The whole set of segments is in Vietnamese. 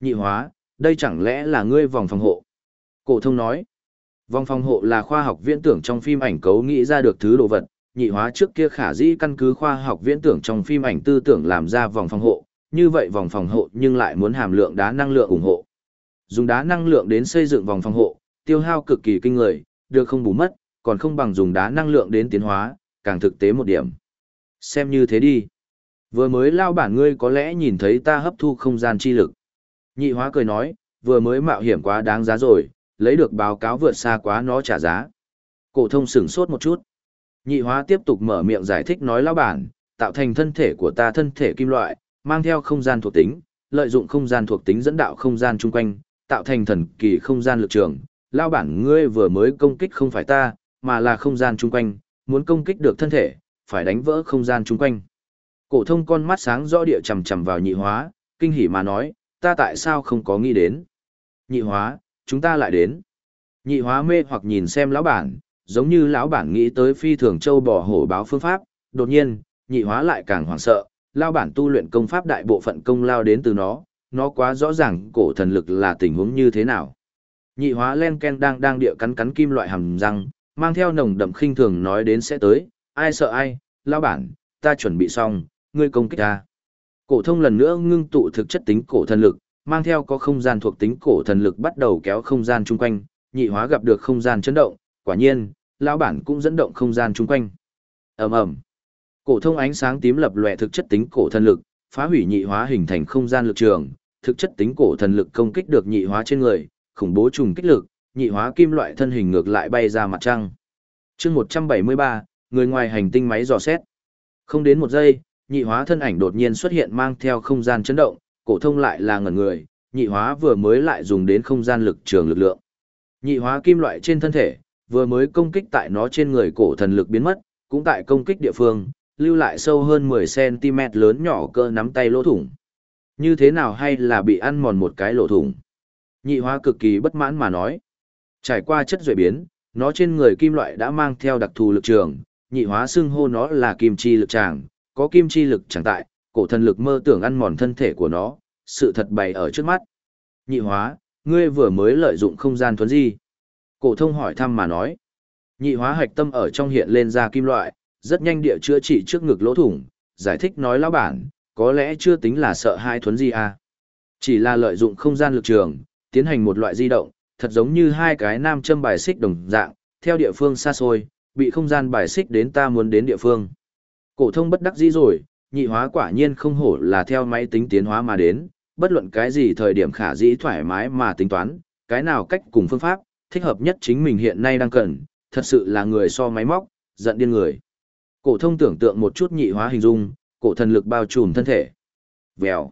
Nhị hóa, đây chẳng lẽ là ngươi vòng phòng hộ? Cổ thông nói, vòng phòng hộ là khoa học viễn tưởng trong phim ảnh cấu nghĩ ra được thứ đồ vật, nhị hóa trước kia khả dĩ căn cứ khoa học viễn tưởng trong phim ảnh tư tưởng làm ra vòng phòng hộ, như vậy vòng phòng hộ nhưng lại muốn hàm lượng đá năng lượng ủng hộ. Dùng đá năng lượng đến xây dựng vòng phòng hộ, tiêu hao cực kỳ kinh người, được không bù mất, còn không bằng dùng đá năng lượng đến tiến hóa, càng thực tế một điểm. Xem như thế đi. Vừa mới lao bản ngươi có lẽ nhìn thấy ta hấp thu không gian chi lực. Nhị hóa cười nói, vừa mới mạo hiểm quá đáng giá rồi, lấy được báo cáo vượt xa quá nó trả giá. Cổ thông sửng sốt một chút. Nhị hóa tiếp tục mở miệng giải thích nói lão bản, tạo thành thân thể của ta thân thể kim loại, mang theo không gian thuộc tính, lợi dụng không gian thuộc tính dẫn đạo không gian chung quanh, tạo thành thần kỳ không gian lực trường. Lão bản ngươi vừa mới công kích không phải ta, mà là không gian chung quanh, muốn công kích được thân thể, phải đánh vỡ không gian chung quanh. Cổ thông con mắt sáng rõ địa chầm chầm vào nhị hóa, kinh hỉ mà nói, ta tại sao không có nghĩ đến. Nhị hóa, chúng ta lại đến. Nhị hóa mê hoặc nhìn xem lão bản, giống như lão bản nghĩ tới phi thường châu bò hổ báo phương pháp, đột nhiên, nhị hóa lại càng hoảng sợ, lão bản tu luyện công pháp đại bộ phận công lao đến từ nó, nó quá rõ ràng cổ thần lực là tình huống như thế nào. Nhị hóa len ken đang đang địa cắn cắn kim loại hầm răng, mang theo nồng đậm khinh thường nói đến sẽ tới, ai sợ ai, lão bản, ta chuẩn bị xong, ngươi công kích ta. Cổ thông lần nữa ngưng tụ thực chất tính cổ thần lực, mang theo có không gian thuộc tính cổ thần lực bắt đầu kéo không gian chung quanh, nhị hóa gặp được không gian chấn động, quả nhiên, lão bản cũng dẫn động không gian chung quanh. Ầm ầm. Cổ thông ánh sáng tím lập lòe thực chất tính cổ thần lực, phá hủy nhị hóa hình thành không gian lực trường, thực chất tính cổ thần lực công kích được nhị hóa trên người, khủng bố trùng kích lực, nhị hóa kim loại thân hình ngược lại bay ra mặt trăng. Chương 173, người ngoài hành tinh máy dò xét. Không đến một giây, nhị hóa thân ảnh đột nhiên xuất hiện mang theo không gian chấn động, cổ thông lại là ngẩn người, nhị hóa vừa mới lại dùng đến không gian lực trường lực lượng. Nhị hóa kim loại trên thân thể, vừa mới công kích tại nó trên người cổ thần lực biến mất, cũng tại công kích địa phương, lưu lại sâu hơn 10cm lớn nhỏ cơ nắm tay lỗ thủng. Như thế nào hay là bị ăn mòn một cái lỗ thủng? Nhị hóa cực kỳ bất mãn mà nói. Trải qua chất duệ biến, nó trên người kim loại đã mang theo đặc thù lực trường, nhị hóa xưng hô nó là kim chi lực tràng, có kim chi lực chẳng tại, cổ thần lực mơ tưởng ăn mòn thân thể của nó, sự thật bày ở trước mắt. Nhị hóa, ngươi vừa mới lợi dụng không gian thuấn di. Cổ thông hỏi thăm mà nói. Nhị hóa hạch tâm ở trong hiện lên ra kim loại, rất nhanh địa chữa trị trước ngực lỗ thủng, giải thích nói lão bản, có lẽ chưa tính là sợ hai thuấn di à. Chỉ là lợi dụng không gian lực trường, tiến hành một loại di động, thật giống như hai cái nam châm bài xích đồng dạng, theo địa phương xa xôi, bị không gian bài xích đến ta muốn đến địa phương. Cổ thông bất đắc dĩ rồi, nhị hóa quả nhiên không hổ là theo máy tính tiến hóa mà đến, bất luận cái gì thời điểm khả dĩ thoải mái mà tính toán, cái nào cách cùng phương pháp, thích hợp nhất chính mình hiện nay đang cần, thật sự là người so máy móc, giận điên người. Cổ thông tưởng tượng một chút nhị hóa hình dung, cổ thần lực bao trùm thân thể. Vèo.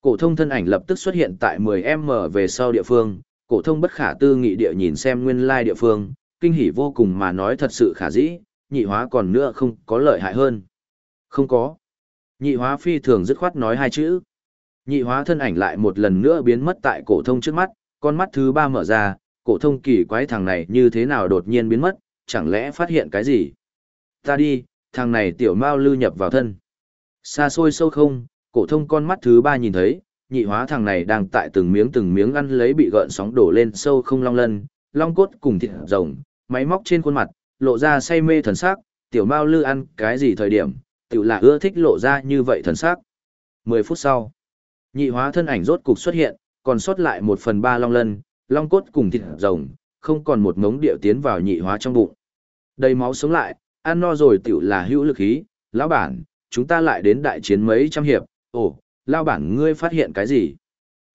Cổ thông thân ảnh lập tức xuất hiện tại 10m về sau địa phương, cổ thông bất khả tư nghị địa nhìn xem nguyên lai địa phương, kinh hỉ vô cùng mà nói thật sự khả dĩ, nhị hóa còn nữa không có lợi hại hơn. Không có. Nhị hóa phi thường dứt khoát nói hai chữ. Nhị hóa thân ảnh lại một lần nữa biến mất tại cổ thông trước mắt, con mắt thứ ba mở ra, cổ thông kỳ quái thằng này như thế nào đột nhiên biến mất, chẳng lẽ phát hiện cái gì? Ta đi, thằng này tiểu mao lưu nhập vào thân. Xa xôi sâu không, cổ thông con mắt thứ ba nhìn thấy, nhị hóa thằng này đang tại từng miếng từng miếng ăn lấy bị gợn sóng đổ lên sâu không long lân, long cốt cùng thịt rồng, máy móc trên khuôn mặt, lộ ra say mê thần sắc, tiểu mao lư ăn cái gì thời điểm, tiểu là ưa thích lộ ra như vậy thần sắc. 10 phút sau, nhị hóa thân ảnh rốt cục xuất hiện, còn sót lại một phần ba long lân, long cốt cùng thịt rồng, không còn một ngống điệu tiến vào nhị hóa trong bụng. Đầy máu sống lại, ăn no rồi tiểu là hữu lực khí, lão bản, chúng ta lại đến đại chiến mấy trăm hiệp, ồ, lão bản ngươi phát hiện cái gì?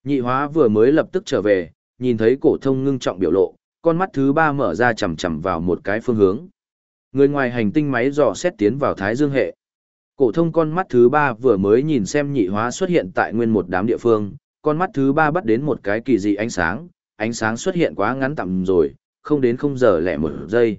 Nhị hóa vừa mới lập tức trở về, nhìn thấy cổ thông ngưng trọng biểu lộ, con mắt thứ ba mở ra chằm chằm vào một cái phương hướng. Người ngoài hành tinh máy dò xét tiến vào Thái Dương hệ. Cổ thông con mắt thứ ba vừa mới nhìn xem nhị hóa xuất hiện tại nguyên một đám địa phương, con mắt thứ ba bắt đến một cái kỳ dị ánh sáng, ánh sáng xuất hiện quá ngắn tạm rồi, không đến không giờ lẻ một giây.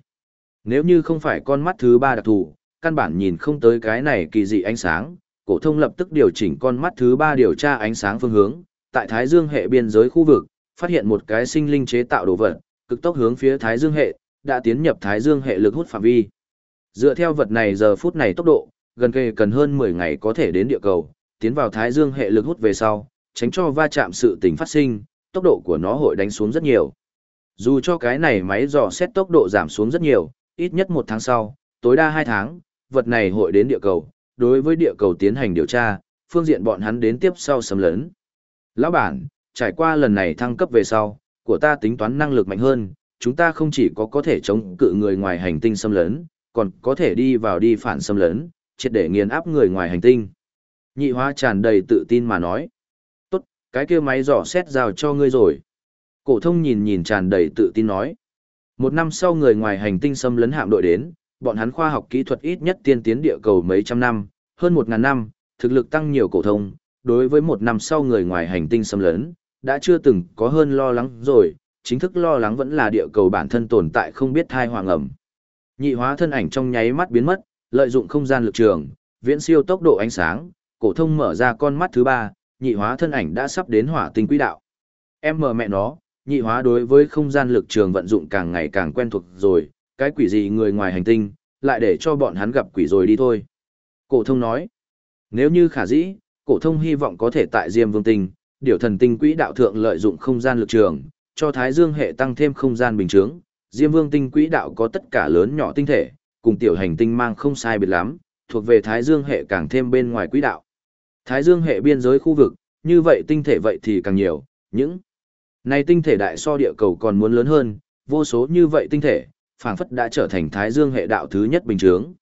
Nếu như không phải con mắt thứ ba đặc thù, căn bản nhìn không tới cái này kỳ dị ánh sáng, cổ thông lập tức điều chỉnh con mắt thứ ba điều tra ánh sáng phương hướng, tại Thái Dương hệ biên giới khu vực, phát hiện một cái sinh linh chế tạo đồ vật, cực tốc hướng phía Thái Dương hệ, đã tiến nhập Thái Dương hệ lực hút phạm vi. Dựa theo vật này giờ phút này tốc độ, gần kề cần hơn 10 ngày có thể đến địa cầu, tiến vào Thái Dương hệ lực hút về sau, tránh cho va chạm sự tình phát sinh, tốc độ của nó hội đánh xuống rất nhiều. Dù cho cái này máy dò xét tốc độ giảm xuống rất nhiều, ít nhất một tháng sau, tối đa hai tháng, vật này hội đến địa cầu, đối với địa cầu tiến hành điều tra, phương diện bọn hắn đến tiếp sau xâm lấn. Lão bản, trải qua lần này thăng cấp về sau, của ta tính toán năng lực mạnh hơn, chúng ta không chỉ có có thể chống cự người ngoài hành tinh xâm lấn, còn có thể đi vào đi phản xâm lấn, triệt để nghiền áp người ngoài hành tinh. Nhị hóa tràn đầy tự tin mà nói. Tốt, cái kia máy dò xét rào cho ngươi rồi. Cổ thông nhìn nhìn tràn đầy tự tin nói. Một năm sau người ngoài hành tinh xâm lấn hạm đội đến, bọn hắn khoa học kỹ thuật ít nhất tiên tiến địa cầu mấy trăm năm, hơn một ngàn năm, thực lực tăng nhiều cổ thông, đối với một năm sau người ngoài hành tinh xâm lấn, đã chưa từng có hơn lo lắng rồi, chính thức lo lắng vẫn là địa cầu bản thân tồn tại không biết thai hoàng ẩm. Nhị hóa thân ảnh trong nháy mắt biến mất, lợi dụng không gian lực trường, viễn siêu tốc độ ánh sáng, cổ thông mở ra con mắt thứ ba, nhị hóa thân ảnh đã sắp đến hỏa tinh quỹ đạo. Em mở mẹ nó, nhị hóa đối với không gian lực trường vận dụng càng ngày càng quen thuộc rồi, cái quỷ gì người ngoài hành tinh, lại để cho bọn hắn gặp quỷ rồi đi thôi. Cổ thông nói, nếu như khả dĩ, cổ thông hy vọng có thể tại Diêm Vương Tinh, điều thần tinh quỹ đạo thượng lợi dụng không gian lực trường, cho Thái Dương hệ tăng thêm không gian bình chứng. Diêm Vương Tinh quỹ đạo có tất cả lớn nhỏ tinh thể, cùng tiểu hành tinh mang không sai biệt lắm, thuộc về Thái Dương hệ càng thêm bên ngoài quỹ đạo. Thái Dương hệ biên giới khu vực, như vậy tinh thể vậy thì càng nhiều, những này tinh thể đại so địa cầu còn muốn lớn hơn, vô số như vậy tinh thể, phảng phất đã trở thành Thái Dương hệ đạo thứ nhất bình chướng.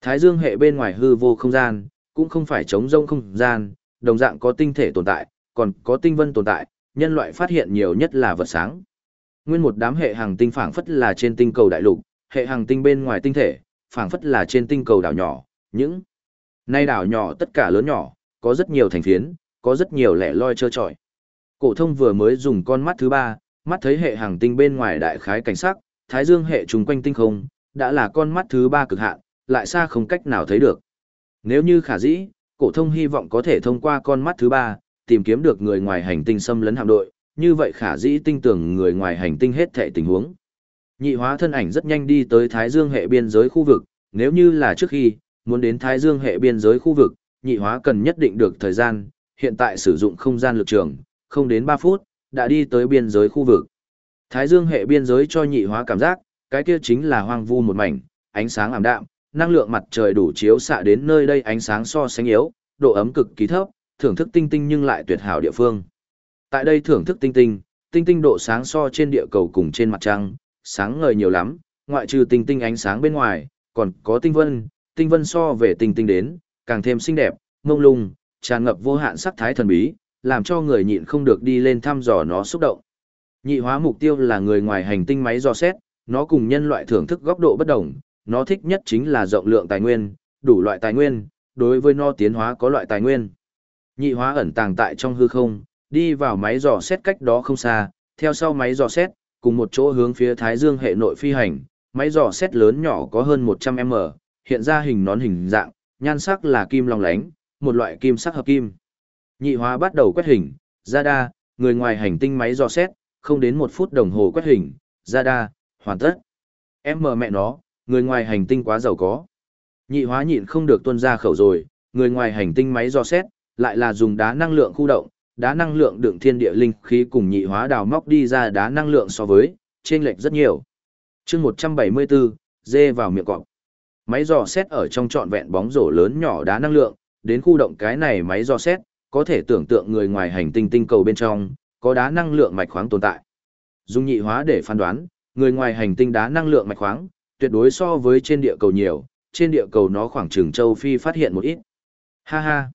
Thái Dương hệ bên ngoài hư vô không gian, cũng không phải trống rông không gian, đồng dạng có tinh thể tồn tại, còn có tinh vân tồn tại, nhân loại phát hiện nhiều nhất là vật sáng. Nguyên một đám hệ hàng tinh phảng phất là trên tinh cầu đại lục, hệ hàng tinh bên ngoài tinh thể, phảng phất là trên tinh cầu đảo nhỏ, những nay đảo nhỏ tất cả lớn nhỏ, có rất nhiều thành phiến, có rất nhiều lẻ loi trơ trọi. Cổ thông vừa mới dùng con mắt thứ ba, mắt thấy hệ hàng tinh bên ngoài đại khái cảnh sắc, thái dương hệ trùng quanh tinh không, đã là con mắt thứ ba cực hạn, lại xa không cách nào thấy được. Nếu như khả dĩ, cổ thông hy vọng có thể thông qua con mắt thứ ba, tìm kiếm được người ngoài hành tinh xâm lấn hạm đội, như vậy khả dĩ tinh tưởng người ngoài hành tinh hết thảy tình huống. Nhị hóa thân ảnh rất nhanh đi tới Thái Dương hệ biên giới khu vực, nếu như là trước khi, muốn đến Thái Dương hệ biên giới khu vực, nhị hóa cần nhất định được thời gian, hiện tại sử dụng không gian lực trường, không đến 3 phút, đã đi tới biên giới khu vực. Thái Dương hệ biên giới cho nhị hóa cảm giác, cái kia chính là hoang vu một mảnh, ánh sáng ảm đạm, năng lượng mặt trời đủ chiếu xạ đến nơi đây ánh sáng so sánh yếu, độ ấm cực kỳ thấp, thưởng thức tinh tinh nhưng lại tuyệt hảo địa phương. Tại đây thưởng thức tinh tinh, tinh tinh độ sáng so trên địa cầu cùng trên mặt trăng, sáng ngời nhiều lắm, ngoại trừ tinh tinh ánh sáng bên ngoài, còn có tinh vân, tinh vân so về tinh tinh đến, càng thêm xinh đẹp, mông lung, tràn ngập vô hạn sắc thái thần bí, làm cho người nhịn không được đi lên thăm dò nó xúc động. Nhị hóa mục tiêu là người ngoài hành tinh máy dò xét, nó cùng nhân loại thưởng thức góc độ bất đồng, nó thích nhất chính là rộng lượng tài nguyên, đủ loại tài nguyên, đối với nó tiến hóa có loại tài nguyên. Nhị hóa ẩn tàng tại trong hư không, đi vào máy dò xét cách đó không xa, theo sau máy dò xét, cùng một chỗ hướng phía Thái Dương hệ nội phi hành, máy dò xét lớn nhỏ có hơn 100m, hiện ra hình nón hình dạng, nhan sắc là kim long lánh, một loại kim sắc hợp kim. Nhị hóa bắt đầu quét hình, ra đa, người ngoài hành tinh máy dò xét, không đến một phút đồng hồ quét hình, ra đa, hoàn tất. Em mờ mẹ nó, người ngoài hành tinh quá giàu có. Nhị hóa nhịn không được tuân ra khẩu rồi, người ngoài hành tinh máy dò xét, lại là dùng đá năng lượng khu động, đá năng lượng đựng thiên địa linh khí cùng nhị hóa đào móc đi ra đá năng lượng so với, trên lệch rất nhiều. chương 174, dê vào miệng cọp. Máy dò xét ở trong trọn vẹn bóng rổ lớn nhỏ đá năng lượng, đến khu động cái này máy dò xét, có thể tưởng tượng người ngoài hành tinh tinh cầu bên trong, có đá năng lượng mạch khoáng tồn tại. Dùng nhị hóa để phán đoán, người ngoài hành tinh đá năng lượng mạch khoáng, tuyệt đối so với trên địa cầu nhiều, trên địa cầu nó khoảng trường châu Phi phát hiện một ít. Ha ha!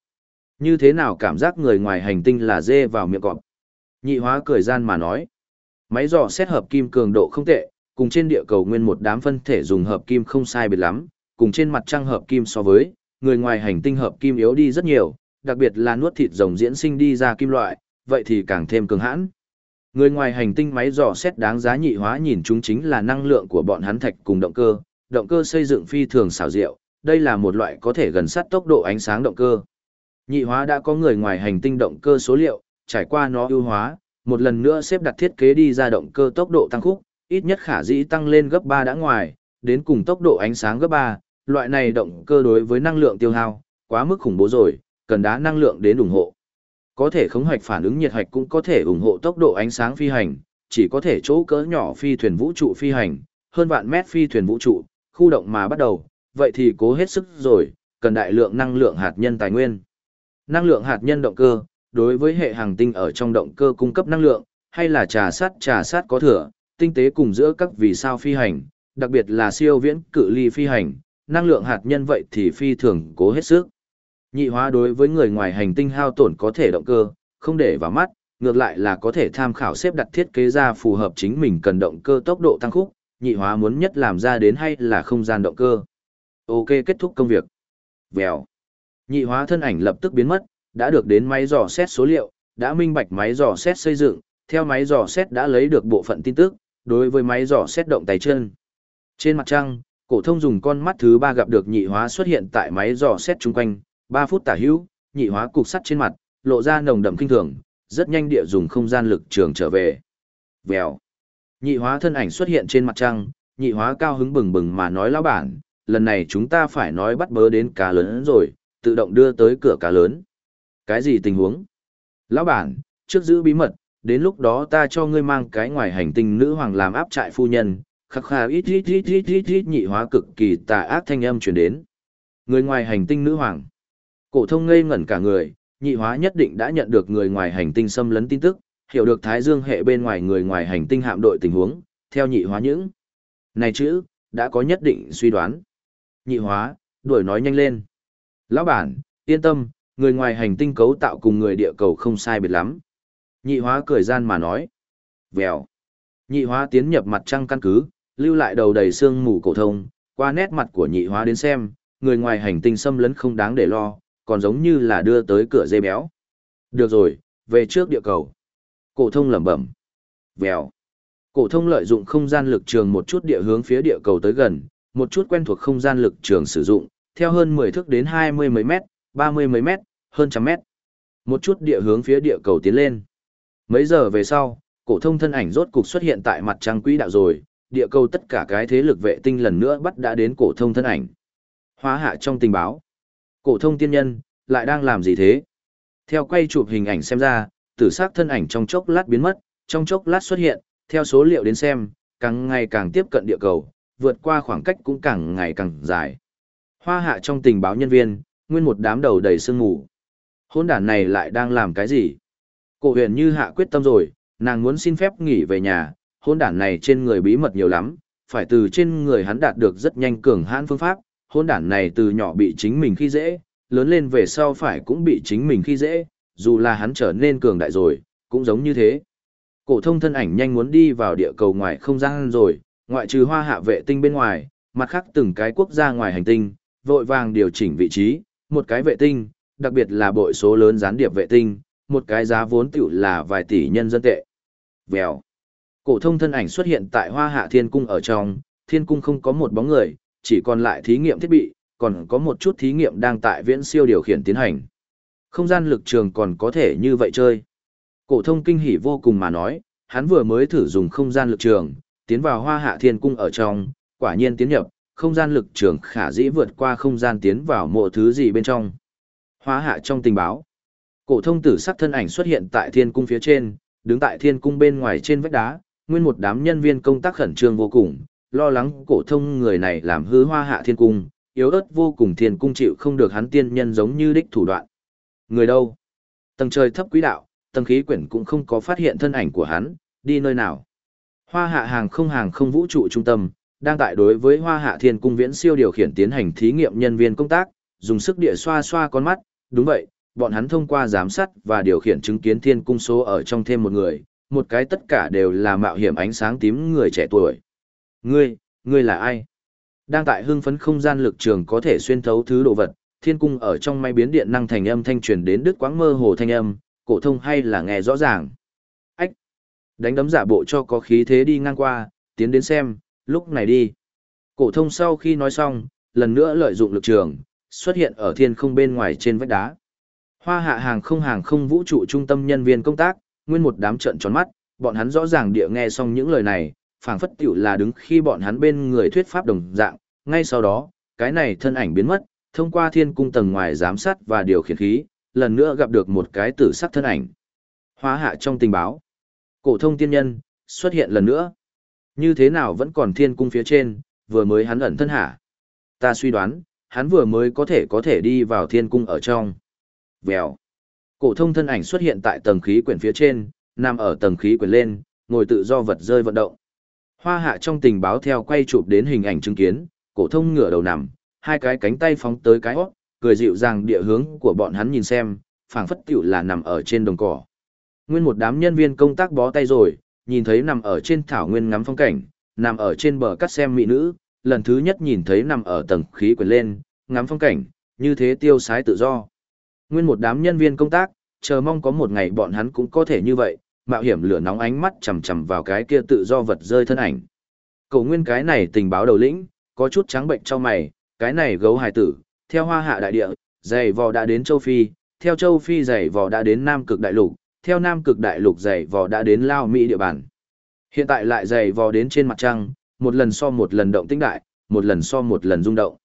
Như thế nào cảm giác người ngoài hành tinh là dê vào miệng cọp? Nhị hóa cười gian mà nói. Máy dò xét hợp kim cường độ không tệ, cùng trên địa cầu nguyên một đám phân thể dùng hợp kim không sai biệt lắm, cùng trên mặt trăng hợp kim so với, người ngoài hành tinh hợp kim yếu đi rất nhiều, đặc biệt là nuốt thịt rồng diễn sinh đi ra kim loại, vậy thì càng thêm cường hãn. Người ngoài hành tinh máy dò xét đáng giá nhị hóa nhìn chúng chính là năng lượng của bọn hắn thạch cùng động cơ, động cơ xây dựng phi thường xảo diệu, đây là một loại có thể gần sát tốc độ ánh sáng động cơ. Nhị hóa đã có người ngoài hành tinh động cơ số liệu, trải qua nó ưu hóa, một lần nữa xếp đặt thiết kế đi ra động cơ tốc độ tăng khúc, ít nhất khả dĩ tăng lên gấp 3 đã ngoài, đến cùng tốc độ ánh sáng gấp 3, loại này động cơ đối với năng lượng tiêu hao, quá mức khủng bố rồi, cần đá năng lượng đến ủng hộ. Có thể khống hoạch phản ứng nhiệt hạch cũng có thể ủng hộ tốc độ ánh sáng phi hành, chỉ có thể chỗ cỡ nhỏ phi thuyền vũ trụ phi hành, hơn vạn mét phi thuyền vũ trụ, khu động mà bắt đầu, vậy thì cố hết sức rồi, cần đại lượng năng lượng hạt nhân tài nguyên. Năng lượng hạt nhân động cơ, đối với hệ hành tinh ở trong động cơ cung cấp năng lượng, hay là trà sát trà sát có thừa, tinh tế cùng giữa các vì sao phi hành, đặc biệt là siêu viễn cự ly phi hành, năng lượng hạt nhân vậy thì phi thường cố hết sức. Nhị hóa đối với người ngoài hành tinh hao tổn có thể động cơ, không để vào mắt, ngược lại là có thể tham khảo xếp đặt thiết kế ra phù hợp chính mình cần động cơ tốc độ tăng khúc, nhị hóa muốn nhất làm ra đến hay là không gian động cơ. Ok kết thúc công việc. Vèo. Nhị hóa thân ảnh lập tức biến mất, đã được đến máy dò xét số liệu, đã minh bạch máy dò xét xây dựng, theo máy dò xét đã lấy được bộ phận tin tức, đối với máy dò xét động tay chân. Trên mặt trăng, cổ thông dùng con mắt thứ ba gặp được nhị hóa xuất hiện tại máy dò xét chung quanh, 3 phút tả hữu, nhị hóa cục sắt trên mặt, lộ ra nồng đậm kinh thường, rất nhanh địa dùng không gian lực trường trở về. Vèo. Nhị hóa thân ảnh xuất hiện trên mặt trăng, nhị hóa cao hứng bừng bừng mà nói lão bản, lần này chúng ta phải nói bắt bớ đến cá lớn rồi, tự động đưa tới cửa cá lớn. Cái gì tình huống? Lão bản, trước giữ bí mật, đến lúc đó ta cho ngươi mang cái ngoài hành tinh nữ hoàng làm áp trại phu nhân, khắc khà ít ít ít ít ít ít nhị hóa cực kỳ tà ác thanh âm truyền đến. Người ngoài hành tinh nữ hoàng. Cổ thông ngây ngẩn cả người, nhị hóa nhất định đã nhận được người ngoài hành tinh xâm lấn tin tức, hiểu được Thái Dương hệ bên ngoài người ngoài hành tinh hạm đội tình huống, theo nhị hóa những. Này chữ, đã có nhất định suy đoán. Nhị hóa, đuổi nói nhanh lên. Lão bản, yên tâm, người ngoài hành tinh cấu tạo cùng người địa cầu không sai biệt lắm. Nhị hóa cười gian mà nói. Vèo. Nhị hóa tiến nhập mặt trăng căn cứ, lưu lại đầu đầy xương mù cổ thông, qua nét mặt của nhị hóa đến xem, người ngoài hành tinh xâm lấn không đáng để lo, còn giống như là đưa tới cửa dây béo. Được rồi, về trước địa cầu. Cổ thông lẩm bẩm. Vèo. Cổ thông lợi dụng không gian lực trường một chút địa hướng phía địa cầu tới gần, một chút quen thuộc không gian lực trường sử dụng, theo hơn 10 thước đến 20 mấy mét, 30 mấy mét, hơn trăm mét. Một chút địa hướng phía địa cầu tiến lên. Mấy giờ về sau, cổ thông thân ảnh rốt cục xuất hiện tại mặt trăng quỹ đạo rồi, địa cầu tất cả cái thế lực vệ tinh lần nữa bắt đã đến cổ thông thân ảnh. Hóa hạ trong tình báo. Cổ thông tiên nhân, lại đang làm gì thế? Theo quay chụp hình ảnh xem ra, tử sắc thân ảnh trong chốc lát biến mất, trong chốc lát xuất hiện, theo số liệu đến xem, càng ngày càng tiếp cận địa cầu, vượt qua khoảng cách cũng càng ngày càng dài. Hoa hạ trong tình báo nhân viên, nguyên một đám đầu đầy sương mù. Hôn đản này lại đang làm cái gì? Cổ huyền như hạ quyết tâm rồi, nàng muốn xin phép nghỉ về nhà, hôn đản này trên người bí mật nhiều lắm, phải từ trên người hắn đạt được rất nhanh cường hãn phương pháp, hôn đản này từ nhỏ bị chính mình khi dễ, lớn lên về sau phải cũng bị chính mình khi dễ, dù là hắn trở nên cường đại rồi, cũng giống như thế. Cổ thông thân ảnh nhanh muốn đi vào địa cầu ngoài không gian rồi, ngoại trừ hoa hạ vệ tinh bên ngoài, mặt khác từng cái quốc gia ngoài hành tinh, vội vàng điều chỉnh vị trí, một cái vệ tinh, đặc biệt là bội số lớn gián điệp vệ tinh, một cái giá vốn tiểu là vài tỷ nhân dân tệ. Vèo. Cổ thông thân ảnh xuất hiện tại Hoa Hạ Thiên Cung ở trong, Thiên Cung không có một bóng người, chỉ còn lại thí nghiệm thiết bị, còn có một chút thí nghiệm đang tại viễn siêu điều khiển tiến hành. Không gian lực trường còn có thể như vậy chơi. Cổ thông kinh hỉ vô cùng mà nói, hắn vừa mới thử dùng không gian lực trường, tiến vào Hoa Hạ Thiên Cung ở trong, quả nhiên tiến nhập, không gian lực trường khả dĩ vượt qua không gian tiến vào mộ thứ gì bên trong. Hoa Hạ trong tình báo. Cổ thông tử sắc thân ảnh xuất hiện tại Thiên Cung phía trên, đứng tại Thiên Cung bên ngoài trên vách đá, nguyên một đám nhân viên công tác khẩn trương vô cùng, lo lắng cổ thông người này làm hư Hoa Hạ Thiên Cung, yếu ớt vô cùng Thiên Cung chịu không được hắn tiên nhân giống như đích thủ đoạn. Người đâu? Tầng trời thấp quý đạo, tầng khí quyển cũng không có phát hiện thân ảnh của hắn, đi nơi nào? Hoa hạ hàng không hàng không vũ trụ trung tâm, đang tại đối với hoa hạ thiên cung viễn siêu điều khiển tiến hành thí nghiệm nhân viên công tác, dùng sức địa xoa xoa con mắt, đúng vậy, bọn hắn thông qua giám sát và điều khiển chứng kiến thiên cung số ở trong thêm một người, một cái tất cả đều là mạo hiểm ánh sáng tím người trẻ tuổi. Ngươi, ngươi là ai? Đang tại hưng phấn không gian lực trường có thể xuyên thấu thứ đồ vật, thiên cung ở trong máy biến điện năng thành âm thanh truyền đến đứt quãng mơ hồ thanh âm, cổ thông hay là nghe rõ ràng. Ách! Đánh đấm giả bộ cho có khí thế đi ngang qua, tiến đến xem, lúc này đi. Cổ thông sau khi nói xong, lần nữa lợi dụng lực trường, xuất hiện ở thiên không bên ngoài trên vách đá. Hoa hạ hàng không hàng không vũ trụ trung tâm nhân viên công tác, nguyên một đám trợn tròn mắt, bọn hắn rõ ràng địa nghe xong những lời này, phảng phất tiểu là đứng khi bọn hắn bên người thuyết pháp đồng dạng, ngay sau đó, cái này thân ảnh biến mất, thông qua thiên cung tầng ngoài giám sát và điều khiển khí, lần nữa gặp được một cái tử sắc thân ảnh. Hóa hạ trong tình báo. Cổ thông tiên nhân, xuất hiện lần nữa. Như thế nào vẫn còn thiên cung phía trên, vừa mới hắn ẩn thân hạ. Ta suy đoán, hắn vừa mới có thể có thể đi vào thiên cung ở trong. Vèo. Cổ thông thân ảnh xuất hiện tại tầng khí quyển phía trên, nằm ở tầng khí quyển lên, ngồi tự do vật rơi vận động. Hoa hạ trong tình báo theo quay chụp đến hình ảnh chứng kiến, cổ thông ngửa đầu nằm, hai cái cánh tay phóng tới cái hót, cười dịu dàng địa hướng của bọn hắn nhìn xem, phảng phất tiểu là nằm ở trên đồng cỏ. Nguyên một đám nhân viên công tác bó tay rồi, nhìn thấy nằm ở trên thảo nguyên ngắm phong cảnh, nằm ở trên bờ cắt xem mỹ nữ, lần thứ nhất nhìn thấy nằm ở tầng khí quyển lên, ngắm phong cảnh, như thế tiêu sái tự do. Nguyên một đám nhân viên công tác, chờ mong có một ngày bọn hắn cũng có thể như vậy, mạo hiểm lửa nóng ánh mắt chầm chầm vào cái kia tự do vật rơi thân ảnh. Cầu nguyên cái này tình báo đầu lĩnh, có chút trắng bệnh cho mày, cái này gấu hài tử, theo hoa hạ đại địa, dày vò đã đến châu Phi, theo châu Phi dày vò đã đến Nam cực đại lục, theo Nam cực đại lục dày vò đã đến Lao Mỹ địa bàn. Hiện tại lại dày vò đến trên mặt trăng, một lần so một lần động tĩnh đại, một lần so một lần rung động.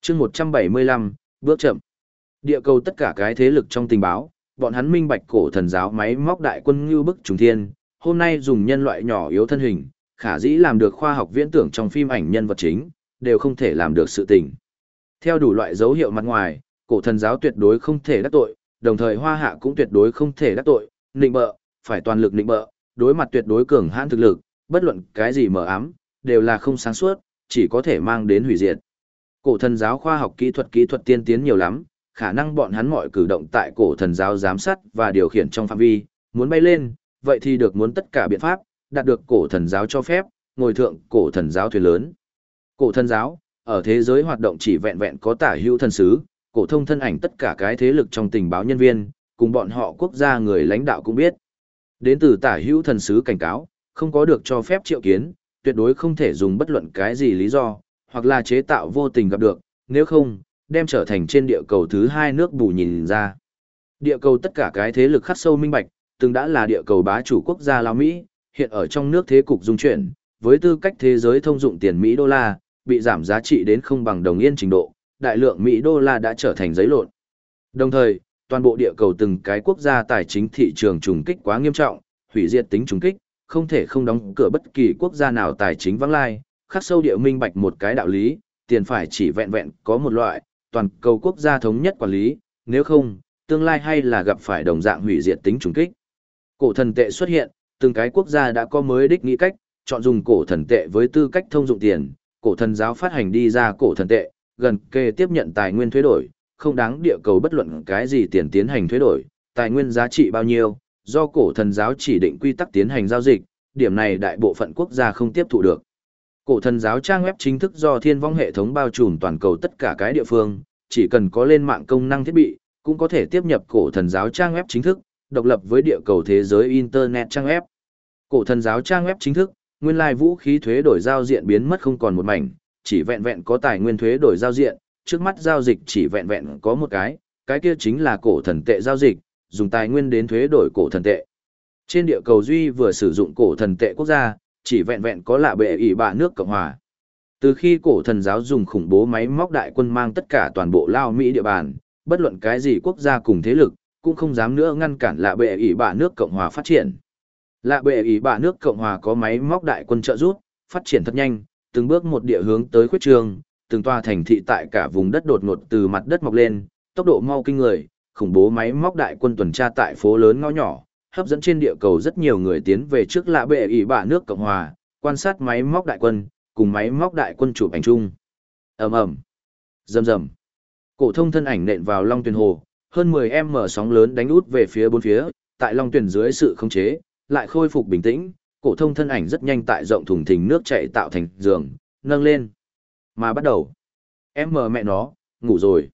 chương 175, bước chậm. Địa cầu tất cả cái thế lực trong tình báo, bọn hắn minh bạch cổ thần giáo máy móc đại quân như bức trùng thiên, hôm nay dùng nhân loại nhỏ yếu thân hình, khả dĩ làm được khoa học viễn tưởng trong phim ảnh nhân vật chính, đều không thể làm được sự tình. Theo đủ loại dấu hiệu mặt ngoài, cổ thần giáo tuyệt đối không thể đắc tội, đồng thời hoa hạ cũng tuyệt đối không thể đắc tội, nịnh bợ, phải toàn lực nịnh bợ, đối mặt tuyệt đối cường hãn thực lực, bất luận cái gì mở ám, đều là không sáng suốt, chỉ có thể mang đến hủy diệt. Cổ thần giáo khoa học kỹ thuật kỹ thuật tiên tiến nhiều lắm, khả năng bọn hắn mọi cử động tại cổ thần giáo giám sát và điều khiển trong phạm vi, muốn bay lên, vậy thì được muốn tất cả biện pháp, đạt được cổ thần giáo cho phép, ngồi thượng cổ thần giáo thuyền lớn. Cổ thần giáo, ở thế giới hoạt động chỉ vẹn vẹn có tả hữu thần sứ, cổ thông thân ảnh tất cả cái thế lực trong tình báo nhân viên, cùng bọn họ quốc gia người lãnh đạo cũng biết. Đến từ tả hữu thần sứ cảnh cáo, không có được cho phép triệu kiến, tuyệt đối không thể dùng bất luận cái gì lý do, hoặc là chế tạo vô tình gặp được, nếu không, đem trở thành trên địa cầu thứ hai nước bù nhìn ra. Địa cầu tất cả cái thế lực khắc sâu minh bạch, từng đã là địa cầu bá chủ quốc gia Lào Mỹ, hiện ở trong nước thế cục dung chuyển, với tư cách thế giới thông dụng tiền Mỹ đô la, bị giảm giá trị đến không bằng đồng yên trình độ, đại lượng Mỹ đô la đã trở thành giấy lộn. Đồng thời, toàn bộ địa cầu từng cái quốc gia tài chính thị trường trùng kích quá nghiêm trọng, hủy diệt tính trùng kích, không thể không đóng cửa bất kỳ quốc gia nào tài chính vắng lai, khắc sâu địa minh bạch một cái đạo lý, tiền phải chỉ vẹn vẹn có một loại, toàn cầu quốc gia thống nhất quản lý, nếu không, tương lai hay là gặp phải đồng dạng hủy diệt tính trùng kích. Cổ thần tệ xuất hiện, từng cái quốc gia đã có mới đích nghĩ cách, chọn dùng cổ thần tệ với tư cách thông dụng tiền, cổ thần giáo phát hành đi ra cổ thần tệ, gần kề tiếp nhận tài nguyên thuế đổi, không đáng địa cầu bất luận cái gì tiền tiến hành thuế đổi, tài nguyên giá trị bao nhiêu, do cổ thần giáo chỉ định quy tắc tiến hành giao dịch, điểm này đại bộ phận quốc gia không tiếp thụ được. Cổ thần giáo trang web chính thức do thiên vong hệ thống bao trùm toàn cầu tất cả cái địa phương, chỉ cần có lên mạng công năng thiết bị, cũng có thể tiếp nhập cổ thần giáo trang web chính thức, độc lập với địa cầu thế giới Internet trang web. Cổ thần giáo trang web chính thức, nguyên lai vũ khí thuế đổi giao diện biến mất không còn một mảnh, chỉ vẹn vẹn có tài nguyên thuế đổi giao diện, trước mắt giao dịch chỉ vẹn vẹn có một cái, cái kia chính là cổ thần tệ giao dịch, dùng tài nguyên đến thuế đổi cổ thần tệ. Trên địa cầu duy vừa sử dụng cổ thần tệ quốc gia, chỉ vẹn vẹn có lạ bệ ỷ bạ nước Cộng Hòa. Từ khi cổ thần giáo dùng khủng bố máy móc đại quân mang tất cả toàn bộ Lao Mỹ địa bàn, bất luận cái gì quốc gia cùng thế lực, cũng không dám nữa ngăn cản lạ bệ ỷ bạ nước Cộng Hòa phát triển. Lạ bệ ỷ bạ nước Cộng Hòa có máy móc đại quân trợ giúp, phát triển thật nhanh, từng bước một địa hướng tới khuyết trường, từng tòa thành thị tại cả vùng đất đột ngột từ mặt đất mọc lên, tốc độ mau kinh người, khủng bố máy móc đại quân tuần tra tại phố lớn ngõ nhỏ, hấp dẫn trên địa cầu rất nhiều người tiến về trước lạ bệ ỷ bạ nước Cộng Hòa, quan sát máy móc đại quân, cùng máy móc đại quân chụp ảnh chung. ầm ầm, rầm rầm, cổ thông thân ảnh nện vào long tuyền hồ, hơn 10 mở sóng lớn đánh út về phía bốn phía, tại long tuyền dưới sự khống chế, lại khôi phục bình tĩnh, cổ thông thân ảnh rất nhanh tại rộng thùng thình nước chảy tạo thành giường, nâng lên. Mà bắt đầu, em mờ mẹ nó, ngủ rồi.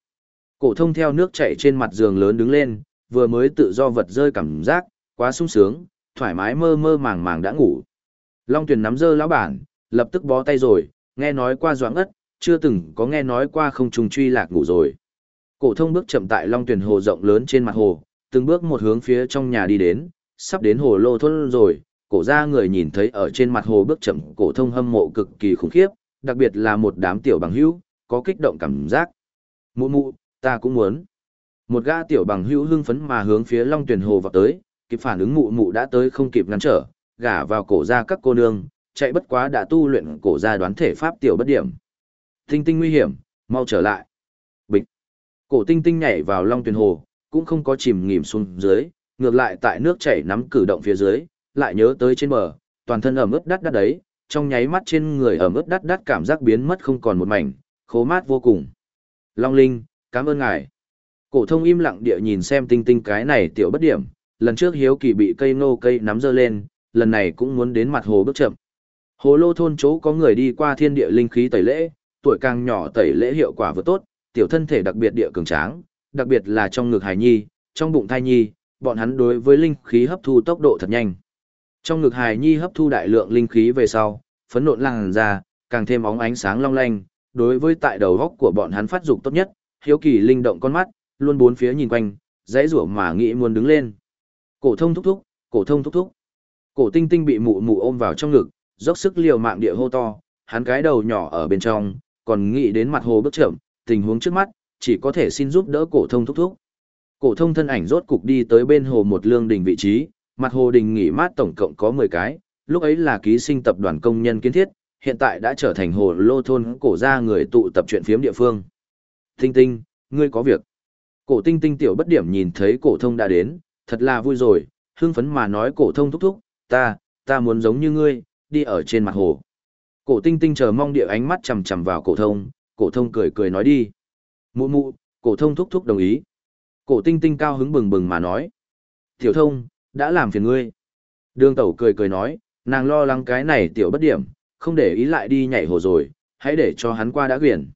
Cổ thông theo nước chảy trên mặt giường lớn đứng lên, vừa mới tự do vật rơi cảm giác, quá sung sướng, thoải mái mơ mơ màng màng đã ngủ. Long Tuyền nắm dơ lão bản, lập tức bó tay rồi, nghe nói qua doãn ất, chưa từng có nghe nói qua không trùng truy lạc ngủ rồi. Cổ thông bước chậm tại Long Tuyền hồ rộng lớn trên mặt hồ, từng bước một hướng phía trong nhà đi đến, sắp đến hồ lô thôn rồi, cổ ra người nhìn thấy ở trên mặt hồ bước chậm cổ thông hâm mộ cực kỳ khủng khiếp, đặc biệt là một đám tiểu bằng hữu, có kích động cảm giác. Mụ mụ, ta cũng muốn. Một gã tiểu bằng hữu hưng phấn mà hướng phía Long Tuyền Hồ vào tới, kịp phản ứng mụ mụ đã tới không kịp ngăn trở, gả vào cổ ra các cô nương, chạy bất quá đã tu luyện cổ ra đoán thể pháp tiểu bất điểm. Tinh tinh nguy hiểm, mau trở lại. Bịch. Cổ tinh tinh nhảy vào Long Tuyền Hồ, cũng không có chìm nghỉm xuống dưới, ngược lại tại nước chảy nắm cử động phía dưới, lại nhớ tới trên bờ, toàn thân ẩm ướt đắt đắt đấy, trong nháy mắt trên người ẩm ướt đắt đắt cảm giác biến mất không còn một mảnh, khô mát vô cùng. Long Linh, cảm ơn ngài. Cổ thông im lặng địa nhìn xem tinh tinh cái này tiểu bất điểm, lần trước hiếu kỳ bị cây nô cây nắm dơ lên, lần này cũng muốn đến mặt hồ bước chậm. Hồ lô thôn chỗ có người đi qua thiên địa linh khí tẩy lễ, tuổi càng nhỏ tẩy lễ hiệu quả vừa tốt, tiểu thân thể đặc biệt địa cường tráng, đặc biệt là trong ngực hài nhi, trong bụng thai nhi, bọn hắn đối với linh khí hấp thu tốc độ thật nhanh. Trong ngực hài nhi hấp thu đại lượng linh khí về sau, phấn nộn làn ra, càng thêm óng ánh sáng long lanh, đối với tại đầu góc của bọn hắn phát dục tốt nhất, hiếu kỳ linh động con mắt, luôn bốn phía nhìn quanh, dãy rủa mà nghĩ muốn đứng lên. Cổ thông thúc thúc, cổ thông thúc thúc. Cổ tinh tinh bị mụ mụ ôm vào trong ngực, dốc sức liều mạng địa hô to, hắn cái đầu nhỏ ở bên trong, còn nghĩ đến mặt hồ bước chậm, tình huống trước mắt, chỉ có thể xin giúp đỡ cổ thông thúc thúc. Cổ thông thân ảnh rốt cục đi tới bên hồ một lương đình vị trí, mặt hồ đình nghỉ mát tổng cộng có 10 cái, lúc ấy là ký sinh tập đoàn công nhân kiến thiết, hiện tại đã trở thành hồ lô thôn cổ gia người tụ tập chuyện phiếm địa phương. Tinh tinh, ngươi có việc. Cổ tinh tinh tiểu bất điểm nhìn thấy cổ thông đã đến, thật là vui rồi, hưng phấn mà nói cổ thông thúc thúc, ta, ta muốn giống như ngươi, đi ở trên mặt hồ. Cổ tinh tinh chờ mong địa ánh mắt chằm chằm vào cổ thông, cổ thông cười cười nói đi. Mụ mụ, cổ thông thúc thúc đồng ý. Cổ tinh tinh cao hứng bừng bừng mà nói. Tiểu thông, đã làm phiền ngươi. Đường tẩu cười cười nói, nàng lo lắng cái này tiểu bất điểm, không để ý lại đi nhảy hồ rồi, hãy để cho hắn qua đã quyển.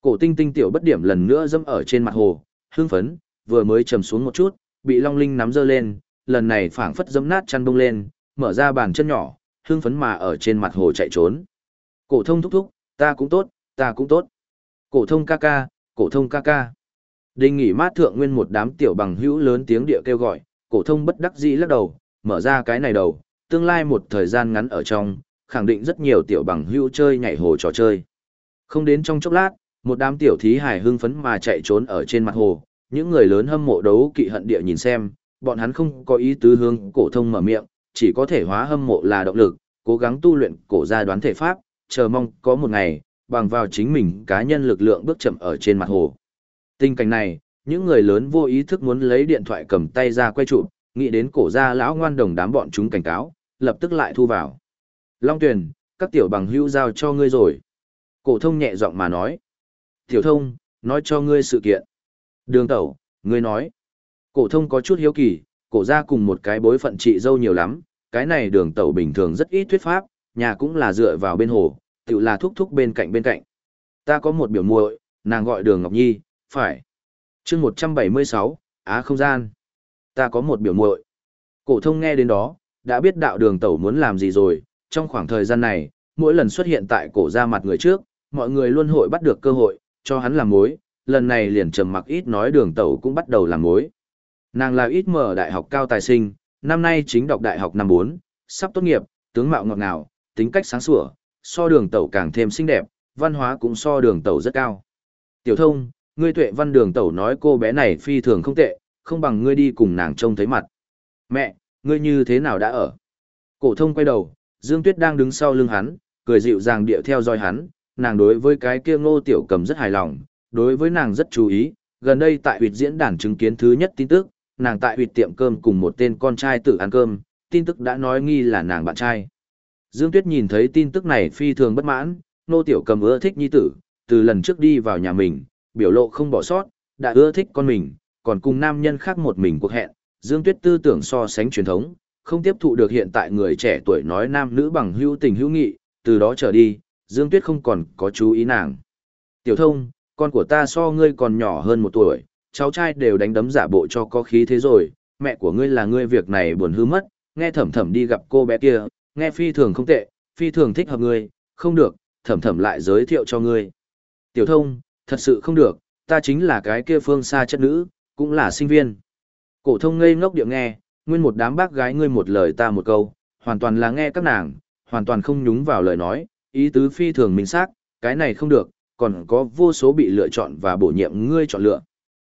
Cổ tinh tinh tiểu bất điểm lần nữa dâm ở trên mặt hồ, hương phấn, vừa mới trầm xuống một chút, bị Long Linh nắm dơ lên, lần này phảng phất dẫm nát chăn bông lên, mở ra bàn chân nhỏ, hương phấn mà ở trên mặt hồ chạy trốn. Cổ thông thúc thúc, ta cũng tốt, ta cũng tốt. Cổ thông ca ca, cổ thông ca ca. Đinh nghỉ mát thượng nguyên một đám tiểu bằng hữu lớn tiếng địa kêu gọi, cổ thông bất đắc dĩ lắc đầu, mở ra cái này đầu, tương lai một thời gian ngắn ở trong, khẳng định rất nhiều tiểu bằng hữu chơi nhảy hồ trò chơi. Không đến trong chốc lát, một đám tiểu thí hải hưng phấn mà chạy trốn ở trên mặt hồ, những người lớn hâm mộ đấu kỵ hận địa nhìn xem, bọn hắn không có ý tứ hướng cổ thông mở miệng, chỉ có thể hóa hâm mộ là động lực, cố gắng tu luyện cổ gia đoán thể pháp, chờ mong có một ngày, bằng vào chính mình cá nhân lực lượng bước chậm ở trên mặt hồ. Tình cảnh này, những người lớn vô ý thức muốn lấy điện thoại cầm tay ra quay chụp, nghĩ đến cổ gia lão ngoan đồng đám bọn chúng cảnh cáo, lập tức lại thu vào. Long Tuyền, các tiểu bằng hữu giao cho ngươi rồi. Cổ thông nhẹ giọng mà nói. Tiểu thông, nói cho ngươi sự kiện. Đường tẩu, ngươi nói. Cổ thông có chút hiếu kỳ, cổ gia cùng một cái bối phận trị dâu nhiều lắm, cái này đường tẩu bình thường rất ít thuyết pháp, nhà cũng là dựa vào bên hồ, tự là thúc thúc bên cạnh bên cạnh. Ta có một biểu muội, nàng gọi đường Ngọc Nhi, phải chương 176, Á không gian. Ta có một biểu muội. Cổ thông nghe đến đó, đã biết đạo đường tẩu muốn làm gì rồi, trong khoảng thời gian này, mỗi lần xuất hiện tại cổ ra mặt người trước, mọi người luôn hội bắt được cơ hội, cho hắn làm mối, lần này liền trầm mặc ít nói đường tẩu cũng bắt đầu làm mối. Nàng là ít mở đại học cao tài sinh, năm nay chính đọc đại học năm bốn sắp tốt nghiệp, tướng mạo ngọt ngào, tính cách sáng sủa, so đường tẩu càng thêm xinh đẹp, văn hóa cũng so đường tẩu rất cao. Tiểu thông, ngươi tuệ văn đường tẩu nói cô bé này phi thường không tệ, không bằng ngươi đi cùng nàng trông thấy mặt. Mẹ, ngươi như thế nào đã ở? Cổ thông quay đầu, Dương Tuyết đang đứng sau lưng hắn, cười dịu dàng điệu theo dõi hắn, nàng đối với cái kia ngô tiểu cầm rất hài lòng, đối với nàng rất chú ý, gần đây tại huyệt diễn đàn chứng kiến thứ nhất tin tức, nàng tại huyệt tiệm cơm cùng một tên con trai tự ăn cơm, tin tức đã nói nghi là nàng bạn trai. Dương Tuyết nhìn thấy tin tức này phi thường bất mãn, ngô tiểu cầm ưa thích nhi tử, từ lần trước đi vào nhà mình, biểu lộ không bỏ sót, đã ưa thích con mình, còn cùng nam nhân khác một mình cuộc hẹn, Dương Tuyết tư tưởng so sánh truyền thống, không tiếp thụ được hiện tại người trẻ tuổi nói nam nữ bằng hữu tình hữu nghị, từ đó trở đi, Dương Tuyết không còn có chú ý nàng. Tiểu thông, con của ta so ngươi còn nhỏ hơn một tuổi, cháu trai đều đánh đấm giả bộ cho có khí thế rồi, mẹ của ngươi là ngươi việc này buồn hư mất, nghe thẩm thẩm đi gặp cô bé kia, nghe phi thường không tệ, phi thường thích hợp ngươi, không được, thẩm thẩm lại giới thiệu cho ngươi. Tiểu thông, thật sự không được, ta chính là cái kia phương xa chất nữ, cũng là sinh viên. Cổ thông ngây ngốc điệu nghe, nguyên một đám bác gái ngươi một lời ta một câu, hoàn toàn là nghe các nàng, hoàn toàn không nhúng vào lời nói, ý tứ phi thường minh xác, cái này không được, còn có vô số bị lựa chọn và bổ nhiệm ngươi chọn lựa.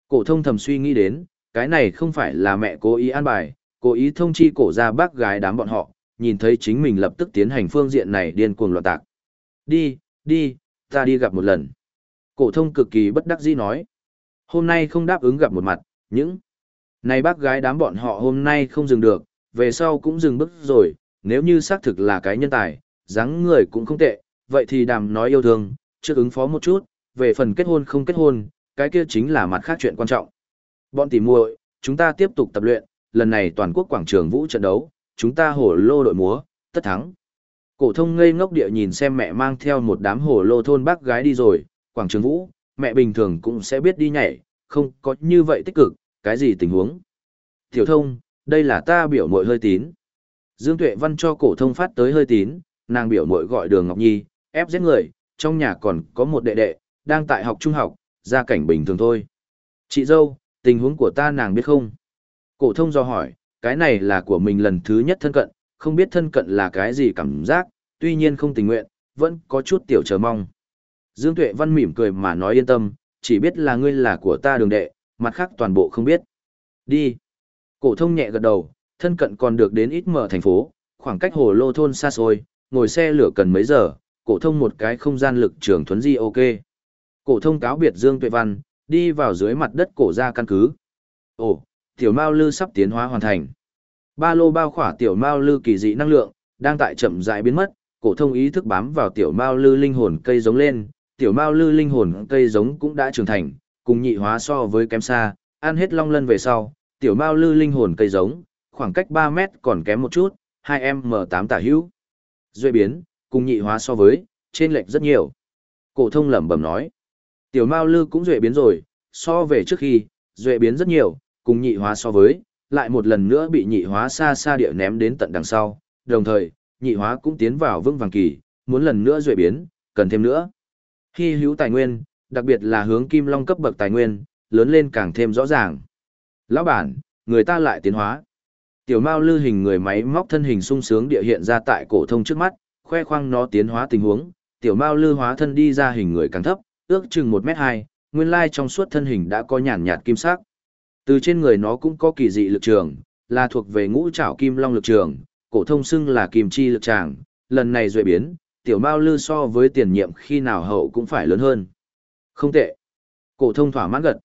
Cổ thông thầm suy nghĩ đến, cái này không phải là mẹ cố ý an bài, cố ý thông chi cổ ra bác gái đám bọn họ, nhìn thấy chính mình lập tức tiến hành phương diện này điên cuồng loạn tạc. Đi, đi, ta đi gặp một lần. Cổ thông cực kỳ bất đắc dĩ nói. Hôm nay không đáp ứng gặp một mặt, những này bác gái đám bọn họ hôm nay không dừng được, về sau cũng dừng bước rồi, nếu như xác thực là cái nhân tài, dáng người cũng không tệ, vậy thì đàm nói yêu thương, trước ứng phó một chút, về phần kết hôn không kết hôn, cái kia chính là mặt khác chuyện quan trọng. Bọn tỉ muội, chúng ta tiếp tục tập luyện, lần này toàn quốc quảng trường vũ trận đấu, chúng ta hổ lô đội múa, tất thắng. Cổ thông ngây ngốc địa nhìn xem mẹ mang theo một đám hổ lô thôn bác gái đi rồi, quảng trường vũ, mẹ bình thường cũng sẽ biết đi nhảy, không có như vậy tích cực, cái gì tình huống. Tiểu thông, đây là ta biểu muội hơi tín. Dương Tuệ Văn cho cổ thông phát tới hơi tín, nàng biểu muội gọi Đường Ngọc Nhi, ép giết người, trong nhà còn có một đệ đệ, đang tại học trung học, gia cảnh bình thường thôi. Chị dâu, tình huống của ta nàng biết không? Cổ thông do hỏi, cái này là của mình lần thứ nhất thân cận, không biết thân cận là cái gì cảm giác, tuy nhiên không tình nguyện, vẫn có chút tiểu chờ mong. Dương Tuệ Văn mỉm cười mà nói yên tâm, chỉ biết là ngươi là của ta đường đệ, mặt khác toàn bộ không biết. Đi. Cổ thông nhẹ gật đầu, thân cận còn được đến ít mở thành phố, khoảng cách hồ lô thôn xa xôi, ngồi xe lửa cần mấy giờ, cổ thông một cái không gian lực trường thuấn di ok. Cổ thông cáo biệt Dương Tuệ Văn, đi vào dưới mặt đất cổ ra căn cứ. Ồ, tiểu Mao Lư sắp tiến hóa hoàn thành. Ba lô bao khỏa tiểu Mao Lư kỳ dị năng lượng, đang tại chậm rãi biến mất, cổ thông ý thức bám vào tiểu Mao Lư linh hồn cây giống lên, tiểu Mao Lư linh hồn cây giống cũng đã trưởng thành, cùng nhị hóa so với kém xa, ăn hết long lân về sau, tiểu Mao Lư linh hồn cây giống, khoảng cách 3 mét còn kém một chút, 2M8 tả hữu. Duy biến, cùng nhị hóa so với, trên lệch rất nhiều. Cổ thông lẩm bẩm nói. Tiểu Mao Lư cũng duệ biến rồi, so về trước khi, duệ biến rất nhiều, cùng nhị hóa so với, lại một lần nữa bị nhị hóa xa xa địa ném đến tận đằng sau, đồng thời, nhị hóa cũng tiến vào vững vàng kỳ, muốn lần nữa duệ biến, cần thêm nữa. Hy hữu tài nguyên, đặc biệt là hướng kim long cấp bậc tài nguyên, lớn lên càng thêm rõ ràng. Lão bản, người ta lại tiến hóa. Tiểu Mao Lư hình người máy móc thân hình sung sướng địa hiện ra tại cổ thông trước mắt, khoe khoang nó tiến hóa tình huống, tiểu Mao Lư hóa thân đi ra hình người càng thấp, ước chừng 1 m hai, nguyên lai trong suốt thân hình đã có nhàn nhạt kim sắc. Từ trên người nó cũng có kỳ dị lực trường, là thuộc về ngũ trảo kim long lực trường, cổ thông xưng là kim chi lực tràng, lần này duy biến, tiểu Mao Lư so với tiền nhiệm khi nào hậu cũng phải lớn hơn. Không tệ. Cổ thông thỏa mãn gật.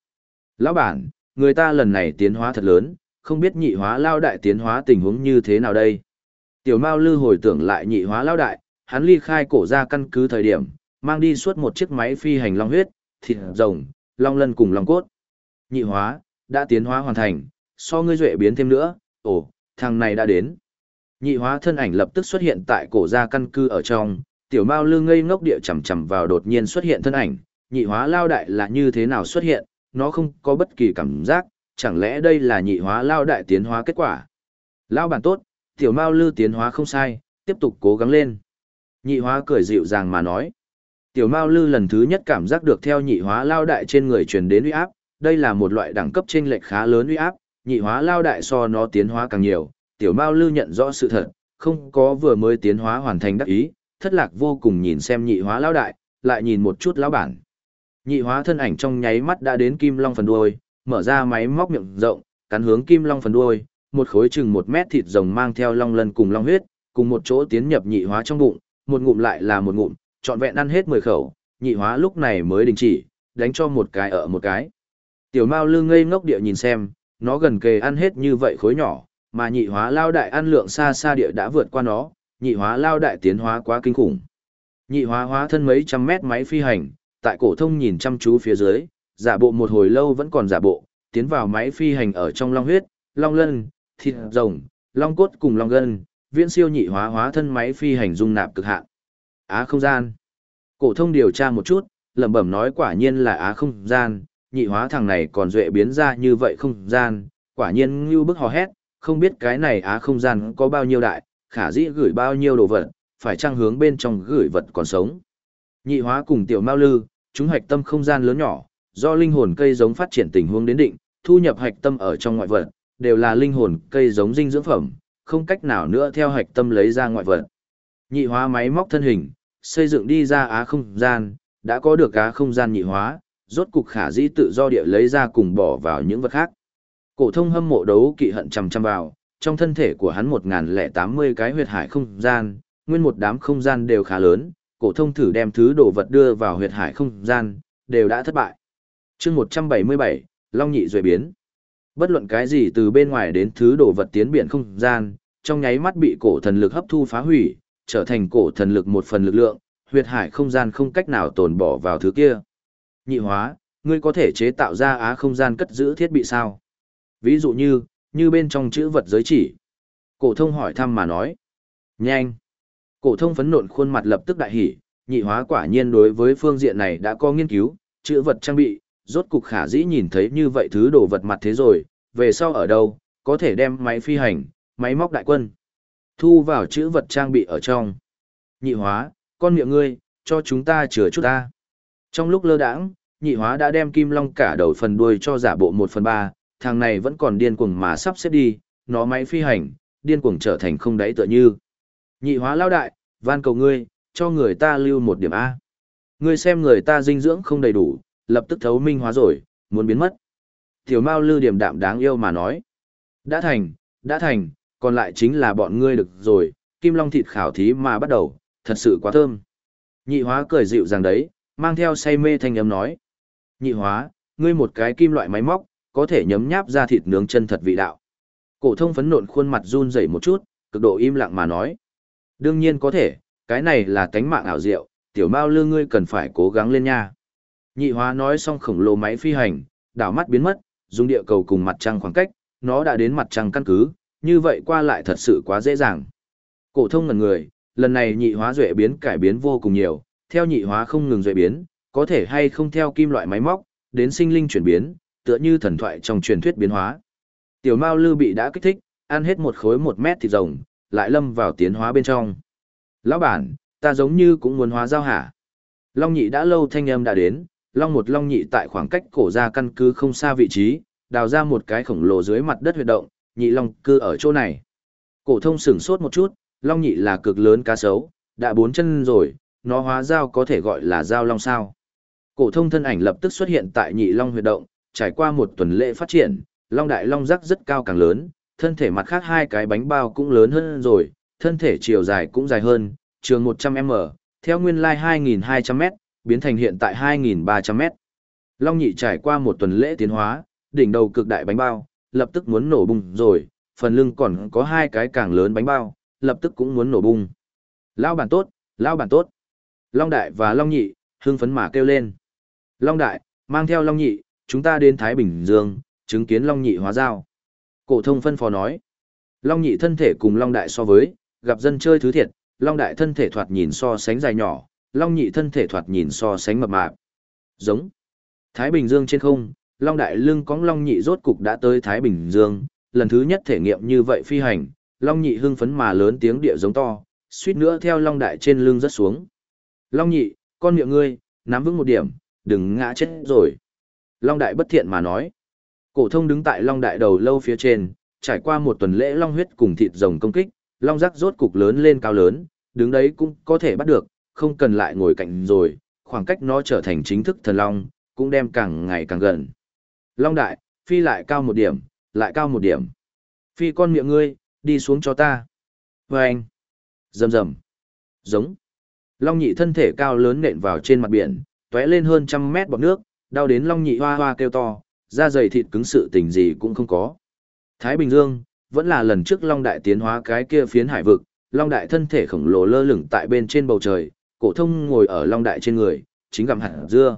Lão bản, người ta lần này tiến hóa thật lớn, không biết nhị hóa lao đại tiến hóa tình huống như thế nào đây. Tiểu Mao Lư hồi tưởng lại nhị hóa lao đại, hắn ly khai cổ ra căn cứ thời điểm, mang đi suốt một chiếc máy phi hành long huyết, thịt rồng, long lân cùng long cốt. Nhị hóa, đã tiến hóa hoàn thành, so ngươi duệ biến thêm nữa, ồ, thằng này đã đến. Nhị hóa thân ảnh lập tức xuất hiện tại cổ ra căn cứ ở trong, tiểu mao lư ngây ngốc địa chằm chằm vào đột nhiên xuất hiện thân ảnh, nhị hóa lao đại là như thế nào xuất hiện, nó không có bất kỳ cảm giác, chẳng lẽ đây là nhị hóa lao đại tiến hóa kết quả. Lao bản tốt, tiểu mao lư tiến hóa không sai, tiếp tục cố gắng lên. Nhị hóa cười dịu dàng mà nói. Tiểu Mao Lư lần thứ nhất cảm giác được theo nhị hóa lao đại trên người truyền đến uy áp, đây là một loại đẳng cấp chênh lệch khá lớn uy áp, nhị hóa lao đại so nó tiến hóa càng nhiều, Tiểu Mao Lư nhận rõ sự thật, không có vừa mới tiến hóa hoàn thành đắc ý, thất lạc vô cùng nhìn xem nhị hóa lao đại, lại nhìn một chút lão bản. Nhị hóa thân ảnh trong nháy mắt đã đến kim long phần đuôi, mở ra máy móc miệng rộng, cắn hướng kim long phần đuôi, một khối chừng một mét thịt rồng mang theo long lân cùng long huyết, cùng một chỗ tiến nhập nhị hóa trong bụng, một ngụm lại là một ngụm, trọn vẹn ăn hết 10 khẩu, nhị hóa lúc này mới đình chỉ, đánh cho một cái ở một cái. Tiểu Mao lư ngây ngốc địa nhìn xem, nó gần kề ăn hết như vậy khối nhỏ, mà nhị hóa lao đại ăn lượng xa xa địa đã vượt qua nó, nhị hóa lao đại tiến hóa quá kinh khủng. Nhị hóa hóa thân mấy trăm mét máy phi hành, tại cổ thông nhìn chăm chú phía dưới, giả bộ một hồi lâu vẫn còn giả bộ, tiến vào máy phi hành ở trong long huyết, long lân, thịt rồng, long cốt cùng long gân, viễn siêu nhị hóa hóa thân máy phi hành dung nạp cực hạn. Á không gian. Cổ thông điều tra một chút, lẩm bẩm nói quả nhiên là á không gian, nhị hóa thằng này còn duệ biến ra như vậy không gian, quả nhiên như bức hò hét, không biết cái này á không gian có bao nhiêu đại, khả dĩ gửi bao nhiêu đồ vật, phải trang hướng bên trong gửi vật còn sống. Nhị hóa cùng tiểu Mao Lư, chúng hạch tâm không gian lớn nhỏ, do linh hồn cây giống phát triển tình huống đến định, thu nhập hạch tâm ở trong ngoại vật, đều là linh hồn cây giống dinh dưỡng phẩm, không cách nào nữa theo hạch tâm lấy ra ngoại vật. Nhị hóa máy móc thân hình, xây dựng đi ra á không gian, đã có được á không gian nhị hóa, rốt cục khả dĩ tự do địa lấy ra cùng bỏ vào những vật khác. Cổ thông hâm mộ đấu kỵ hận chằm chằm vào, trong thân thể của hắn 1080 cái huyệt hải không gian, nguyên một đám không gian đều khá lớn, cổ thông thử đem thứ đồ vật đưa vào huyệt hải không gian, đều đã thất bại. Chương 177, Long nhị duệ biến. Bất luận cái gì từ bên ngoài đến thứ đồ vật tiến biển không gian, trong nháy mắt bị cổ thần lực hấp thu phá hủy, trở thành cổ thần lực một phần lực lượng, huyệt hải không gian không cách nào tồn bỏ vào thứ kia. Nhị hóa, ngươi có thể chế tạo ra á không gian cất giữ thiết bị sao? Ví dụ như, như bên trong chữ vật giới chỉ. Cổ thông hỏi thăm mà nói. Nhanh. Cổ thông phấn nộn khuôn mặt lập tức đại hỉ, nhị hóa quả nhiên đối với phương diện này đã có nghiên cứu, chữ vật trang bị, rốt cục khả dĩ nhìn thấy như vậy thứ đồ vật mặt thế rồi, về sau ở đâu, có thể đem máy phi hành, máy móc đại quân, thu vào chữ vật trang bị ở trong. Nhị hóa, con miệng ngươi, cho chúng ta chừa chút ta. Trong lúc lơ đãng, nhị hóa đã đem kim long cả đầu phần đuôi cho giả bộ một phần ba, thằng này vẫn còn điên cuồng mà sắp xếp đi, nó máy phi hành, điên cuồng trở thành không đáy tựa như. Nhị hóa lao đại, van cầu ngươi, cho người ta lưu một điểm A. Ngươi xem người ta dinh dưỡng không đầy đủ, lập tức thấu minh hóa rồi, muốn biến mất. Tiểu Mao lư điểm đạm đáng yêu mà nói. Đã thành, đã thành, còn lại chính là bọn ngươi được rồi, kim long thịt khảo thí mà bắt đầu, thật sự quá thơm. Nhị hóa cười dịu dàng đấy, mang theo say mê thanh âm nói. Nhị hóa, ngươi một cái kim loại máy móc, có thể nhấm nháp ra thịt nướng chân thật vị đạo. Cổ thông phấn nộn khuôn mặt run rẩy một chút, cực độ im lặng mà nói. Đương nhiên có thể, cái này là cánh mạng ảo diệu, tiểu mao lư ngươi cần phải cố gắng lên nha. Nhị hóa nói xong khổng lồ máy phi hành, đảo mắt biến mất, dùng địa cầu cùng mặt trăng khoảng cách, nó đã đến mặt trăng căn cứ, như vậy qua lại thật sự quá dễ dàng. Cổ thông ngẩn người, lần này nhị hóa duệ biến cải biến vô cùng nhiều, theo nhị hóa không ngừng duệ biến, có thể hay không theo kim loại máy móc, đến sinh linh chuyển biến, tựa như thần thoại trong truyền thuyết biến hóa. Tiểu Mao Lư bị đã kích thích, ăn hết một khối một mét thịt rồng, lại lâm vào tiến hóa bên trong. Lão bản, ta giống như cũng muốn hóa giao hả? Long nhị đã lâu thanh âm đã đến, long một long nhị tại khoảng cách cổ ra căn cứ không xa vị trí, đào ra một cái khổng lồ dưới mặt đất huyệt động, nhị long cư ở chỗ này. Cổ thông sửng sốt một chút, long nhị là cực lớn cá sấu, đã bốn chân rồi, nó hóa giao có thể gọi là giao long sao. Cổ thông thân ảnh lập tức xuất hiện tại nhị long huyệt động, trải qua một tuần lễ phát triển, long đại long rắc rất cao càng lớn, thân thể mặt khác hai cái bánh bao cũng lớn hơn rồi, thân thể chiều dài cũng dài hơn, trường 100m, theo nguyên lai 2.200m, biến thành hiện tại 2300m. Long nhị trải qua một tuần lễ tiến hóa, đỉnh đầu cực đại bánh bao, lập tức muốn nổ bung rồi, phần lưng còn có hai cái càng lớn bánh bao, lập tức cũng muốn nổ bung. Lao bản tốt, lao bản tốt. Long đại và Long nhị, hưng phấn mà kêu lên. Long đại, mang theo Long nhị, chúng ta đến Thái Bình Dương, chứng kiến Long nhị hóa giao. Cổ thông phân phó nói. Long nhị thân thể cùng Long đại so với, gặp dân chơi thứ thiệt, Long đại thân thể thoạt nhìn so sánh dài nhỏ, Long nhị thân thể thoạt nhìn so sánh mập mạp. Giống. Thái Bình Dương trên không, Long đại lưng cóng Long nhị rốt cục đã tới Thái Bình Dương, lần thứ nhất thể nghiệm như vậy phi hành, Long nhị hưng phấn mà lớn tiếng địa giống to, suýt nữa theo Long đại trên lưng rất xuống. Long nhị, con miệng ngươi, nắm vững một điểm, đừng ngã chết rồi. Long đại bất thiện mà nói. Cổ thông đứng tại Long đại đầu lâu phía trên, trải qua một tuần lễ long huyết cùng thịt rồng công kích, long rắc rốt cục lớn lên cao lớn, đứng đấy cũng có thể bắt được, không cần lại ngồi cạnh rồi, khoảng cách nó trở thành chính thức thần long, cũng đem càng ngày càng gần. Long đại, phi lại cao một điểm, lại cao một điểm. Phi con miệng ngươi, đi xuống cho ta. Vâng. Rầm rầm. Giống. Long nhị thân thể cao lớn nện vào trên mặt biển, tóe lên hơn trăm mét bọt nước, đau đến long nhị hoa hoa kêu to, da dày thịt cứng sự tình gì cũng không có. Thái Bình Dương, vẫn là lần trước long đại tiến hóa cái kia phiến hải vực, long đại thân thể khổng lồ lơ lửng tại bên trên bầu trời, cổ thông ngồi ở long đại trên người, chính gặm hạt dưa.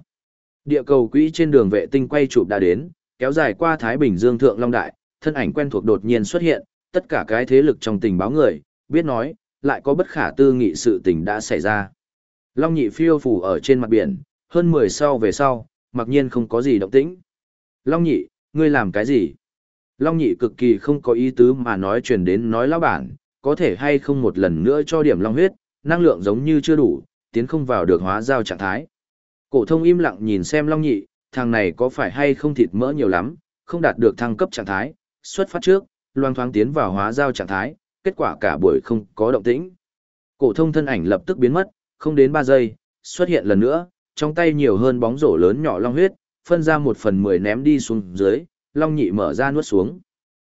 Địa cầu quỹ trên đường vệ tinh quay chụp đã đến, kéo dài qua Thái Bình Dương thượng long đại, thân ảnh quen thuộc đột nhiên xuất hiện, tất cả cái thế lực trong tình báo người, biết nói, lại có bất khả tư nghị sự tình đã xảy ra. Long nhị phiêu phủ ở trên mặt biển, hơn 10 sau về sau, mặc nhiên không có gì động tĩnh. Long nhị, ngươi làm cái gì? Long nhị cực kỳ không có ý tứ mà nói truyền đến nói lão bản, có thể hay không một lần nữa cho điểm long huyết, năng lượng giống như chưa đủ, tiến không vào được hóa giao trạng thái. Cổ thông im lặng nhìn xem Long nhị, thằng này có phải hay không thịt mỡ nhiều lắm, không đạt được thăng cấp trạng thái, xuất phát trước, loang thoáng tiến vào hóa giao trạng thái, kết quả cả buổi không có động tĩnh. Cổ thông thân ảnh lập tức biến mất, không đến 3 giây, xuất hiện lần nữa, trong tay nhiều hơn bóng rổ lớn nhỏ long huyết, phân ra một phần mười ném đi xuống dưới, Long Nhị mở ra nuốt xuống.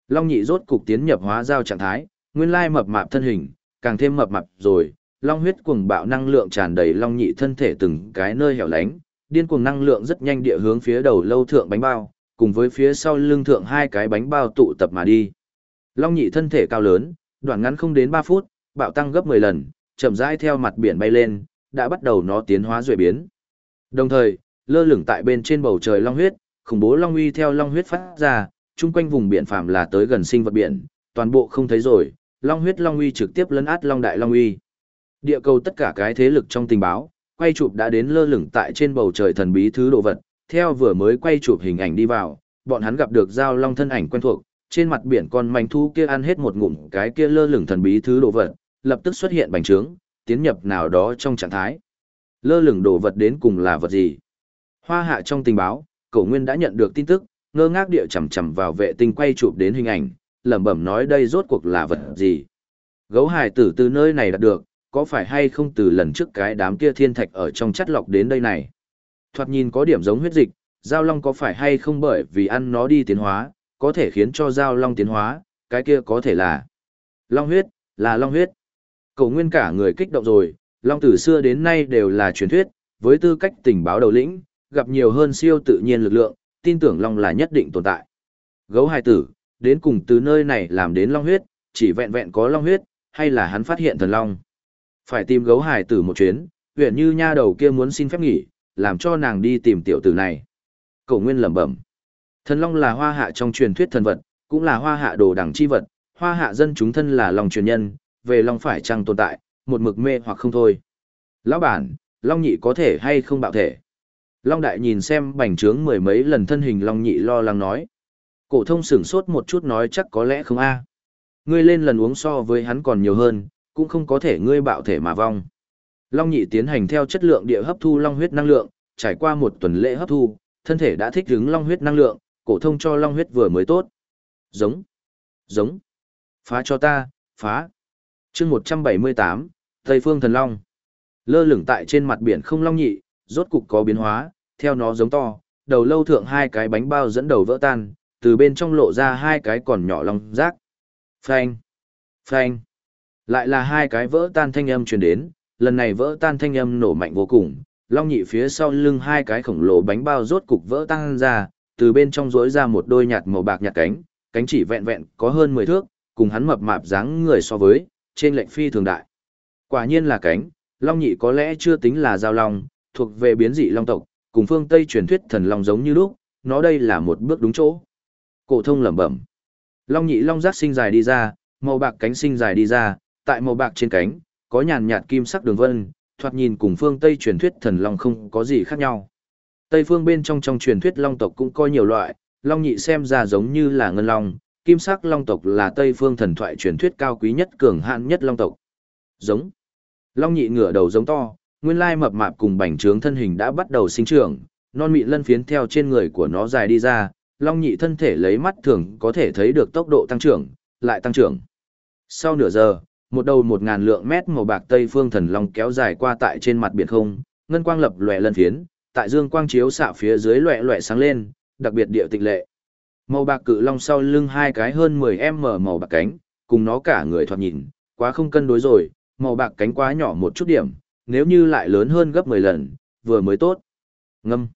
Long Nhị rốt cục tiến nhập hóa giao trạng thái, nguyên lai mập mạp thân hình, càng thêm mập mạp rồi, long huyết cuồng bạo năng lượng tràn đầy long nhị thân thể từng cái nơi hẻo lánh, điên cuồng năng lượng rất nhanh địa hướng phía đầu lâu thượng bánh bao, cùng với phía sau lưng thượng hai cái bánh bao tụ tập mà đi. Long nhị thân thể cao lớn, đoạn ngắn không đến 3 phút, bạo tăng gấp 10 lần, chậm rãi theo mặt biển bay lên, đã bắt đầu nó tiến hóa duệ biến. Đồng thời, lơ lửng tại bên trên bầu trời long huyết, khủng bố long uy theo long huyết phát ra, chung quanh vùng biển phạm là tới gần sinh vật biển, toàn bộ không thấy rồi, long huyết long uy trực tiếp lấn át long đại long uy. Địa cầu tất cả cái thế lực trong tình báo, quay chụp đã đến lơ lửng tại trên bầu trời thần bí thứ đồ vật, theo vừa mới quay chụp hình ảnh đi vào, bọn hắn gặp được giao long thân ảnh quen thuộc, trên mặt biển con manh thu kia ăn hết một ngụm cái kia lơ lửng thần bí thứ đồ vật, lập tức xuất hiện bành trướng, tiến nhập nào đó trong trạng thái. Lơ lửng đồ vật đến cùng là vật gì? Hoa hạ trong tình báo, cổ nguyên đã nhận được tin tức, ngơ ngác địa chầm chầm vào vệ tinh quay chụp đến hình ảnh, lẩm bẩm nói đây rốt cuộc là vật gì. Gấu hải tử từ nơi này đạt được, có phải hay không từ lần trước cái đám kia thiên thạch ở trong chất lọc đến đây này. Thoạt nhìn có điểm giống huyết dịch, giao long có phải hay không bởi vì ăn nó đi tiến hóa, có thể khiến cho giao long tiến hóa, cái kia có thể là long huyết, là long huyết. Cổ nguyên cả người kích động rồi, long từ xưa đến nay đều là truyền thuyết, với tư cách tình báo đầu lĩnh, gặp nhiều hơn siêu tự nhiên lực lượng, tin tưởng long là nhất định tồn tại. Gấu hài tử, đến cùng từ nơi này làm đến long huyết, chỉ vẹn vẹn có long huyết, hay là hắn phát hiện thần long. Phải tìm gấu hài tử một chuyến, huyện như nha đầu kia muốn xin phép nghỉ, làm cho nàng đi tìm tiểu tử này. Cổ nguyên lẩm bẩm. Thần long là hoa hạ trong truyền thuyết thần vật, cũng là hoa hạ đồ đẳng chi vật, hoa hạ dân chúng thân là lòng truyền nhân, về long phải chăng tồn tại, một mực mê hoặc không thôi. Lão bản, long nhị có thể hay không bạo thể. Long đại nhìn xem bành trướng mười mấy lần thân hình long nhị lo lắng nói. Cổ thông sửng sốt một chút nói chắc có lẽ không a. Ngươi lên lần uống so với hắn còn nhiều hơn, cũng không có thể ngươi bạo thể mà vong. Long nhị tiến hành theo chất lượng địa hấp thu long huyết năng lượng, trải qua một tuần lễ hấp thu, thân thể đã thích ứng long huyết năng lượng, cổ thông cho long huyết vừa mới tốt. Giống, giống, phá cho ta, phá. Chương 178, Tây Phương Thần Long. Lơ lửng tại trên mặt biển không long nhị, rốt cục có biến hóa, theo nó giống to, đầu lâu thượng hai cái bánh bao dẫn đầu vỡ tan, từ bên trong lộ ra hai cái còn nhỏ long rác. Phanh, phanh. Lại là hai cái vỡ tan thanh âm truyền đến, lần này vỡ tan thanh âm nổ mạnh vô cùng, long nhị phía sau lưng hai cái khổng lồ bánh bao rốt cục vỡ tan ra, từ bên trong rỗi ra một đôi nhạt màu bạc nhạt cánh, cánh chỉ vẹn vẹn có hơn 10 thước, cùng hắn mập mạp dáng người so với, trên lệnh phi thường đại. Quả nhiên là cánh, long nhị có lẽ chưa tính là giao long, thuộc về biến dị long tộc, cùng phương Tây truyền thuyết thần long giống như lúc, nó đây là một bước đúng chỗ. Cổ thông lẩm bẩm. Long nhị long giác sinh dài đi ra, màu bạc cánh sinh dài đi ra, tại màu bạc trên cánh, có nhàn nhạt kim sắc đường vân, thoạt nhìn cùng phương Tây truyền thuyết thần long không có gì khác nhau. Tây phương bên trong trong truyền thuyết long tộc cũng có nhiều loại, long nhị xem ra giống như là ngân long, kim sắc long tộc là Tây phương thần thoại truyền thuyết cao quý nhất cường hãn nhất long tộc. Giống. Long nhị ngửa đầu giống to, nguyên lai mập mạp cùng bành trướng thân hình đã bắt đầu sinh trưởng, non mịn lân phiến theo trên người của nó dài đi ra, long nhị thân thể lấy mắt thường có thể thấy được tốc độ tăng trưởng, lại tăng trưởng. Sau nửa giờ, một đầu một ngàn lượng mét màu bạc tây phương thần long kéo dài qua tại trên mặt biển không, ngân quang lập lòe lân phiến, tại dương quang chiếu xạ phía dưới loẹ loẹ sáng lên, đặc biệt địa tịch lệ. Màu bạc cự long sau lưng hai cái hơn 10m màu bạc cánh, cùng nó cả người thoạt nhìn, quá không cân đối rồi, màu bạc cánh quá nhỏ một chút điểm, nếu như lại lớn hơn gấp 10 lần, vừa mới tốt. Ngâm.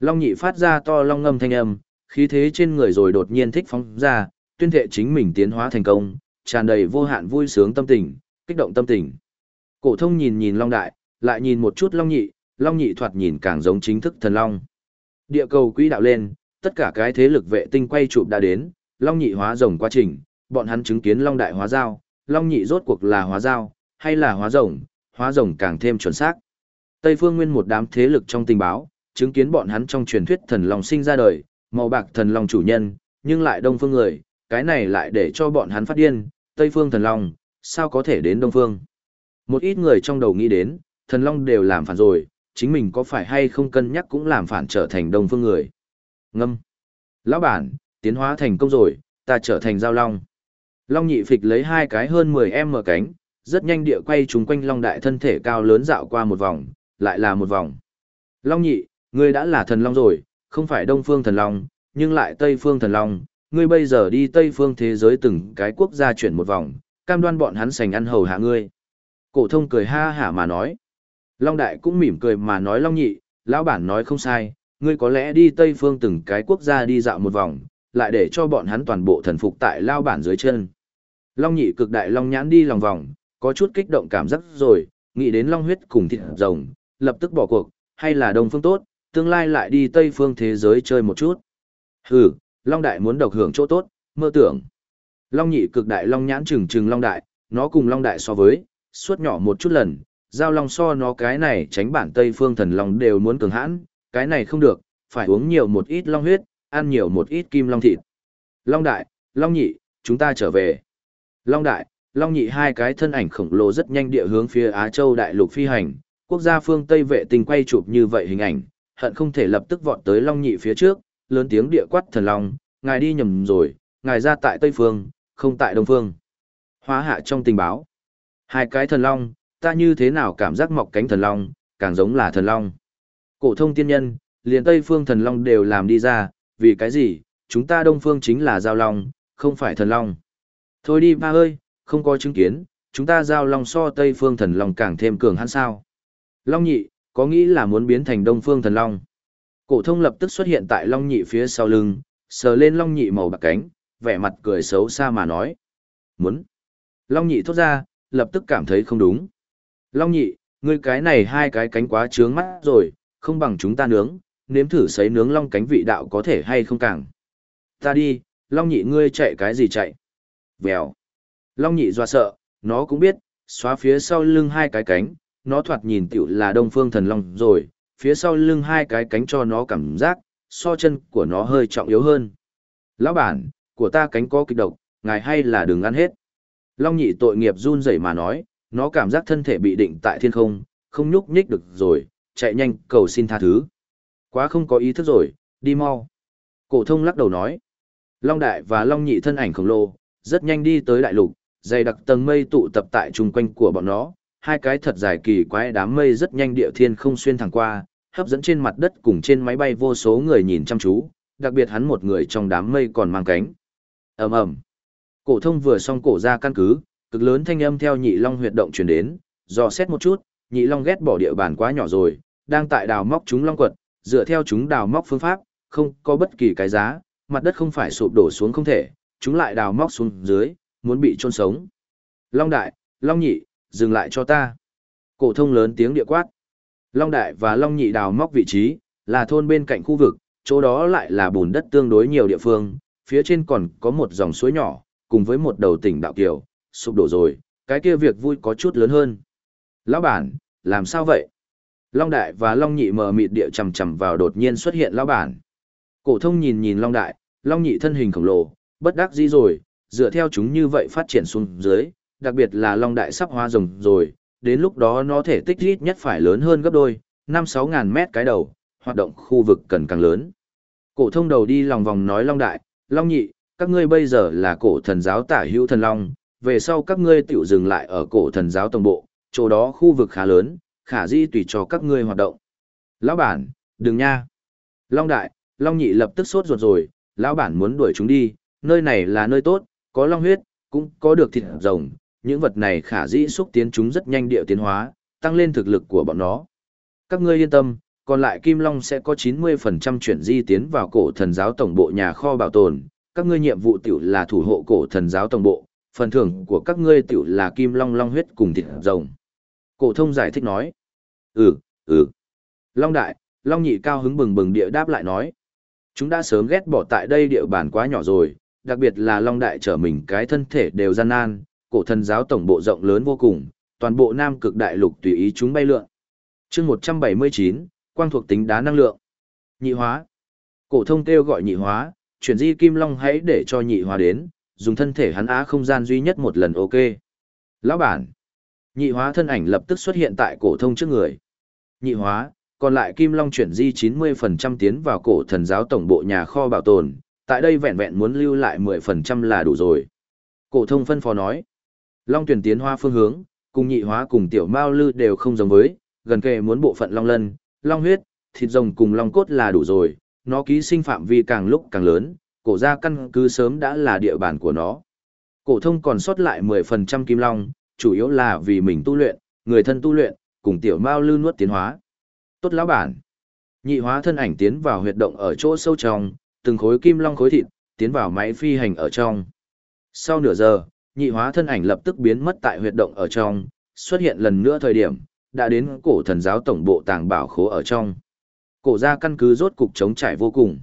Long nhị phát ra to long ngâm thanh âm, khí thế trên người rồi đột nhiên thích phóng ra, tuyên thệ chính mình tiến hóa thành công, tràn đầy vô hạn vui sướng tâm tình, kích động tâm tình. Cổ thông nhìn nhìn Long Đại, lại nhìn một chút Long Nhị, Long Nhị thoạt nhìn càng giống chính thức thần long. Địa cầu quỹ đạo lên, tất cả cái thế lực vệ tinh quay chụp đã đến, Long Nhị hóa rồng quá trình, bọn hắn chứng kiến Long Đại hóa giao, Long Nhị rốt cuộc là hóa giao, hay là hóa rồng, hóa rồng càng thêm chuẩn xác. Tây Phương Nguyên một đám thế lực trong tình báo, chứng kiến bọn hắn trong truyền thuyết thần long sinh ra đời, màu bạc thần long chủ nhân, nhưng lại đông phương người, cái này lại để cho bọn hắn phát điên, Tây Phương Thần Long, sao có thể đến Đông Phương? Một ít người trong đầu nghĩ đến, Thần Long đều làm phản rồi, chính mình có phải hay không cân nhắc cũng làm phản trở thành Đông Phương người. Ngâm. Lão bản, tiến hóa thành công rồi, ta trở thành Giao Long. Long nhị phịch lấy hai cái hơn 10 em mở cánh, rất nhanh địa quay chúng quanh Long đại thân thể cao lớn dạo qua một vòng, lại là một vòng. Long nhị, ngươi đã là thần Long rồi, không phải Đông Phương Thần Long, nhưng lại Tây Phương Thần Long, ngươi bây giờ đi Tây Phương thế giới từng cái quốc gia chuyển một vòng, cam đoan bọn hắn sành ăn hầu hạ ngươi. Cổ thông cười ha hả mà nói. Long Đại cũng mỉm cười mà nói Long Nhị, lão bản nói không sai, ngươi có lẽ đi Tây Phương từng cái quốc gia đi dạo một vòng, lại để cho bọn hắn toàn bộ thần phục tại lao bản dưới chân. Long Nhị cực đại long nhãn đi lòng vòng, có chút kích động cảm giác rồi, nghĩ đến long huyết cùng thịt rồng, lập tức bỏ cuộc, hay là đông phương tốt, tương lai lại đi Tây Phương thế giới chơi một chút. Hừ, Long Đại muốn độc hưởng chỗ tốt, mơ tưởng. Long Nhị cực đại long nhãn trừng trừng Long Đại, nó cùng Long Đại so với, suốt nhỏ một chút lần, giao long so nó cái này tránh bản Tây Phương thần long đều muốn cường hãn, cái này không được, phải uống nhiều một ít long huyết, ăn nhiều một ít kim long thịt. Long Đại, Long Nhị, chúng ta trở về. Long Đại, Long Nhị hai cái thân ảnh khổng lồ rất nhanh địa hướng phía Á Châu đại lục phi hành, quốc gia phương Tây vệ tinh quay chụp như vậy hình ảnh, hận không thể lập tức vọt tới Long Nhị phía trước, lớn tiếng địa quát thần long, ngài đi nhầm rồi, ngài ra tại Tây phương, không tại Đông phương. Hóa hạ trong tình báo. Hai cái thần long, ta như thế nào cảm giác mọc cánh thần long, càng giống là thần long. Cổ thông tiên nhân, liền Tây phương thần long đều làm đi ra, vì cái gì, chúng ta Đông phương chính là giao long, không phải thần long. Thôi đi ba ơi, không có chứng kiến, chúng ta giao long so Tây phương thần long càng thêm cường hãn sao. Long nhị, có nghĩ là muốn biến thành Đông phương thần long. Cổ thông lập tức xuất hiện tại long nhị phía sau lưng, sờ lên long nhị màu bạc cánh, vẻ mặt cười xấu xa mà nói. Muốn. Long nhị thốt ra, lập tức cảm thấy không đúng. Long nhị, ngươi cái này hai cái cánh quá trướng mắt rồi, không bằng chúng ta nướng, nếm thử sấy nướng long cánh vị đạo có thể hay không càng. Ta đi, long nhị ngươi chạy cái gì chạy? Vèo. Long nhị doa sợ, nó cũng biết, xóa phía sau lưng hai cái cánh, nó thoạt nhìn tiểu là đông phương thần long rồi, phía sau lưng hai cái cánh cho nó cảm giác, so chân của nó hơi trọng yếu hơn. Lão bản, của ta cánh có kịch độc, ngài hay là đừng ăn hết. Long nhị tội nghiệp run rẩy mà nói, nó cảm giác thân thể bị định tại thiên không, không nhúc nhích được rồi, chạy nhanh cầu xin tha thứ. Quá không có ý thức rồi, đi mau. Cổ thông lắc đầu nói. Long đại và Long nhị thân ảnh khổng lồ, rất nhanh đi tới đại lục, dày đặc tầng mây tụ tập tại chung quanh của bọn nó, hai cái thật dài kỳ quái đám mây rất nhanh địa thiên không xuyên thẳng qua, hấp dẫn trên mặt đất cùng trên máy bay vô số người nhìn chăm chú, đặc biệt hắn một người trong đám mây còn mang cánh. Ầm ầm. Cổ thông vừa xong cổ ra căn cứ, cực lớn thanh âm theo nhị long huyệt động truyền đến, dò xét một chút, nhị long ghét bỏ địa bàn quá nhỏ rồi, đang tại đào móc chúng long quật, dựa theo chúng đào móc phương pháp, không có bất kỳ cái giá, mặt đất không phải sụp đổ xuống không thể, chúng lại đào móc xuống dưới, muốn bị chôn sống. Long đại, Long nhị, dừng lại cho ta. Cổ thông lớn tiếng địa quát. Long đại và Long nhị đào móc vị trí, là thôn bên cạnh khu vực, chỗ đó lại là bùn đất tương đối nhiều địa phương, phía trên còn có một dòng suối nhỏ, cùng với một đầu tỉnh đạo kiều, sụp đổ rồi, cái kia việc vui có chút lớn hơn. Lão bản, làm sao vậy? Long đại và Long nhị mờ mịt địa chầm chầm vào đột nhiên xuất hiện lão bản. Cổ thông nhìn nhìn Long đại, Long nhị thân hình khổng lồ, bất đắc dĩ rồi, dựa theo chúng như vậy phát triển xuống dưới, đặc biệt là Long đại sắp hoa rồng rồi, đến lúc đó nó thể tích ít nhất phải lớn hơn gấp đôi, 5-6 ngàn mét cái đầu, hoạt động khu vực cần càng lớn. Cổ thông đầu đi lòng vòng nói Long đại, Long nhị, các ngươi bây giờ là cổ thần giáo tả hữu thần long, về sau các ngươi tiểu dừng lại ở cổ thần giáo tổng bộ, chỗ đó khu vực khá lớn, khả di tùy cho các ngươi hoạt động. Lão bản, đừng nha. Long đại, Long nhị lập tức sốt ruột rồi, lão bản muốn đuổi chúng đi, nơi này là nơi tốt, có long huyết, cũng có được thịt rồng, những vật này khả dĩ xúc tiến chúng rất nhanh điệu tiến hóa, tăng lên thực lực của bọn nó. Các ngươi yên tâm, còn lại Kim Long sẽ có 90% chuyển di tiến vào cổ thần giáo tổng bộ nhà kho bảo tồn, các ngươi nhiệm vụ tiểu là thủ hộ cổ thần giáo tổng bộ, phần thưởng của các ngươi tiểu là Kim Long Long huyết cùng thịt rồng. Cổ thông giải thích nói. Ừ, ừ. Long đại, Long nhị cao hứng bừng bừng địa đáp lại nói. Chúng đã sớm ghét bỏ tại đây địa bàn quá nhỏ rồi, đặc biệt là Long đại trở mình cái thân thể đều gian nan, cổ thần giáo tổng bộ rộng lớn vô cùng, toàn bộ Nam cực đại lục tùy ý chúng bay lượn. Chương 179, quang thuộc tính đá năng lượng. Nhị hóa. Cổ thông kêu gọi nhị hóa, chuyển di kim long hãy để cho nhị hóa đến, dùng thân thể hắn á không gian duy nhất một lần ok. Lão bản. Nhị hóa thân ảnh lập tức xuất hiện tại cổ thông trước người. Nhị hóa, còn lại kim long chuyển di 90% tiến vào cổ thần giáo tổng bộ nhà kho bảo tồn, tại đây vẹn vẹn muốn lưu lại 10% là đủ rồi. Cổ thông phân phó nói. Long tuyển tiến hóa phương hướng, cùng nhị hóa cùng tiểu mao lư đều không giống với, gần kề muốn bộ phận long lân, long huyết, thịt rồng cùng long cốt là đủ rồi, nó ký sinh phạm vi càng lúc càng lớn, cổ gia căn cứ sớm đã là địa bàn của nó. Cổ thông còn sót lại 10% kim long, chủ yếu là vì mình tu luyện, người thân tu luyện, cùng tiểu mao lư nuốt tiến hóa. Tốt lão bản. Nhị hóa thân ảnh tiến vào huyệt động ở chỗ sâu trong, từng khối kim long khối thịt, tiến vào máy phi hành ở trong. Sau nửa giờ, nhị hóa thân ảnh lập tức biến mất tại huyệt động ở trong, xuất hiện lần nữa thời điểm, đã đến cổ thần giáo tổng bộ tàng bảo khố ở trong. Cổ ra căn cứ rốt cục chống trải vô cùng.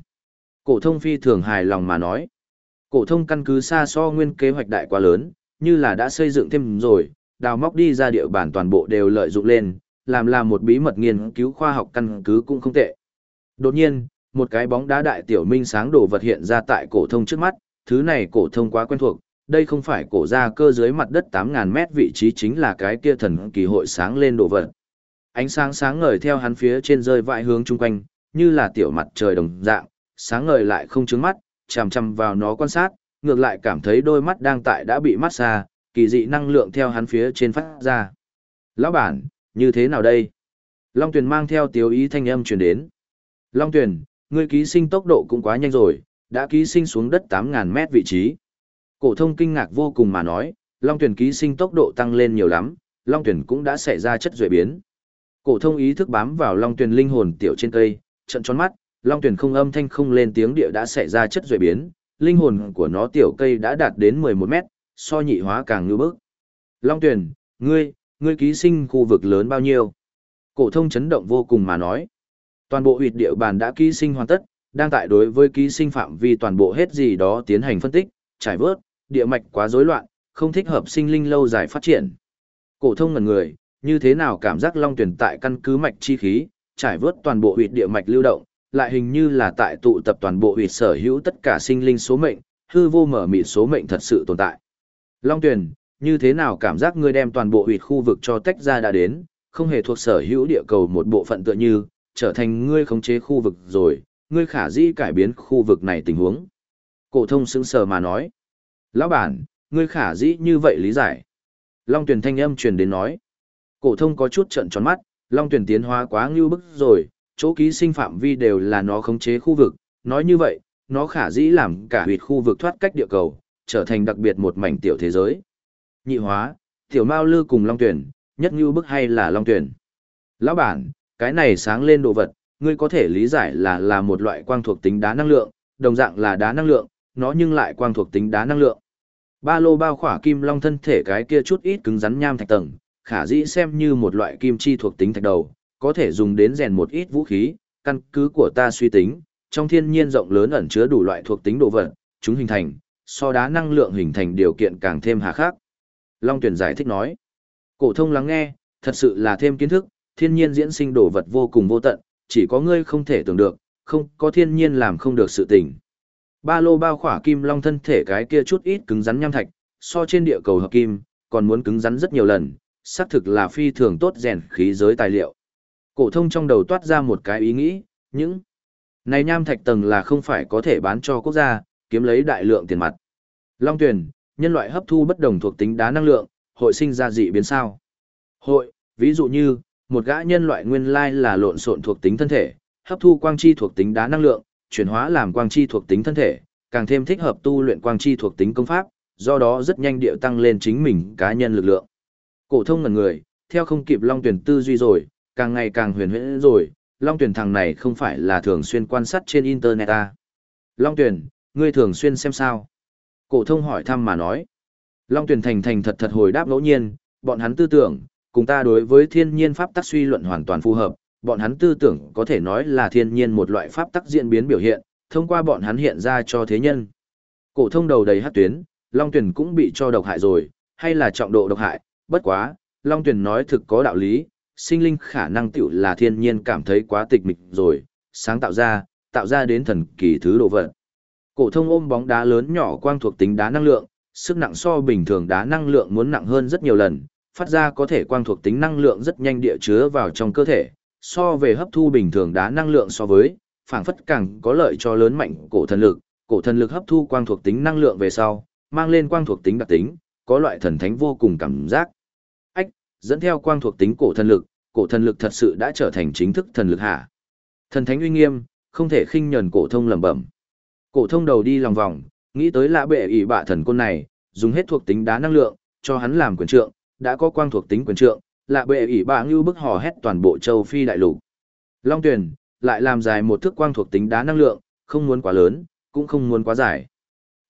Cổ thông phi thường hài lòng mà nói. Cổ thông căn cứ xa so nguyên kế hoạch đại quá lớn, như là đã xây dựng thêm rồi, đào móc đi ra địa bàn toàn bộ đều lợi dụng lên, làm là một bí mật nghiên cứu khoa học căn cứ cũng không tệ. Đột nhiên, một cái bóng đá đại tiểu minh sáng đồ vật hiện ra tại cổ thông trước mắt, thứ này cổ thông quá quen thuộc, đây không phải cổ ra cơ dưới mặt đất 8000 mét vị trí chính là cái kia thần kỳ hội sáng lên đồ vật. Ánh sáng sáng ngời theo hắn phía trên rơi vãi hướng chung quanh, như là tiểu mặt trời đồng dạng, sáng ngời lại không chướng mắt, chằm chằm vào nó quan sát, ngược lại cảm thấy đôi mắt đang tại đã bị mát xa, kỳ dị năng lượng theo hắn phía trên phát ra. Lão bản, như thế nào đây? Long Tuyền mang theo tiểu ý thanh âm truyền đến. Long Tuyền, ngươi ký sinh tốc độ cũng quá nhanh rồi, đã ký sinh xuống đất 8.000 mét vị trí. Cổ thông kinh ngạc vô cùng mà nói, Long tuyển ký sinh tốc độ tăng lên nhiều lắm, Long tuyển cũng đã xảy ra chất duệ biến. Cổ thông ý thức bám vào Long tuyển linh hồn tiểu trên cây, trận tròn mắt, Long tuyển không âm thanh không lên tiếng địa đã xảy ra chất duệ biến, linh hồn của nó tiểu cây đã đạt đến 11 mét, so nhị hóa càng ngư bức. Long tuyển, ngươi, ngươi ký sinh khu vực lớn bao nhiêu? Cổ thông chấn động vô cùng mà nói. Toàn bộ huyệt địa bàn đã ký sinh hoàn tất, đang tại đối với ký sinh phạm vi toàn bộ hết gì đó tiến hành phân tích, trải vớt, địa mạch quá rối loạn, không thích hợp sinh linh lâu dài phát triển. Cổ thông ngẩn người, như thế nào cảm giác long tuyển tại căn cứ mạch chi khí, trải vớt toàn bộ huyệt địa mạch lưu động, lại hình như là tại tụ tập toàn bộ huyệt sở hữu tất cả sinh linh số mệnh, hư vô mở mịt số mệnh thật sự tồn tại. Long tuyển, như thế nào cảm giác ngươi đem toàn bộ huyệt khu vực cho tách ra đã đến, không hề thuộc sở hữu địa cầu một bộ phận tựa như, trở thành ngươi khống chế khu vực rồi, ngươi khả dĩ cải biến khu vực này tình huống. Cổ thông sững sờ mà nói. Lão bản, ngươi khả dĩ như vậy lý giải. Long tuyển thanh âm truyền đến nói. Cổ thông có chút trợn tròn mắt, Long tuyển tiến hóa quá ngưu bức rồi, chỗ ký sinh phạm vi đều là nó khống chế khu vực, nói như vậy, nó khả dĩ làm cả huyệt khu vực thoát cách địa cầu, trở thành đặc biệt một mảnh tiểu thế giới. Nhị hóa, tiểu mao lư cùng Long tuyển, nhất ngưu bức hay là Long tuyển. Lão bản, cái này sáng lên đồ vật, ngươi có thể lý giải là là một loại quang thuộc tính đá năng lượng, đồng dạng là đá năng lượng, nó nhưng lại quang thuộc tính đá năng lượng. Ba lô bao khỏa kim long thân thể cái kia chút ít cứng rắn nham thạch tầng, khả dĩ xem như một loại kim chi thuộc tính thạch đầu, có thể dùng đến rèn một ít vũ khí, căn cứ của ta suy tính, trong thiên nhiên rộng lớn ẩn chứa đủ loại thuộc tính đồ vật, chúng hình thành, so đá năng lượng hình thành điều kiện càng thêm hà khắc. Long tuyển giải thích nói, cổ thông lắng nghe, thật sự là thêm kiến thức, thiên nhiên diễn sinh đồ vật vô cùng vô tận, chỉ có ngươi không thể tưởng được, không có thiên nhiên làm không được sự tình. Ba lô bao khỏa kim long thân thể cái kia chút ít cứng rắn nham thạch, so trên địa cầu hợp kim, còn muốn cứng rắn rất nhiều lần, xác thực là phi thường tốt rèn khí giới tài liệu. Cổ thông trong đầu toát ra một cái ý nghĩ, những này nham thạch tầng là không phải có thể bán cho quốc gia, kiếm lấy đại lượng tiền mặt. Long tuyển, nhân loại hấp thu bất đồng thuộc tính đá năng lượng, hội sinh ra dị biến sao? Hội, ví dụ như, một gã nhân loại nguyên lai là lộn xộn thuộc tính thân thể, hấp thu quang chi thuộc tính đá năng lượng, chuyển hóa làm quang chi thuộc tính thân thể, càng thêm thích hợp tu luyện quang chi thuộc tính công pháp, do đó rất nhanh điệu tăng lên chính mình cá nhân lực lượng. Cổ thông ngẩn người, theo không kịp Long Tuyển tư duy rồi, càng ngày càng huyền huyễn rồi, Long Tuyển thằng này không phải là thường xuyên quan sát trên internet à? Long Tuyển, ngươi thường xuyên xem sao? Cổ thông hỏi thăm mà nói. Long Tuyển thành thành thật thật hồi đáp ngẫu nhiên, bọn hắn tư tưởng, cùng ta đối với thiên nhiên pháp tắc suy luận hoàn toàn phù hợp, bọn hắn tư tưởng có thể nói là thiên nhiên một loại pháp tắc diễn biến biểu hiện, thông qua bọn hắn hiện ra cho thế nhân. Cổ thông đầu đầy hắc tuyến, Long Tuyển cũng bị cho độc hại rồi, hay là trọng độ độc hại, bất quá, Long Tuyển nói thực có đạo lý, sinh linh khả năng tiểu là thiên nhiên cảm thấy quá tịch mịch rồi, sáng tạo ra, tạo ra đến thần kỳ thứ đồ vật. Cổ thông ôm bóng đá lớn nhỏ quang thuộc tính đá năng lượng, sức nặng so bình thường đá năng lượng muốn nặng hơn rất nhiều lần, phát ra có thể quang thuộc tính năng lượng rất nhanh địa chứa vào trong cơ thể, so về hấp thu bình thường đá năng lượng so với, phảng phất càng có lợi cho lớn mạnh cổ thần lực, cổ thần lực hấp thu quang thuộc tính năng lượng về sau, mang lên quang thuộc tính đặc tính, có loại thần thánh vô cùng cảm giác. Ách, dẫn theo quang thuộc tính cổ thần lực, cổ thần lực thật sự đã trở thành chính thức thần lực hả? Thần thánh uy nghiêm, không thể khinh nhẫn cổ thông lẩm bẩm. Cổ thông đầu đi lòng vòng, nghĩ tới lạ bệ ỷ bạ thần côn này, dùng hết thuộc tính đá năng lượng, cho hắn làm quyền trượng, đã có quang thuộc tính quyền trượng, lạ bệ ỷ bạ ngưu bức hò hét toàn bộ châu phi đại lục. Long tuyển, lại làm dài một thước quang thuộc tính đá năng lượng, không muốn quá lớn, cũng không muốn quá dài.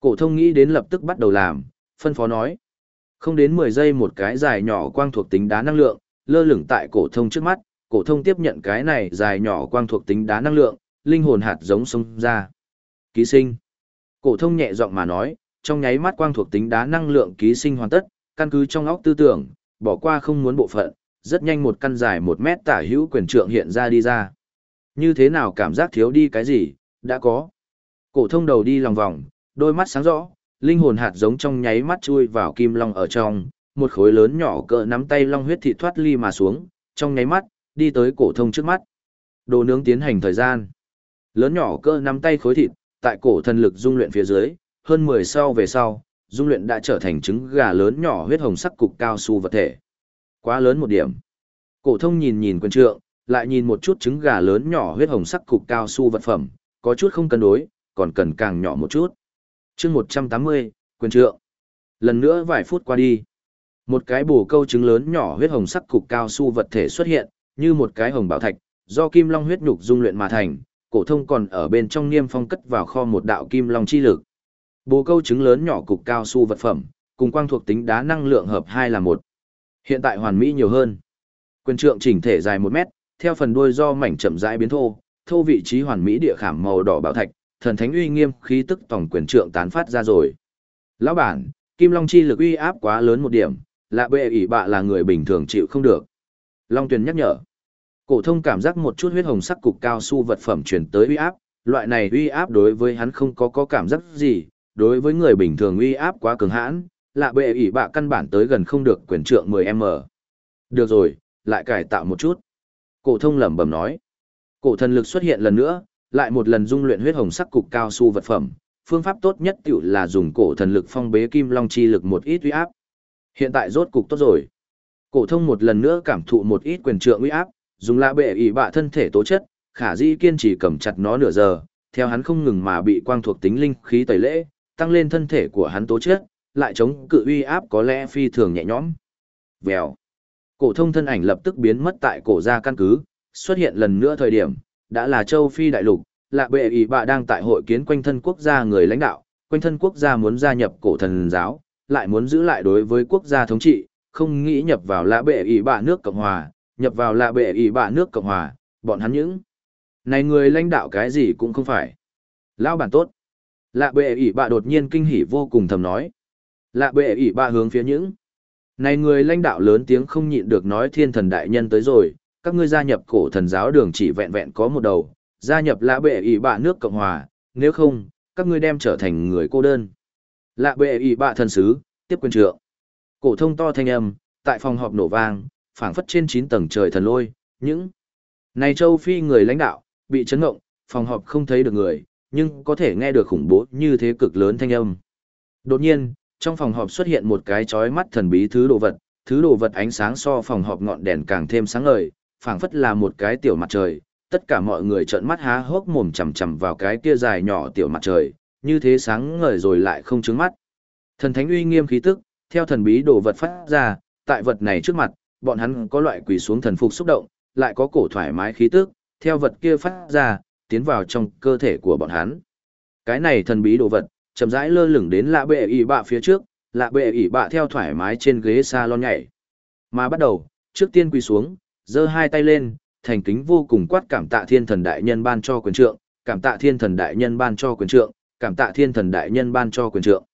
Cổ thông nghĩ đến lập tức bắt đầu làm, phân phó nói. Không đến 10 giây một cái dài nhỏ quang thuộc tính đá năng lượng, lơ lửng tại cổ thông trước mắt, cổ thông tiếp nhận cái này dài nhỏ quang thuộc tính đá năng lượng, linh hồn hạt giống xông ra. Ký sinh. Cổ thông nhẹ giọng mà nói, trong nháy mắt quang thuộc tính đá năng lượng ký sinh hoàn tất, căn cứ trong óc tư tưởng, bỏ qua không muốn bộ phận, rất nhanh một căn dài một mét tả hữu quyền trượng hiện ra đi ra. Như thế nào cảm giác thiếu đi cái gì, đã có. Cổ thông đầu đi lòng vòng, đôi mắt sáng rõ, linh hồn hạt giống trong nháy mắt chui vào kim long ở trong, một khối lớn nhỏ cỡ nắm tay long huyết thịt thoát ly mà xuống, trong nháy mắt, đi tới cổ thông trước mắt. Đồ nướng tiến hành thời gian. Lớn nhỏ cỡ nắm tay khối thịt, tại cổ thần lực dung luyện phía dưới, hơn 10 sau về sau, dung luyện đã trở thành trứng gà lớn nhỏ huyết hồng sắc cục cao su vật thể. Quá lớn một điểm. Cổ thông nhìn nhìn quân trượng, lại nhìn một chút trứng gà lớn nhỏ huyết hồng sắc cục cao su vật phẩm, có chút không cân đối, còn cần càng nhỏ một chút. Chương 180, quyền trượng. Lần nữa vài phút qua đi, một cái bổ câu trứng lớn nhỏ huyết hồng sắc cục cao su vật thể xuất hiện, như một cái hồng bảo thạch, do kim long huyết nhục dung luyện mà thành, cổ thông còn ở bên trong niêm phong cất vào kho một đạo kim long chi lực. Bồ câu trứng lớn nhỏ cục cao su vật phẩm, cùng quang thuộc tính đá năng lượng hợp hai là một. Hiện tại hoàn mỹ nhiều hơn. Quyền trượng chỉnh thể dài một mét, theo phần đuôi do mảnh chậm rãi biến thô, thô vị trí hoàn mỹ địa khảm màu đỏ bảo thạch, thần thánh uy nghiêm khí tức tổng quyền trượng tán phát ra rồi. Lão bản, Kim Long chi lực uy áp quá lớn một điểm, lạ bệ ỷ bạ là người bình thường chịu không được. Long Tuyền nhắc nhở. Cổ thông cảm giác một chút huyết hồng sắc cục cao su vật phẩm truyền tới uy áp, loại này uy áp đối với hắn không có có cảm giác gì, đối với người bình thường uy áp quá cường hãn, lạ bệ ỷ bạ căn bản tới gần không được quyền trượng 10m. Được rồi, lại cải tạo một chút. Cổ thông lẩm bẩm nói. Cổ thần lực xuất hiện lần nữa, lại một lần dung luyện huyết hồng sắc cục cao su vật phẩm, phương pháp tốt nhất tiểu là dùng cổ thần lực phong bế kim long chi lực một ít uy áp. Hiện tại rốt cục tốt rồi. Cổ thông một lần nữa cảm thụ một ít quyền trượng uy áp, dùng lạ bệ ỷ bạ thân thể tố chất, khả dĩ kiên trì cầm chặt nó nửa giờ, theo hắn không ngừng mà bị quang thuộc tính linh khí tẩy lễ, tăng lên thân thể của hắn tố chất, lại chống cự uy áp có lẽ phi thường nhẹ nhõm. Vèo. Cổ thông thân ảnh lập tức biến mất tại cổ gia căn cứ, xuất hiện lần nữa thời điểm, đã là châu Phi đại lục, lạ bệ ỷ bạ đang tại hội kiến quanh thân quốc gia người lãnh đạo, quanh thân quốc gia muốn gia nhập cổ thần giáo, lại muốn giữ lại đối với quốc gia thống trị, không nghĩ nhập vào lạ bệ ỷ bạ nước Cộng Hòa, nhập vào lạ bệ ỷ bạ nước Cộng Hòa, bọn hắn những này người lãnh đạo cái gì cũng không phải. Lão bản tốt. Lạ bệ ỉ bạ đột nhiên kinh hỉ vô cùng thầm nói. Lạ bệ ỉ bạ hướng phía những này người lãnh đạo lớn tiếng không nhịn được nói thiên thần đại nhân tới rồi, các ngươi gia nhập cổ thần giáo đường chỉ vẹn vẹn có một đầu, gia nhập lạ bệ ỉ bạ nước Cộng Hòa, nếu không, các ngươi đem trở thành người cô đơn. Lạ bệ ỉ bạ thần sứ, tiếp quyền trượng. Cổ thông to thanh âm, tại phòng họp nổ vang, phảng phất trên 9 tầng trời thần lôi, những này châu Phi người lãnh đạo, bị chấn ngộng, phòng họp không thấy được người, nhưng có thể nghe được khủng bố như thế cực lớn thanh âm. Đột nhiên, trong phòng họp xuất hiện một cái chói mắt thần bí thứ đồ vật, thứ đồ vật ánh sáng so phòng họp ngọn đèn càng thêm sáng ngời, phảng phất là một cái tiểu mặt trời, tất cả mọi người trợn mắt há hốc mồm chằm chằm vào cái kia dài nhỏ tiểu mặt trời, như thế sáng ngời rồi lại không trứng mắt. Thần thánh uy nghiêm khí tức, theo thần bí đồ vật phát ra, tại vật này trước mặt, bọn hắn có loại quỳ xuống thần phục xúc động, lại có cổ thoải mái khí tức, theo vật kia phát ra, tiến vào trong cơ thể của bọn hắn. Cái này thần bí đồ vật, chậm rãi lơ lửng đến lạ bệ ỉ bạ phía trước, lạ bệ ỉ bạ theo thoải mái trên ghế salon nhảy. Mà bắt đầu, trước tiên quỳ xuống, giơ hai tay lên, thành kính vô cùng quát cảm tạ thiên thần đại nhân ban cho quyền trượng, cảm tạ thiên thần đại nhân ban cho quyền trượng, cảm tạ thiên thần đại nhân ban cho quyền trượng.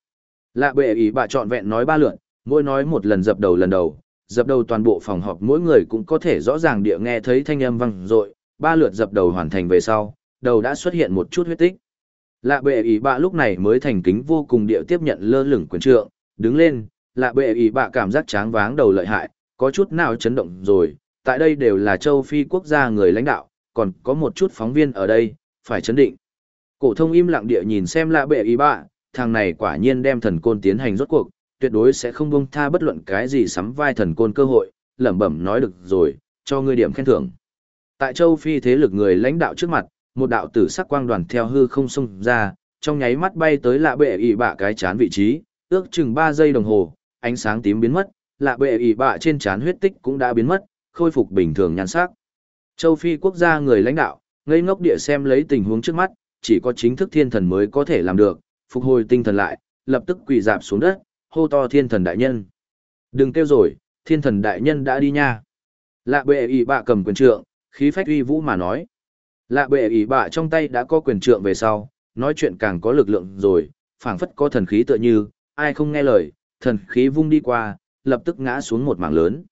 Lạ bệ ỉ bạ trọn vẹn nói ba lượn, mỗi nói một lần dập đầu lần đầu, dập đầu toàn bộ phòng họp mỗi người cũng có thể rõ ràng địa nghe thấy thanh âm vang dội, ba lượt dập đầu hoàn thành về sau, đầu đã xuất hiện một chút huyết tích. Lạ bệ ý bạ lúc này mới thành kính vô cùng địa tiếp nhận lơ lửng quyền trượng, đứng lên, lạ bệ ý bạ cảm giác tráng váng đầu lợi hại, có chút nào chấn động rồi, tại đây đều là châu Phi quốc gia người lãnh đạo, còn có một chút phóng viên ở đây, phải chấn định. Cổ thông im lặng địa nhìn xem lạ bệ ý bạ, thằng này quả nhiên đem thần côn tiến hành rốt cuộc, tuyệt đối sẽ không buông tha bất luận cái gì sắm vai thần côn cơ hội, lẩm bẩm nói được rồi, cho ngươi điểm khen thưởng. Tại châu Phi thế lực người lãnh đạo trước mặt, một đạo tử sắc quang đoàn theo hư không xông ra, trong nháy mắt bay tới lạ bệ ỉ bạ cái chán vị trí, ước chừng 3 giây đồng hồ, ánh sáng tím biến mất, lạ bệ ỉ bạ trên chán huyết tích cũng đã biến mất, khôi phục bình thường nhan sắc. Châu Phi quốc gia người lãnh đạo, ngây ngốc địa xem lấy tình huống trước mắt, chỉ có chính thức thiên thần mới có thể làm được, phục hồi tinh thần lại, lập tức quỳ dạp xuống đất, hô to thiên thần đại nhân. Đừng kêu rồi, thiên thần đại nhân đã đi nha. Lạ bệ ỉ bạ cầm quyền trượng, khí phách uy vũ mà nói. Lạ bệ ý bạ trong tay đã có quyền trượng về sau, nói chuyện càng có lực lượng rồi, phảng phất có thần khí tựa như, ai không nghe lời, thần khí vung đi qua, lập tức ngã xuống một mảng lớn.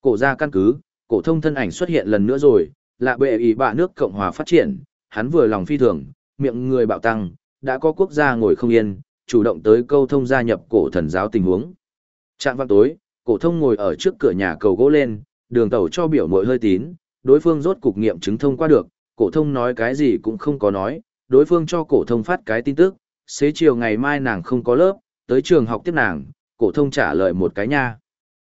Cổ ra căn cứ, cổ thông thân ảnh xuất hiện lần nữa rồi, lạ bệ ý bạ nước Cộng hòa phát triển, hắn vừa lòng phi thường, miệng người bạo tăng, đã có quốc gia ngồi không yên, chủ động tới câu thông gia nhập cổ thần giáo tình huống. Trạng văn tối, cổ thông ngồi ở trước cửa nhà cầu gỗ lên, đường tàu cho biểu mội hơi tín, đối phương rốt cục nghiệm chứng thông qua được, cổ thông nói cái gì cũng không có nói, đối phương cho cổ thông phát cái tin tức, xế chiều ngày mai nàng không có lớp, tới trường học tiếp nàng, cổ thông trả lời một cái nha.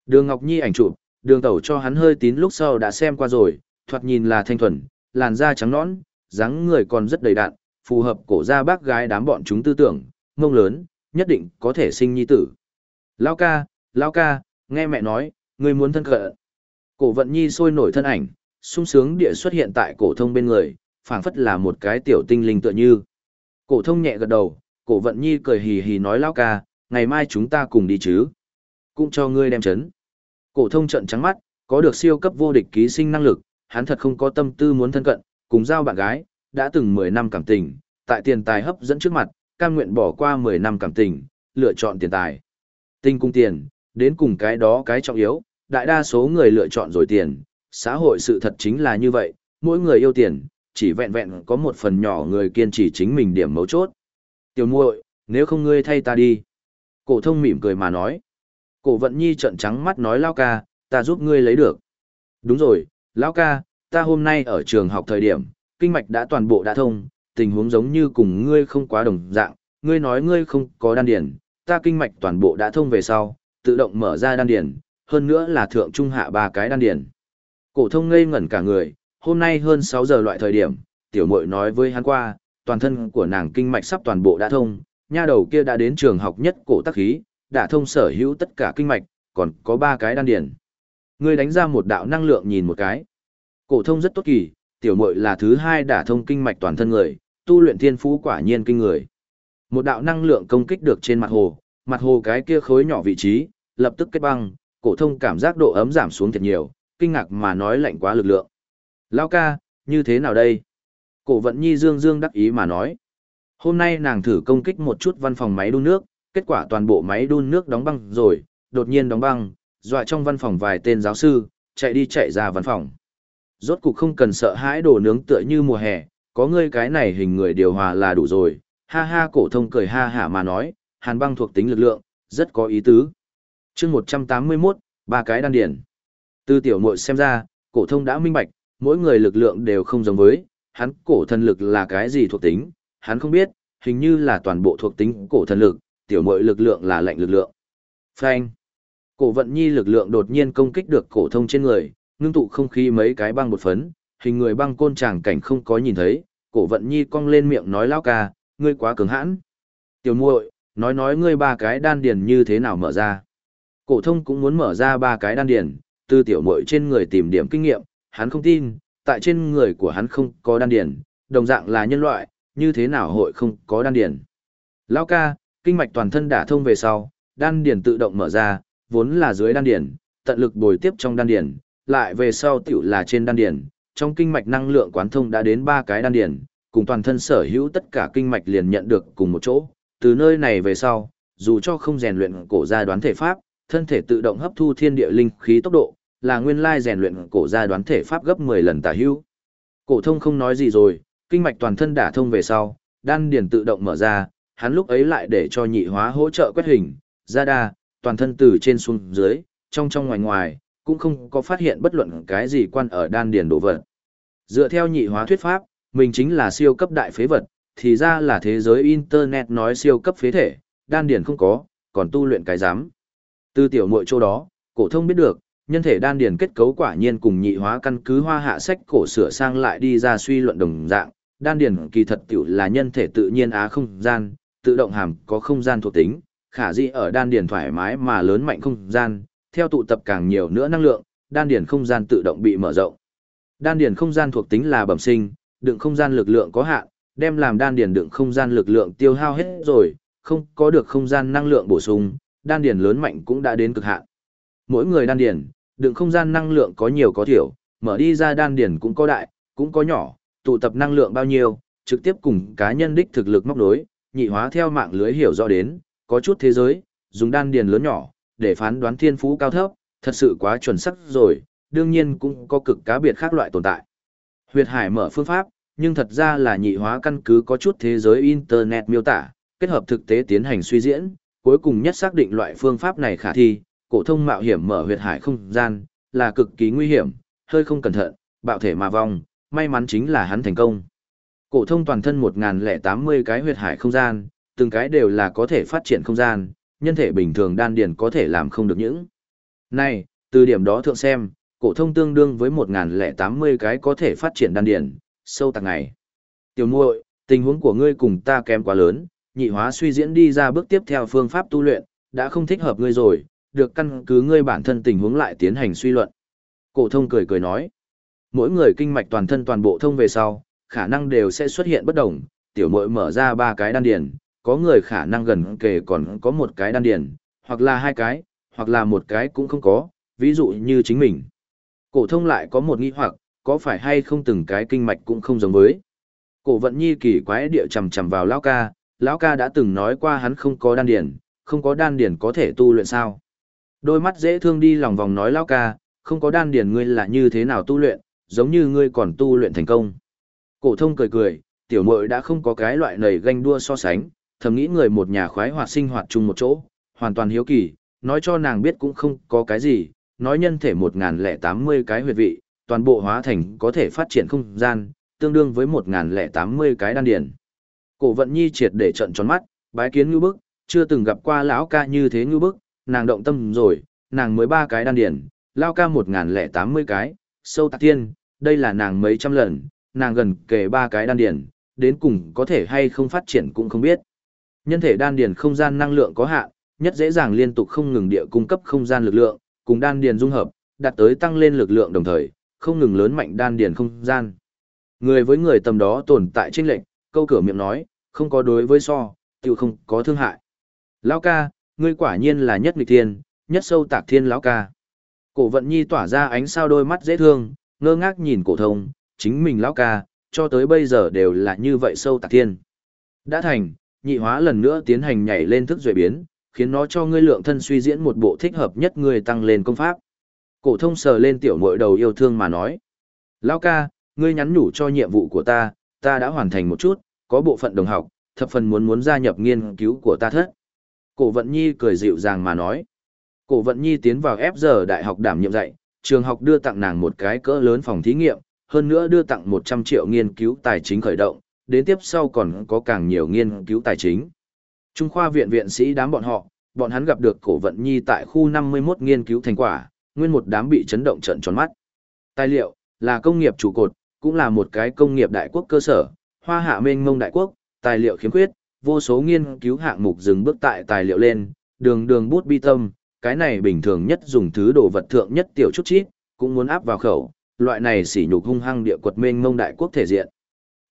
Đường Ngọc Nhi ảnh chụp, đường tẩu cho hắn hơi tín lúc sau đã xem qua rồi, thoạt nhìn là thanh thuần, làn da trắng nõn, dáng người còn rất đầy đặn, phù hợp cổ gia bác gái đám bọn chúng tư tưởng, mông lớn, nhất định có thể sinh nhi tử. Lao ca, Lao ca, nghe mẹ nói, ngươi muốn thân cận. Cổ vận nhi sôi nổi thân ảnh, sung sướng địa xuất hiện tại cổ thông bên người, phảng phất là một cái tiểu tinh linh tựa như. Cổ thông nhẹ gật đầu, cổ vận nhi cười hì hì nói Lao ca, ngày mai chúng ta cùng đi chứ. Cũng cho ngươi đem chấn. Cổ thông trợn trắng mắt, có được siêu cấp vô địch ký sinh năng lực, hắn thật không có tâm tư muốn thân cận, cùng giao bạn gái, đã từng 10 năm cảm tình, tại tiền tài hấp dẫn trước mặt, cam nguyện bỏ qua 10 năm cảm tình, lựa chọn tiền tài. Tinh cung tiền, đến cùng cái đó cái trọng yếu, đại đa số người lựa chọn rồi tiền, xã hội sự thật chính là như vậy, mỗi người yêu tiền, chỉ vẹn vẹn có một phần nhỏ người kiên trì chính mình điểm mấu chốt. Tiểu muội, nếu không ngươi thay ta đi. Cổ thông mỉm cười mà nói. Cổ vận nhi trợn trắng mắt nói lao ca, ta giúp ngươi lấy được. Đúng rồi, lão ca, ta hôm nay ở trường học thời điểm, kinh mạch đã toàn bộ đã thông, tình huống giống như cùng ngươi không quá đồng dạng, ngươi nói ngươi không có đan điền, ta kinh mạch toàn bộ đã thông về sau, tự động mở ra đan điền, hơn nữa là thượng trung hạ ba cái đan điền. Cổ thông ngây ngẩn cả người, hôm nay hơn 6 giờ loại thời điểm, tiểu muội nói với hắn qua, toàn thân của nàng kinh mạch sắp toàn bộ đã thông, nha đầu kia đã đến trường học nhất cổ tắc khí, đã thông sở hữu tất cả kinh mạch, còn có ba cái đan điền. Ngươi đánh ra một đạo năng lượng nhìn một cái. Cổ thông rất tốt kỳ, tiểu muội là thứ hai đả thông kinh mạch toàn thân người, tu luyện thiên phú quả nhiên kinh người. Một đạo năng lượng công kích được trên mặt hồ, mặt hồ cái kia khối nhỏ vị trí, lập tức kết băng, cổ thông cảm giác độ ấm giảm xuống thật nhiều, kinh ngạc mà nói lạnh quá lực lượng. Lão ca, như thế nào đây? Cổ vận nhi dương dương đắc ý mà nói. Hôm nay nàng thử công kích một chút văn phòng máy đun nước, kết quả toàn bộ máy đun nước đóng băng rồi, đột nhiên đóng băng, dọa trong văn phòng vài tên giáo sư, chạy đi chạy ra văn phòng. Rốt cục không cần sợ hãi đồ nướng tựa như mùa hè, có ngươi cái này hình người điều hòa là đủ rồi. Ha ha cổ thông cười ha hả mà nói, hàn băng thuộc tính lực lượng, rất có ý tứ. Chương 181, ba cái đan điền. Từ tiểu muội xem ra, cổ thông đã minh bạch, mỗi người lực lượng đều không giống với, hắn cổ thần lực là cái gì thuộc tính, hắn không biết, hình như là toàn bộ thuộc tính cổ thần lực, tiểu muội lực lượng là lạnh lực lượng. Phanh. Cổ vận nhi lực lượng đột nhiên công kích được cổ thông trên người, ngưng tụ không khí mấy cái băng bột phấn, hình người băng côn tràng cảnh không có nhìn thấy, cổ vận nhi cong lên miệng nói lao ca, ngươi quá cứng hãn. Tiểu muội, nói nói ngươi ba cái đan điền như thế nào mở ra. Cổ thông cũng muốn mở ra ba cái đan điền, từ tiểu muội trên người tìm điểm kinh nghiệm, hắn không tin, tại trên người của hắn không có đan điền, đồng dạng là nhân loại, như thế nào hội không có đan điền. Lao ca, kinh mạch toàn thân đả thông về sau, đan điền tự động mở ra, vốn là dưới đan điền, tận lực bồi tiếp trong đan điền, lại về sau tiểu là trên đan điền, trong kinh mạch năng lượng quán thông đã đến ba cái đan điền, cùng toàn thân sở hữu tất cả kinh mạch liền nhận được cùng một chỗ, từ nơi này về sau, dù cho không rèn luyện cổ gia đoán thể pháp, thân thể tự động hấp thu thiên địa linh khí tốc độ, là nguyên lai rèn luyện cổ gia đoán thể pháp gấp 10 lần tả hữu. Cổ thông không nói gì rồi, kinh mạch toàn thân đả thông về sau, đan điền tự động mở ra, hắn lúc ấy lại để cho nhị hóa hỗ trợ quét hình, ra đa, toàn thân từ trên xuống dưới, trong trong ngoài ngoài, cũng không có phát hiện bất luận cái gì quan ở đan điền đổ vật. Dựa theo nhị hóa thuyết pháp, mình chính là siêu cấp đại phế vật, thì ra là thế giới internet nói siêu cấp phế thể, đan điền không có, còn tu luyện cái giám. Từ tiểu muội chỗ đó, cổ thông biết được, nhân thể đan điền kết cấu quả nhiên cùng nhị hóa căn cứ hoa hạ sách cổ sửa sang lại đi ra suy luận đồng dạng, đan điền kỳ thật tiểu là nhân thể tự nhiên á không gian, tự động hàm có không gian thuộc tính, khả dĩ ở đan điền thoải mái mà lớn mạnh không gian, theo tụ tập càng nhiều nữa năng lượng, đan điền không gian tự động bị mở rộng. Đan điền không gian thuộc tính là bẩm sinh, đựng không gian lực lượng có hạn, đem làm đan điền đựng không gian lực lượng tiêu hao hết rồi, không có được không gian năng lượng bổ sung, đan điền lớn mạnh cũng đã đến cực hạn. Mỗi người đan điền, đựng không gian năng lượng có nhiều có thiểu, mở đi ra đan điền cũng có đại, cũng có nhỏ, tụ tập năng lượng bao nhiêu, trực tiếp cùng cá nhân đích thực lực móc đối, nhị hóa theo mạng lưới hiểu rõ đến, có chút thế giới, dùng đan điền lớn nhỏ, để phán đoán thiên phú cao thấp, thật sự quá chuẩn xác rồi, đương nhiên cũng có cực cá biệt khác loại tồn tại. Huyệt hải mở phương pháp, nhưng thật ra là nhị hóa căn cứ có chút thế giới Internet miêu tả, kết hợp thực tế tiến hành suy diễn, cuối cùng nhất xác định loại phương pháp này khả thi, cổ thông mạo hiểm mở huyệt hải không gian, là cực kỳ nguy hiểm, hơi không cẩn thận, bạo thể mà vong, may mắn chính là hắn thành công. Cổ thông toàn thân 1080 cái huyệt hải không gian, từng cái đều là có thể phát triển không gian, nhân thể bình thường đan điền có thể làm không được những. Này, từ điểm đó thượng xem, cổ thông tương đương với 1080 cái có thể phát triển đan điền, sâu tầng ngày. Tiểu muội, tình huống của ngươi cùng ta kém quá lớn, nhị hóa suy diễn đi ra bước tiếp theo phương pháp tu luyện, đã không thích hợp ngươi rồi, được căn cứ ngươi bản thân tình huống lại tiến hành suy luận. Cổ thông cười cười nói, mỗi người kinh mạch toàn thân toàn bộ thông về sau, khả năng đều sẽ xuất hiện bất đồng, tiểu muội mở ra ba cái đan điền, có người khả năng gần kề còn có một cái đan điền, hoặc là hai cái, hoặc là một cái cũng không có, ví dụ như chính mình. Cổ thông lại có một nghi hoặc, có phải hay không từng cái kinh mạch cũng không giống với. Cổ vận nhi kỳ quái địa chầm chầm vào lão ca, lão ca đã từng nói qua hắn không có đan điền, không có đan điền có thể tu luyện sao. Đôi mắt dễ thương đi lòng vòng nói lão ca, không có đan điền ngươi là như thế nào tu luyện, giống như ngươi còn tu luyện thành công. Cổ thông cười cười, tiểu muội đã không có cái loại nầy ganh đua so sánh, thầm nghĩ người một nhà khoái hoạt sinh hoạt chung một chỗ, hoàn toàn hiếu kỳ, nói cho nàng biết cũng không có cái gì, nói nhân thể 1080 cái huyệt vị, toàn bộ hóa thành có thể phát triển không gian, tương đương với 1080 cái đan điền. Cổ Vận Nhi triệt để trận tròn mắt, bái kiến như bức, chưa từng gặp qua lão ca như thế như bức, nàng động tâm rồi, nàng mới ba cái đan điền, lão ca 1080 cái, sâu tạc tiên, đây là nàng mấy trăm lần, nàng gần kề ba cái đan điền, đến cùng có thể hay không phát triển cũng không biết. Nhân thể đan điền không gian năng lượng có hạn, nhất dễ dàng liên tục không ngừng địa cung cấp không gian lực lượng, cùng đan điền dung hợp, đạt tới tăng lên lực lượng đồng thời, không ngừng lớn mạnh đan điền không gian. Người với người tầm đó tồn tại chênh lệnh, câu cửa miệng nói, không có đối với so, tiêu không có thương hại. Lão ca, ngươi quả nhiên là nhất nghịch thiên, nhất sâu tạc thiên lão ca. Cổ vận nhi tỏa ra ánh sao đôi mắt dễ thương, ngơ ngác nhìn cổ thông, chính mình lão ca, cho tới bây giờ đều là như vậy sâu tạc thiên. Đã thành, nhị hóa lần nữa tiến hành nhảy lên thức duệ biến, khiến nó cho ngươi lượng thân suy diễn một bộ thích hợp nhất ngươi tăng lên công pháp. Cổ thông sờ lên tiểu muội đầu yêu thương mà nói. Lão ca, ngươi nhắn nhủ cho nhiệm vụ của ta, ta đã hoàn thành một chút, có bộ phận đồng học, thập phần muốn muốn gia nhập nghiên cứu của ta thất. Cổ vận nhi cười dịu dàng mà nói. Cổ vận nhi tiến vào ép giờ đại học đảm nhiệm dạy, trường học đưa tặng nàng một cái cỡ lớn phòng thí nghiệm, hơn nữa đưa tặng 100 triệu nghiên cứu tài chính khởi động, đến tiếp sau còn có càng nhiều nghiên cứu tài chính. Trung khoa viện viện sĩ đám bọn họ, bọn hắn gặp được cổ vận nhi tại khu 51 nghiên cứu thành quả, nguyên một đám bị chấn động trận tròn mắt. Tài liệu, là công nghiệp trụ cột, cũng là một cái công nghiệp đại quốc cơ sở, hoa hạ mênh mông đại quốc, tài liệu khiếm khuyết, vô số nghiên cứu hạng mục dừng bước tại tài liệu lên, đường đường bút bi tâm, cái này bình thường nhất dùng thứ đồ vật thượng nhất tiểu chút chít, cũng muốn áp vào khẩu, loại này sỉ nhục hung hăng địa quật mênh mông đại quốc thể diện.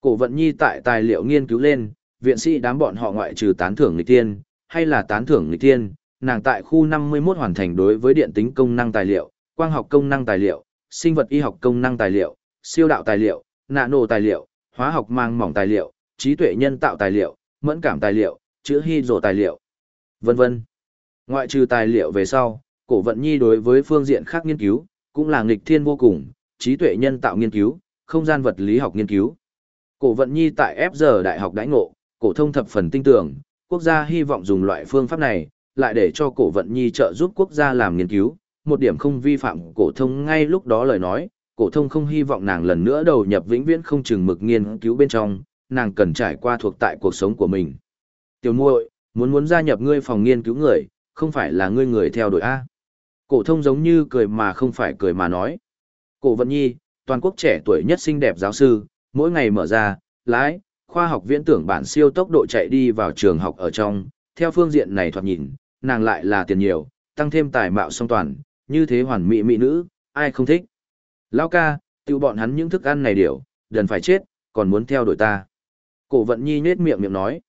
Cổ vận nhi tại tài liệu nghiên cứu lên, viện sĩ đám bọn họ ngoại trừ tán thưởng nghịch tiên, hay là tán thưởng nghịch tiên, nàng tại khu 51 hoàn thành đối với điện tính công năng tài liệu, quang học công năng tài liệu, sinh vật y học công năng tài liệu, siêu đạo tài liệu, nano tài liệu, hóa học mang mỏng tài liệu, trí tuệ nhân tạo tài liệu, mẫn cảm tài liệu, chữa hy rổ tài liệu, vân vân. Ngoại trừ tài liệu về sau, cổ vận nhi đối với phương diện khác nghiên cứu, cũng là nghịch thiên vô cùng, trí tuệ nhân tạo nghiên cứu, không gian vật lý học nghiên cứu. Cổ vận nhi tại FG Đại học Đãi Ngộ, cổ thông thập phần tinh tưởng, quốc gia hy vọng dùng loại phương pháp này, lại để cho cổ vận nhi trợ giúp quốc gia làm nghiên cứu, một điểm không vi phạm cổ thông ngay lúc đó lời nói, cổ thông không hy vọng nàng lần nữa đầu nhập vĩnh viễn không chừng mực nghiên cứu bên trong, nàng cần trải qua thuộc tại cuộc sống của mình. Tiểu muội, muốn muốn gia nhập ngươi phòng nghiên cứu người, không phải là ngươi người theo đuổi a. Cổ thông giống như cười mà không phải cười mà nói. Cổ Vận Nhi, toàn quốc trẻ tuổi nhất xinh đẹp giáo sư, mỗi ngày mở ra, lái, khoa học viễn tưởng bản siêu tốc độ chạy đi vào trường học ở trong, theo phương diện này thoạt nhìn, nàng lại là tiền nhiều, tăng thêm tài mạo song toàn, như thế hoàn mỹ mỹ nữ, ai không thích. Lao ca, tiêu bọn hắn những thức ăn này điểu, đần phải chết, còn muốn theo đuổi ta. Cổ vận nhi nết miệng miệng nói.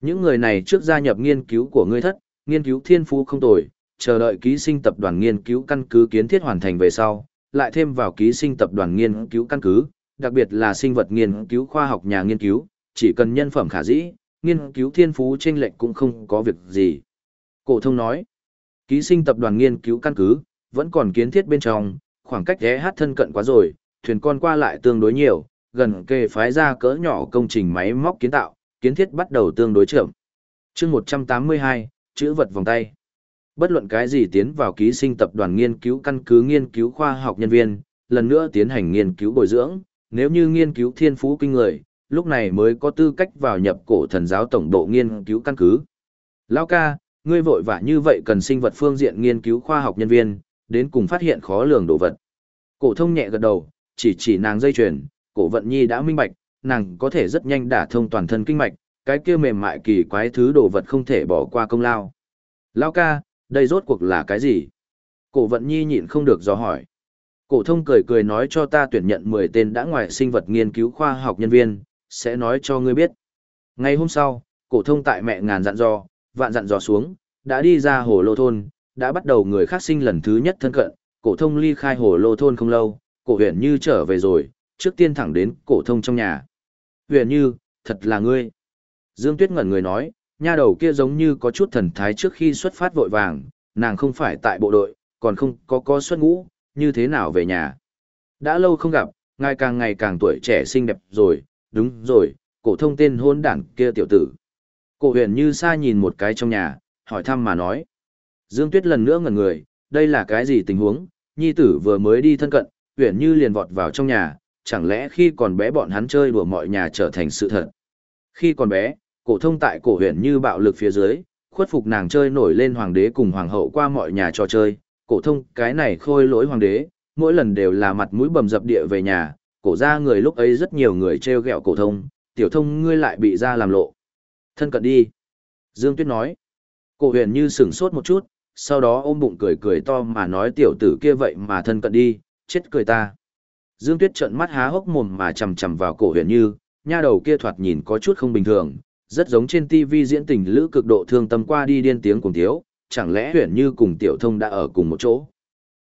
Những người này trước gia nhập nghiên cứu của ngươi thất, nghiên cứu thiên phú không tồi, chờ đợi ký sinh tập đoàn nghiên cứu căn cứ kiến thiết hoàn thành về sau, lại thêm vào ký sinh tập đoàn nghiên cứu căn cứ, đặc biệt là sinh vật nghiên cứu khoa học nhà nghiên cứu, chỉ cần nhân phẩm khả dĩ, nghiên cứu thiên phú trên lệnh cũng không có việc gì. Cổ thông nói, ký sinh tập đoàn nghiên cứu căn cứ, vẫn còn kiến thiết bên trong, khoảng cách ghé hát thân cận quá rồi, thuyền con qua lại tương đối nhiều, gần kề phái ra cỡ nhỏ công trình máy móc kiến tạo, kiến thiết bắt đầu tương đối chậm. Chương 182, chữ vật vòng tay. Bất luận cái gì tiến vào ký sinh tập đoàn nghiên cứu căn cứ nghiên cứu khoa học nhân viên, lần nữa tiến hành nghiên cứu bồi dưỡng, nếu như nghiên cứu thiên phú kinh người, lúc này mới có tư cách vào nhập cổ thần giáo tổng độ nghiên cứu căn cứ. Lao ca, ngươi vội vã như vậy cần sinh vật phương diện nghiên cứu khoa học nhân viên, đến cùng phát hiện khó lường đồ vật. Cổ thông nhẹ gật đầu, chỉ chỉ nàng dây chuyền, cổ vận nhi đã minh bạch, nàng có thể rất nhanh đả thông toàn thân kinh mạch, cái kia mềm mại kỳ quái thứ đồ vật không thể bỏ qua công lao. Lao ca, đây rốt cuộc là cái gì? Cổ vận nhi nhịn không được dò hỏi. Cổ thông cười cười nói cho ta tuyển nhận 10 tên đã ngoài sinh vật nghiên cứu khoa học nhân viên, sẽ nói cho ngươi biết. Ngày hôm sau, cổ thông tại mẹ ngàn dặn dò, vạn dặn dò xuống, đã đi ra hồ lô thôn, đã bắt đầu người khác sinh lần thứ nhất thân cận, cổ thông ly khai hồ lô thôn không lâu, cổ huyền như trở về rồi, trước tiên thẳng đến cổ thông trong nhà. Huyền như, thật là ngươi. Dương Tuyết ngẩn người nói, nha đầu kia giống như có chút thần thái trước khi xuất phát vội vàng, nàng không phải tại bộ đội, còn không có có xuất ngũ, như thế nào về nhà. Đã lâu không gặp, ngài càng ngày càng tuổi trẻ xinh đẹp rồi, đúng rồi, cổ thông tên hôn đản kia tiểu tử. Cổ huyền như xa nhìn một cái trong nhà, hỏi thăm mà nói. Dương Tuyết lần nữa ngẩn người, đây là cái gì tình huống, nhi tử vừa mới đi thân cận, huyền như liền vọt vào trong nhà, chẳng lẽ khi còn bé bọn hắn chơi đùa mọi nhà trở thành sự thật. Khi còn bé, cổ thông tại cổ huyền như bạo lực phía dưới, khuất phục nàng chơi nổi lên hoàng đế cùng hoàng hậu qua mọi nhà trò chơi, cổ thông cái này khôi lỗi hoàng đế, mỗi lần đều là mặt mũi bầm dập địa về nhà, cổ ra người lúc ấy rất nhiều người treo gẹo cổ thông, tiểu thông ngươi lại bị ra làm lộ. Thân cận đi. Dương Tuyết nói. Cổ huyền như sửng sốt một chút, sau đó ôm bụng cười cười to mà nói tiểu tử kia vậy mà thân cận đi, chết cười ta. Dương Tuyết trợn mắt há hốc mồm mà chầm chầm vào cổ huyền như, nha đầu kia thoạt nhìn có chút không bình thường, rất giống trên TV diễn tình lữ cực độ thương tâm qua đi điên tiếng cùng thiếu, chẳng lẽ huyền như cùng tiểu thông đã ở cùng một chỗ.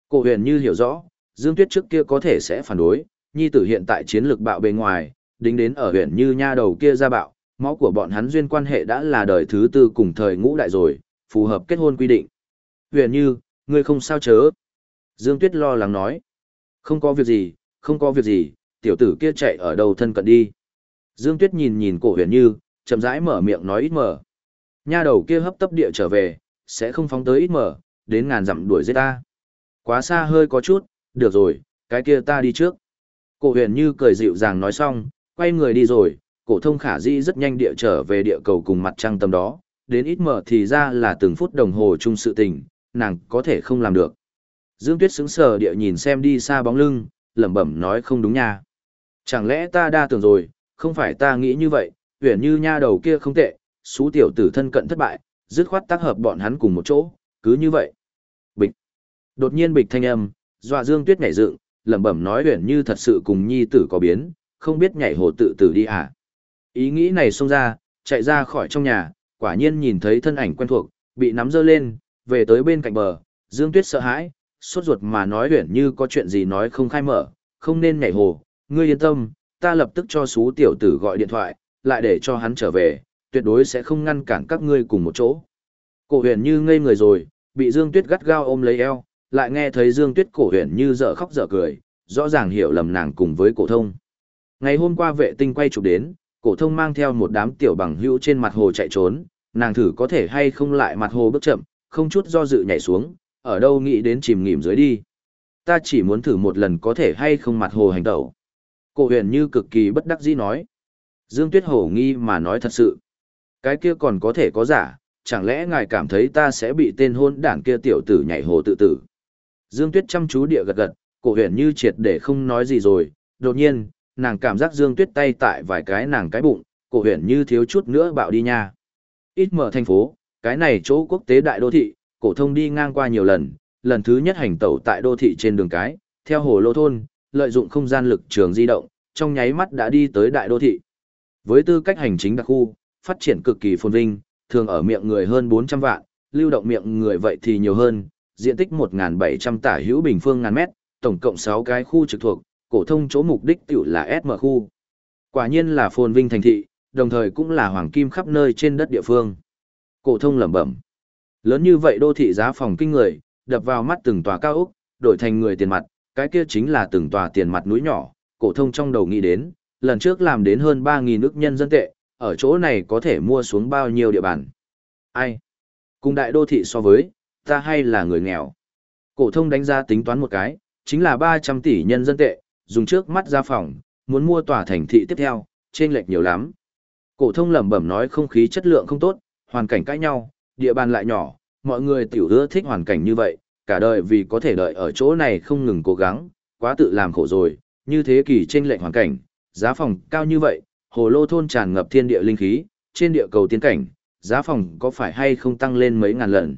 Cổ huyền như hiểu rõ, Dương Tuyết trước kia có thể sẽ phản đối, nhi tử hiện tại chiến lược bạo bề ngoài, đính đến ở Huyền như nha đầu kia ra bạo, máu của bọn hắn duyên quan hệ đã là đời thứ tư cùng thời ngũ đại rồi, phù hợp kết hôn quy định. Huyền như, ngươi không sao chớ. Dương Tuyết lo lắng nói. Không có việc gì, không có việc gì, tiểu tử kia chạy ở đầu thân cận đi. Dương Tuyết nhìn nhìn cổ huyền như, chậm rãi mở miệng nói ít mở. Nha đầu kia hấp tấp địa trở về, sẽ không phóng tới ít mở, đến ngàn dặm đuổi giết ta. Quá xa hơi có chút, được rồi, cái kia ta đi trước. Cổ huyền như cười dịu dàng nói xong, quay người đi rồi, cổ thông khả di rất nhanh địa trở về địa cầu cùng mặt trăng tâm đó, đến ít mở thì ra là từng phút đồng hồ chung sự tình, nàng có thể không làm được. Dương Tuyết sững sờ địa nhìn xem đi xa bóng lưng, lẩm bẩm nói không đúng nha. Chẳng lẽ ta đa tưởng rồi, không phải ta nghĩ như vậy, huyền như nha đầu kia không tệ, xú tiểu tử thân cận thất bại, dứt khoát tác hợp bọn hắn cùng một chỗ, cứ như vậy. Bịch. Đột nhiên bịch thanh âm, dọa Dương Tuyết nhảy dựng, lẩm bẩm nói huyền như thật sự cùng nhi tử có biến, không biết nhảy hồ tự tử đi à. Ý nghĩ này xông ra, chạy ra khỏi trong nhà, quả nhiên nhìn thấy thân ảnh quen thuộc, bị nắm dơ lên, về tới bên cạnh bờ, Dương Tuyết sợ hãi, sốt ruột mà nói huyển như có chuyện gì nói không khai mở, không nên nhảy hồ, ngươi yên tâm, ta lập tức cho xú tiểu tử gọi điện thoại, lại để cho hắn trở về, tuyệt đối sẽ không ngăn cản các ngươi cùng một chỗ. Cổ huyền như ngây người rồi, bị Dương Tuyết gắt gao ôm lấy eo, lại nghe thấy Dương Tuyết cổ huyền như dở khóc dở cười, rõ ràng hiểu lầm nàng cùng với cổ thông. Ngày hôm qua vệ tinh quay chụp đến, cổ thông mang theo một đám tiểu bằng hữu trên mặt hồ chạy trốn, nàng thử có thể hay không lại mặt hồ bước chậm, không chút do dự nhảy xuống, ở đâu nghĩ đến chìm nghỉm dưới đi. Ta chỉ muốn thử một lần có thể hay không mặt hồ hành tẩu. Cổ huyền như cực kỳ bất đắc dĩ nói. Dương Tuyết hổ nghi mà nói thật sự. Cái kia còn có thể có giả, chẳng lẽ ngài cảm thấy ta sẽ bị tên hôn đảng kia tiểu tử nhảy hồ tự tử. Dương Tuyết chăm chú địa gật gật, cổ huyền như triệt để không nói gì rồi, đột nhiên, nàng cảm giác Dương Tuyết tay tại vài cái nàng cái bụng, cổ huyền như thiếu chút nữa bạo đi nha. Ít mở thành phố, cái này chỗ quốc tế đại đô thị, cổ thông đi ngang qua nhiều lần, lần thứ nhất hành tẩu tại đô thị trên đường cái, theo hồ lô thôn, lợi dụng không gian lực trường di động, trong nháy mắt đã đi tới đại đô thị. Với tư cách hành chính đặc khu, phát triển cực kỳ phồn vinh, thường ở miệng người hơn 400 vạn, lưu động miệng người vậy thì nhiều hơn, diện tích 1700 tả hữu bình phương ngàn mét, tổng cộng 6 cái khu trực thuộc, cổ thông chỗ mục đích tiểu là SM khu. Quả nhiên là phồn vinh thành thị, đồng thời cũng là hoàng kim khắp nơi trên đất địa phương. Cổ thông lẩm bẩm. Lớn như vậy đô thị giá phòng kinh người, đập vào mắt từng tòa cao ốc, đổi thành người tiền mặt, cái kia chính là từng tòa tiền mặt núi nhỏ, cổ thông trong đầu nghĩ đến, lần trước làm đến hơn 3000 nước nhân dân tệ, ở chỗ này có thể mua xuống bao nhiêu địa bàn. Ai? Cùng đại đô thị so với, ta hay là người nghèo. Cổ thông đánh ra tính toán một cái, chính là 300 tỷ nhân dân tệ, dùng trước mắt ra phòng, muốn mua tòa thành thị tiếp theo, chênh lệch nhiều lắm. Cổ thông lẩm bẩm nói không khí chất lượng không tốt, hoàn cảnh cãi nhau, địa bàn lại nhỏ, mọi người tiểu ưa thích hoàn cảnh như vậy, cả đời vì có thể đợi ở chỗ này không ngừng cố gắng, quá tự làm khổ rồi, như thế kỳ trên lệnh hoàn cảnh, giá phòng cao như vậy, hồ lô thôn tràn ngập thiên địa linh khí, trên địa cầu tiên cảnh, giá phòng có phải hay không tăng lên mấy ngàn lần.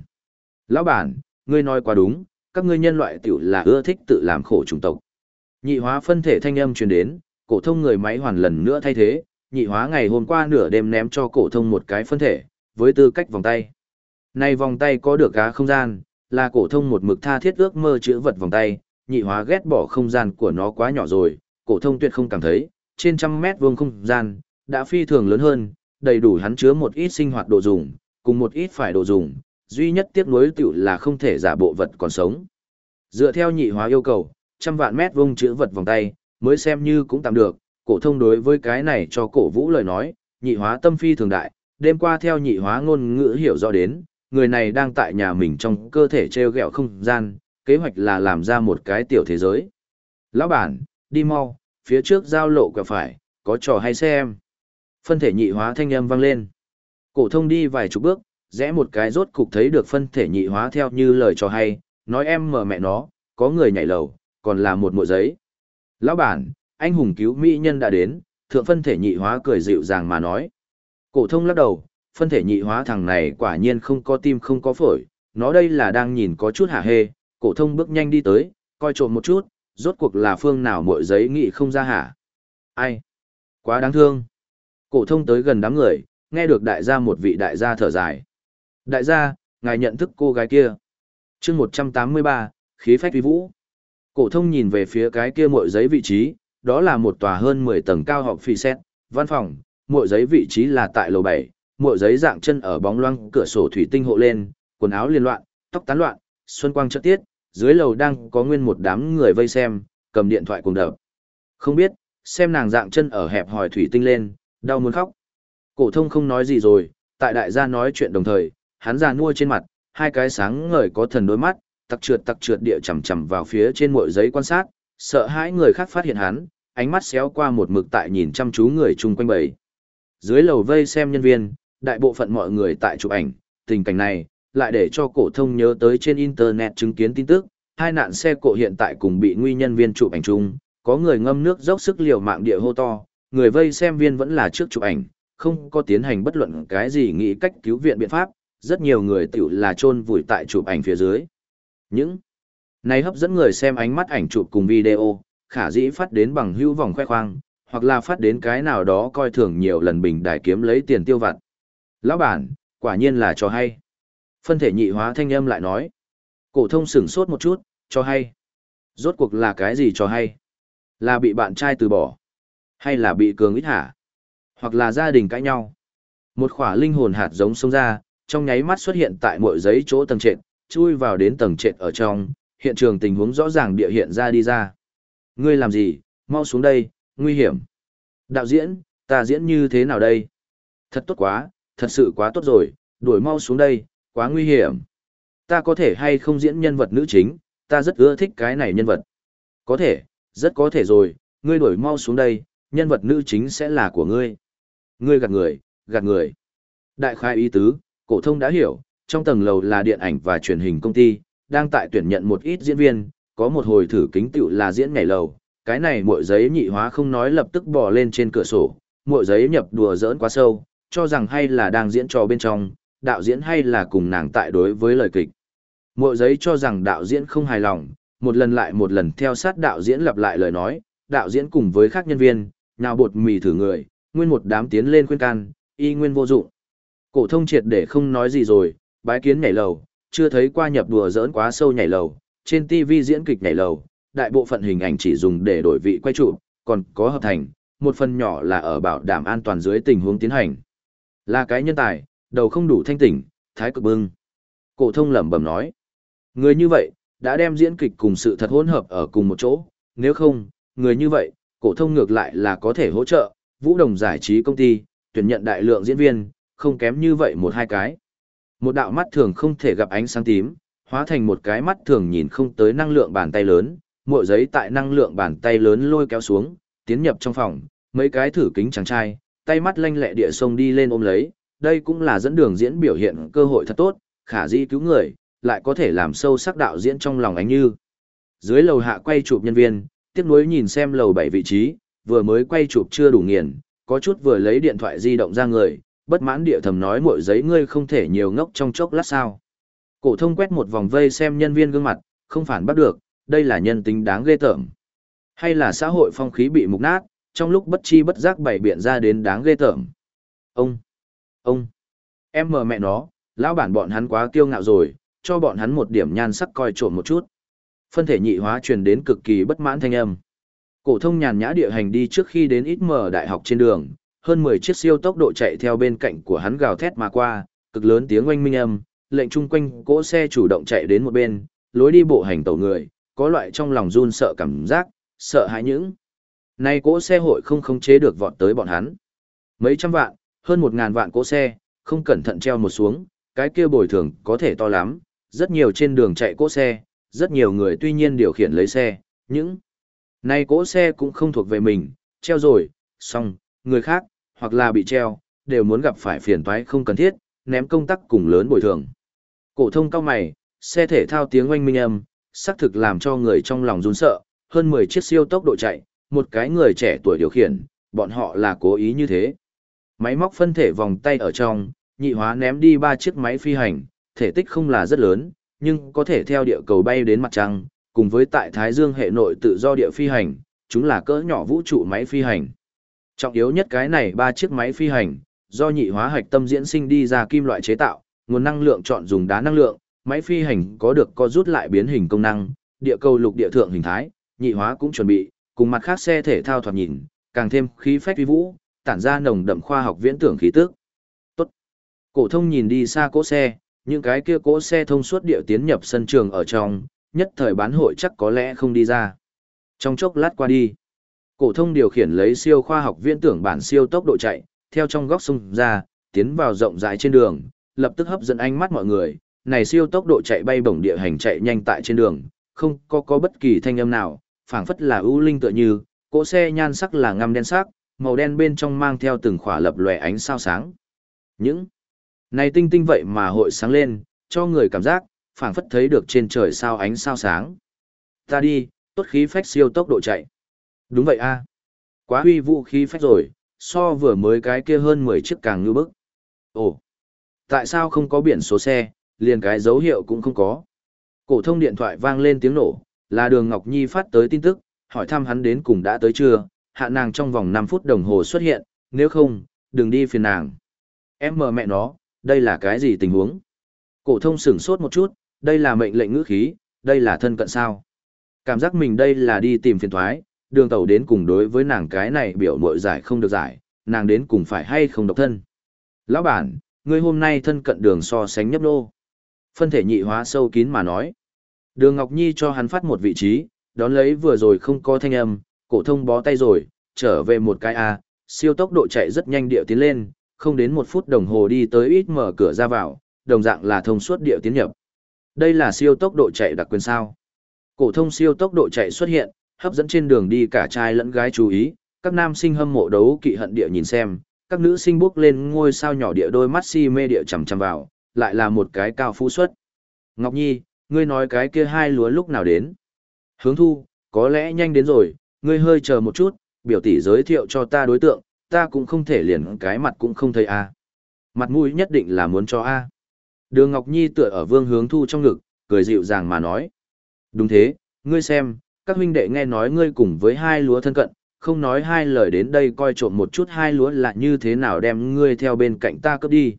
Lão bản, ngươi nói quá đúng, các ngươi nhân loại tiểu là ưa thích tự làm khổ chủng tộc. Nhị hóa phân thể thanh âm truyền đến, cổ thông người máy hoàn lần nữa thay thế, nhị hóa ngày hôm qua nửa đêm ném cho cổ thông một cái phân thể, với tư cách vòng tay. Này vòng tay có được cá không gian, là cổ thông một mực tha thiết ước mơ chữ vật vòng tay, nhị hóa ghét bỏ không gian của nó quá nhỏ rồi, cổ thông tuyệt không cảm thấy, trên trăm mét vuông không gian, đã phi thường lớn hơn, đầy đủ hắn chứa một ít sinh hoạt đồ dùng, cùng một ít phải đồ dùng, duy nhất tiếc nuối tiểu là không thể giả bộ vật còn sống. Dựa theo nhị hóa yêu cầu, trăm vạn mét vuông chữ vật vòng tay, mới xem như cũng tạm được, cổ thông đối với cái này cho cổ vũ lời nói, nhị hóa tâm phi thường đại, đêm qua theo nhị hóa ngôn ngữ hiểu rõ đến, người này đang tại nhà mình trong cơ thể treo gẹo không gian, kế hoạch là làm ra một cái tiểu thế giới. Lão bản, đi mau, phía trước giao lộ quẹo phải, có trò hay xem. Phân thể nhị hóa thanh âm vang lên. Cổ thông đi vài chục bước, rẽ một cái rốt cục thấy được phân thể nhị hóa theo như lời trò hay, nói em mở mẹ nó, có người nhảy lầu, còn là một mộ giấy. Lão bản, anh hùng cứu mỹ nhân đã đến, thượng phân thể nhị hóa cười dịu dàng mà nói. Cổ thông lắc đầu, phân thể nhị hóa thằng này quả nhiên không có tim không có phổi, nó đây là đang nhìn có chút hả hê, cổ thông bước nhanh đi tới, coi trộm một chút, rốt cuộc là phương nào muội giấy nghị không ra hả? Ai? Quá đáng thương. Cổ thông tới gần đám người, nghe được đại gia một vị đại gia thở dài. Đại gia, ngài nhận thức cô gái kia. Chương 183, khí phách uy vũ. Cổ thông nhìn về phía cái kia muội giấy vị trí, đó là một tòa hơn 10 tầng cao họp phi xét, văn phòng, Mỗi giấy vị trí là tại lầu 7, Mỗi giấy dạng chân ở bóng loang cửa sổ thủy tinh hộ lên, quần áo liên loạn, tóc tán loạn, xuân quang chợt tiết, dưới lầu đang có nguyên một đám người vây xem, cầm điện thoại cùng đập. Không biết, xem nàng dạng chân ở hẹp hòi thủy tinh lên, đau muốn khóc. Cổ thông không nói gì rồi, tại đại gia nói chuyện đồng thời, hắn già nua trên mặt, hai cái sáng ngời có thần đôi mắt, tặc trượt tặc trượt địa chầm chầm vào phía trên mỗi giấy quan sát, sợ hãi người khác phát hiện hắn, ánh mắt xéo qua một mực tại nhìn chăm chú người chung quanh bầy. Dưới lầu vây xem nhân viên, đại bộ phận mọi người tại chụp ảnh, tình cảnh này, lại để cho cổ thông nhớ tới trên internet chứng kiến tin tức, hai nạn xe cộ hiện tại cùng bị nguy nhân viên chụp ảnh chung, có người ngâm nước dốc sức liều mạng địa hô to, người vây xem viên vẫn là trước chụp ảnh, không có tiến hành bất luận cái gì nghĩ cách cứu viện biện pháp, rất nhiều người tiểu là chôn vùi tại chụp ảnh phía dưới. Những này hấp dẫn người xem ánh mắt ảnh chụp cùng video, khả dĩ phát đến bằng hữu vòng khoe khoang, hoặc là phát đến cái nào đó coi thường nhiều lần bình đài kiếm lấy tiền tiêu vặt. Lão bản, quả nhiên là cho hay. Phân thể nhị hóa thanh âm lại nói. Cổ thông sửng sốt một chút, cho hay. Rốt cuộc là cái gì cho hay? Là bị bạn trai từ bỏ? Hay là bị cường ít hả? Hoặc là gia đình cãi nhau? Một khỏa linh hồn hạt giống xông ra, trong nháy mắt xuất hiện tại mỗi giấy chỗ tầng trệt, chui vào đến tầng trệt ở trong, hiện trường tình huống rõ ràng địa hiện ra đi ra. Ngươi làm gì, mau xuống đây, nguy hiểm. Đạo diễn, ta diễn như thế nào đây? Thật tốt quá, thật sự quá tốt rồi, đuổi mau xuống đây, quá nguy hiểm. Ta có thể hay không diễn nhân vật nữ chính, ta rất ưa thích cái này nhân vật. Có thể, rất có thể rồi, ngươi đuổi mau xuống đây, nhân vật nữ chính sẽ là của ngươi. Ngươi gạt người, gạt người. Đại khai ý tứ, cổ thông đã hiểu, trong tầng lầu là điện ảnh và truyền hình công ty, đang tại tuyển nhận một ít diễn viên, có một hồi thử kính tựu là diễn nhảy lầu, cái này muội giấy nhị hóa không nói lập tức bỏ lên trên cửa sổ, muội giấy nhập đùa giỡn quá sâu, cho rằng hay là đang diễn trò bên trong, đạo diễn hay là cùng nàng tại đối với lời kịch. Muội giấy cho rằng đạo diễn không hài lòng, một lần lại một lần theo sát đạo diễn lặp lại lời nói, đạo diễn cùng với các nhân viên, nào bột mì thử người, nguyên một đám tiến lên khuyên can, y nguyên vô dụng. Cổ thông triệt để không nói gì rồi, bái kiến nhảy lầu, chưa thấy qua nhập đùa giỡn quá sâu nhảy lầu, trên TV diễn kịch nhảy lầu, đại bộ phận hình ảnh chỉ dùng để đổi vị quay trụ, còn có hợp thành, một phần nhỏ là ở bảo đảm an toàn dưới tình huống tiến hành. Là cái nhân tài, đầu không đủ thanh tỉnh, thái cực bưng. Cổ thông lẩm bẩm nói, người như vậy, đã đem diễn kịch cùng sự thật hỗn hợp ở cùng một chỗ, nếu không, người như vậy, cổ thông ngược lại là có thể hỗ trợ, vũ đồng giải trí công ty, tuyển nhận đại lượng diễn viên, không kém như vậy một hai cái. Một đạo mắt thường không thể gặp ánh sáng tím, hóa thành một cái mắt thường nhìn không tới năng lượng bàn tay lớn, muội giấy tại năng lượng bàn tay lớn lôi kéo xuống, tiến nhập trong phòng, mấy cái thử kính chàng trai, tay mắt lanh lẹ địa sông đi lên ôm lấy, đây cũng là dẫn đường diễn biểu hiện cơ hội thật tốt, khả di cứu người, lại có thể làm sâu sắc đạo diễn trong lòng ánh như. Dưới lầu hạ quay chụp nhân viên, tiếp nối nhìn xem lầu 7 vị trí, vừa mới quay chụp chưa đủ nghiền, có chút vừa lấy điện thoại di động ra người, bất mãn địa thầm nói mỗi giấy ngươi không thể nhiều ngốc trong chốc lát sao. Cổ thông quét một vòng vây xem nhân viên gương mặt, không phản bắt được, đây là nhân tính đáng ghê tởm. Hay là xã hội phong khí bị mục nát, trong lúc bất chi bất giác bày biện ra đến đáng ghê tởm. Ông, ông, em mờ mẹ nó, lão bản bọn hắn quá kiêu ngạo rồi, cho bọn hắn một điểm nhan sắc coi trộm một chút. Phân thể nhị hóa truyền đến cực kỳ bất mãn thanh âm. Cổ thông nhàn nhã địa hành đi trước khi đến ít mở đại học trên đường, hơn 10 chiếc siêu tốc độ chạy theo bên cạnh của hắn gào thét mà qua, cực lớn tiếng oanh minh âm, lệnh chung quanh cỗ xe chủ động chạy đến một bên, lối đi bộ hành tẩu người, có loại trong lòng run sợ cảm giác, sợ hãi những. Nay cỗ xe hội không khống chế được vọt tới bọn hắn. Mấy trăm vạn, hơn một ngàn vạn cỗ xe, không cẩn thận treo một xuống, cái kia bồi thường có thể to lắm, rất nhiều trên đường chạy cỗ xe, rất nhiều người tuy nhiên điều khiển lấy xe, những nay cỗ xe cũng không thuộc về mình, treo rồi, xong, người khác, hoặc là bị treo, đều muốn gặp phải phiền toái không cần thiết, ném công tắc cùng lớn bồi thường. Cổ thông cao mày, xe thể thao tiếng oanh minh âm, xác thực làm cho người trong lòng run sợ, hơn 10 chiếc siêu tốc độ chạy, một cái người trẻ tuổi điều khiển, bọn họ là cố ý như thế. Máy móc phân thể vòng tay ở trong, nhị hóa ném đi ba chiếc máy phi hành, thể tích không là rất lớn, nhưng có thể theo địa cầu bay đến mặt trăng, cùng với tại Thái Dương hệ nội tự do địa phi hành, chúng là cỡ nhỏ vũ trụ máy phi hành. Trọng yếu nhất cái này ba chiếc máy phi hành, do nhị hóa hạch tâm diễn sinh đi ra kim loại chế tạo, nguồn năng lượng chọn dùng đá năng lượng, máy phi hành có được co rút lại biến hình công năng, địa cầu lục địa thượng hình thái, nhị hóa cũng chuẩn bị, cùng mặt khác xe thể thao thoạt nhìn, càng thêm khí phách uy vũ, tản ra nồng đậm khoa học viễn tưởng khí tức. Tốt. Cổ thông nhìn đi xa cỗ xe, những cái kia cỗ xe thông suốt địa tiến nhập sân trường ở trong, nhất thời bán hội chắc có lẽ không đi ra. Trong chốc lát qua đi, cổ thông điều khiển lấy siêu khoa học viễn tưởng bản siêu tốc độ chạy, theo trong góc sông ra, tiến vào rộng rãi trên đường, lập tức hấp dẫn ánh mắt mọi người, này siêu tốc độ chạy bay bổng địa hành chạy nhanh tại trên đường, không có có bất kỳ thanh âm nào, phảng phất là ưu linh tựa như, cỗ xe nhan sắc là ngăm đen sắc, màu đen bên trong mang theo từng khỏa lập lòe ánh sao sáng. Những này tinh tinh vậy mà hội sáng lên, cho người cảm giác, phảng phất thấy được trên trời sao ánh sao sáng. Ta đi, tốt khí phách siêu tốc độ chạy. Đúng vậy a à. Quá huy vũ khí phách rồi, so vừa mới cái kia hơn 10 chiếc càng như bức. Ồ, tại sao không có biển số xe, liền cái dấu hiệu cũng không có. Cổ thông điện thoại vang lên tiếng nổ, là Đường Ngọc Nhi phát tới tin tức, hỏi thăm hắn đến cùng đã tới chưa, hạ nàng trong vòng 5 phút đồng hồ xuất hiện, nếu không, đừng đi phiền nàng. Em mờ mẹ nó, đây là cái gì tình huống? Cổ thông sửng sốt một chút, đây là mệnh lệnh ngữ khí, đây là thân cận sao? Cảm giác mình đây là đi tìm phiền toái, đường tẩu đến cùng đối với nàng cái này biểu muội giải không được giải, nàng đến cùng phải hay không độc thân. Lão bản, ngươi hôm nay thân cận đường so sánh nhấp nô. Phân thể nhị hóa sâu kín mà nói. Đường Ngọc Nhi cho hắn phát một vị trí, đón lấy vừa rồi không có thanh âm, cổ thông bó tay rồi, trở về một cái A, siêu tốc độ chạy rất nhanh điệu tiến lên, không đến một phút đồng hồ đi tới ít mở cửa ra vào, đồng dạng là thông suốt điệu tiến nhập. Đây là siêu tốc độ chạy đặc quyền sao. Cổ thông siêu tốc độ chạy xuất hiện, hấp dẫn trên đường đi cả trai lẫn gái chú ý, các nam sinh hâm mộ đấu kỵ hận địa nhìn xem, các nữ sinh bước lên ngôi sao nhỏ địa đôi mắt si mê địa chằm chằm vào, lại là một cái cao phú xuất. Ngọc Nhi, ngươi nói cái kia hai lúa lúc nào đến? Hướng thu, có lẽ nhanh đến rồi, ngươi hơi chờ một chút, biểu tỷ giới thiệu cho ta đối tượng, ta cũng không thể liền cái mặt cũng không thấy a. Mặt mũi nhất định là muốn cho a. Đường Ngọc Nhi tựa ở Vương Hướng Thu trong ngực, cười dịu dàng mà nói. Đúng thế, ngươi xem, các huynh đệ nghe nói ngươi cùng với hai lúa thân cận, không nói hai lời đến đây coi trộm một chút hai lúa là như thế nào đem ngươi theo bên cạnh ta cướp đi.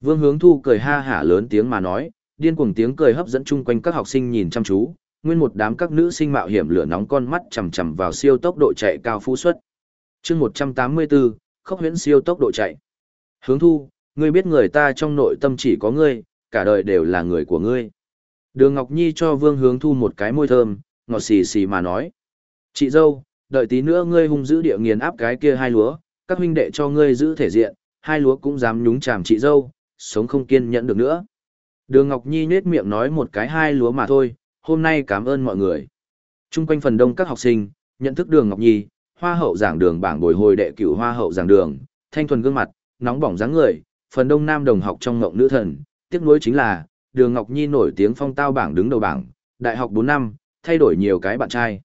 Vương Hướng Thu cười ha hả lớn tiếng mà nói, điên cuồng tiếng cười hấp dẫn chung quanh các học sinh nhìn chăm chú, nguyên một đám các nữ sinh mạo hiểm lửa nóng con mắt chằm chằm vào siêu tốc độ chạy cao phú suất. Chương 184, khốc huyễn siêu tốc độ chạy. Hướng Thu, ngươi biết người ta trong nội tâm chỉ có ngươi, cả đời đều là người của ngươi. Đường Ngọc Nhi cho Vương Hướng Thu một cái môi thơm, ngọt xì xì mà nói. Chị dâu, đợi tí nữa ngươi hung giữ địa nghiền áp cái kia hai lúa, các huynh đệ cho ngươi giữ thể diện, hai lúa cũng dám nhúng chàm chị dâu, sống không kiên nhẫn được nữa. Đường Ngọc Nhi nết miệng nói một cái hai lúa mà thôi, hôm nay cảm ơn mọi người. Trung quanh phần đông các học sinh, nhận thức đường Ngọc Nhi, hoa hậu giảng đường bảng bồi hồi đệ cửu hoa hậu giảng đường, thanh thuần gương mặt, nóng bỏng dáng người, phần đông nam đồng học trong ngộng nữ thần, tiếc nuối chính là, đường Ngọc Nhi nổi tiếng phong tao bảng đứng đầu bảng, đại học 4 năm, thay đổi nhiều cái bạn trai.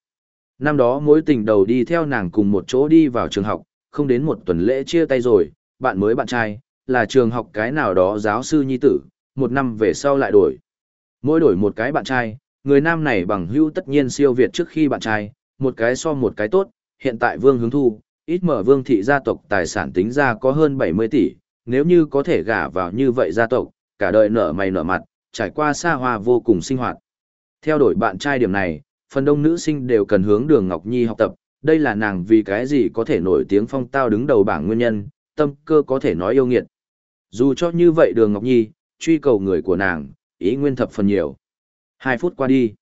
Năm đó mối tình đầu đi theo nàng cùng một chỗ đi vào trường học, không đến một tuần lễ chia tay rồi, bạn mới bạn trai, là trường học cái nào đó giáo sư nhi tử, một năm về sau lại đổi. Mỗi đổi một cái bạn trai, người nam này bằng hữu tất nhiên siêu việt trước khi bạn trai, một cái so một cái tốt, hiện tại vương hướng thu, ít mở vương thị gia tộc tài sản tính ra có hơn 70 tỷ, nếu như có thể gả vào như vậy gia tộc, cả đời nở mày nở mặt, trải qua xa hoa vô cùng sinh hoạt. Theo đổi bạn trai điểm này, phần đông nữ sinh đều cần hướng đường Ngọc Nhi học tập, đây là nàng vì cái gì có thể nổi tiếng phong tao đứng đầu bảng nguyên nhân, tâm cơ có thể nói yêu nghiệt. Dù cho như vậy đường Ngọc Nhi, truy cầu người của nàng, ý nguyên thập phần nhiều. Hai phút qua đi,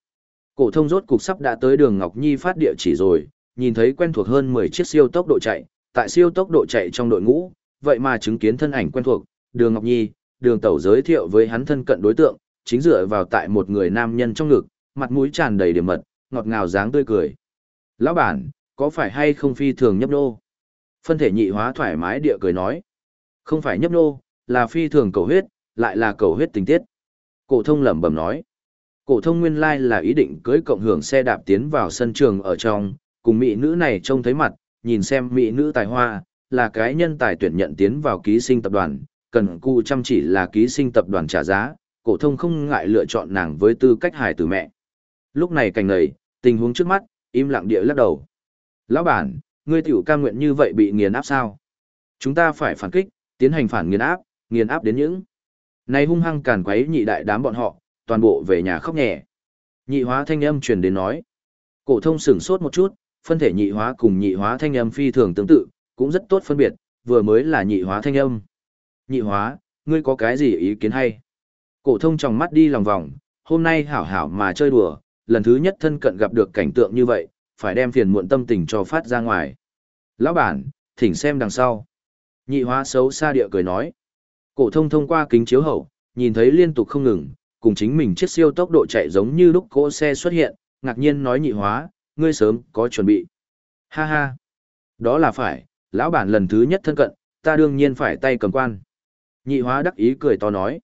cổ thông rốt cục sắp đã tới đường Ngọc Nhi phát địa chỉ rồi, nhìn thấy quen thuộc hơn 10 chiếc siêu tốc độ chạy, tại siêu tốc độ chạy trong đội ngũ, vậy mà chứng kiến thân ảnh quen thuộc, đường Ngọc Nhi, đường tẩu giới thiệu với hắn thân cận đối tượng, chính dựa vào tại một người nam nhân trong ngực, mặt mũi tràn đầy điểm mật, ngọt ngào dáng tươi cười. Lão bản, có phải hay không phi thường nhấp nô? Phân thể nhị hóa thoải mái địa cười nói. Không phải nhấp nô, là phi thường cầu huyết, lại là cầu huyết tình tiết. Cổ thông lẩm bẩm nói. Cổ thông nguyên lai là ý định cưới cộng hưởng xe đạp tiến vào sân trường ở trong, cùng mỹ nữ này trông thấy mặt, nhìn xem mỹ nữ tài hoa, là cái nhân tài tuyển nhận tiến vào ký sinh tập đoàn, cần cù chăm chỉ là ký sinh tập đoàn trả giá, cổ thông không ngại lựa chọn nàng với tư cách hài tử mẹ. Lúc này cảnh nầy, tình huống trước mắt, im lặng địa lắc đầu. Lão bản, ngươi tiểu ca nguyện như vậy bị nghiền áp sao? Chúng ta phải phản kích, tiến hành phản nghiền áp, nghiền áp đến những. Này hung hăng càn quấy nhị đại đám bọn họ, toàn bộ về nhà khóc nhẹ. Nhị hóa thanh âm truyền đến nói. Cổ thông sửng sốt một chút, phân thể nhị hóa cùng nhị hóa thanh âm phi thường tương tự, cũng rất tốt phân biệt, vừa mới là nhị hóa thanh âm. Nhị hóa, ngươi có cái gì ý kiến hay? Cổ thông trong mắt đi lòng vòng, hôm nay hảo hảo mà chơi đùa, lần thứ nhất thân cận gặp được cảnh tượng như vậy, phải đem phiền muộn tâm tình cho phát ra ngoài. Lão bản, thỉnh xem đằng sau. Nhị hóa xấu xa địa cười nói. Cổ thông thông qua kính chiếu hậu, nhìn thấy liên tục không ngừng, cùng chính mình chiếc siêu tốc độ chạy giống như lúc cỗ xe xuất hiện, ngạc nhiên nói nhị hóa, ngươi sớm có chuẩn bị. Ha ha. Đó là phải, lão bản lần thứ nhất thân cận, ta đương nhiên phải tay cầm quan. Nhị hóa đắc ý cười to nói.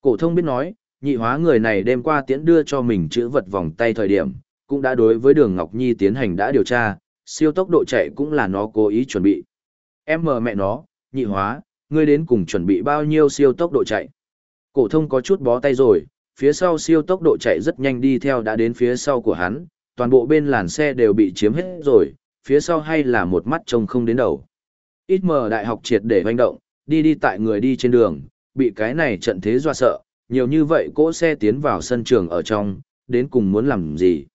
Cổ thông biết nói, nhị hóa người này đêm qua tiễn đưa cho mình chữ vật vòng tay thời điểm, cũng đã đối với đường Ngọc Nhi tiến hành đã điều tra, siêu tốc độ chạy cũng là nó cố ý chuẩn bị. Em mờ mẹ nó, nhị hóa, ngươi đến cùng chuẩn bị bao nhiêu siêu tốc độ chạy. Cổ thông có chút bó tay rồi, phía sau siêu tốc độ chạy rất nhanh đi theo đã đến phía sau của hắn, toàn bộ bên làn xe đều bị chiếm hết rồi, phía sau hay là một mắt trông không đến đầu. Ít mờ đại học triệt để hoành động, đi đi tại người đi trên đường, bị cái này trận thế dọa sợ, nhiều như vậy cỗ xe tiến vào sân trường ở trong, đến cùng muốn làm gì.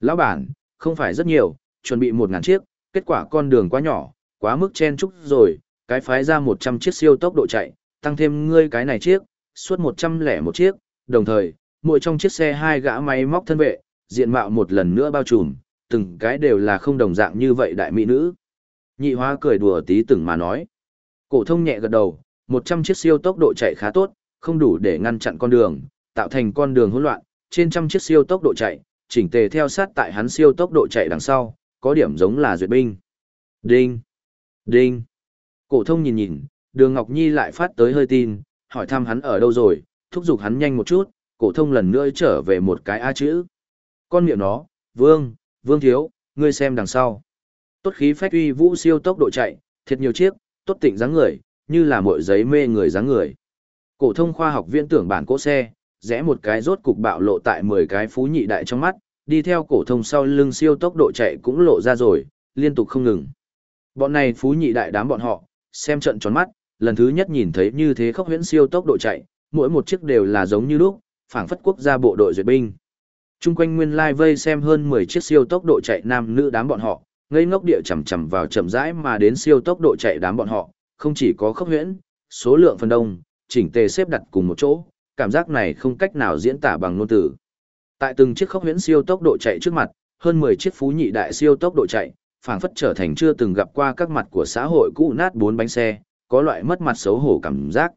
Lão bản, không phải rất nhiều, chuẩn bị một ngàn chiếc, kết quả con đường quá nhỏ, quá mức chen chúc rồi, cái phái ra 100 chiếc siêu tốc độ chạy, tăng thêm ngươi cái này chiếc, suốt 101 chiếc, đồng thời, mỗi trong chiếc xe hai gã máy móc thân vệ, diện mạo một lần nữa bao trùm, từng cái đều là không đồng dạng như vậy đại mỹ nữ. Nhị hóa cười đùa tí từng mà nói. Cổ thông nhẹ gật đầu, 100 chiếc siêu tốc độ chạy khá tốt, không đủ để ngăn chặn con đường, tạo thành con đường hỗn loạn, trên trăm chiếc siêu tốc độ chạy, chỉnh tề theo sát tại hắn siêu tốc độ chạy đằng sau, có điểm giống là duyệt binh. Đinh! Đinh! Cổ thông nhìn nhìn, đường Ngọc Nhi lại phát tới hơi tin, hỏi thăm hắn ở đâu rồi, thúc giục hắn nhanh một chút, cổ thông lần nữa trở về một cái A chữ. Con miệng nó, vương, vương thiếu, ngươi xem đằng sau. Tốt khí phách uy vũ siêu tốc độ chạy, thiệt nhiều chiếc, tốt tỉnh dáng người, như là mọi giấy mê người dáng người. Cổ thông khoa học viện tưởng bản cỗ xe, rẽ một cái rốt cục bạo lộ tại 10 cái phú nhị đại trong mắt, đi theo cổ thông sau lưng siêu tốc độ chạy cũng lộ ra rồi, liên tục không ngừng. Bọn này phú nhị đại đám bọn họ, xem trận tròn mắt, lần thứ nhất nhìn thấy như thế khốc huyễn siêu tốc độ chạy, mỗi một chiếc đều là giống như lúc, phảng phất quốc gia bộ đội duyệt binh. Trung quanh nguyên lai vây xem hơn 10 chiếc siêu tốc độ chạy nam nữ đám bọn họ, ngây ngốc địa chầm chầm vào chậm rãi mà đến siêu tốc độ chạy đám bọn họ, không chỉ có khốc huyễn, số lượng phần đông, chỉnh tề xếp đặt cùng một chỗ, cảm giác này không cách nào diễn tả bằng ngôn từ. Tại từng chiếc khốc huyễn siêu tốc độ chạy trước mặt, hơn 10 chiếc phú nhị đại siêu tốc độ chạy, phảng phất trở thành chưa từng gặp qua các mặt của xã hội cũ nát bốn bánh xe, có loại mất mặt xấu hổ cảm giác.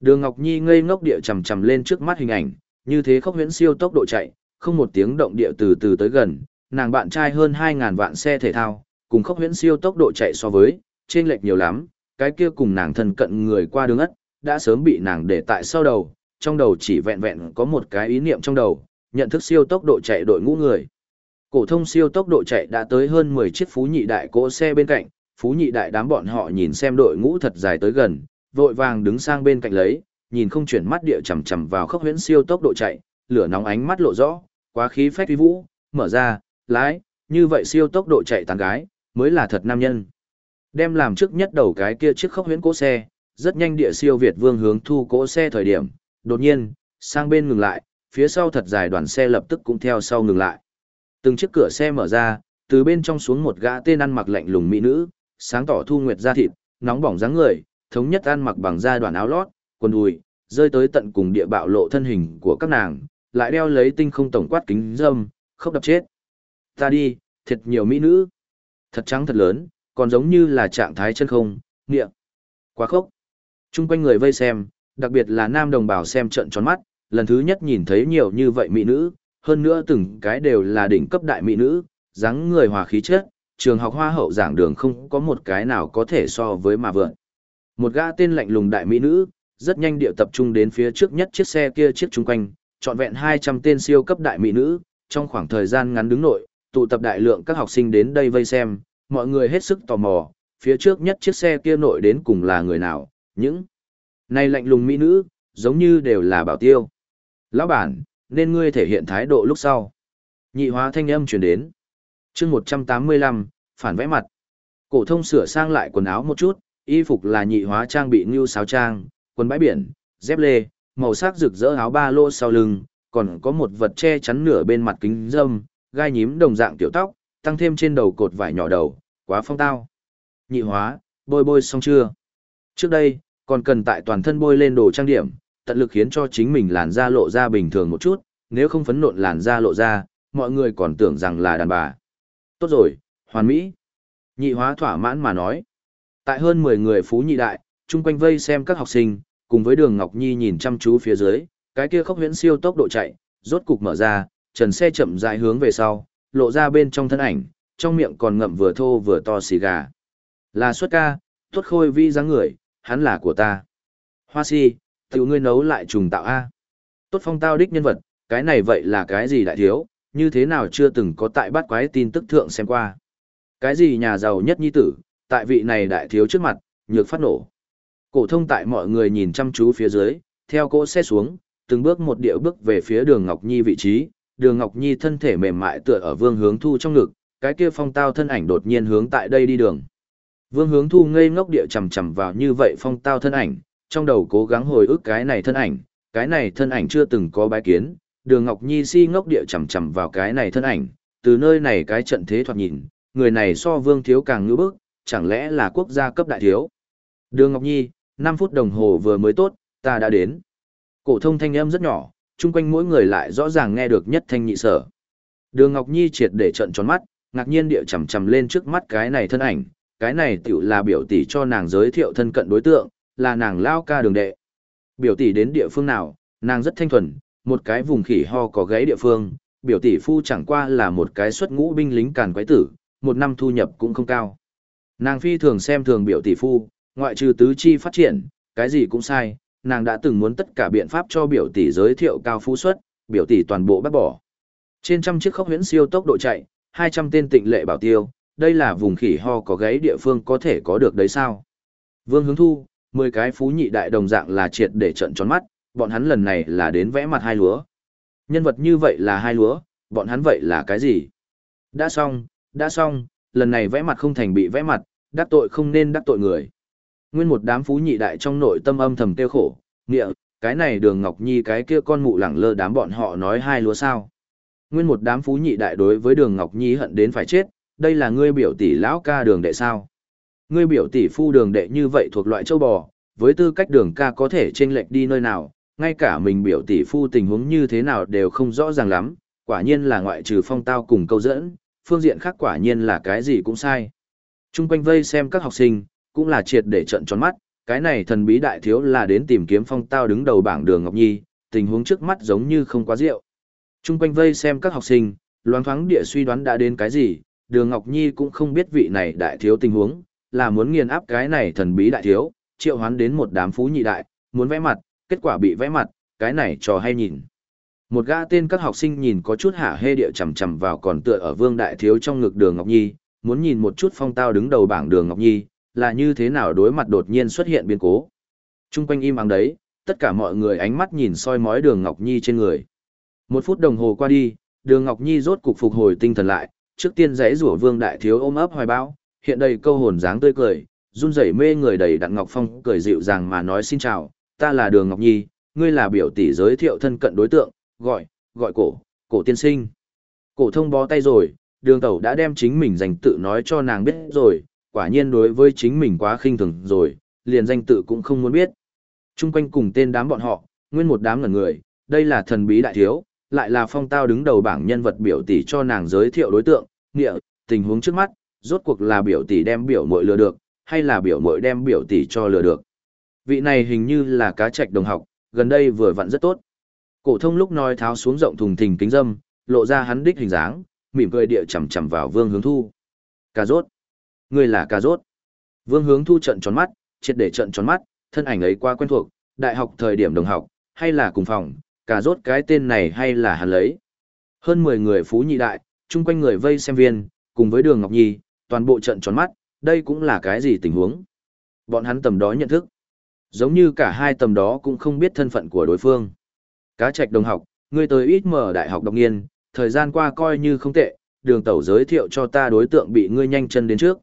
Đường Ngọc Nhi ngây ngốc địa chầm chầm lên trước mắt hình ảnh, như thế khốc huyễn siêu tốc độ chạy, không một tiếng động địa từ từ tới gần, nàng bạn trai hơn 2.000 vạn xe thể thao, cùng khốc huyễn siêu tốc độ chạy so với, trên lệch nhiều lắm, cái kia cùng nàng thân cận người qua đường ất, đã sớm bị nàng để tại sau đầu, trong đầu chỉ vẹn vẹn có một cái ý niệm trong đầu, nhận thức siêu tốc độ chạy đội ngũ người. Cổ thông siêu tốc độ chạy đã tới hơn 10 chiếc phú nhị đại cỗ xe bên cạnh, phú nhị đại đám bọn họ nhìn xem đội ngũ thật dài tới gần, vội vàng đứng sang bên cạnh lấy, nhìn không chuyển mắt địa chằm chằm vào khốc huyễn siêu tốc độ chạy, lửa nóng ánh mắt lộ rõ, quá khí phách uy vũ, mở ra, lái, như vậy siêu tốc độ chạy tán gái, mới là thật nam nhân. Đem làm trước nhất đầu cái kia chiếc khốc huyễn cỗ xe, rất nhanh địa siêu Việt vương hướng thu cỗ xe thời điểm, đột nhiên, sang bên ngừng lại, phía sau thật dài đoàn xe lập tức cũng theo sau ngừng lại. Từng chiếc cửa xe mở ra, từ bên trong xuống một gã tên ăn mặc lạnh lùng mỹ nữ, sáng tỏ thu nguyệt da thịt, nóng bỏng dáng người, thống nhất ăn mặc bằng da đoàn áo lót, quần đùi, rơi tới tận cùng địa bạo lộ thân hình của các nàng, lại đeo lấy tinh không tổng quát kính dâm, khóc đập chết. Ta đi, thật nhiều mỹ nữ. Thật trắng thật lớn, còn giống như là trạng thái chân không, nghiệm. Quá khốc. Trung quanh người vây xem, đặc biệt là nam đồng bào xem trận tròn mắt, lần thứ nhất nhìn thấy nhiều như vậy mỹ nữ, hơn nữa từng cái đều là đỉnh cấp đại mỹ nữ, dáng người hòa khí chất, trường học hoa hậu giảng đường không có một cái nào có thể so với mà vượn. Một gã tên lạnh lùng đại mỹ nữ, rất nhanh điệu tập trung đến phía trước nhất chiếc xe kia chiếc chung quanh, trọn vẹn 200 tên siêu cấp đại mỹ nữ, trong khoảng thời gian ngắn đứng nội, tụ tập đại lượng các học sinh đến đây vây xem, mọi người hết sức tò mò, phía trước nhất chiếc xe kia nội đến cùng là người nào, những này lạnh lùng mỹ nữ, giống như đều là bảo tiêu. Lão bản, nên ngươi thể hiện thái độ lúc sau. Nhị hóa thanh âm truyền đến. chương 185, phản vẽ mặt. Cổ thông sửa sang lại quần áo một chút, y phục là nhị hóa trang bị như sáo trang, quần bãi biển, dép lê, màu sắc rực rỡ áo ba lô sau lưng, còn có một vật che chắn nửa bên mặt kính dâm, gai nhím đồng dạng tiểu tóc, tăng thêm trên đầu cột vải nhỏ đầu, quá phong tao. Nhị hóa, bôi bôi xong chưa? Trước đây, còn cần tại toàn thân bôi lên đồ trang điểm, tận lực khiến cho chính mình làn da lộ ra bình thường một chút, nếu không phấn nộn làn da lộ ra, mọi người còn tưởng rằng là đàn bà. Tốt rồi, hoàn mỹ. Nhị hóa thỏa mãn mà nói. Tại hơn 10 người phú nhị đại, chung quanh vây xem các học sinh, cùng với đường Ngọc Nhi nhìn chăm chú phía dưới, cái kia khốc huyễn siêu tốc độ chạy, rốt cục mở ra, trần xe chậm rãi hướng về sau, lộ ra bên trong thân ảnh, trong miệng còn ngậm vừa thô vừa to xì gà. Là xuất ca, tốt khôi vi dáng người, hắn là của ta. Hoa si, tiểu ngươi nấu lại trùng tạo A. Tốt phong tao đích nhân vật, cái này vậy là cái gì đại thiếu, như thế nào chưa từng có tại bắt quái tin tức thượng xem qua. Cái gì nhà giàu nhất nhi tử, tại vị này đại thiếu trước mặt, nhược phát nổ. Cổ thông tại mọi người nhìn chăm chú phía dưới, theo cỗ xe xuống, từng bước một điệu bước về phía đường Ngọc Nhi vị trí, đường Ngọc Nhi thân thể mềm mại tựa ở vương hướng thu trong ngực, cái kia phong tao thân ảnh đột nhiên hướng tại đây đi đường. Vương hướng thu ngây ngốc địa chầm chầm vào như vậy phong tao thân ảnh, trong đầu cố gắng hồi ức cái này thân ảnh, cái này thân ảnh chưa từng có bái kiến, đường Ngọc Nhi si ngốc địa chầm chầm vào cái này thân ảnh, từ nơi này cái trận thế thoạt nhìn, người này so vương thiếu càng ngữ bức, chẳng lẽ là quốc gia cấp đại thiếu. Đường Ngọc Nhi, 5 phút đồng hồ vừa mới tốt, ta đã đến. Cổ thông thanh âm rất nhỏ, chung quanh mỗi người lại rõ ràng nghe được nhất thanh nhị sở. Đường Ngọc Nhi triệt để trận tròn mắt, ngạc nhiên địa chầm chầm lên trước mắt cái này thân ảnh, cái này tiểu là biểu tỷ cho nàng giới thiệu thân cận đối tượng, là nàng lao ca đường đệ. Biểu tỷ đến địa phương nào, nàng rất thanh thuần, một cái vùng khỉ ho có gáy địa phương, biểu tỷ phu chẳng qua là một cái xuất ngũ binh lính càn quái tử, một năm thu nhập cũng không cao. Nàng phi thường xem thường biểu tỷ phu, ngoại trừ tứ chi phát triển, cái gì cũng sai, nàng đã từng muốn tất cả biện pháp cho biểu tỷ giới thiệu cao phú suất, biểu tỷ toàn bộ bác bỏ. Trên trăm chiếc khốc huyễn siêu tốc độ chạy, 200 tên tịnh lệ bảo tiêu, đây là vùng khỉ ho có gáy địa phương có thể có được đấy sao? Vương Hướng Thu, 10 cái phú nhị đại đồng dạng là triệt để trận tròn mắt, bọn hắn lần này là đến vẽ mặt hai lúa. Nhân vật như vậy là hai lúa, bọn hắn vậy là cái gì? Đã xong, đã xong, lần này vẽ mặt không thành bị vẽ mặt, đắc tội không nên đắc tội người. Nguyên một đám phú nhị đại trong nội tâm âm thầm tiêu khổ, nghĩa, cái này đường Ngọc Nhi cái kia con mụ lẳng lơ đám bọn họ nói hai lúa sao. Nguyên một đám phú nhị đại đối với đường Ngọc Nhi hận đến phải chết, đây là ngươi biểu tỷ lão ca đường đệ sao. Ngươi biểu tỷ phu đường đệ như vậy thuộc loại châu bò, với tư cách đường ca có thể chênh lệch đi nơi nào, ngay cả mình biểu tỷ phu tình huống như thế nào đều không rõ ràng lắm, quả nhiên là ngoại trừ phong tao cùng câu dẫn, phương diện khác quả nhiên là cái gì cũng sai. Trung quanh vây xem các học sinh, cũng là triệt để trận tròn mắt, cái này thần bí đại thiếu là đến tìm kiếm phong tao đứng đầu bảng đường Ngọc Nhi, tình huống trước mắt giống như không quá rượu. Trung quanh vây xem các học sinh, loáng thoáng địa suy đoán đã đến cái gì, đường Ngọc Nhi cũng không biết vị này đại thiếu tình huống, là muốn nghiền áp cái này thần bí đại thiếu, triệu hoán đến một đám phú nhị đại, muốn vẽ mặt, kết quả bị vẽ mặt, cái này trò hay nhìn. Một gã tên các học sinh nhìn có chút hả hê địa chầm chầm vào còn tựa ở vương đại thiếu trong ngực đường Ngọc Nhi, muốn nhìn một chút phong tao đứng đầu bảng đường Ngọc Nhi, là như thế nào đối mặt đột nhiên xuất hiện biến cố. Trung quanh im ắng đấy, tất cả mọi người ánh mắt nhìn soi mói đường Ngọc Nhi trên người. Một phút đồng hồ qua đi, đường Ngọc Nhi rốt cục phục hồi tinh thần lại, trước tiên giấy rủa vương đại thiếu ôm ấp hoài bão, hiện đầy câu hồn dáng tươi cười, run rẩy mê người đầy đặn Ngọc Phong cười dịu dàng mà nói xin chào, ta là đường Ngọc Nhi, ngươi là biểu tỷ giới thiệu thân cận đối tượng, gọi, gọi cổ, cổ tiên sinh. Cổ thông bó tay rồi, đường tẩu đã đem chính mình danh tự nói cho nàng biết rồi, quả nhiên đối với chính mình quá khinh thường rồi, liền danh tự cũng không muốn biết. Trung quanh cùng tên đám bọn họ, nguyên một đám ngẩn người, đây là thần bí đại thiếu, lại là phong tao đứng đầu bảng nhân vật biểu tỷ cho nàng giới thiệu đối tượng, nghĩa, tình huống trước mắt, rốt cuộc là biểu tỷ đem biểu mội lừa được, hay là biểu mội đem biểu tỷ cho lừa được. Vị này hình như là cá trạch đồng học, gần đây vừa vặn rất tốt. Cổ thông lúc nói tháo xuống rộng thùng thình kính dâm, lộ ra hắn đích hình dáng, mỉm cười địa chằm chằm vào Vương Hướng Thu. Cà rốt. Ngươi là cà rốt. Vương Hướng Thu trợn tròn mắt, triệt để trợn tròn mắt, thân ảnh ấy quá quen thuộc, đại học thời điểm đồng học, hay là cùng phòng, cà rốt cái tên này hay là hắn lấy. Hơn 10 người phú nhị đại, chung quanh người vây xem viên, cùng với Đường Ngọc Nhi, toàn bộ trận tròn mắt, đây cũng là cái gì tình huống. Bọn hắn tầm đó nhận thức. Giống như cả hai tầm đó cũng không biết thân phận của đối phương. Cá trạch đồng học, ngươi tới ít mở đại học độc nghiên, thời gian qua coi như không tệ, đường tẩu giới thiệu cho ta đối tượng bị ngươi nhanh chân đến trước.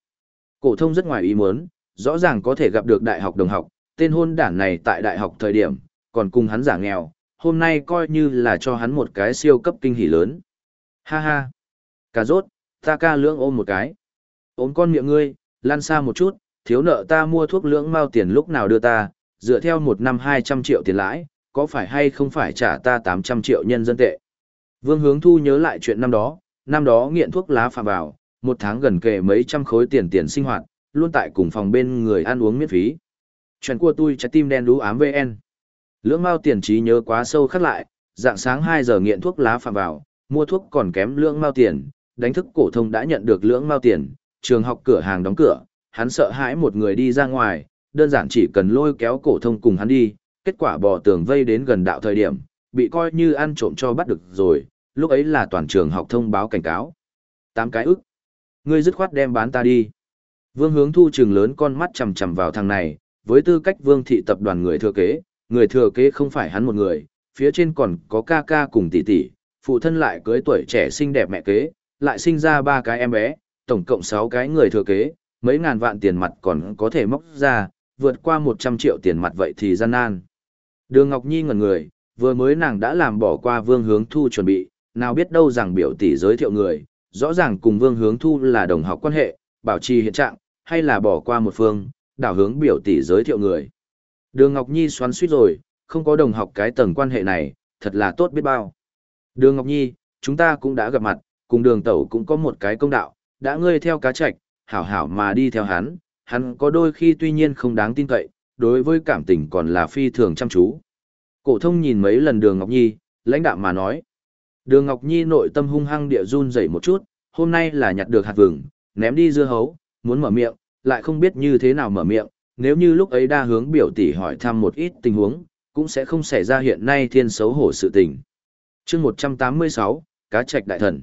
Cổ thông rất ngoài ý muốn, rõ ràng có thể gặp được đại học đồng học, tên hôn đản này tại đại học thời điểm, còn cùng hắn giả nghèo, hôm nay coi như là cho hắn một cái siêu cấp kinh hỉ lớn. Ha ha. Cà rốt, ta ca lưỡng ôm một cái ốm con miệng ngươi, lăn xa một chút, thiếu nợ ta mua thuốc lưỡng mau tiền lúc nào đưa ta, dựa theo một năm 200 triệu tiền lãi, có phải hay không phải trả ta 800 triệu nhân dân tệ. Vương Hướng Thu nhớ lại chuyện năm đó, năm đó nghiện thuốc lá phạm vào, một tháng gần kề mấy trăm khối tiền tiền sinh hoạt, luôn tại cùng phòng bên người ăn uống miễn phí. Chuyện của tôi trái tim đen đú ám VN. Lưỡng mau tiền trí nhớ quá sâu khắc lại, dạng sáng 2 giờ nghiện thuốc lá phạm vào, mua thuốc còn kém lưỡng mau tiền, đánh thức cổ thông đã nhận được lưỡng mau tiền, trường học cửa hàng đóng cửa, hắn sợ hãi một người đi ra ngoài, đơn giản chỉ cần lôi kéo cổ thông cùng hắn đi, kết quả bò tường vây đến gần đạo thời điểm, bị coi như ăn trộm cho bắt được rồi, lúc ấy là toàn trường học thông báo cảnh cáo. Tám cái ức. Ngươi dứt khoát đem bán ta đi. Vương hướng thu trường lớn con mắt chằm chằm vào thằng này, với tư cách vương thị tập đoàn người thừa kế, người thừa kế không phải hắn một người, phía trên còn có ca ca cùng tỷ tỷ, phụ thân lại cưới tuổi trẻ xinh đẹp mẹ kế, lại sinh ra ba cái em bé, tổng cộng sáu cái người thừa kế, mấy ngàn vạn tiền mặt còn có thể móc ra, vượt qua một trăm triệu tiền mặt vậy thì gian nan. Đường Ngọc Nhi ngẩn người, vừa mới nàng đã làm bỏ qua vương hướng thu chuẩn bị, nào biết đâu rằng biểu tỷ giới thiệu người, rõ ràng cùng vương hướng thu là đồng học quan hệ, bảo trì hiện trạng, hay là bỏ qua một phương, đảo hướng biểu tỷ giới thiệu người. Đường Ngọc Nhi xoắn suýt rồi, không có đồng học cái tầng quan hệ này, thật là tốt biết bao. Đường Ngọc Nhi, chúng ta cũng đã gặp mặt, cùng đường tẩu cũng có một cái công đạo, đã ngươi theo cá trạch, hảo hảo mà đi theo hắn, hắn có đôi khi tuy nhiên không đáng tin cậy, đối với cảm tình còn là phi thường chăm chú. Cổ thông nhìn mấy lần đường Ngọc Nhi, lãnh đạm mà nói. Đường Ngọc Nhi nội tâm hung hăng địa run rẩy một chút, hôm nay là nhặt được hạt vừng, ném đi dưa hấu, muốn mở miệng, lại không biết như thế nào mở miệng, nếu như lúc ấy đa hướng biểu tỷ hỏi thăm một ít tình huống, cũng sẽ không xảy ra hiện nay thiên xấu hổ sự tình. Chương 186, cá trạch đại thần.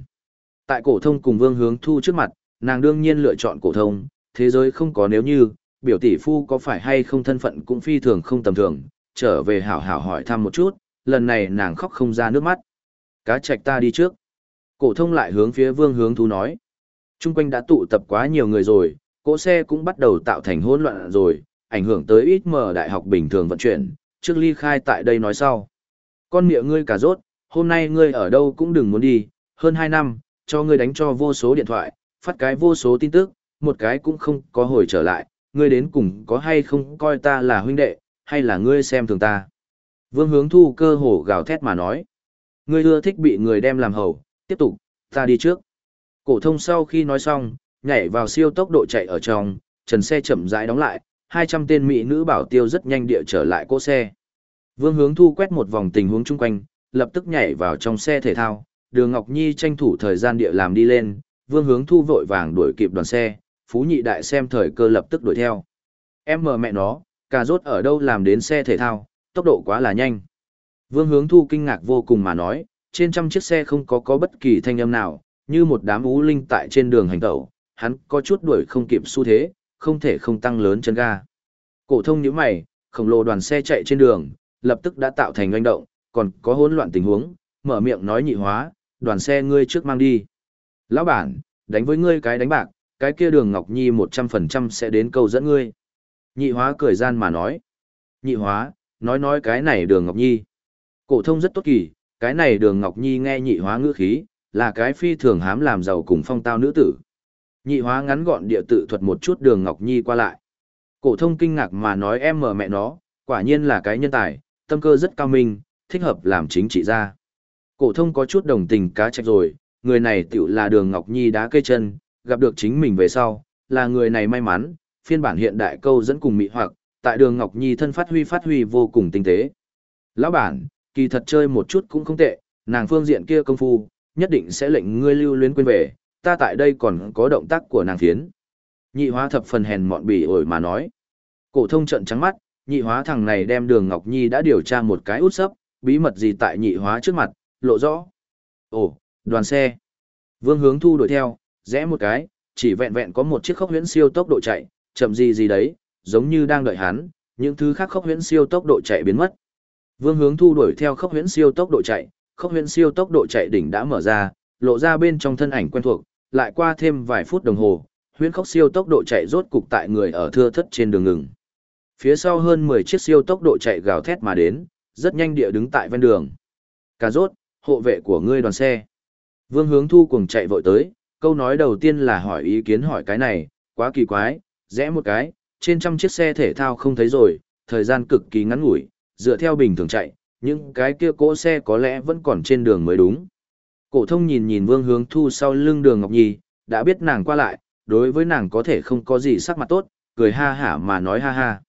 Tại cổ thông cùng Vương Hướng Thu trước mặt, nàng đương nhiên lựa chọn cổ thông, thế giới không có nếu như, biểu tỷ phu có phải hay không thân phận cũng phi thường không tầm thường, trở về hảo hảo hỏi thăm một chút, lần này nàng khóc không ra nước mắt. Cá trạch ta đi trước. Cổ thông lại hướng phía Vương Hướng Thu nói. Trung quanh đã tụ tập quá nhiều người rồi, cỗ xe cũng bắt đầu tạo thành hỗn loạn rồi, ảnh hưởng tới ít mở đại học bình thường vận chuyển, trước ly khai tại đây nói sau. Con miệng ngươi cả rốt, hôm nay ngươi ở đâu cũng đừng muốn đi, hơn 2 năm, cho ngươi đánh cho vô số điện thoại, phát cái vô số tin tức, một cái cũng không có hồi trở lại, ngươi đến cùng có hay không coi ta là huynh đệ, hay là ngươi xem thường ta. Vương hướng thu cơ hồ gào thét mà nói. Ngươi ưa thích bị người đem làm hầu, tiếp tục, ta đi trước. Cổ thông sau khi nói xong, nhảy vào siêu tốc độ chạy ở trong, trần xe chậm rãi đóng lại, 200 tên mỹ nữ bảo tiêu rất nhanh địa trở lại cỗ xe. Vương hướng thu quét một vòng tình huống chung quanh, lập tức nhảy vào trong xe thể thao, đường Ngọc Nhi tranh thủ thời gian địa làm đi lên, vương hướng thu vội vàng đuổi kịp đoàn xe, phú nhị đại xem thời cơ lập tức đuổi theo. Em mờ mẹ nó, cà rốt ở đâu làm đến xe thể thao, tốc độ quá là nhanh. Vương hướng thu kinh ngạc vô cùng mà nói, trên trăm chiếc xe không có có bất kỳ thanh âm nào, như một đám ú linh tại trên đường hành tẩu, hắn có chút đuổi không kịp xu thế, không thể không tăng lớn chân ga. Cổ thông nhíu mày, khổng lồ đoàn xe chạy trên đường, lập tức đã tạo thành doanh động, còn có hỗn loạn tình huống, mở miệng nói nhị hóa, đoàn xe ngươi trước mang đi. Lão bản, đánh với ngươi cái đánh bạc, cái kia đường Ngọc Nhi 100% sẽ đến câu dẫn ngươi. Nhị hóa cười gian mà nói. Nhị hóa, nói nói cái này đường Ngọc Nhi. Cổ thông rất tốt kỳ, cái này đường Ngọc Nhi nghe nhị hóa ngữ khí, là cái phi thường hám làm giàu cùng phong tao nữ tử. Nhị hóa ngắn gọn địa tự thuật một chút đường Ngọc Nhi qua lại. Cổ thông kinh ngạc mà nói em mở mẹ nó, quả nhiên là cái nhân tài, tâm cơ rất cao minh, thích hợp làm chính trị gia. Cổ thông có chút đồng tình cá trạch rồi, người này tiểu là đường Ngọc Nhi đá cây chân, gặp được chính mình về sau, là người này may mắn, phiên bản hiện đại câu dẫn cùng mỹ hoặc, tại đường Ngọc Nhi thân phát huy phát huy vô cùng tinh tế. Lão bản, kỳ thật chơi một chút cũng không tệ, nàng phương diện kia công phu, nhất định sẽ lệnh ngươi lưu luyến quên về, ta tại đây còn có động tác của nàng phiến. Nhị hóa thập phần hèn mọn bỉ ổi mà nói. Cổ thông trận trắng mắt, nhị hóa thằng này đem đường Ngọc Nhi đã điều tra một cái út sấp, bí mật gì tại nhị hóa trước mặt, lộ rõ. Ồ, đoàn xe. Vương hướng thu đuổi theo, rẽ một cái, chỉ vẹn vẹn có một chiếc khốc huyễn siêu tốc độ chạy, chậm gì gì đấy, giống như đang đợi hắn, những thứ khác khốc huyễn siêu tốc độ chạy biến mất. Vương hướng thu đuổi theo khốc huyễn siêu tốc độ chạy, khốc huyễn siêu tốc độ chạy đỉnh đã mở ra, lộ ra bên trong thân ảnh quen thuộc, lại qua thêm vài phút đồng hồ, huyễn khốc siêu tốc độ chạy rốt cục tại người ở thưa thất trên đường ngừng. Phía sau hơn 10 chiếc siêu tốc độ chạy gào thét mà đến, rất nhanh địa đứng tại ven đường. Cà rốt, hộ vệ của ngươi đoàn xe. Vương hướng thu cùng chạy vội tới, câu nói đầu tiên là hỏi ý kiến hỏi cái này, quá kỳ quái, rẽ một cái, trên trăm chiếc xe thể thao không thấy rồi, thời gian cực kỳ ngắn ngủi, dựa theo bình thường chạy, những cái kia cỗ xe có lẽ vẫn còn trên đường mới đúng. Cổ thông nhìn nhìn Vương Hướng Thu sau lưng Đường Ngọc Nhi, đã biết nàng qua lại, đối với nàng có thể không có gì sắc mặt tốt, cười ha hả mà nói ha ha.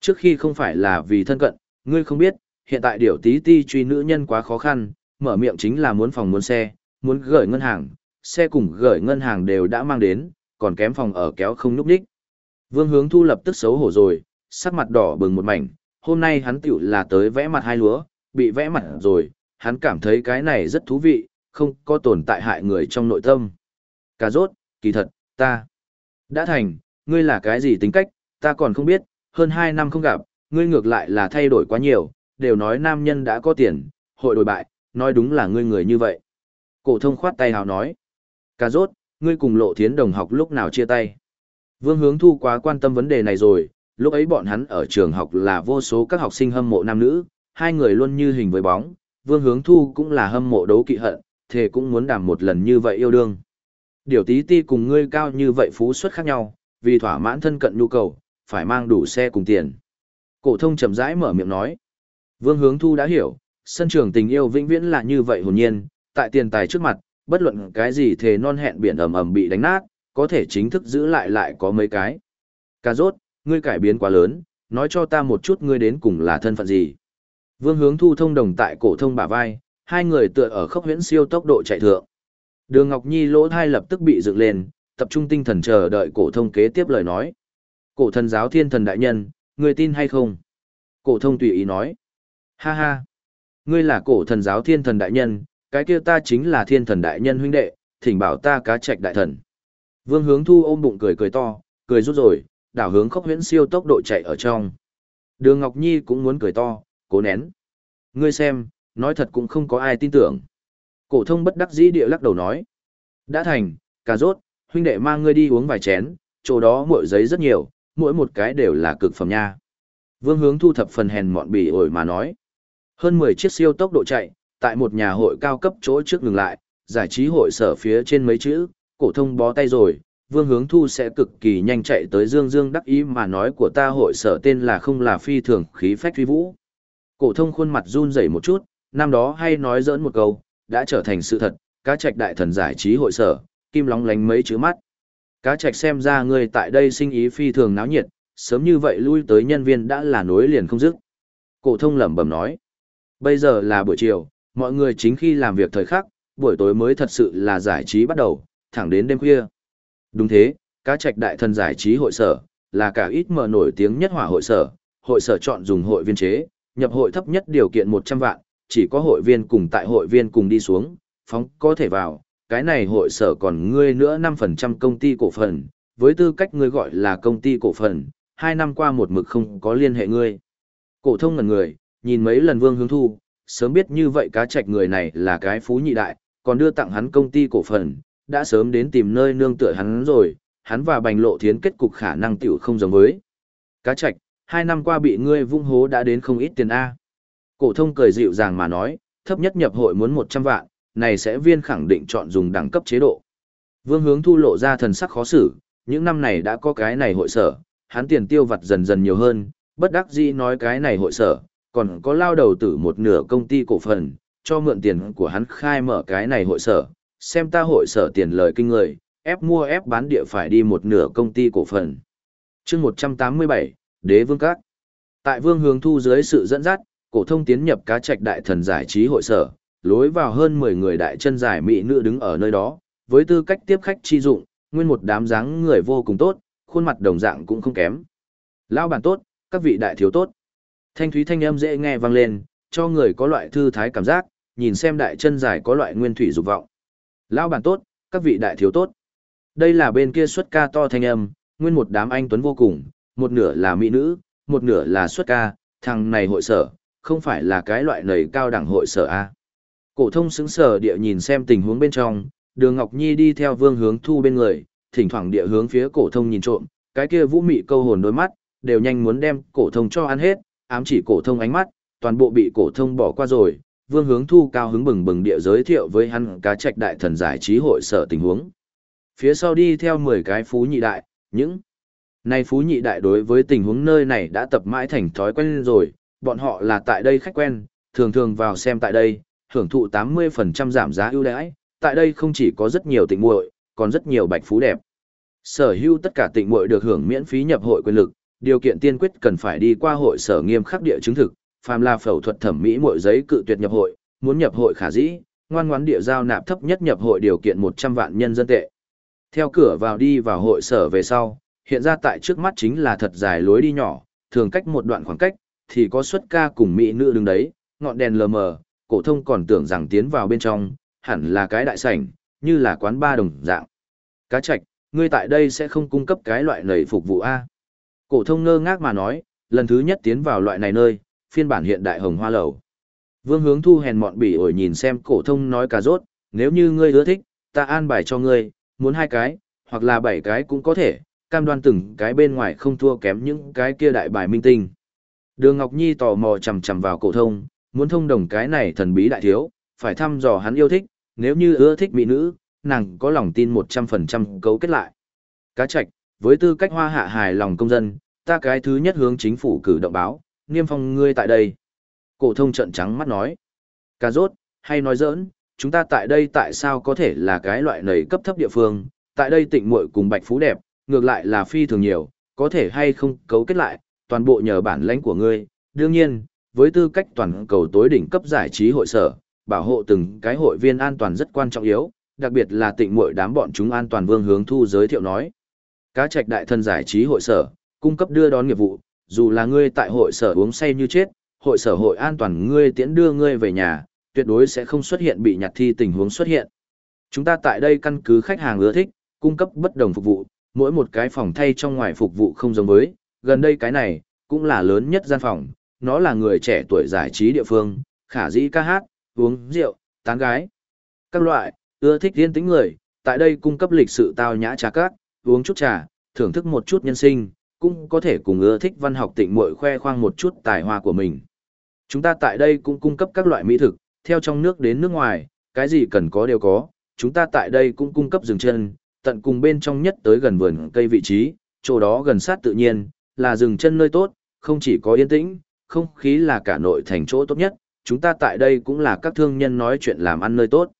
Trước khi không phải là vì thân cận, ngươi không biết, hiện tại điều tí ti truy nữ nhân quá khó khăn, mở miệng chính là muốn phòng muốn xe, muốn gửi ngân hàng, xe cùng gửi ngân hàng đều đã mang đến, còn kém phòng ở kéo không núp đích. Vương hướng thu lập tức xấu hổ rồi, sắc mặt đỏ bừng một mảnh, hôm nay hắn tiểu là tới vẽ mặt hai lúa, bị vẽ mặt rồi, hắn cảm thấy cái này rất thú vị, không có tồn tại hại người trong nội tâm. Cà rốt, kỳ thật, ta đã thành, ngươi là cái gì tính cách, ta còn không biết, hơn hai năm không gặp, ngươi ngược lại là thay đổi quá nhiều, đều nói nam nhân đã có tiền, hội đổi bại, nói đúng là ngươi người như vậy. Cổ thông khoát tay hào nói, cà rốt, ngươi cùng lộ thiến đồng học lúc nào chia tay. Vương hướng thu quá quan tâm vấn đề này rồi, lúc ấy bọn hắn ở trường học là vô số các học sinh hâm mộ nam nữ, hai người luôn như hình với bóng, vương hướng thu cũng là hâm mộ đấu kỵ hận, thề cũng muốn đảm một lần như vậy yêu đương. Điều tí ti cùng ngươi cao như vậy phú suất khác nhau, vì thỏa mãn thân cận nhu cầu, phải mang đủ xe cùng tiền. Cổ thông chậm rãi mở miệng nói. Vương hướng thu đã hiểu, sân trường tình yêu vĩnh viễn là như vậy hồn nhiên, tại tiền tài trước mặt, bất luận cái gì thề non hẹn biển ầm ầm bị đánh nát, có thể chính thức giữ lại lại có mấy cái. Cà rốt, ngươi cải biến quá lớn, nói cho ta một chút ngươi đến cùng là thân phận gì. Vương hướng thu thông đồng tại cổ thông bả vai, hai người tựa ở khốc huyễn siêu tốc độ chạy thượng. Đường Ngọc Nhi lỗ thai lập tức bị dựng lên, tập trung tinh thần chờ đợi cổ thông kế tiếp lời nói. Cổ thần giáo thiên thần đại nhân, ngươi tin hay không? Cổ thông tùy ý nói. Ha ha. Ngươi là cổ thần giáo thiên thần đại nhân, cái kia ta chính là thiên thần đại nhân huynh đệ, thỉnh bảo ta cá trạch đại thần. Vương hướng thu ôm bụng cười cười to, cười rút rồi, đảo hướng khốc huyễn siêu tốc độ chạy ở trong. Đường Ngọc Nhi cũng muốn cười to, cố nén. Ngươi xem, nói thật cũng không có ai tin tưởng. Cổ thông bất đắc dĩ địa lắc đầu nói. Đã thành, cà rốt, huynh đệ mang ngươi đi uống vài chén, chỗ đó muội giấy rất nhiều, mỗi một cái đều là cực phẩm nha. Vương hướng thu thập phần hèn mọn bỉ ổi mà nói. Hơn 10 chiếc siêu tốc độ chạy, tại một nhà hội cao cấp chỗ trước ngừng lại, giải trí hội sở phía trên mấy chữ, cổ thông bó tay rồi, Vương Hướng Thu sẽ cực kỳ nhanh chạy tới Dương Dương đắc ý mà nói của ta hội sở tên là không là phi thường khí phách phi vũ. Cổ thông khuôn mặt run rẩy một chút, năm đó hay nói giỡn một câu, đã trở thành sự thật, cá trạch đại thần giải trí hội sở, kim lóng lánh mấy chữ mắt. Cá trạch xem ra người tại đây sinh ý phi thường náo nhiệt, sớm như vậy lui tới nhân viên đã là nối liền không dứt. Cổ thông lẩm bẩm nói, bây giờ là buổi chiều, mọi người chính khi làm việc thời khắc, buổi tối mới thật sự là giải trí bắt đầu, thẳng đến đêm khuya. Đúng thế, cá trạch đại thần giải trí hội sở, là cả ít mở nổi tiếng nhất hỏa hội sở, hội sở chọn dùng hội viên chế, nhập hội thấp nhất điều kiện 100 vạn, chỉ có hội viên cùng tại hội viên cùng đi xuống, phóng có thể vào, cái này hội sở còn ngươi nữa 5% công ty cổ phần, với tư cách ngươi gọi là công ty cổ phần, hai năm qua một mực không có liên hệ ngươi. Cổ thông ngần người, nhìn mấy lần vương hướng thu, sớm biết như vậy cá trạch người này là cái phú nhị đại, còn đưa tặng hắn công ty cổ phần, đã sớm đến tìm nơi nương tựa hắn rồi, hắn và bành lộ thiến kết cục khả năng tiểu không giống với. Cá trạch, hai năm qua bị ngươi vung hố đã đến không ít tiền A. Cổ thông cười dịu dàng mà nói, thấp nhất nhập hội muốn 100 vạn, này sẽ viên khẳng định chọn dùng đẳng cấp chế độ. Vương hướng thu lộ ra thần sắc khó xử, những năm này đã có cái này hội sở, hắn tiền tiêu vặt dần dần nhiều hơn, bất đắc dĩ nói cái này hội sở, còn có lao đầu tử một nửa công ty cổ phần, cho mượn tiền của hắn khai mở cái này hội sở, xem ta hội sở tiền lời kinh người, ép mua ép bán địa phải đi một nửa công ty cổ phần. chương 187, Đế Vương Các. Tại Vương Hướng Thu dưới sự dẫn dắt, cổ thông tiến nhập cá trạch đại thần giải trí hội sở, lối vào hơn 10 người đại chân giải mỹ nữ đứng ở nơi đó, với tư cách tiếp khách chi dụng, nguyên một đám dáng người vô cùng tốt, khuôn mặt đồng dạng cũng không kém. Lão bản tốt, các vị đại thiếu tốt. Thanh thúy thanh âm dễ nghe vang lên, cho người có loại thư thái cảm giác, nhìn xem đại chân dài có loại nguyên thủy dục vọng. Lão bản tốt, các vị đại thiếu tốt. Đây là bên kia xuất ca to thanh âm, nguyên một đám anh tuấn vô cùng, một nửa là mỹ nữ, một nửa là xuất ca, thằng này hội sở, không phải là cái loại nầy cao đẳng hội sở a. Cổ thông sững sờ địa nhìn xem tình huống bên trong, Đường Ngọc Nhi đi theo Vương Hướng Thu bên người, thỉnh thoảng địa hướng phía cổ thông nhìn trộm, cái kia vũ mị câu hồn đôi mắt, đều nhanh muốn đem cổ thông cho ăn hết, ám chỉ cổ thông ánh mắt, toàn bộ bị cổ thông bỏ qua rồi, Vương Hướng Thu cao hứng bừng bừng địa giới thiệu với hắn cá trạch đại thần giải trí hội sở tình huống. Phía sau đi theo 10 cái phú nhị đại, những này phú nhị đại đối với tình huống nơi này đã tập mãi thành thói quen rồi, bọn họ là tại đây khách quen, thường thường vào xem tại đây, hưởng thụ 80% giảm giá ưu đãi, tại đây không chỉ có rất nhiều tịnh muội, còn rất nhiều bạch phú đẹp. Sở hữu tất cả tịnh muội được hưởng miễn phí nhập hội quyền lực, điều kiện tiên quyết cần phải đi qua hội sở nghiêm khắc địa chứng thực, phàm là phẫu thuật thẩm mỹ mỗi giấy cự tuyệt nhập hội, muốn nhập hội khả dĩ, ngoan ngoãn địa giao nạp thấp nhất nhập hội điều kiện 100 vạn nhân dân tệ. Theo cửa vào đi vào hội sở về sau, hiện ra tại trước mắt chính là thật dài lối đi nhỏ, thường cách một đoạn khoảng cách, thì có xuất ca cùng mỹ nữ đứng đấy, ngọn đèn lờ mờ, cổ thông còn tưởng rằng tiến vào bên trong, hẳn là cái đại sảnh, như là quán ba đồng dạng. Cá Trạch, ngươi tại đây sẽ không cung cấp cái loại này phục vụ a? Cổ thông ngơ ngác mà nói, lần thứ nhất tiến vào loại này nơi, phiên bản hiện đại hồng hoa lầu. Vương Hướng Thu hèn mọn bỉ ổi nhìn xem cổ thông nói cà rốt, nếu như ngươi ưa thích, ta an bài cho ngươi, muốn hai cái, hoặc là bảy cái cũng có thể, cam đoan từng cái bên ngoài không thua kém những cái kia đại bài minh tinh. Đường Ngọc Nhi tò mò chầm chầm vào cổ thông, muốn thông đồng cái này thần bí đại thiếu, phải thăm dò hắn yêu thích, nếu như ưa thích mỹ nữ, nàng có lòng tin 100% cấu kết lại. Cá Trạch, với tư cách hoa hạ hài lòng công dân, ta cái thứ nhất hướng chính phủ cử động báo, niêm phong ngươi tại đây. Cổ thông trận trắng mắt nói. Cà rốt, hay nói giỡn, chúng ta tại đây tại sao có thể là cái loại nầy cấp thấp địa phương, tại đây tịnh muội cùng bạch phú đẹp, ngược lại là phi thường nhiều, có thể hay không cấu kết lại, toàn bộ nhờ bản lãnh của ngươi. Đương nhiên, với tư cách toàn cầu tối đỉnh cấp giải trí hội sở, bảo hộ từng cái hội viên an toàn rất quan trọng yếu, đặc biệt là tịnh muội đám bọn chúng an toàn vương hướng thu giới thiệu nói. Cá trạch đại thần giải trí hội sở, cung cấp đưa đón nghiệp vụ, dù là ngươi tại hội sở uống say như chết, hội sở hội an toàn ngươi tiễn đưa ngươi về nhà, tuyệt đối sẽ không xuất hiện bị nhặt thi tình huống xuất hiện. Chúng ta tại đây căn cứ khách hàng ưa thích, cung cấp bất đồng phục vụ, mỗi một cái phòng thay trong ngoài phục vụ không giống với, gần đây cái này, cũng là lớn nhất gian phòng, nó là người trẻ tuổi giải trí địa phương, khả dĩ ca hát, uống rượu, tán gái. Các loại, ưa thích yên tĩnh người, tại đây cung cấp lịch sự tao nhã trà cát, uống chút trà, thưởng thức một chút nhân sinh, cũng có thể cùng ưa thích văn học tịnh muội khoe khoang một chút tài hoa của mình. Chúng ta tại đây cũng cung cấp các loại mỹ thực, theo trong nước đến nước ngoài, cái gì cần có đều có, chúng ta tại đây cũng cung cấp rừng chân, tận cùng bên trong nhất tới gần vườn cây vị trí, chỗ đó gần sát tự nhiên, là rừng chân nơi tốt, không chỉ có yên tĩnh, không khí là cả nội thành chỗ tốt nhất, chúng ta tại đây cũng là các thương nhân nói chuyện làm ăn nơi tốt.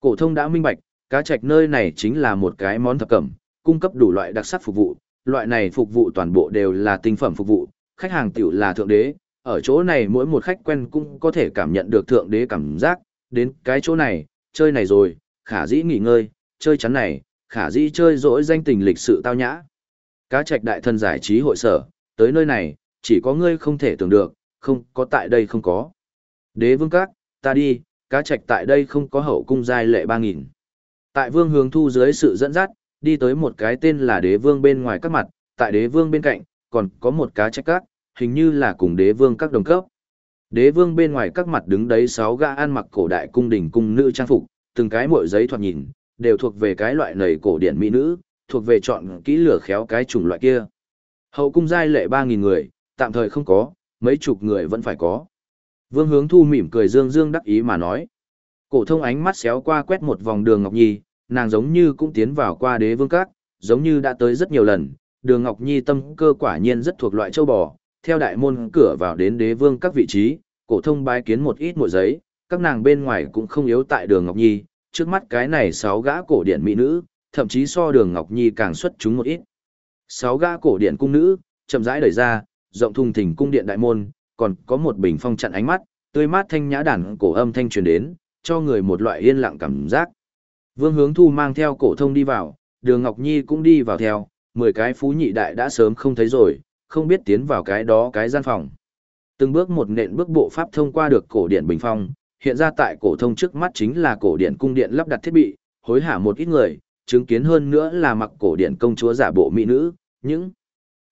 Cổ thông đã minh bạch, cá trạch nơi này chính là một cái món thập cẩm, cung cấp đủ loại đặc sắc phục vụ, loại này phục vụ toàn bộ đều là tinh phẩm phục vụ, khách hàng tiểu là thượng đế, ở chỗ này mỗi một khách quen cũng có thể cảm nhận được thượng đế cảm giác, đến cái chỗ này, chơi này rồi, khả dĩ nghỉ ngơi, chơi chắn này, khả dĩ chơi dỗi danh tình lịch sự tao nhã. Cá trạch đại thần giải trí hội sở, tới nơi này, chỉ có ngươi không thể tưởng được, không có tại đây không có. Đế vương các, ta đi, cá trạch tại đây không có hậu cung giai lệ 3.000. Tại vương hướng thu dưới sự dẫn dắt, đi tới một cái tên là đế vương bên ngoài các mặt, tại đế vương bên cạnh, còn có một cá trách các, hình như là cùng đế vương các đồng cấp. Đế vương bên ngoài các mặt đứng đấy sáu gã ăn mặc cổ đại cung đình cung nữ trang phục, từng cái mỗi giấy thoạt nhìn, đều thuộc về cái loại nầy cổ điển mỹ nữ, thuộc về chọn kỹ lửa khéo cái chủng loại kia. Hậu cung giai lệ 3.000 người, tạm thời không có, mấy chục người vẫn phải có. Vương hướng thu mỉm cười dương dương đắc ý mà nói. Cổ thông ánh mắt xéo qua quét một vòng đường Ngọc Nhi, nàng giống như cũng tiến vào qua đế vương các, giống như đã tới rất nhiều lần. Đường Ngọc Nhi tâm cơ quả nhiên rất thuộc loại châu bò, theo đại môn cửa vào đến đế vương các vị trí, cổ thông bái kiến một ít mội giấy, các nàng bên ngoài cũng không yếu tại đường Ngọc Nhi, trước mắt cái này sáu gã cổ điển mỹ nữ, thậm chí so đường Ngọc Nhi càng xuất chúng một ít. Sáu gã cổ điển cung nữ, chậm rãi đẩy ra, rộng thùng thình cung điện đại môn, còn có một bình phong chặn ánh mắt, tươi mát thanh nhã đàn cổ âm thanh truyền đến, cho người một loại yên lặng cảm giác. Vương Hướng Thu mang theo cổ thông đi vào, Đường Ngọc Nhi cũng đi vào theo, mười cái phú nhị đại đã sớm không thấy rồi, không biết tiến vào cái đó cái gian phòng. Từng bước một nện bước bộ pháp thông qua được cổ điện bình phong, hiện ra tại cổ thông trước mắt chính là cổ điện cung điện lắp đặt thiết bị, hối hả một ít người, chứng kiến hơn nữa là mặc cổ điện công chúa giả bộ mỹ nữ, những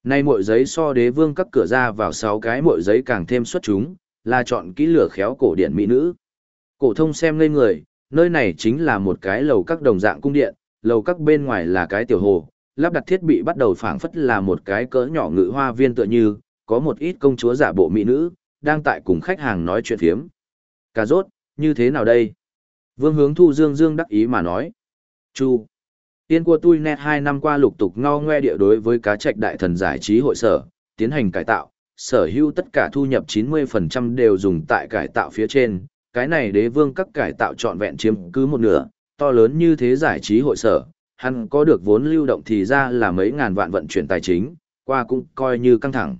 Nay muội giấy so đế vương các cửa ra vào sáu cái muội giấy càng thêm xuất chúng, là chọn kỹ lửa khéo cổ điện mỹ nữ. Cổ thông xem lên người, nơi này chính là một cái lầu các đồng dạng cung điện, lầu các bên ngoài là cái tiểu hồ, lắp đặt thiết bị bắt đầu phảng phất là một cái cỡ nhỏ ngự hoa viên tựa như, có một ít công chúa giả bộ mỹ nữ, đang tại cùng khách hàng nói chuyện phiếm. Cà rốt, như thế nào đây? Vương hướng thu dương dương đắc ý mà nói. Chu. Tiên của tôi net 2 năm qua lục tục ngo ngoe địa đối với cá trạch đại thần giải trí hội sở, tiến hành cải tạo, sở hữu tất cả thu nhập 90% đều dùng tại cải tạo phía trên, cái này đế vương các cải tạo trọn vẹn chiếm cứ một nửa, to lớn như thế giải trí hội sở, hắn có được vốn lưu động thì ra là mấy ngàn vạn vận chuyển tài chính, qua cũng coi như căng thẳng.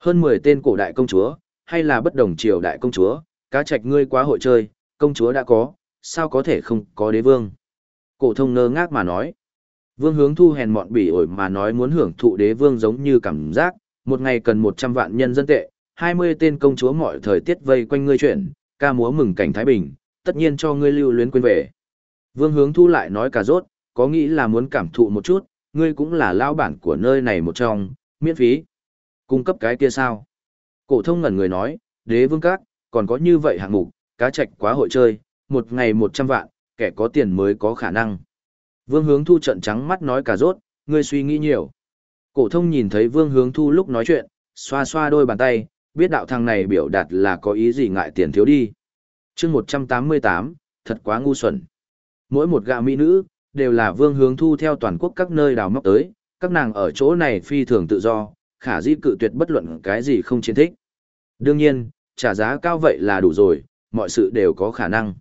Hơn 10 tên cổ đại công chúa, hay là bất đồng triều đại công chúa, cá trạch ngươi quá hội chơi, công chúa đã có, sao có thể không có đế vương. Cổ thông ngơ ngác mà nói. Vương hướng thu hèn mọn bỉ ổi mà nói muốn hưởng thụ đế vương giống như cảm giác, một ngày cần 100 vạn nhân dân tệ, 20 tên công chúa mọi thời tiết vây quanh ngươi chuyển ca múa mừng cảnh Thái Bình, tất nhiên cho ngươi lưu luyến quên về. Vương hướng thu lại nói cà rốt, có nghĩ là muốn cảm thụ một chút, ngươi cũng là lao bản của nơi này một trong, miễn phí. Cung cấp cái kia sao? Cổ thông ngẩn người nói, đế vương các, còn có như vậy hạng mục, cá trạch quá hội chơi, một ngày 100 vạn, kẻ có tiền mới có khả năng. Vương hướng thu trận trắng mắt nói cà rốt, ngươi suy nghĩ nhiều. Cổ thông nhìn thấy vương hướng thu lúc nói chuyện, xoa xoa đôi bàn tay, biết đạo thằng này biểu đạt là có ý gì ngại tiền thiếu đi. chương 188, thật quá ngu xuẩn. Mỗi một gạ mỹ nữ, đều là vương hướng thu theo toàn quốc các nơi đào móc tới, các nàng ở chỗ này phi thường tự do, khả di cự tuyệt bất luận cái gì không chiến thích. Đương nhiên, trả giá cao vậy là đủ rồi, mọi sự đều có khả năng.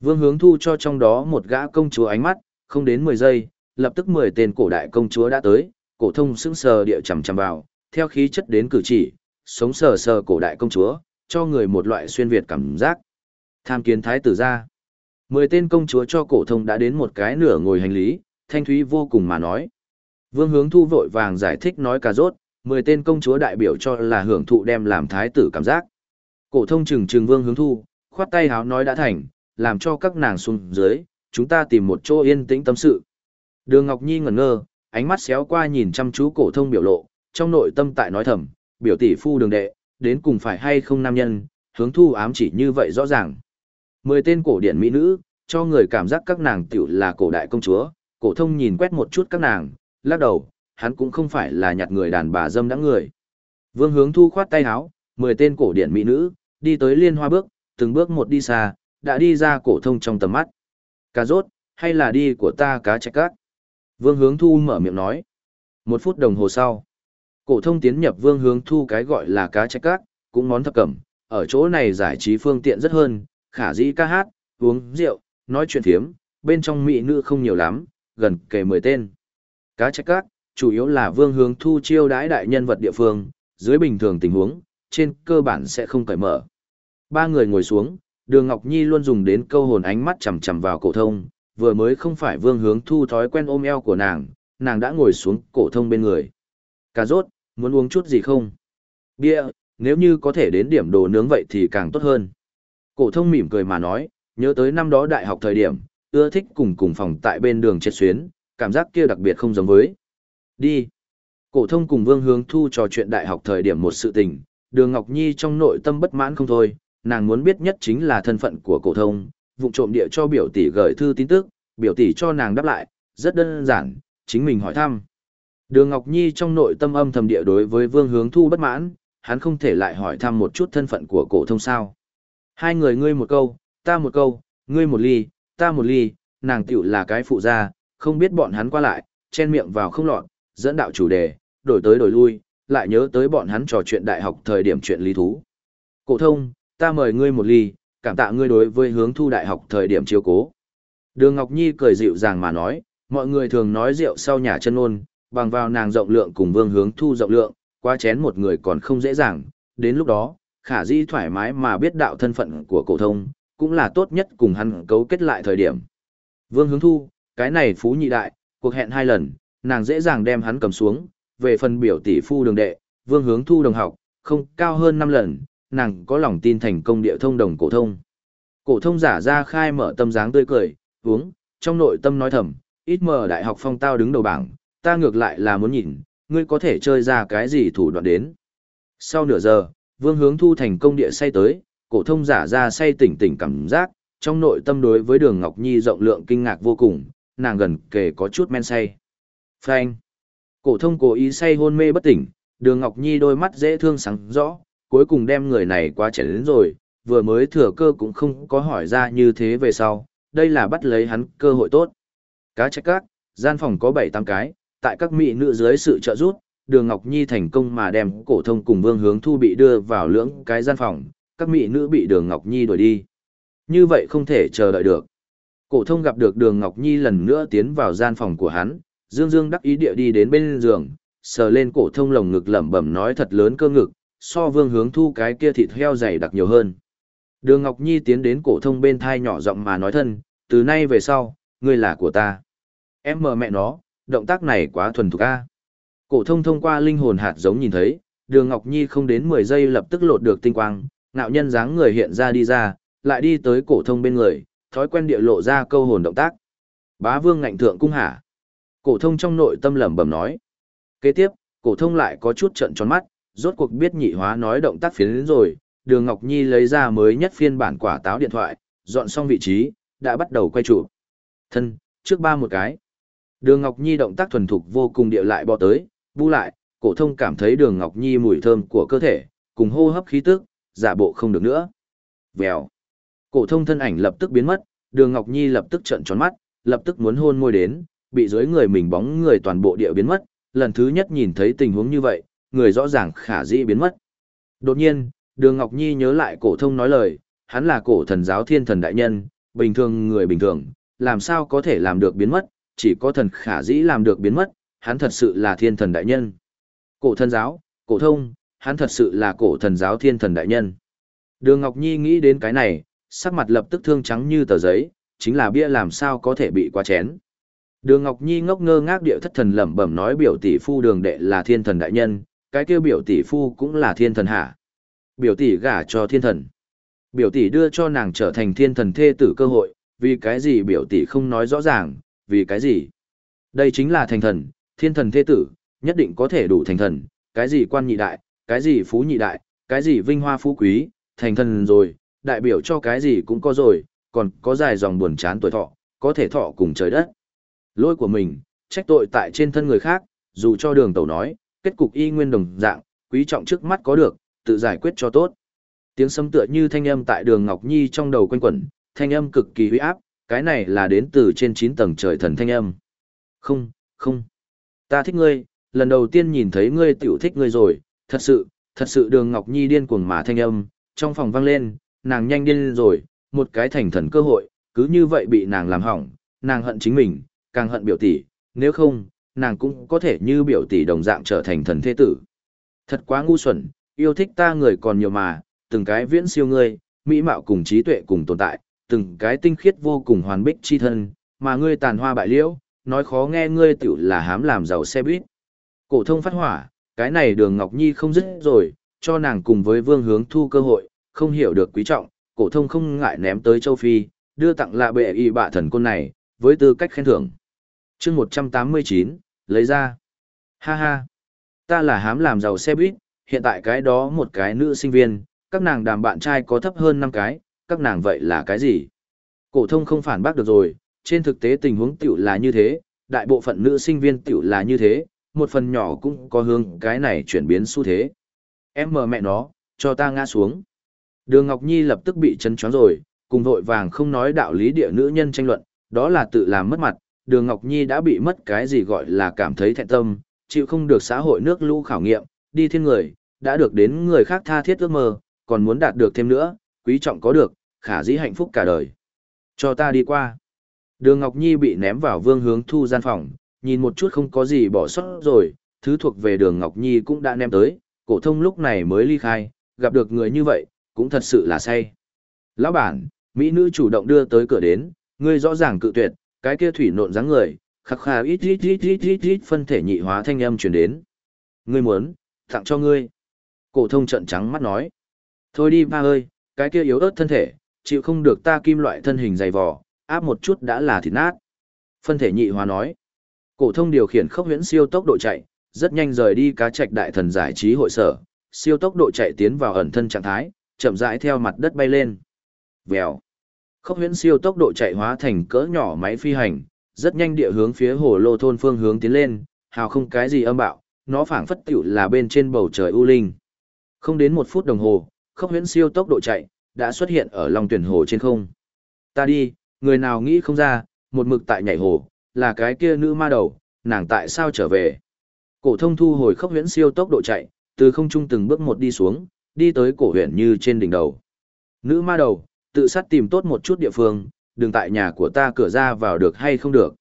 Vương hướng thu cho trong đó một gã công chúa ánh mắt, không đến 10 giây, lập tức 10 tên cổ đại công chúa đã tới, cổ thông sững sờ địa chằm chằm vào, theo khí chất đến cử chỉ, sống sờ sờ cổ đại công chúa, cho người một loại xuyên việt cảm giác. Tham kiến thái tử gia. Mười tên công chúa cho cổ thông đã đến một cái nửa ngồi hành lý, thanh thúy vô cùng mà nói. Vương hướng thu vội vàng giải thích nói cà rốt, mười tên công chúa đại biểu cho là hưởng thụ đem làm thái tử cảm giác. Cổ thông trừng trừng vương hướng thu, khoát tay háo nói đã thành, làm cho các nàng xuống dưới, chúng ta tìm một chỗ yên tĩnh tâm sự. Đường Ngọc Nhi ngẩn ngơ, ánh mắt xéo qua nhìn chăm chú cổ thông biểu lộ, trong nội tâm tại nói thầm, biểu tỷ phu đường đệ, đến cùng phải hay không nam nhân, hướng thu ám chỉ như vậy rõ ràng. Mười tên cổ điển mỹ nữ, cho người cảm giác các nàng tiểu là cổ đại công chúa, cổ thông nhìn quét một chút các nàng, lắc đầu, hắn cũng không phải là nhặt người đàn bà dâm đã người. Vương hướng thu khoát tay áo, mười tên cổ điển mỹ nữ, đi tới liên hoa bước, từng bước một đi xa, đã đi ra cổ thông trong tầm mắt. Cà rốt, hay là đi của ta cá trạch cát? Vương hướng thu mở miệng nói. Một phút đồng hồ sau, cổ thông tiến nhập vương hướng thu cái gọi là cá trạch cát, cũng món thập cẩm, ở chỗ này giải trí phương tiện rất hơn, khả dĩ ca hát, uống rượu, nói chuyện thiếm, bên trong mỹ nữ không nhiều lắm, gần kề 10 tên. Cá trạch cát, chủ yếu là vương hướng thu chiêu đãi đại nhân vật địa phương, dưới bình thường tình huống, trên cơ bản sẽ không cởi mở. Ba người ngồi xuống, đường Ngọc Nhi luôn dùng đến câu hồn ánh mắt chầm chầm vào cổ thông, vừa mới không phải vương hướng thu thói quen ôm eo của nàng, nàng đã ngồi xuống cổ thông bên người. Cà rốt, muốn uống chút gì không? Bia, nếu như có thể đến điểm đồ nướng vậy thì càng tốt hơn. Cổ thông mỉm cười mà nói, nhớ tới năm đó đại học thời điểm, ưa thích cùng cùng phòng tại bên đường chết xuyến, cảm giác kia đặc biệt không giống với. Đi. Cổ thông cùng Vương Hướng Thu trò chuyện đại học thời điểm một sự tình, Đường Ngọc Nhi trong nội tâm bất mãn không thôi, nàng muốn biết nhất chính là thân phận của cổ thông, vụ trộm địa cho biểu tỷ gửi thư tin tức, biểu tỷ cho nàng đáp lại, rất đơn giản, chính mình hỏi thăm. Đường Ngọc Nhi trong nội tâm âm thầm địa đối với Vương Hướng Thu bất mãn, hắn không thể lại hỏi thăm một chút thân phận của cổ thông sao. Hai người ngươi một câu, ta một câu, ngươi một ly, ta một ly, nàng tiểu là cái phụ gia, không biết bọn hắn qua lại, chen miệng vào không lọt, dẫn đạo chủ đề, đổi tới đổi lui, lại nhớ tới bọn hắn trò chuyện đại học thời điểm chuyện lý thú. Cổ thông, ta mời ngươi một ly, cảm tạ ngươi đối với hướng thu đại học thời điểm chiếu cố. Đường Ngọc Nhi cười dịu dàng mà nói, mọi người thường nói rượu sau nhà chân ôn, bằng vào nàng rộng lượng cùng vương hướng thu rộng lượng, qua chén một người còn không dễ dàng, đến lúc đó, khả di thoải mái mà biết đạo thân phận của cổ thông, cũng là tốt nhất cùng hắn cấu kết lại thời điểm. Vương hướng thu, cái này phú nhị đại, cuộc hẹn hai lần, nàng dễ dàng đem hắn cầm xuống, về phần biểu tỷ phu đường đệ, vương hướng thu đồng học, không cao hơn 5 lần, nàng có lòng tin thành công địa thông đồng cổ thông. Cổ thông giả ra khai mở tâm dáng tươi cười, uống, trong nội tâm nói thầm, ít mờ đại học phong tao đứng đầu bảng, ta ngược lại là muốn nhìn, ngươi có thể chơi ra cái gì thủ đoạn đến. Sau nửa giờ, vương hướng thu thành công địa say tới, cổ thông giả ra say tỉnh tỉnh cảm giác, trong nội tâm đối với đường Ngọc Nhi rộng lượng kinh ngạc vô cùng, nàng gần kề có chút men say. Phanh. Cổ thông cố ý say hôn mê bất tỉnh, đường Ngọc Nhi đôi mắt dễ thương sáng rõ, cuối cùng đem người này quá trẻ đến rồi, vừa mới thừa cơ cũng không có hỏi ra như thế về sau, đây là bắt lấy hắn cơ hội tốt. Cá trách cát, gian phòng có 7-8 cái, tại các mỹ nữ dưới sự trợ giúp, đường Ngọc Nhi thành công mà đem cổ thông cùng vương hướng thu bị đưa vào lưỡng cái gian phòng, các mỹ nữ bị đường Ngọc Nhi đuổi đi. Như vậy không thể chờ đợi được. Cổ thông gặp được đường Ngọc Nhi lần nữa tiến vào gian phòng của hắn, dương dương đắc ý địa đi đến bên giường, sờ lên cổ thông lồng ngực lẩm bẩm nói thật lớn cơ ngực, so vương hướng thu cái kia thịt heo dày đặc nhiều hơn. Đường Ngọc Nhi tiến đến cổ thông bên thai nhỏ giọng mà nói thân, từ nay về sau, ngươi là của ta. Em mờ mẹ nó, động tác này quá thuần thục a. Cổ thông thông qua linh hồn hạt giống nhìn thấy, Đường Ngọc Nhi không đến 10 giây lập tức lột được tinh quang, ngạo nhân dáng người hiện ra đi ra, lại đi tới cổ thông bên người, thói quen địa lộ ra câu hồn động tác. Bá Vương ngạnh thượng cung hạ. Cổ thông trong nội tâm lẩm bẩm nói. Kế tiếp, cổ thông lại có chút trợn tròn mắt, rốt cuộc biết nhị hóa nói động tác phiến rồi, Đường Ngọc Nhi lấy ra mới nhất phiên bản quả táo điện thoại, dọn xong vị trí, đã bắt đầu quay chụp. Thân, trước ba một cái. Đường Ngọc Nhi động tác thuần thục vô cùng địa lại bò tới, bu lại, cổ thông cảm thấy Đường Ngọc Nhi mùi thơm của cơ thể, cùng hô hấp khí tức, giả bộ không được nữa. Vèo. Cổ thông thân ảnh lập tức biến mất, Đường Ngọc Nhi lập tức trợn tròn mắt, lập tức muốn hôn môi đến, bị dưới người mình bóng người toàn bộ địa biến mất, lần thứ nhất nhìn thấy tình huống như vậy, người rõ ràng khả dĩ biến mất. Đột nhiên, Đường Ngọc Nhi nhớ lại cổ thông nói lời, hắn là cổ thần giáo thiên thần đại nhân, bình thường người bình thường, làm sao có thể làm được biến mất, chỉ có thần khả dĩ làm được biến mất, hắn thật sự là thiên thần đại nhân. Cổ thần giáo, cổ thông, hắn thật sự là cổ thần giáo thiên thần đại nhân. Đường Ngọc Nhi nghĩ đến cái này, sắc mặt lập tức thương trắng như tờ giấy, chính là bia làm sao có thể bị quá chén. Đường Ngọc Nhi ngốc ngơ ngác điệu thất thần lẩm bẩm nói biểu tỷ phu đường đệ là thiên thần đại nhân, cái kêu biểu tỷ phu cũng là thiên thần hả. Biểu tỷ gả cho thiên thần. Biểu tỷ đưa cho nàng trở thành thiên thần thê tử cơ hội, vì cái gì biểu tỷ không nói rõ ràng, vì cái gì. Đây chính là thành thần, thiên thần thế tử, nhất định có thể đủ thành thần, cái gì quan nhị đại, cái gì phú nhị đại, cái gì vinh hoa phú quý, thành thần rồi, đại biểu cho cái gì cũng có rồi, còn có dài dòng buồn chán tuổi thọ, có thể thọ cùng trời đất. Lỗi của mình, trách tội tại trên thân người khác, dù cho đường tẩu nói, kết cục y nguyên đồng dạng, quý trọng trước mắt có được, tự giải quyết cho tốt. Tiếng sấm tựa như thanh âm tại đường Ngọc Nhi trong đầu quanh quẩn, thanh âm cực kỳ uy áp, cái này là đến từ trên 9 tầng trời thần thanh âm. Không, không. Ta thích ngươi, lần đầu tiên nhìn thấy ngươi tiểu thích ngươi rồi, thật sự, thật sự đường Ngọc Nhi điên cuồng mà thanh âm, trong phòng vang lên, nàng nhanh điên rồi, một cái thành thần cơ hội, cứ như vậy bị nàng làm hỏng, nàng hận chính mình, càng hận biểu tỷ, nếu không, nàng cũng có thể như biểu tỷ đồng dạng trở thành thần thế tử. Thật quá ngu xuẩn, yêu thích ta người còn nhiều mà, từng cái viễn siêu ngươi, mỹ mạo cùng trí tuệ cùng tồn tại, từng cái tinh khiết vô cùng hoàn bích chi thân, mà ngươi tàn hoa bại liễu, nói khó nghe ngươi tiểu là hám làm giàu xe buýt. Cổ thông phát hỏa, cái này đường Ngọc Nhi không dứt rồi, cho nàng cùng với vương hướng thu cơ hội, không hiểu được quý trọng, cổ thông không ngại ném tới châu Phi, đưa tặng lạ bệ y bạ thần côn này, với tư cách khen thưởng. chương 189, lấy ra. Ha ha, ta là hám làm giàu xe buýt, hiện tại cái đó một cái nữ sinh viên, các nàng đàm bạn trai có thấp hơn 5 cái, các nàng vậy là cái gì? Cổ thông không phản bác được rồi, trên thực tế tình huống tiểu là như thế, đại bộ phận nữ sinh viên tiểu là như thế, một phần nhỏ cũng có hướng cái này chuyển biến xu thế. Em mở mẹ nó, cho ta ngã xuống. Đường Ngọc Nhi lập tức bị chấn choáng rồi, cùng vội vàng không nói đạo lý địa nữ nhân tranh luận, đó là tự làm mất mặt, Đường Ngọc Nhi đã bị mất cái gì gọi là cảm thấy thẹn tâm, chịu không được xã hội nước lũ khảo nghiệm, đi thiên người, đã được đến người khác tha thiết ước mơ, còn muốn đạt được thêm nữa, quý trọng có được, khả dĩ hạnh phúc cả đời. Cho ta đi qua. Đường Ngọc Nhi bị ném vào vương hướng thu gian phòng, nhìn một chút không có gì bỏ sót rồi, thứ thuộc về đường Ngọc Nhi cũng đã ném tới, cổ thông lúc này mới ly khai, gặp được người như vậy, cũng thật sự là say. Lão bản, mỹ nữ chủ động đưa tới cửa đến, ngươi rõ ràng cự tuyệt, cái kia thủy nộn dáng người, khắc khà ít ít ít ít ít ít phân thể nhị hóa thanh âm truyền đến. Ngươi muốn, tặng cho ngươi. Cổ thông trợn trắng mắt nói. Thôi đi ba ơi, cái kia yếu ớt thân thể, chịu không được ta kim loại thân hình dày vò, áp một chút đã là thịt nát. Phân thể nhị hóa nói. Cổ thông điều khiển khốc huyễn siêu tốc độ chạy, rất nhanh rời đi cá trạch đại thần giải trí hội sở, siêu tốc độ chạy tiến vào ẩn thân trạng thái, chậm rãi theo mặt đất bay lên. Vèo. Khốc huyễn siêu tốc độ chạy hóa thành cỡ nhỏ máy phi hành, rất nhanh địa hướng phía hồ lô thôn phương hướng tiến lên, hào không cái gì âm bạo, nó phảng phất tiểu là bên trên bầu trời u linh. Không đến một phút đồng hồ, khốc huyễn siêu tốc độ chạy, đã xuất hiện ở lòng tuyển hồ trên không. Ta đi, người nào nghĩ không ra, một mực tại nhảy hồ, là cái kia nữ ma đầu, nàng tại sao trở về. Cổ thông thu hồi khốc huyễn siêu tốc độ chạy, từ không trung từng bước một đi xuống, đi tới cổ huyện như trên đỉnh đầu. Nữ ma đầu, tự sát tìm tốt một chút địa phương, đừng tại nhà của ta cửa ra vào được hay không được.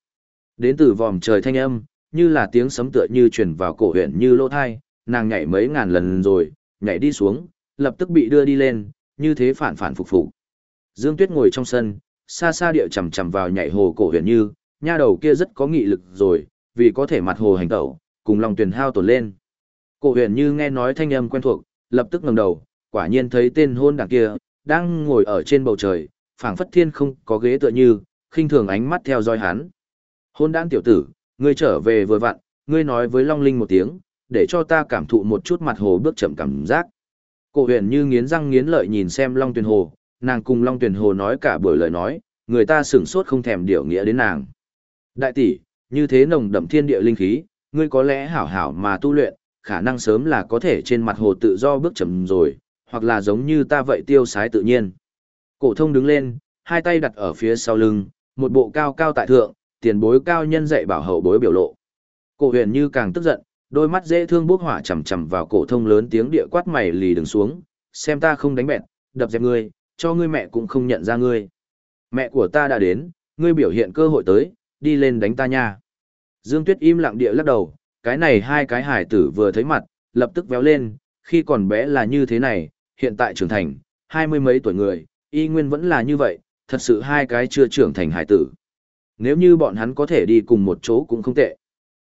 Đến từ vòm trời thanh âm, như là tiếng sấm tựa như truyền vào cổ huyện như lỗ thai, nàng nhảy mấy ngàn lần rồi, nhảy đi xuống, lập tức bị đưa đi lên, như thế phản phản phục phục. Dương Tuyết ngồi trong sân, xa xa địa chầm chầm vào nhảy hồ cổ huyền như, nha đầu kia rất có nghị lực rồi, vì có thể mặt hồ hành tẩu, cùng lòng tuyển hao tổn lên. Cổ huyền như nghe nói thanh âm quen thuộc, lập tức ngẩng đầu, quả nhiên thấy tên hôn đảng kia, đang ngồi ở trên bầu trời, phảng phất thiên không có ghế tựa như, khinh thường ánh mắt theo dõi hắn. Hôn đảng tiểu tử, ngươi trở về vừa vặn, ngươi nói với Long Linh một tiếng, để cho ta cảm thụ một chút mặt hồ bước chậm cảm giác. Cổ huyền như nghiến răng nghiến lợi nhìn xem Long Tuyền Hồ, nàng cùng Long Tuyền Hồ nói cả buổi lời nói, người ta sửng sốt không thèm điều nghĩa đến nàng. Đại tỷ, như thế nồng đậm thiên địa linh khí, ngươi có lẽ hảo hảo mà tu luyện, khả năng sớm là có thể trên mặt hồ tự do bước chậm rồi, hoặc là giống như ta vậy tiêu sái tự nhiên. Cổ thông đứng lên, hai tay đặt ở phía sau lưng, một bộ cao cao tại thượng, tiền bối cao nhân dạy bảo hậu bối biểu lộ. Cổ huyền như càng tức giận, đôi mắt dễ thương bốc hỏa chầm chầm vào cổ thông lớn tiếng địa quát mày lì đừng xuống, xem ta không đánh bẹt, đập dẹp ngươi, cho ngươi mẹ cũng không nhận ra ngươi. Mẹ của ta đã đến, ngươi biểu hiện cơ hội tới, đi lên đánh ta nha. Dương Tuyết im lặng địa lắc đầu, cái này hai cái hải tử vừa thấy mặt, lập tức véo lên, khi còn bé là như thế này, hiện tại trưởng thành, hai mươi mấy tuổi người, y nguyên vẫn là như vậy, thật sự hai cái chưa trưởng thành hải tử. Nếu như bọn hắn có thể đi cùng một chỗ cũng không tệ.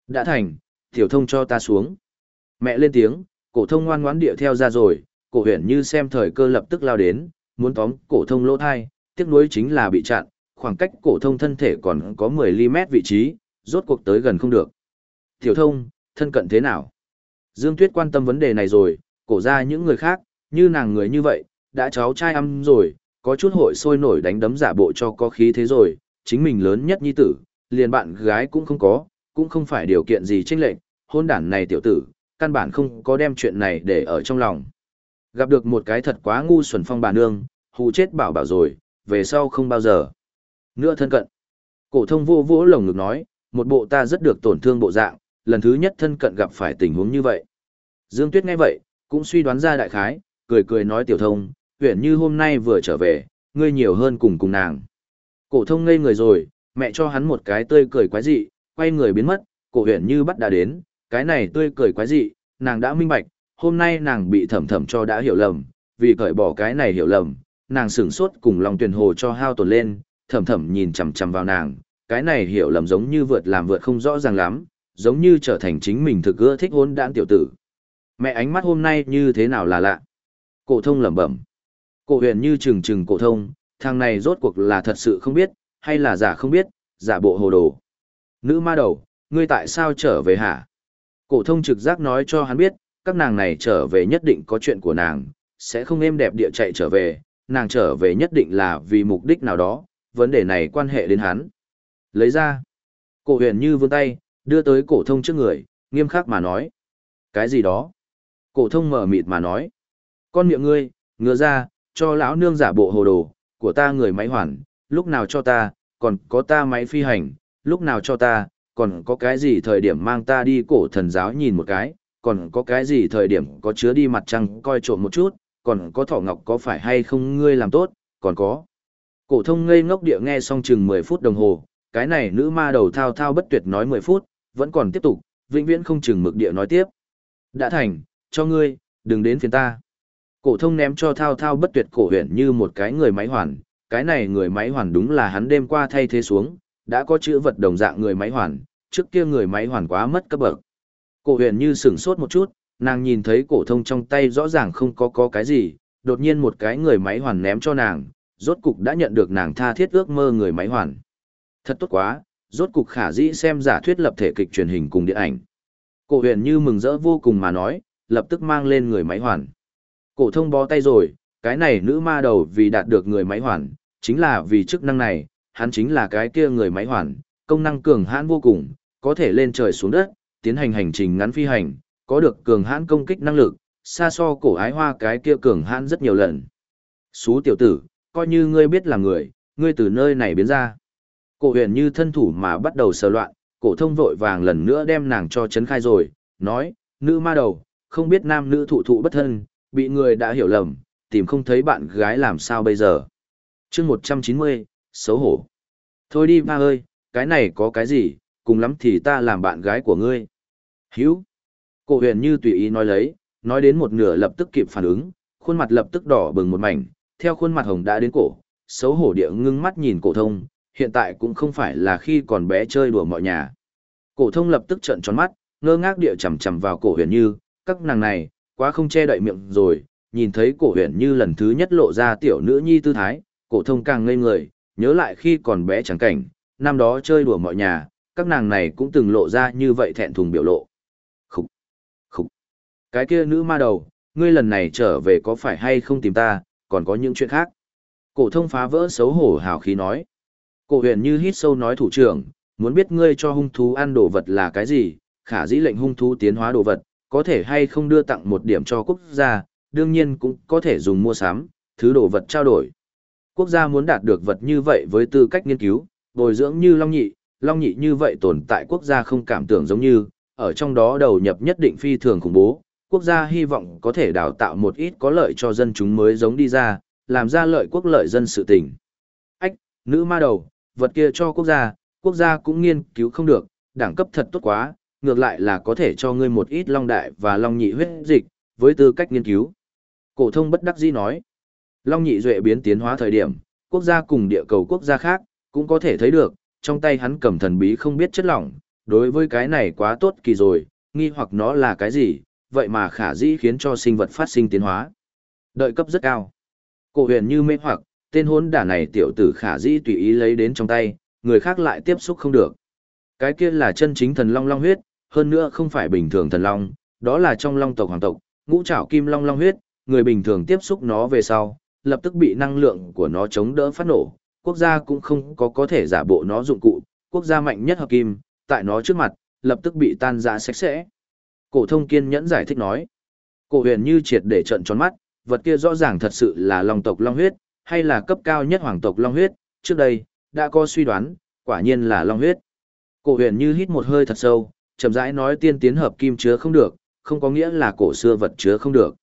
Đã thành, tiểu thông cho ta xuống. Mẹ lên tiếng, cổ thông ngoan ngoãn điệu theo ra rồi, cổ huyền như xem thời cơ lập tức lao đến, muốn tóm cổ thông lỗ thai, tiếc nuối chính là bị chặn, khoảng cách cổ thông thân thể còn có 10 mét vị trí, rốt cuộc tới gần không được. Tiểu thông, thân cận thế nào? Dương Tuyết quan tâm vấn đề này rồi, cổ ra những người khác, như nàng người như vậy, đã cháu trai âm rồi, có chút hội sôi nổi đánh đấm giả bộ cho có khí thế rồi, chính mình lớn nhất nhi tử, liền bạn gái cũng không có, cũng không phải điều kiện gì chênh lệch, hôn đản này tiểu tử, căn bản không có đem chuyện này để ở trong lòng. Gặp được một cái thật quá ngu xuẩn phong bà nương, hù chết bảo bảo rồi, về sau không bao giờ. Nữa thân cận. Cổ thông vô vỗ lồng ngực nói, một bộ ta rất được tổn thương bộ dạng, lần thứ nhất thân cận gặp phải tình huống như vậy. Dương Tuyết nghe vậy, cũng suy đoán ra đại khái, cười cười nói tiểu thông, huyện như hôm nay vừa trở về, ngươi nhiều hơn cùng cùng nàng. Cổ thông ngây người rồi, mẹ cho hắn một cái tươi cười quái dị, quay người biến mất, cổ Huyền như bắt đã đến, cái này tươi cười quái dị, nàng đã minh bạch, hôm nay nàng bị thẩm thẩm cho đã hiểu lầm, vì cởi bỏ cái này hiểu lầm, nàng sửng sốt cùng lòng tuyển hồ cho hao tổn lên, thẩm thẩm nhìn chằm chằm vào nàng, cái này hiểu lầm giống như vượt làm vượt không rõ ràng lắm, giống như trở thành chính mình thực ưa thích hôn đạn tiểu tử. Mẹ ánh mắt hôm nay như thế nào là lạ. Cổ thông lẩm bẩm. Cổ huyền như trừng trừng cổ thông, thằng này rốt cuộc là thật sự không biết, hay là giả không biết, giả bộ hồ đồ. Nữ ma đầu, ngươi tại sao trở về hả? Cổ thông trực giác nói cho hắn biết, các nàng này trở về nhất định có chuyện của nàng, sẽ không êm đẹp địa chạy trở về, nàng trở về nhất định là vì mục đích nào đó, vấn đề này quan hệ đến hắn. Lấy ra. Cổ huyền như vươn tay, đưa tới cổ thông trước người, nghiêm khắc mà nói. Cái gì đó? Cổ thông mở mịt mà nói. Con miệng ngươi, ngựa ra, cho lão nương giả bộ hồ đồ, của ta người máy hoàn, lúc nào cho ta, còn có ta máy phi hành, lúc nào cho ta, còn có cái gì thời điểm mang ta đi cổ thần giáo nhìn một cái, còn có cái gì thời điểm có chứa đi mặt trăng coi trộm một chút, còn có thỏ ngọc có phải hay không ngươi làm tốt, còn có. Cổ thông ngây ngốc địa nghe xong chừng 10 phút đồng hồ, cái này nữ ma đầu thao thao bất tuyệt nói 10 phút, vẫn còn tiếp tục, vĩnh viễn không chừng mực địa nói tiếp. Đã thành, cho ngươi, đừng đến phiền ta. Cổ thông ném cho thao thao bất tuyệt cổ huyền như một cái người máy hoàn, cái này người máy hoàn đúng là hắn đêm qua thay thế xuống, đã có chữ vật đồng dạng người máy hoàn, trước kia người máy hoàn quá mất cấp bậc. Cổ huyền như sửng sốt một chút, nàng nhìn thấy cổ thông trong tay rõ ràng không có có cái gì, đột nhiên một cái người máy hoàn ném cho nàng, rốt cục đã nhận được nàng tha thiết ước mơ người máy hoàn. Thật tốt quá, rốt cục khả dĩ xem giả thuyết lập thể kịch truyền hình cùng điện ảnh. Cổ huyền như mừng rỡ vô cùng mà nói, lập tức mang lên người máy hoàn. Cổ thông bó tay rồi, cái này nữ ma đầu vì đạt được người máy hoàn, chính là vì chức năng này, hắn chính là cái kia người máy hoàn, công năng cường hãn vô cùng, có thể lên trời xuống đất, tiến hành hành trình ngắn phi hành, có được cường hãn công kích năng lực, xa so cổ ái hoa cái kia cường hãn rất nhiều lần. Xú tiểu tử, coi như ngươi biết là người, ngươi từ nơi này biến ra. Cổ huyền như thân thủ mà bắt đầu sờ loạn, cổ thông vội vàng lần nữa đem nàng cho chấn khai rồi, nói, nữ ma đầu, không biết nam nữ thụ thụ bất thân, bị người đã hiểu lầm, tìm không thấy bạn gái làm sao bây giờ. chương 190, xấu hổ. Thôi đi ba ơi, cái này có cái gì, cùng lắm thì ta làm bạn gái của ngươi. Hiếu. Cổ huyền như tùy ý nói lấy, nói đến một nửa lập tức kịp phản ứng, khuôn mặt lập tức đỏ bừng một mảnh, theo khuôn mặt hồng đã đến cổ, xấu hổ địa ngưng mắt nhìn cổ thông, hiện tại cũng không phải là khi còn bé chơi đùa mọi nhà. Cổ thông lập tức trợn tròn mắt, ngơ ngác địa chầm chầm vào cổ huyền như, các nàng này, quá không che đậy miệng rồi, nhìn thấy cổ huyền như lần thứ nhất lộ ra tiểu nữ nhi tư thái, cổ thông càng ngây người, nhớ lại khi còn bé chẳng cảnh, năm đó chơi đùa mọi nhà, các nàng này cũng từng lộ ra như vậy thẹn thùng biểu lộ. Khúc, khúc, cái kia nữ ma đầu, ngươi lần này trở về có phải hay không tìm ta, còn có những chuyện khác. Cổ thông phá vỡ xấu hổ hào khí nói. Cổ huyền như hít sâu nói thủ trưởng, muốn biết ngươi cho hung thú ăn đồ vật là cái gì, khả dĩ lệnh hung thú tiến hóa đồ vật, có thể hay không đưa tặng một điểm cho quốc gia, đương nhiên cũng có thể dùng mua sắm, thứ đồ vật trao đổi. Quốc gia muốn đạt được vật như vậy với tư cách nghiên cứu, bồi dưỡng như Long Nhị, Long Nhị như vậy tồn tại quốc gia không cảm tưởng giống như, ở trong đó đầu nhập nhất định phi thường khủng bố, quốc gia hy vọng có thể đào tạo một ít có lợi cho dân chúng mới giống đi ra, làm ra lợi quốc lợi dân sự tình. Ách, nữ ma đầu, vật kia cho quốc gia, quốc gia cũng nghiên cứu không được, đẳng cấp thật tốt quá, ngược lại là có thể cho ngươi một ít long đại và long nhị huyết dịch, với tư cách nghiên cứu. Cổ thông bất đắc dĩ nói, long nhị duệ biến tiến hóa thời điểm, quốc gia cùng địa cầu quốc gia khác, cũng có thể thấy được, trong tay hắn cầm thần bí không biết chất lỏng, đối với cái này quá tốt kỳ rồi, nghi hoặc nó là cái gì, vậy mà khả dĩ khiến cho sinh vật phát sinh tiến hóa. Đợi cấp rất cao. Cổ huyền như mê hoặc, tên hốn đả này tiểu tử khả dĩ tùy ý lấy đến trong tay, người khác lại tiếp xúc không được. Cái kia là chân chính thần long long huyết, hơn nữa không phải bình thường thần long, đó là trong long tộc hoàng tộc, ngũ trảo kim long long huyết, người bình thường tiếp xúc nó về sau, lập tức bị năng lượng của nó chống đỡ phát nổ, quốc gia cũng không có có thể giả bộ nó dụng cụ, quốc gia mạnh nhất hợp kim, tại nó trước mặt, lập tức bị tan ra sạch sẽ. Cổ thông kiên nhẫn giải thích nói. Cổ huyền như triệt để trận tròn mắt, vật kia rõ ràng thật sự là long tộc long huyết, hay là cấp cao nhất hoàng tộc long huyết, trước đây, đã có suy đoán, quả nhiên là long huyết. Cổ huyền như hít một hơi thật sâu, chậm rãi nói tiên tiến hợp kim chứa không được, không có nghĩa là cổ xưa vật chứa không được.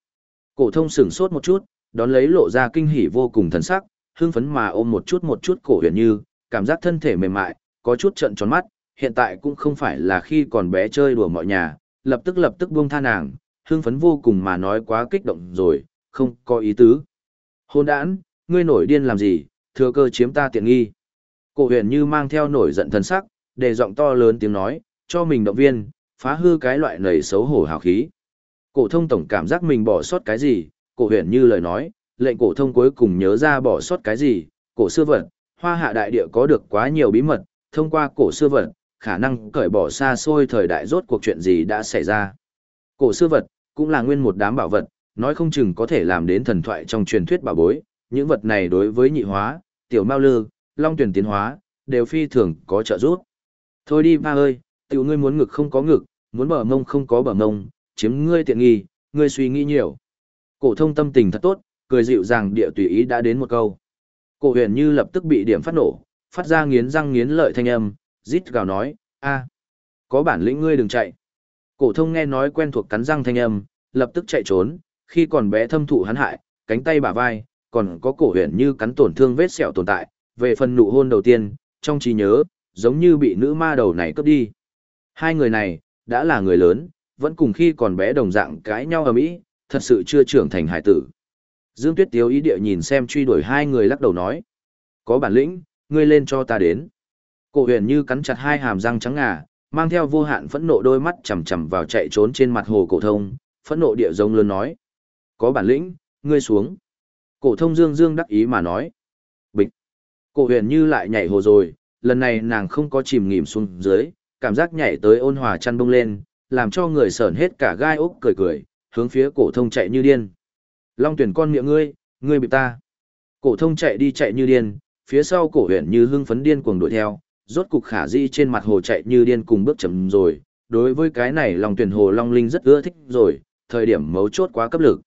Cổ thông sửng sốt một chút, đón lấy lộ ra kinh hỉ vô cùng thần sắc, hưng phấn mà ôm một chút một chút cổ huyền như, cảm giác thân thể mềm mại, có chút trận tròn mắt, hiện tại cũng không phải là khi còn bé chơi đùa mọi nhà, lập tức lập tức buông tha nàng, hưng phấn vô cùng mà nói quá kích động rồi, không có ý tứ. Hôn đản, ngươi nổi điên làm gì, thừa cơ chiếm ta tiện nghi. Cổ huyền như mang theo nổi giận thần sắc, để giọng to lớn tiếng nói, cho mình động viên, phá hư cái loại nầy xấu hổ hào khí. Cổ thông tổng cảm giác mình bỏ sót cái gì, cổ huyền như lời nói, lệnh cổ thông cuối cùng nhớ ra bỏ sót cái gì, cổ xưa vật, hoa hạ đại địa có được quá nhiều bí mật, thông qua cổ xưa vật, khả năng cởi bỏ xa xôi thời đại rốt cuộc chuyện gì đã xảy ra. Cổ xưa vật, cũng là nguyên một đám bảo vật, nói không chừng có thể làm đến thần thoại trong truyền thuyết bảo bối, những vật này đối với nhị hóa, tiểu mao lư, long tuyển tiến hóa, đều phi thường có trợ giúp. Thôi đi ba ơi, tiểu ngươi muốn ngực không có ngực, muốn bờ mông không có bờ mông, chiếm ngươi tiện nghi, ngươi suy nghĩ nhiều. Cổ thông tâm tình thật tốt, cười dịu dàng địa tùy ý đã đến một câu. Cổ huyền như lập tức bị điểm phát nổ, phát ra nghiến răng nghiến lợi thanh âm, rít gào nói, a, có bản lĩnh ngươi đừng chạy. Cổ thông nghe nói quen thuộc cắn răng thanh âm, lập tức chạy trốn, khi còn bé thâm thụ hắn hại, cánh tay bả vai, còn có cổ huyền như cắn tổn thương vết sẹo tồn tại, về phần nụ hôn đầu tiên, trong trí nhớ, giống như bị nữ ma đầu này cướp đi. Hai người này, đã là người lớn, vẫn cùng khi còn bé đồng dạng cãi nhau ở mỹ, thật sự chưa trưởng thành hải tử. Dương Tuyết Tiếu ý địa nhìn xem truy đuổi hai người lắc đầu nói. Có bản lĩnh, ngươi lên cho ta đến. Cổ huyền như cắn chặt hai hàm răng trắng ngà, mang theo vô hạn phẫn nộ đôi mắt chầm chầm vào chạy trốn trên mặt hồ cổ thông, phẫn nộ địa giống lớn nói. Có bản lĩnh, ngươi xuống. Cổ thông dương dương đắc ý mà nói. Bịch. Cổ huyền như lại nhảy hồ rồi, lần này nàng không có chìm nghỉm xuống dưới, cảm giác nhảy tới ôn hòa chăn bông lên, làm cho người sởn hết cả gai ốc cười cười, hướng phía cổ thông chạy như điên. Long tuyển con miệng ngươi, ngươi bị ta. Cổ thông chạy đi chạy như điên, phía sau cổ huyền như hưng phấn điên cuồng đuổi theo, rốt cục khả di trên mặt hồ chạy như điên cùng bước chậm rồi. Đối với cái này Long tuyển hồ Long Linh rất ưa thích rồi, thời điểm mấu chốt quá cấp lực.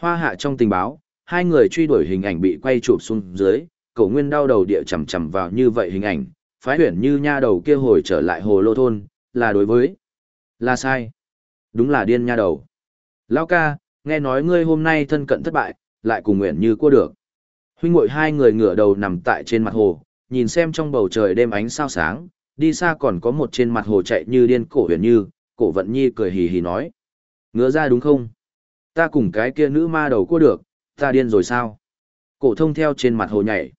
Hoa hạ trong tình báo, hai người truy đuổi hình ảnh bị quay chụp xuống dưới, cổ nguyên đau đầu địa chầm chầm vào như vậy hình ảnh, phái huyền như nha đầu kia hồi trở lại hồ lô thôn, là đối với. Là sai. Đúng là điên nha đầu. Lao ca, nghe nói ngươi hôm nay thân cận thất bại, lại cùng nguyện như cua được. Huynh muội hai người ngửa đầu nằm tại trên mặt hồ, nhìn xem trong bầu trời đêm ánh sao sáng, đi xa còn có một trên mặt hồ chạy như điên cổ huyền như, cổ vận nhi cười hì hì nói. Ngứa ra đúng không? Ta cùng cái kia nữ ma đầu cua được, ta điên rồi sao? Cổ thông theo trên mặt hồ nhảy.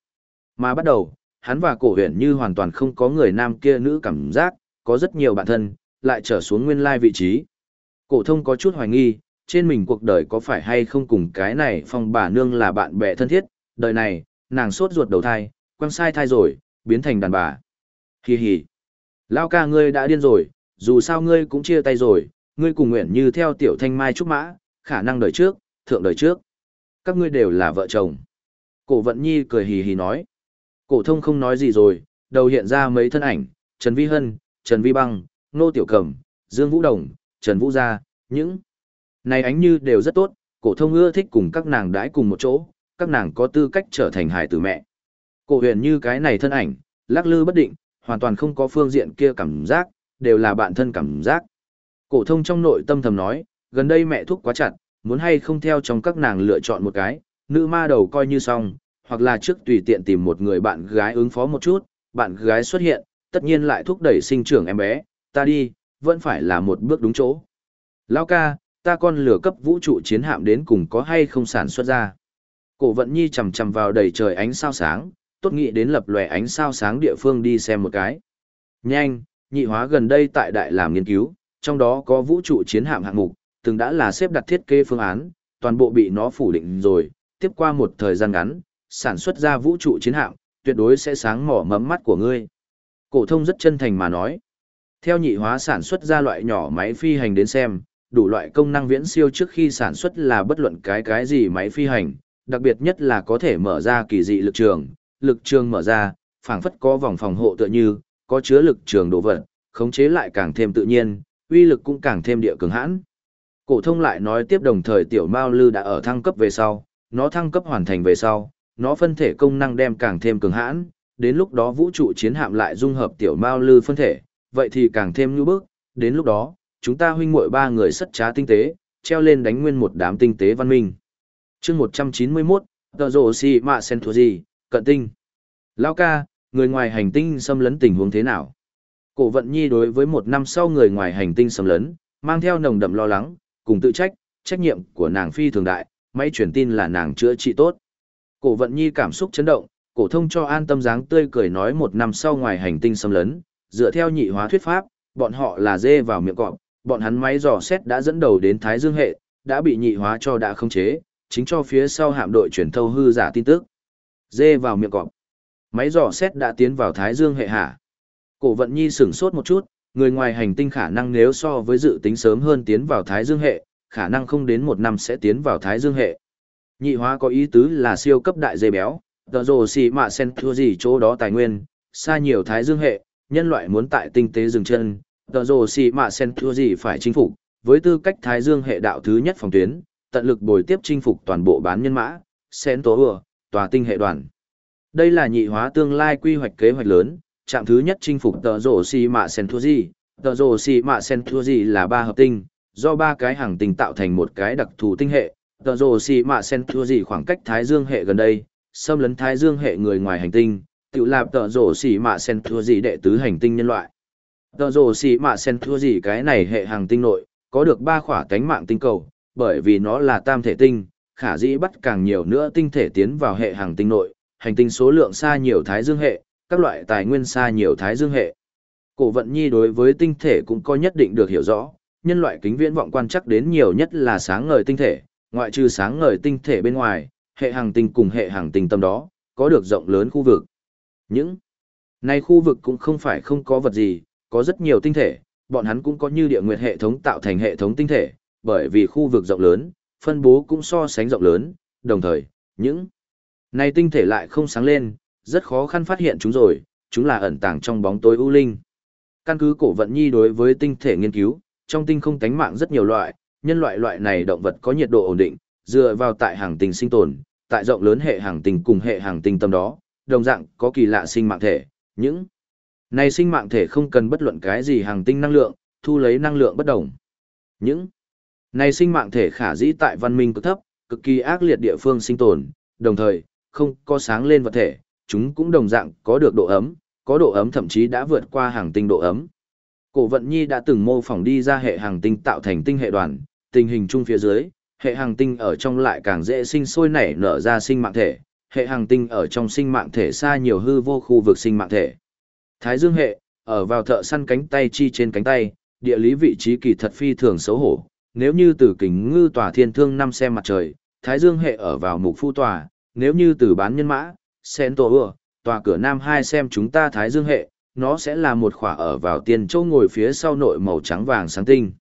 Mà bắt đầu, hắn và cổ huyền như hoàn toàn không có người nam kia nữ cảm giác, có rất nhiều bạn thân, lại trở xuống nguyên lai vị trí. Cổ thông có chút hoài nghi, trên mình cuộc đời có phải hay không cùng cái này phong bà nương là bạn bè thân thiết, đời này, nàng sốt ruột đầu thai, quăng sai thai rồi, biến thành đàn bà. Hi hi. Lao ca ngươi đã điên rồi, dù sao ngươi cũng chia tay rồi, ngươi cùng nguyện như theo tiểu thanh mai trúc mã, khả năng đời trước, thượng đời trước. Các ngươi đều là vợ chồng. Cổ vận nhi cười hì hì nói. Cổ thông không nói gì rồi, đầu hiện ra mấy thân ảnh, Trần Vi Hân, Trần Vi Băng, Nô Tiểu Cẩm, Dương Vũ Đồng, Trần Vũ Gia, những này ánh như đều rất tốt, cổ thông ưa thích cùng các nàng đãi cùng một chỗ, các nàng có tư cách trở thành hài tử mẹ. Cổ huyền như cái này thân ảnh, lắc lư bất định, hoàn toàn không có phương diện kia cảm giác, đều là bạn thân cảm giác. Cổ thông trong nội tâm thầm nói, gần đây mẹ thúc quá chặt, muốn hay không theo trong các nàng lựa chọn một cái, nữ ma đầu coi như xong, hoặc là trước tùy tiện tìm một người bạn gái ứng phó một chút, bạn gái xuất hiện, tất nhiên lại thúc đẩy sinh trưởng em bé, ta đi, vẫn phải là một bước đúng chỗ. Lão ca, ta con lửa cấp vũ trụ chiến hạm đến cùng có hay không sản xuất ra. Cổ vận nhi chầm chầm vào đầy trời ánh sao sáng, tốt nghị đến lập lòe ánh sao sáng địa phương đi xem một cái. Nhanh, nhị hóa gần đây tại đại làm nghiên cứu, trong đó có vũ trụ chiến hạm hạng mục, từng đã là xếp đặt thiết kế phương án, toàn bộ bị nó phủ định rồi, tiếp qua một thời gian ngắn, sản xuất ra vũ trụ chiến hạm, tuyệt đối sẽ sáng mỏ mấm mắt của ngươi. Cổ thông rất chân thành mà nói. Theo nhị hóa sản xuất ra loại nhỏ máy phi hành đến xem, đủ loại công năng viễn siêu trước khi sản xuất là bất luận cái cái gì máy phi hành, đặc biệt nhất là có thể mở ra kỳ dị lực trường, lực trường mở ra, phảng phất có vòng phòng hộ tựa như, có chứa lực trường đồ vật, khống chế lại càng thêm tự nhiên, uy lực cũng càng thêm địa cường hãn. Cổ thông lại nói tiếp đồng thời tiểu Mao Lư đã ở thăng cấp về sau, nó thăng cấp hoàn thành về sau, nó phân thể công năng đem càng thêm cường hãn, đến lúc đó vũ trụ chiến hạm lại dung hợp tiểu Mao Lư phân thể, vậy thì càng thêm nhu bước, đến lúc đó, chúng ta huynh muội ba người sất trá tinh tế, treo lên đánh nguyên một đám tinh tế văn minh. Chương 191, Tờ Rồ Si Mạ Sen Thua Gì, Cận Tinh. Lao ca, người ngoài hành tinh xâm lấn tình huống thế nào? Cổ vận nhi đối với một năm sau người ngoài hành tinh xâm lấn, mang theo nồng đậm lo lắng, cùng tự trách, trách nhiệm của nàng phi thường đại, máy truyền tin là nàng chữa trị tốt. Cổ vận nhi cảm xúc chấn động, cổ thông cho an tâm dáng tươi cười nói một năm sau ngoài hành tinh xâm lấn, dựa theo nhị hóa thuyết pháp, bọn họ là dê vào miệng cọp, bọn hắn máy dò xét đã dẫn đầu đến Thái Dương hệ, đã bị nhị hóa cho đã không chế, chính cho phía sau hạm đội truyền thâu hư giả tin tức. Dê vào miệng cọp. Máy dò xét đã tiến vào Thái Dương hệ hả? Cổ vận nhi sửng sốt một chút, người ngoài hành tinh khả năng nếu so với dự tính sớm hơn tiến vào Thái Dương hệ, khả năng không đến một năm sẽ tiến vào Thái Dương hệ. Nhị hóa có ý tứ là siêu cấp đại dê béo, tờ rồ xì mạ sen thua gì chỗ đó tài nguyên, xa nhiều Thái Dương hệ, nhân loại muốn tại tinh tế dừng chân, tờ rồ xì mạ sen thua gì phải chinh phục, với tư cách Thái Dương hệ đạo thứ nhất phòng tuyến, tận lực bồi tiếp chinh phục toàn bộ bán nhân mã, sen tố ừa, tòa tinh hệ đoàn. Đây là nhị hóa tương lai quy hoạch kế hoạch lớn, trạm thứ nhất chinh phục tờ rổ xì mạ sen thua gì. Tờ rổ xì mạ sen thua gì là ba hợp tinh, do ba cái hàng tinh tạo thành một cái đặc thù tinh hệ. Tờ rổ xì mạ sen thua gì khoảng cách Thái Dương hệ gần đây, xâm lấn Thái Dương hệ người ngoài hành tinh, tự làm tờ rổ xì mạ sen thua gì đệ tứ hành tinh nhân loại. Tờ rồ xì mạ sen thua gì cái này hệ hàng tinh nội, có được ba khỏa cánh mạng tinh cầu, bởi vì nó là tam thể tinh, khả dĩ bắt càng nhiều nữa tinh thể tiến vào hệ hàng tinh nội, hành tinh số lượng xa nhiều thái dương hệ, các loại tài nguyên xa nhiều thái dương hệ. Cổ vận nhi đối với tinh thể cũng có nhất định được hiểu rõ, nhân loại kính viễn vọng quan chắc đến nhiều nhất là sáng ngời tinh thể, ngoại trừ sáng ngời tinh thể bên ngoài, hệ hàng tinh cùng hệ hàng tinh tâm đó, có được rộng lớn khu vực. Những này khu vực cũng không phải không có vật gì, có rất nhiều tinh thể, bọn hắn cũng có như địa nguyệt hệ thống tạo thành hệ thống tinh thể, bởi vì khu vực rộng lớn, phân bố cũng so sánh rộng lớn, đồng thời, những này tinh thể lại không sáng lên, rất khó khăn phát hiện chúng rồi, chúng là ẩn tàng trong bóng tối u linh. Căn cứ cổ vận nhi đối với tinh thể nghiên cứu, trong tinh không tánh mạng rất nhiều loại, nhân loại loại này động vật có nhiệt độ ổn định, dựa vào tại hàng tinh sinh tồn, tại rộng lớn hệ hàng tinh cùng hệ hàng tinh tâm đó, đồng dạng có kỳ lạ sinh mạng thể, những này sinh mạng thể không cần bất luận cái gì hàng tinh năng lượng, thu lấy năng lượng bất đồng. Những này sinh mạng thể khả dĩ tại văn minh cực thấp, cực kỳ ác liệt địa phương sinh tồn, đồng thời, không có sáng lên vật thể, chúng cũng đồng dạng có được độ ấm, có độ ấm thậm chí đã vượt qua hàng tinh độ ấm. Cổ vận nhi đã từng mô phỏng đi ra hệ hàng tinh tạo thành tinh hệ đoàn, tình hình chung phía dưới, hệ hàng tinh ở trong lại càng dễ sinh sôi nảy nở ra sinh mạng thể, hệ hàng tinh ở trong sinh mạng thể xa nhiều hư vô khu vực sinh mạng thể. Thái dương hệ, ở vào thợ săn cánh tay chi trên cánh tay, địa lý vị trí kỳ thật phi thường xấu hổ, nếu như từ kính ngư tòa thiên thương năm xem mặt trời, thái dương hệ ở vào mục phu tòa, nếu như từ bán nhân mã, sen tổ ưa, tòa cửa nam hai xem chúng ta thái dương hệ, nó sẽ là một khỏa ở vào tiền châu ngồi phía sau nội màu trắng vàng sáng tinh.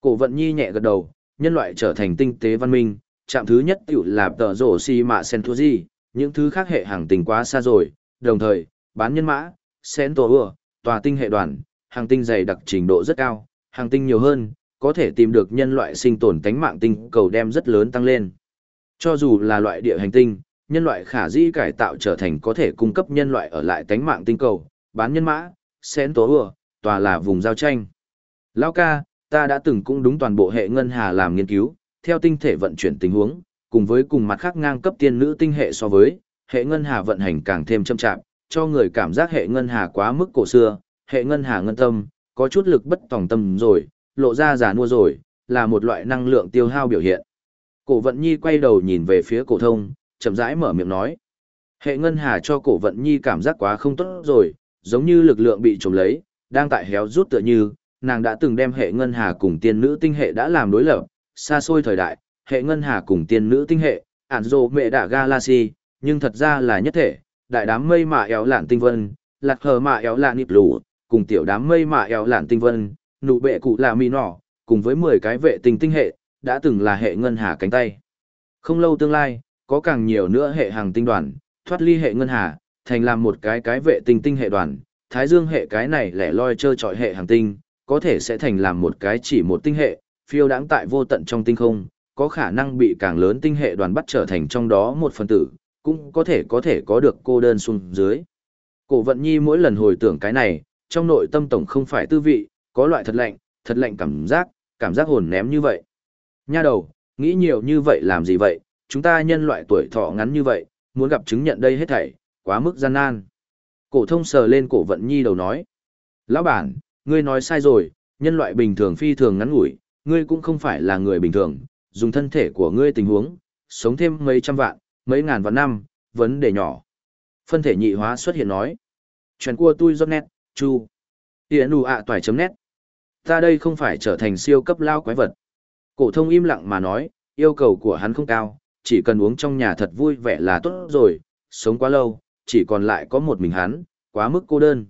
Cổ vận nhi nhẹ gật đầu, nhân loại trở thành tinh tế văn minh, chạm thứ nhất tiểu là tờ rổ si mạ sen thua gì, những thứ khác hệ hàng tình quá xa rồi, đồng thời, bán nhân mã, sen tổ ưa, tòa tinh hệ đoàn, hàng tinh dày đặc trình độ rất cao, hàng tinh nhiều hơn, có thể tìm được nhân loại sinh tồn tánh mạng tinh cầu đem rất lớn tăng lên. Cho dù là loại địa hành tinh, nhân loại khả dĩ cải tạo trở thành có thể cung cấp nhân loại ở lại tánh mạng tinh cầu, bán nhân mã, xén tổ ưa, tòa là vùng giao tranh. Lao ca, ta đã từng cũng đúng toàn bộ hệ ngân hà làm nghiên cứu, theo tinh thể vận chuyển tình huống, cùng với cùng mặt khác ngang cấp tiên nữ tinh hệ so với, hệ ngân hà vận hành càng thêm chậm chạp, cho người cảm giác hệ ngân hà quá mức cổ xưa, hệ ngân hà ngân tâm, có chút lực bất tòng tâm rồi, lộ ra giả mua rồi, là một loại năng lượng tiêu hao biểu hiện. Cổ vận nhi quay đầu nhìn về phía cổ thông, chậm rãi mở miệng nói. Hệ ngân hà cho cổ vận nhi cảm giác quá không tốt rồi, giống như lực lượng bị trộm lấy, đang tại héo rút tựa như, nàng đã từng đem hệ ngân hà cùng tiên nữ tinh hệ đã làm đối lập, xa xôi thời đại, hệ ngân hà cùng tiên nữ tinh hệ, ản rồ mẹ đạ galaxy, nhưng thật ra là nhất thể, đại đám mây mạ éo lạn tinh vân, lạc hờ mạ éo lạn nịp lù, cùng tiểu đám mây mạ éo lạn tinh vân, nụ bệ cụ là mi nỏ, cùng với 10 cái vệ tinh tinh hệ, đã từng là hệ ngân hà cánh tay. Không lâu tương lai, có càng nhiều nữa hệ hàng tinh đoàn, thoát ly hệ ngân hà, thành làm một cái cái vệ tinh tinh hệ đoàn, thái dương hệ cái này lẻ loi chơi trọi hệ hàng tinh, có thể sẽ thành làm một cái chỉ một tinh hệ, phiêu đãng tại vô tận trong tinh không, có khả năng bị càng lớn tinh hệ đoàn bắt trở thành trong đó một phần tử, cũng có thể có thể có được cô đơn xuống dưới. Cổ vận nhi mỗi lần hồi tưởng cái này, trong nội tâm tổng không phải tư vị, có loại thật lạnh, thật lạnh cảm giác, cảm giác hồn ném như vậy. Nha đầu, nghĩ nhiều như vậy làm gì vậy, chúng ta nhân loại tuổi thọ ngắn như vậy, muốn gặp chứng nhận đây hết thảy, quá mức gian nan. Cổ thông sờ lên cổ vận nhi đầu nói. Lão bản, ngươi nói sai rồi, nhân loại bình thường phi thường ngắn ngủi, ngươi cũng không phải là người bình thường, dùng thân thể của ngươi tình huống, sống thêm mấy trăm vạn, mấy ngàn vạn năm, vấn đề nhỏ. Phân thể nhị hóa xuất hiện nói. Chuyện của tôi giọt nét, chu. Tiễn đủ ạ toài chấm nét. Ta đây không phải trở thành siêu cấp lao quái vật. Cổ thông im lặng mà nói, yêu cầu của hắn không cao, chỉ cần uống trong nhà thật vui vẻ là tốt rồi, sống quá lâu, chỉ còn lại có một mình hắn, quá mức cô đơn.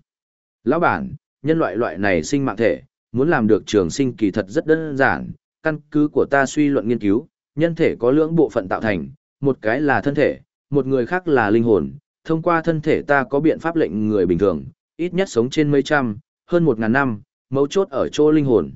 Lão bản, nhân loại loại này sinh mạng thể, muốn làm được trường sinh kỳ thật rất đơn giản, căn cứ của ta suy luận nghiên cứu, nhân thể có lưỡng bộ phận tạo thành, một cái là thân thể, một người khác là linh hồn, thông qua thân thể ta có biện pháp lệnh người bình thường, ít nhất sống trên mấy trăm, hơn một ngàn năm, mấu chốt ở chỗ linh hồn.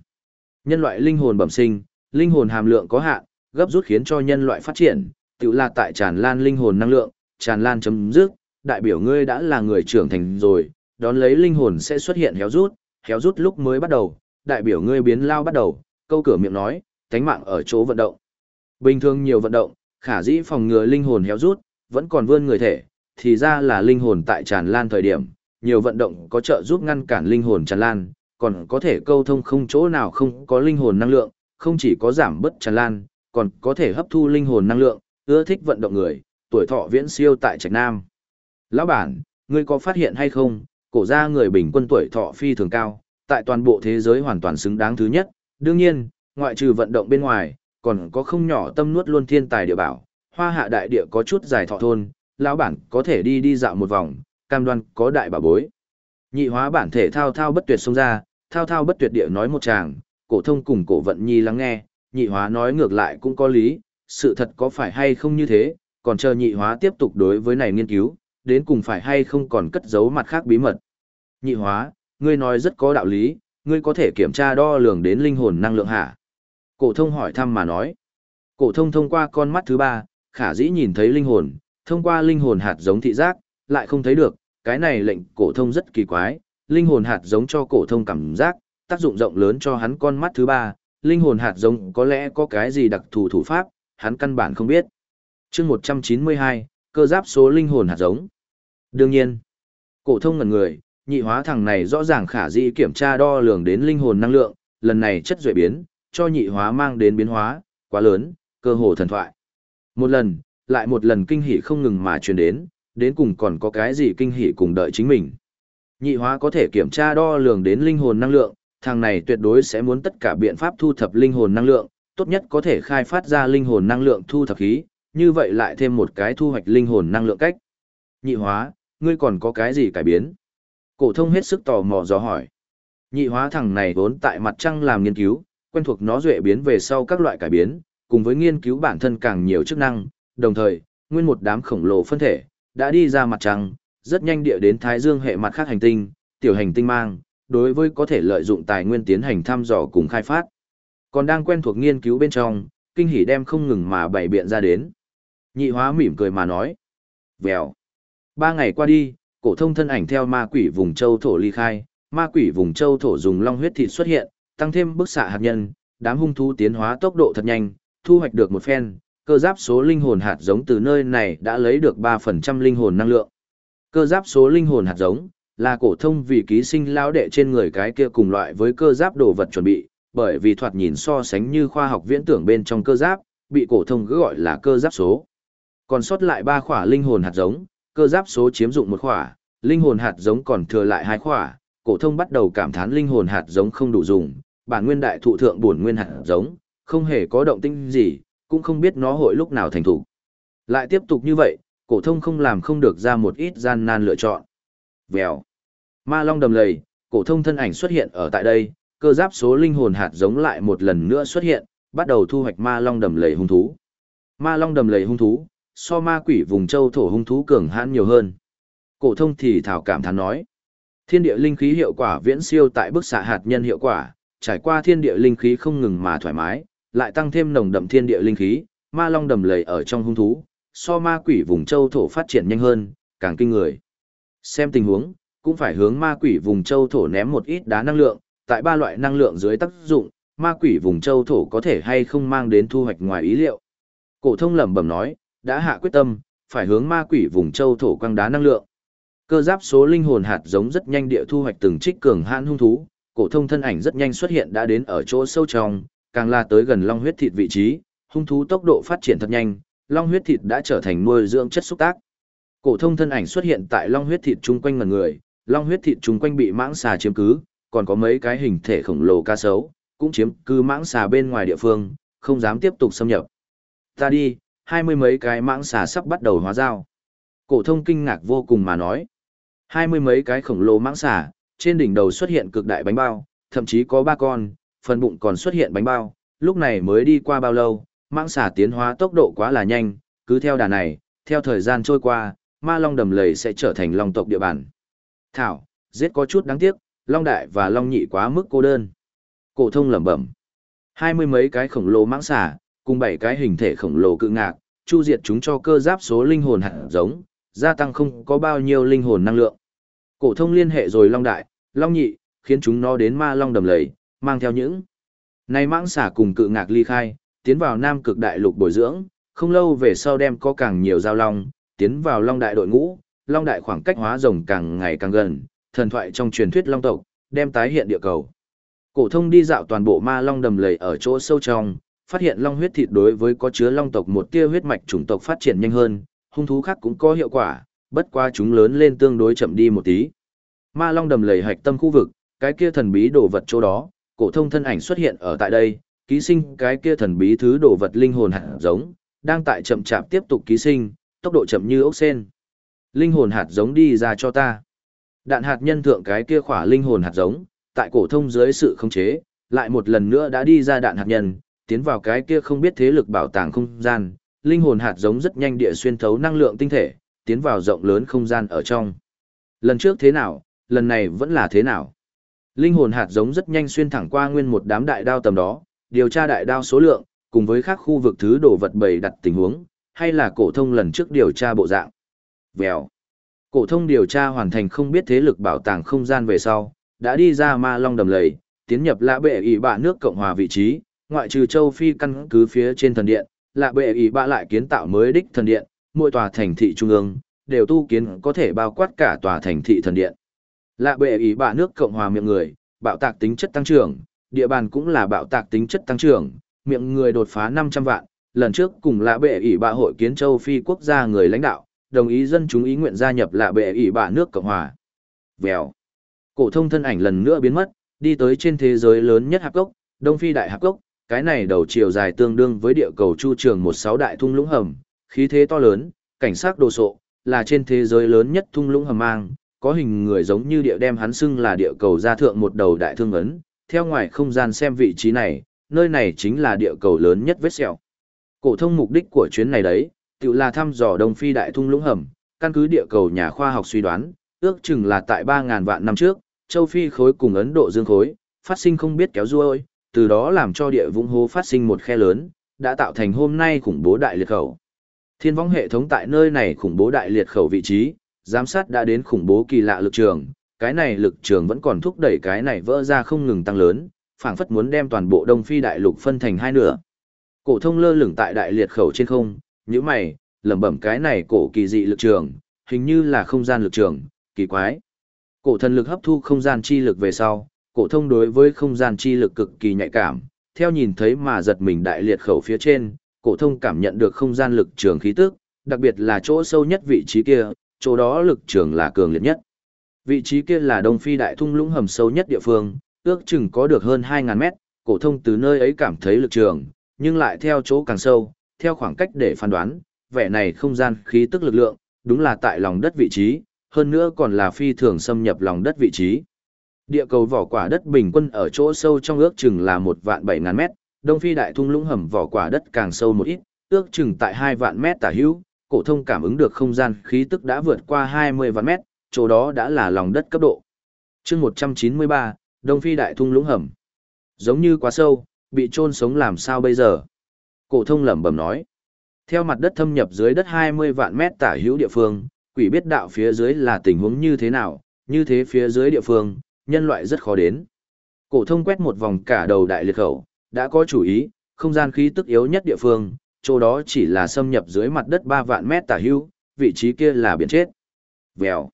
Nhân loại linh hồn bẩm sinh, linh hồn hàm lượng có hạn, gấp rút khiến cho nhân loại phát triển, tự là tại tràn lan linh hồn năng lượng, tràn lan chấm dứt, đại biểu ngươi đã là người trưởng thành rồi, đón lấy linh hồn sẽ xuất hiện héo rút, héo rút lúc mới bắt đầu, đại biểu ngươi biến lao bắt đầu, câu cửa miệng nói, tánh mạng ở chỗ vận động. Bình thường nhiều vận động, khả dĩ phòng ngừa linh hồn héo rút, vẫn còn vươn người thể, thì ra là linh hồn tại tràn lan thời điểm, nhiều vận động có trợ giúp ngăn cản linh hồn tràn lan, còn có thể câu thông không chỗ nào không có linh hồn năng lượng, không chỉ có giảm bớt tràn lan, còn có thể hấp thu linh hồn năng lượng, ưa thích vận động người, tuổi thọ viễn siêu tại Trạch Nam. Lão bản, ngươi có phát hiện hay không, cổ gia người bình quân tuổi thọ phi thường cao, tại toàn bộ thế giới hoàn toàn xứng đáng thứ nhất, đương nhiên, ngoại trừ vận động bên ngoài, còn có không nhỏ tâm nuốt luôn thiên tài địa bảo, hoa hạ đại địa có chút dài thọ thôn, lão bản có thể đi đi dạo một vòng, cam đoan có đại bảo bối. Nhị hóa bản thể thao thao bất tuyệt xông ra, thao thao bất tuyệt địa nói một chàng, cổ thông cùng cổ vận nhi lắng nghe, nhị hóa nói ngược lại cũng có lý, sự thật có phải hay không như thế, còn chờ nhị hóa tiếp tục đối với này nghiên cứu, đến cùng phải hay không còn cất giấu mặt khác bí mật. Nhị hóa, ngươi nói rất có đạo lý, ngươi có thể kiểm tra đo lường đến linh hồn năng lượng hả? Cổ thông hỏi thăm mà nói. Cổ thông thông qua con mắt thứ ba, khả dĩ nhìn thấy linh hồn, thông qua linh hồn hạt giống thị giác, lại không thấy được, cái này lệnh cổ thông rất kỳ quái, linh hồn hạt giống cho cổ thông cảm giác, tác dụng rộng lớn cho hắn con mắt thứ ba, linh hồn hạt giống có lẽ có cái gì đặc thù thủ pháp, hắn căn bản không biết. Chương 192, cơ giáp số linh hồn hạt giống. Đương nhiên, cổ thông ngẩn người, nhị hóa thằng này rõ ràng khả dĩ kiểm tra đo lường đến linh hồn năng lượng, lần này chất duệ biến, cho nhị hóa mang đến biến hóa, quá lớn, cơ hồ thần thoại. Một lần, lại một lần kinh hỉ không ngừng mà truyền đến, đến cùng còn có cái gì kinh hỉ cùng đợi chính mình. Nhị hóa có thể kiểm tra đo lường đến linh hồn năng lượng, thằng này tuyệt đối sẽ muốn tất cả biện pháp thu thập linh hồn năng lượng, tốt nhất có thể khai phát ra linh hồn năng lượng thu thập khí, như vậy lại thêm một cái thu hoạch linh hồn năng lượng cách. Nhị hóa, ngươi còn có cái gì cải biến? Cổ thông hết sức tò mò dò hỏi. Nhị hóa thằng này vốn tại mặt trăng làm nghiên cứu, quen thuộc nó duệ biến về sau các loại cải biến, cùng với nghiên cứu bản thân càng nhiều chức năng, đồng thời, nguyên một đám khổng lồ phân thể, đã đi ra mặt trăng, rất nhanh địa đến Thái Dương hệ mặt khác hành tinh, tiểu hành tinh mang, đối với có thể lợi dụng tài nguyên tiến hành thăm dò cùng khai phát. Còn đang quen thuộc nghiên cứu bên trong, kinh hỉ đem không ngừng mà bày biện ra đến. Nhị hóa mỉm cười mà nói. Vèo. Ba ngày qua đi, cổ thông thân ảnh theo ma quỷ vùng châu thổ ly khai, ma quỷ vùng châu thổ dùng long huyết thịt xuất hiện, tăng thêm bức xạ hạt nhân, đám hung thú tiến hóa tốc độ thật nhanh, thu hoạch được một phen, cơ giáp số linh hồn hạt giống từ nơi này đã lấy được 3% linh hồn năng lượng. Cơ giáp số linh hồn hạt giống là cổ thông vì ký sinh lão đệ trên người cái kia cùng loại với cơ giáp đồ vật chuẩn bị, bởi vì thoạt nhìn so sánh như khoa học viễn tưởng bên trong cơ giáp, bị cổ thông cứ gọi là cơ giáp số. Còn sót lại ba khỏa linh hồn hạt giống, cơ giáp số chiếm dụng một khỏa, linh hồn hạt giống còn thừa lại hai khỏa, cổ thông bắt đầu cảm thán linh hồn hạt giống không đủ dùng, bản nguyên đại thụ thượng bổn nguyên hạt giống, không hề có động tĩnh gì, cũng không biết nó hội lúc nào thành thủ. Lại tiếp tục như vậy, cổ thông không làm không được ra một ít gian nan lựa chọn. Vèo. Ma Long đầm lầy, cổ thông thân ảnh xuất hiện ở tại đây, cơ giáp số linh hồn hạt giống lại một lần nữa xuất hiện, bắt đầu thu hoạch Ma Long đầm lầy hung thú. Ma Long đầm lầy hung thú, so ma quỷ vùng châu thổ hung thú cường hãn nhiều hơn. Cổ thông thì thảo cảm thán nói, thiên địa linh khí hiệu quả viễn siêu tại bức xạ hạt nhân hiệu quả, trải qua thiên địa linh khí không ngừng mà thoải mái, lại tăng thêm nồng đậm thiên địa linh khí, ma long đầm lầy ở trong hung thú, so ma quỷ vùng châu thổ phát triển nhanh hơn, càng kinh người. Xem tình huống, cũng phải hướng ma quỷ vùng châu thổ ném một ít đá năng lượng, tại ba loại năng lượng dưới tác dụng, ma quỷ vùng châu thổ có thể hay không mang đến thu hoạch ngoài ý liệu. Cổ thông lẩm bẩm nói, đã hạ quyết tâm, phải hướng ma quỷ vùng châu thổ quăng đá năng lượng. Cơ giáp số linh hồn hạt giống rất nhanh địa thu hoạch từng trích cường hãn hung thú, cổ thông thân ảnh rất nhanh xuất hiện đã đến ở chỗ sâu trong, càng là tới gần long huyết thịt vị trí, hung thú tốc độ phát triển thật nhanh, long huyết thịt đã trở thành nuôi dưỡng chất xúc tác. Cổ thông thân ảnh xuất hiện tại long huyết thịt chung quanh ngần người, long huyết thịt chung quanh bị mãng xà chiếm cứ, còn có mấy cái hình thể khổng lồ cá sấu, cũng chiếm cứ mãng xà bên ngoài địa phương, không dám tiếp tục xâm nhập. Ta đi, hai mươi mấy cái mãng xà sắp bắt đầu hóa dao. Cổ thông kinh ngạc vô cùng mà nói. Hai mươi mấy cái khổng lồ mãng xà, trên đỉnh đầu xuất hiện cực đại bánh bao, thậm chí có ba con, phần bụng còn xuất hiện bánh bao, lúc này mới đi qua bao lâu, mãng xà tiến hóa tốc độ quá là nhanh, cứ theo đà này, theo thời gian trôi qua, ma long đầm lầy sẽ trở thành long tộc địa bàn. Thảo, giết có chút đáng tiếc, long đại và long nhị quá mức cô đơn. Cổ thông lẩm bẩm. Hai mươi mấy cái khổng lồ mãng xà, cùng bảy cái hình thể khổng lồ cự ngạc, chu diệt chúng cho cơ giáp số linh hồn hạt giống, gia tăng không có bao nhiêu linh hồn năng lượng. Cổ thông liên hệ rồi long đại, long nhị, khiến chúng nó đến ma long đầm lầy, mang theo những này mãng xả cùng cự ngạc ly khai, tiến vào nam cực đại lục bồi dưỡng, không lâu về sau đem có càng nhiều giao long, tiến vào long đại đội ngũ, long đại khoảng cách hóa rồng càng ngày càng gần, thần thoại trong truyền thuyết long tộc, đem tái hiện địa cầu. Cổ thông đi dạo toàn bộ ma long đầm lầy ở chỗ sâu trong, phát hiện long huyết thịt đối với có chứa long tộc một tia huyết mạch chủng tộc phát triển nhanh hơn, hung thú khác cũng có hiệu quả, bất quá chúng lớn lên tương đối chậm đi một tí. Ma long đầm lầy hạch tâm khu vực, cái kia thần bí đồ vật chỗ đó, cổ thông thân ảnh xuất hiện ở tại đây, ký sinh cái kia thần bí thứ đồ vật linh hồn hạt giống, đang tại chậm chạp tiếp tục ký sinh, tốc độ chậm như ốc sen. Linh hồn hạt giống đi ra cho ta. Đạn hạt nhân thượng cái kia khỏa linh hồn hạt giống, tại cổ thông dưới sự khống chế, lại một lần nữa đã đi ra đạn hạt nhân, tiến vào cái kia không biết thế lực bảo tàng không gian, linh hồn hạt giống rất nhanh địa xuyên thấu năng lượng tinh thể, tiến vào rộng lớn không gian ở trong. Lần trước thế nào, lần này vẫn là thế nào. Linh hồn hạt giống rất nhanh xuyên thẳng qua nguyên một đám đại đao tầm đó, điều tra đại đao số lượng, cùng với các khu vực thứ đồ vật bày đặt tình huống, hay là cổ thông lần trước điều tra bộ dạng. Vèo. Cổ thông điều tra hoàn thành không biết thế lực bảo tàng không gian về sau, đã đi ra ma long đầm lầy, tiến nhập lạ bệ ỷ bạ nước Cộng hòa vị trí, ngoại trừ châu Phi căn cứ phía trên thần điện, lạ bệ ỷ bạ lại kiến tạo mới đích thần điện, mỗi tòa thành thị trung ương, đều tu kiến có thể bao quát cả tòa thành thị thần điện. Lạ bệ ý bạ nước Cộng hòa miệng người, bạo tạc tính chất tăng trưởng, địa bàn cũng là bạo tạc tính chất tăng trưởng, miệng người đột phá 500 vạn, lần trước cùng lạ bệ ý bạ hội kiến châu Phi quốc gia người lãnh đạo, đồng ý dân chúng ý nguyện gia nhập lạ bệ ý bạ nước Cộng hòa. Vèo. Cổ thông thân ảnh lần nữa biến mất, đi tới trên thế giới lớn nhất hạp cốc, Đông Phi đại hạp cốc. cái này đầu chiều dài tương đương với địa cầu chu trường 16 đại thung lũng hầm, khí thế to lớn, cảnh sát đồ sộ, là trên thế giới lớn nhất thung lũng hầm mang, có hình người giống như địa đem hắn xưng là địa cầu gia thượng một đầu đại thương ấn, theo ngoài không gian xem vị trí này, nơi này chính là địa cầu lớn nhất vết sẹo. Cổ thông mục đích của chuyến này đấy, tự là thăm dò Đông Phi đại thung lũng hầm, căn cứ địa cầu nhà khoa học suy đoán, ước chừng là tại 3000 vạn năm trước, châu Phi khối cùng Ấn Độ dương khối, phát sinh không biết kéo ruôi, từ đó làm cho địa vũng hố phát sinh một khe lớn, đã tạo thành hôm nay khủng bố đại liệt khẩu. Thiên võng hệ thống tại nơi này khủng bố đại liệt khẩu vị trí, giám sát đã đến khủng bố kỳ lạ lực trường, cái này lực trường vẫn còn thúc đẩy cái này vỡ ra không ngừng tăng lớn, phảng phất muốn đem toàn bộ Đông Phi đại lục phân thành hai nửa. Cổ thông lơ lửng tại đại liệt khẩu trên không, nhíu mày, lẩm bẩm cái này cổ kỳ dị lực trường, hình như là không gian lực trường, kỳ quái. Cổ thần lực hấp thu không gian chi lực về sau, cổ thông đối với không gian chi lực cực kỳ nhạy cảm, theo nhìn thấy mà giật mình đại liệt khẩu phía trên, cổ thông cảm nhận được không gian lực trường khí tức, đặc biệt là chỗ sâu nhất vị trí kia, chỗ đó lực trường là cường liệt nhất. Vị trí kia là Đông Phi đại thung lũng hầm sâu nhất địa phương, ước chừng có được hơn 2000 mét, cổ thông từ nơi ấy cảm thấy lực trường, nhưng lại theo chỗ càng sâu, theo khoảng cách để phán đoán, vẻ này không gian khí tức lực lượng, đúng là tại lòng đất vị trí, hơn nữa còn là phi thường xâm nhập lòng đất vị trí. Địa cầu vỏ quả đất bình quân ở chỗ sâu trong ước chừng là một vạn bảy ngàn mét, đông phi đại thung lũng hầm vỏ quả đất càng sâu một ít, ước chừng tại hai vạn mét tả hữu, cổ thông cảm ứng được không gian khí tức đã vượt qua hai mươi vạn mét, chỗ đó đã là lòng đất cấp độ. Chương một trăm chín mươi ba, Đông Phi đại thung lũng hầm. Giống như quá sâu, bị chôn sống làm sao bây giờ? Cổ thông lẩm bẩm nói. Theo mặt đất thâm nhập dưới đất hai mươi vạn mét tả hữu địa phương, quỷ biết đạo phía dưới là tình huống như thế nào, như thế phía dưới địa phương, nhân loại rất khó đến. Cổ thông quét một vòng cả đầu đại liệt khẩu, đã có chủ ý, không gian khí tức yếu nhất địa phương, chỗ đó chỉ là xâm nhập dưới mặt đất 3 vạn mét tả hữu, vị trí kia là biển chết. Vèo.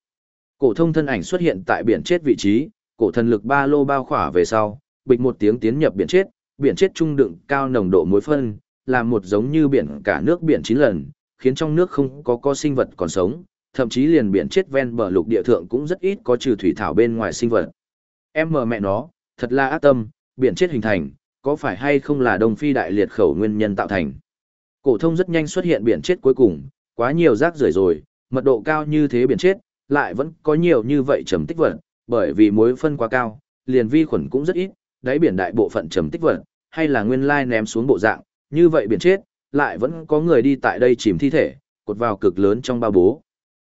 Cổ thông thân ảnh xuất hiện tại biển chết vị trí, cổ thần lực ba lô bao khỏa về sau, bịch một tiếng tiến nhập biển chết, biển chết trung đựng cao nồng độ muối phân, làm một giống như biển cả nước biển 9 lần, khiến trong nước không có có sinh vật còn sống, thậm chí liền biển chết ven bờ lục địa thượng cũng rất ít có trừ thủy thảo bên ngoài sinh vật. Em mờ mẹ nó, thật là ác tâm, biển chết hình thành, có phải hay không là Đông Phi đại liệt khẩu nguyên nhân tạo thành? Cổ thông rất nhanh xuất hiện biển chết cuối cùng, quá nhiều rác rưởi rồi, mật độ cao như thế biển chết, lại vẫn có nhiều như vậy trầm tích vật, bởi vì muối phân quá cao, liền vi khuẩn cũng rất ít, đáy biển đại bộ phận trầm tích vật, hay là nguyên lai ném xuống bộ dạng, như vậy biển chết, lại vẫn có người đi tại đây chìm thi thể, cột vào cực lớn trong bao bố.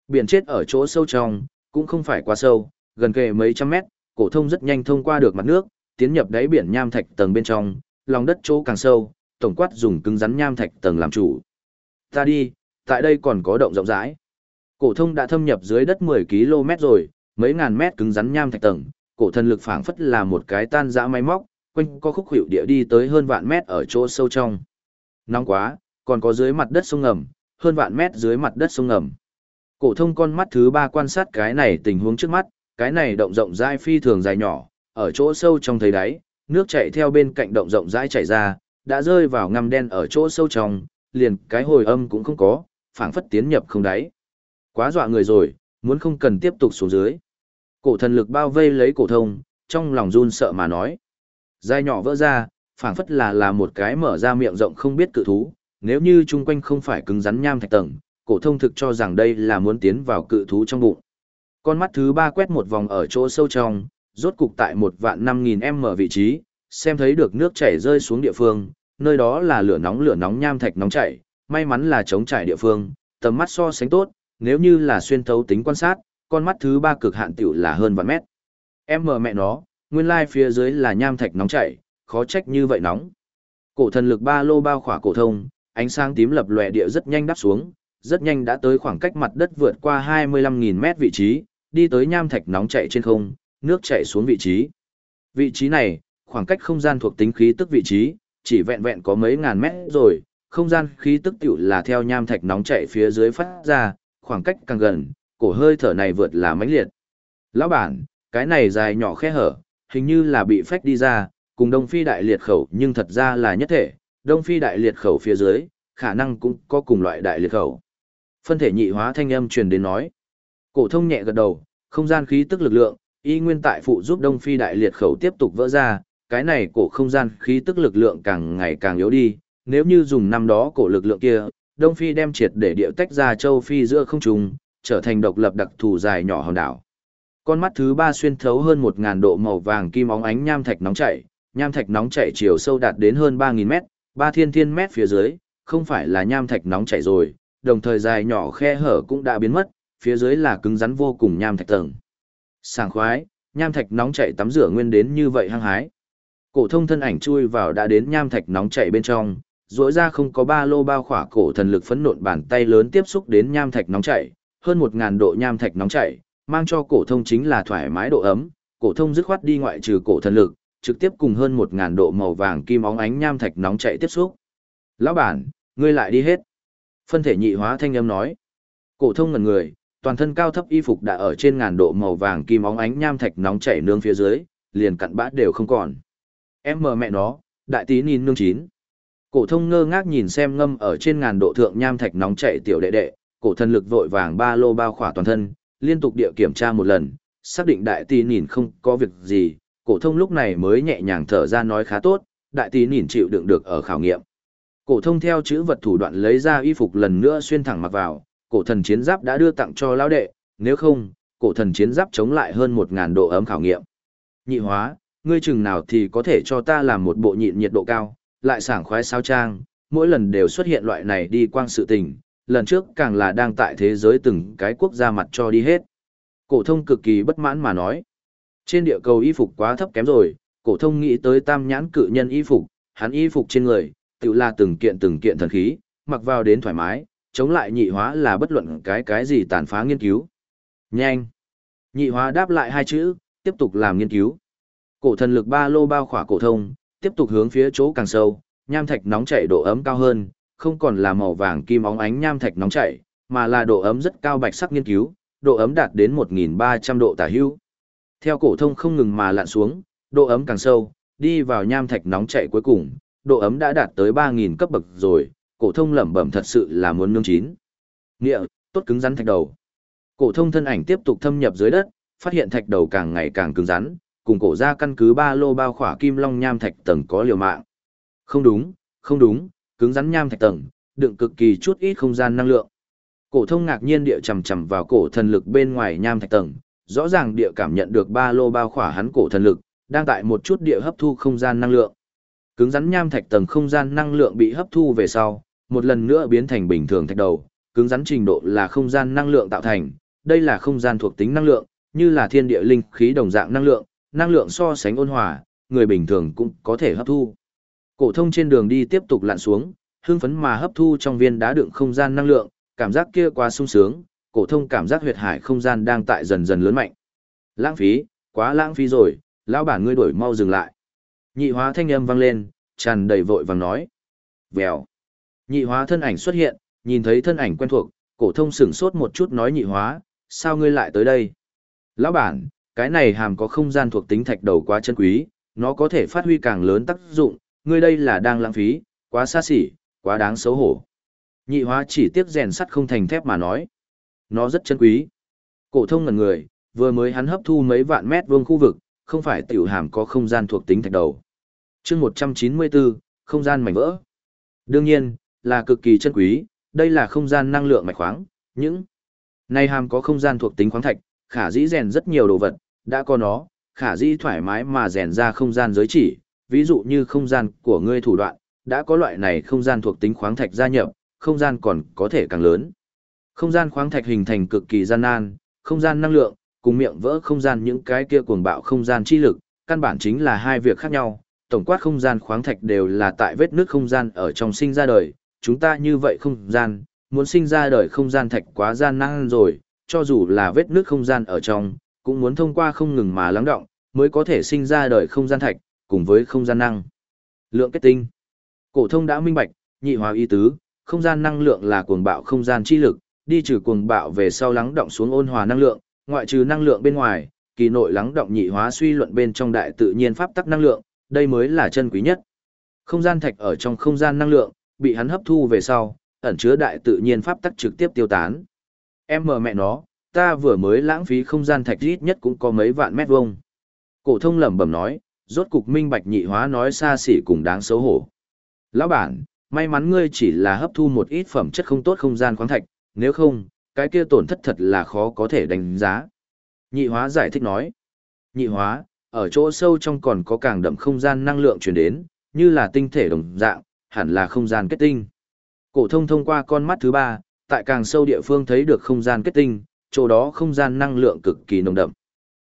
Biển chết ở chỗ sâu trong, cũng không phải quá sâu, gần kề mấy trăm mét, cổ thông rất nhanh thông qua được mặt nước, tiến nhập đáy biển nham thạch tầng bên trong, lòng đất chỗ càng sâu, tổng quát dùng cứng rắn nham thạch tầng làm chủ. Ta đi, tại đây còn có động rộng rãi. Cổ thông đã thâm nhập dưới đất 10 km rồi, mấy ngàn mét cứng rắn nham thạch tầng, cổ thần lực phảng phất là một cái tan dã máy móc, quanh co khúc hữu địa đi tới hơn vạn mét ở chỗ sâu trong. Nóng quá, còn có dưới mặt đất sông ngầm, hơn vạn mét dưới mặt đất sông ngầm. Cổ thông con mắt thứ ba quan sát cái này tình huống trước mắt, cái này động rộng rãi phi thường dài nhỏ, ở chỗ sâu trong thấy đáy, nước chảy theo bên cạnh động rộng rãi chảy ra, đã rơi vào ngăm đen ở chỗ sâu trong, liền cái hồi âm cũng không có, phảng phất tiến nhập không đáy. Quá dọa người rồi, muốn không cần tiếp tục xuống dưới. Cổ thần lực bao vây lấy cổ thông, trong lòng run sợ mà nói. Dai nhỏ vỡ ra, phảng phất là là một cái mở ra miệng rộng không biết cự thú, nếu như chung quanh không phải cứng rắn nham thạch tầng, cổ thông thực cho rằng đây là muốn tiến vào cự thú trong bụng. Con mắt thứ ba quét một vòng ở chỗ sâu trong, rốt cục tại một vạn năm nghìn m vị trí, xem thấy được nước chảy rơi xuống địa phương, nơi đó là lửa nóng lửa nóng nham thạch nóng chảy, may mắn là chống trải địa phương, tầm mắt so sánh tốt, nếu như là xuyên thấu tính quan sát, con mắt thứ ba cực hạn tiểu là hơn vạn mét. Em mở mẹ nó, nguyên lai phía dưới là nham thạch nóng chảy, khó trách như vậy nóng. Cổ thần lực ba lô bao khỏa cổ thông, ánh sáng tím lập lòe địa rất nhanh đáp xuống, rất nhanh đã tới khoảng cách mặt đất vượt qua 25.000 mét vị trí, đi tới nham thạch nóng chảy trên không, nước chảy xuống vị trí. Vị trí này, khoảng cách không gian thuộc tính khí tức vị trí, chỉ vẹn vẹn có mấy ngàn mét rồi, không gian khí tức tiểu là theo nham thạch nóng chảy phía dưới phát ra, khoảng cách càng gần, cổ hơi thở này vượt là mãnh liệt. Lão bản, cái này dài nhỏ khe hở, hình như là bị phách đi ra, cùng Đông Phi đại liệt khẩu nhưng thật ra là nhất thể, Đông Phi đại liệt khẩu phía dưới, khả năng cũng có cùng loại đại liệt khẩu. Phân thể nhị hóa thanh âm truyền đến nói. Cổ thông nhẹ gật đầu, không gian khí tức lực lượng, y nguyên tại phụ giúp Đông Phi đại liệt khẩu tiếp tục vỡ ra, cái này cổ không gian khí tức lực lượng càng ngày càng yếu đi, nếu như dùng năm đó cổ lực lượng kia, Đông Phi đem triệt để điệu tách ra châu Phi giữa không trung, trở thành độc lập đặc thù dài nhỏ hòn đảo. Con mắt thứ ba xuyên thấu hơn 1000 độ màu vàng kim óng ánh nham thạch nóng chảy, nham thạch nóng chảy chiều sâu đạt đến hơn 3000 mét, ba thiên thiên mét phía dưới, không phải là nham thạch nóng chảy rồi, đồng thời dài nhỏ khe hở cũng đã biến mất, phía dưới là cứng rắn vô cùng nham thạch tầng. Sảng khoái, nham thạch nóng chảy tắm rửa nguyên đến như vậy hăng hái. Cổ thông thân ảnh chui vào đã đến nham thạch nóng chảy bên trong, rỗi ra không có ba lô bao khỏa cổ thần lực phấn nộn bàn tay lớn tiếp xúc đến nham thạch nóng chảy, hơn 1000 độ nham thạch nóng chảy, mang cho cổ thông chính là thoải mái độ ấm, cổ thông dứt khoát đi ngoại trừ cổ thần lực, trực tiếp cùng hơn 1000 độ màu vàng kim óng ánh nham thạch nóng chảy tiếp xúc. "Lão bản, ngươi lại đi hết." Phân thể nhị hóa thanh âm nói. Cổ thông ngẩn người, toàn thân cao thấp y phục đã ở trên ngàn độ màu vàng kim óng ánh nham thạch nóng chảy nương phía dưới, liền cặn bã đều không còn. Em mờ mẹ nó, đại tí nhìn nương chín. Cổ thông ngơ ngác nhìn xem ngâm ở trên ngàn độ thượng nham thạch nóng chảy tiểu đệ đệ, cổ thần lực vội vàng ba lô bao khỏa toàn thân, liên tục địa kiểm tra một lần, xác định đại tí nhìn không có việc gì, cổ thông lúc này mới nhẹ nhàng thở ra nói khá tốt, đại tí nhìn chịu đựng được ở khảo nghiệm. Cổ thông theo chữ vật thủ đoạn lấy ra y phục lần nữa xuyên thẳng mặc vào, cổ thần chiến giáp đã đưa tặng cho lão đệ, nếu không, cổ thần chiến giáp chống lại hơn một ngàn độ ấm khảo nghiệm. Nhị hóa, ngươi chừng nào thì có thể cho ta làm một bộ nhịn nhiệt độ cao, lại sảng khoái sao trang, mỗi lần đều xuất hiện loại này đi quang sự tình, lần trước càng là đang tại thế giới từng cái quốc gia mặt cho đi hết. Cổ thông cực kỳ bất mãn mà nói, trên địa cầu y phục quá thấp kém rồi, cổ thông nghĩ tới tam nhãn cự nhân y phục, hắn y phục trên người, tự là từng kiện từng kiện thần khí, mặc vào đến thoải mái, chống lại nhị hóa là bất luận cái cái gì tàn phá nghiên cứu. Nhanh! Nhị hóa đáp lại hai chữ, tiếp tục làm nghiên cứu. Cổ thần lực ba lô bao khỏa cổ thông, tiếp tục hướng phía chỗ càng sâu, nham thạch nóng chảy độ ấm cao hơn, không còn là màu vàng kim óng ánh nham thạch nóng chảy, mà là độ ấm rất cao bạch sắc nghiên cứu, độ ấm đạt đến 1300 độ tả hữu. Theo cổ thông không ngừng mà lặn xuống, độ ấm càng sâu, đi vào nham thạch nóng chảy cuối cùng, độ ấm đã đạt tới 3000 cấp bậc rồi, cổ thông lẩm bẩm thật sự là muốn nướng chín. Nghĩa, tốt cứng rắn thạch đầu. Cổ thông thân ảnh tiếp tục thâm nhập dưới đất, phát hiện thạch đầu càng ngày càng cứng rắn, cùng cổ ra căn cứ ba lô bao khỏa kim long nham thạch tầng có liều mạng. Không đúng, không đúng, cứng rắn nham thạch tầng, đựng cực kỳ chút ít không gian năng lượng. Cổ thông ngạc nhiên địa chầm chậm vào cổ thần lực bên ngoài nham thạch tầng, rõ ràng địa cảm nhận được ba lô bao khỏa hắn cổ thần lực, đang tại một chút địa hấp thu không gian năng lượng. Cứng rắn nham thạch tầng không gian năng lượng bị hấp thu về sau, một lần nữa biến thành bình thường thạch đầu, cứng rắn trình độ là không gian năng lượng tạo thành, đây là không gian thuộc tính năng lượng, như là thiên địa linh khí đồng dạng năng lượng, năng lượng so sánh ôn hòa, người bình thường cũng có thể hấp thu. Cổ thông trên đường đi tiếp tục lặn xuống, hưng phấn mà hấp thu trong viên đá đựng không gian năng lượng, cảm giác kia quá sung sướng, cổ thông cảm giác huyệt hải không gian đang tại dần dần lớn mạnh. Lãng phí, quá lãng phí rồi, lão bản ngươi đổi mau dừng lại. Nhị hóa thanh âm vang lên, tràn đầy vội vàng nói. Vèo. Nhị hóa thân ảnh xuất hiện, nhìn thấy thân ảnh quen thuộc, cổ thông sửng sốt một chút nói nhị hóa, sao ngươi lại tới đây? Lão bản, cái này hàm có không gian thuộc tính thạch đầu quá chân quý, nó có thể phát huy càng lớn tác dụng, ngươi đây là đang lãng phí, quá xa xỉ, quá đáng xấu hổ. Nhị hóa chỉ tiếc rèn sắt không thành thép mà nói. Nó rất chân quý. Cổ thông ngẩn người, vừa mới hắn hấp thu mấy vạn mét vuông khu vực, không phải tiểu hàm có không gian thuộc tính thạch đầu. Chương 194, không gian mảnh vỡ. Đương nhiên, là cực kỳ chân quý, đây là không gian năng lượng mạch khoáng, những này hàm có không gian thuộc tính khoáng thạch, khả dĩ rèn rất nhiều đồ vật, đã có nó, khả dĩ thoải mái mà rèn ra không gian giới chỉ, ví dụ như không gian của ngươi thủ đoạn, đã có loại này không gian thuộc tính khoáng thạch gia nhập, không gian còn có thể càng lớn. Không gian khoáng thạch hình thành cực kỳ gian nan, không gian năng lượng, cùng miệng vỡ không gian những cái kia cuồng bạo không gian chi lực, căn bản chính là hai việc khác nhau. Tổng quát không gian khoáng thạch đều là tại vết nước không gian ở trong sinh ra đời, chúng ta như vậy không gian, muốn sinh ra đời không gian thạch quá gian nan rồi, cho dù là vết nước không gian ở trong, cũng muốn thông qua không ngừng mà lắng động, mới có thể sinh ra đời không gian thạch, cùng với không gian năng. Lượng kết tinh. Cổ thông đã minh bạch, nhị hóa ý tứ, không gian năng lượng là cuồng bạo không gian chi lực, đi trừ cuồng bạo về sau lắng động xuống ôn hòa năng lượng, ngoại trừ năng lượng bên ngoài, kỳ nội lắng động nhị hóa suy luận bên trong đại tự nhiên pháp tắc năng lượng, đây mới là chân quý nhất. Không gian thạch ở trong không gian năng lượng, bị hắn hấp thu về sau, ẩn chứa đại tự nhiên pháp tắc trực tiếp tiêu tán. Em mờ mẹ nó, ta vừa mới lãng phí không gian thạch ít nhất cũng có mấy vạn mét vuông. Cổ thông lẩm bẩm nói, rốt cục minh bạch nhị hóa nói xa xỉ cùng đáng xấu hổ. Lão bản, may mắn ngươi chỉ là hấp thu một ít phẩm chất không tốt không gian khoáng thạch, nếu không, cái kia tổn thất thật là khó có thể đánh giá. Nhị hóa giải thích nói. Nhị hóa, ở chỗ sâu trong còn có càng đậm không gian năng lượng truyền đến, như là tinh thể đồng dạng, hẳn là không gian kết tinh. Cổ thông thông qua con mắt thứ ba, tại càng sâu địa phương thấy được không gian kết tinh, chỗ đó không gian năng lượng cực kỳ nồng đậm.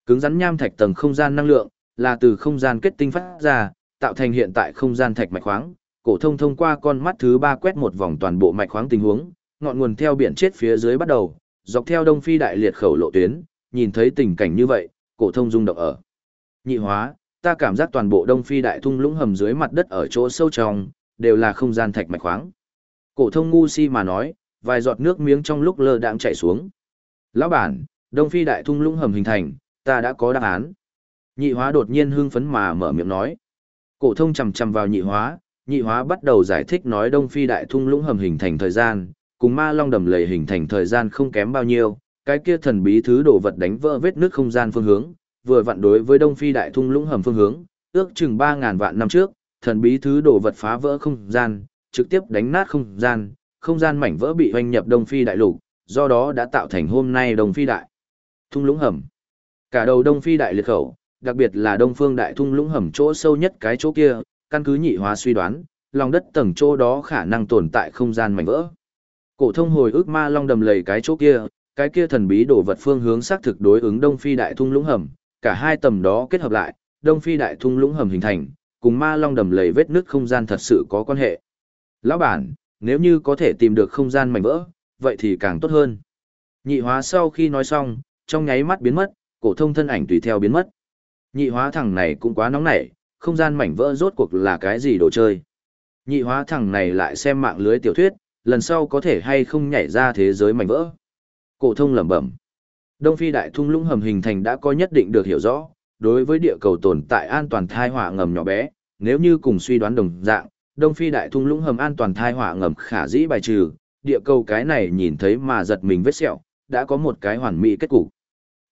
Cứng rắn nham thạch tầng không gian năng lượng, là từ không gian kết tinh phát ra, tạo thành hiện tại không gian thạch mạch khoáng. Cổ thông thông qua con mắt thứ ba quét một vòng toàn bộ mạch khoáng tình huống, ngọn nguồn theo biển chết phía dưới bắt đầu, dọc theo Đông Phi đại liệt khẩu lộ tuyến, nhìn thấy tình cảnh như vậy, cổ thông rung động ở. Nhị hóa, ta cảm giác toàn bộ Đông Phi đại thung lũng hầm dưới mặt đất ở chỗ sâu trong, đều là không gian thạch mạch khoáng. Cổ thông ngu si mà nói, vài giọt nước miếng trong lúc lơ đãng chảy xuống. Lão bản, Đông Phi đại thung lũng hầm hình thành, ta đã có đáp án. Nhị hóa đột nhiên hưng phấn mà mở miệng nói. Cổ thông chầm chầm vào nhị hóa, nhị hóa bắt đầu giải thích nói Đông Phi đại thung lũng hầm hình thành thời gian, cùng ma long đầm lầy hình thành thời gian không kém bao nhiêu, cái kia thần bí thứ đồ vật đánh vỡ vết nước không gian phương hướng, vừa vặn đối với Đông Phi đại thung lũng hầm phương hướng, ước chừng 3000 vạn năm trước, thần bí thứ đồ vật phá vỡ không gian, trực tiếp đánh nát không gian, không gian mảnh vỡ bị hoành nhập Đông Phi đại lục, do đó đã tạo thành hôm nay Đông Phi đại. Thung lũng hầm. Cả đầu Đông Phi đại liệt khẩu, đặc biệt là Đông Phương đại thung lũng hầm chỗ sâu nhất cái chỗ kia, căn cứ nhị hóa suy đoán, lòng đất tầng chỗ đó khả năng tồn tại không gian mảnh vỡ. Cổ thông hồi ức ma long đầm lầy cái chỗ kia, cái kia thần bí đồ vật phương hướng xác thực đối ứng Đông Phi đại thung lũng hầm, cả hai tầm đó kết hợp lại, Đông Phi đại thung lũng hầm hình thành, cùng ma long đầm lầy vết nứt không gian thật sự có quan hệ. Lão bản, nếu như có thể tìm được không gian mảnh vỡ, vậy thì càng tốt hơn. Nhị hóa sau khi nói xong, trong nháy mắt biến mất, cổ thông thân ảnh tùy theo biến mất. Nhị hóa thằng này cũng quá nóng nảy, không gian mảnh vỡ rốt cuộc là cái gì đồ chơi. Nhị hóa thằng này lại xem mạng lưới tiểu thuyết, lần sau có thể hay không nhảy ra thế giới mảnh vỡ. Cổ thông lẩm bẩm. Đông Phi đại thung lũng hầm hình thành đã có nhất định được hiểu rõ, đối với địa cầu tồn tại an toàn thai hỏa ngầm nhỏ bé, nếu như cùng suy đoán đồng dạng, Đông Phi đại thung lũng hầm an toàn thai hỏa ngầm khả dĩ bài trừ, địa cầu cái này nhìn thấy mà giật mình vết sẹo, đã có một cái hoàn mỹ kết cục.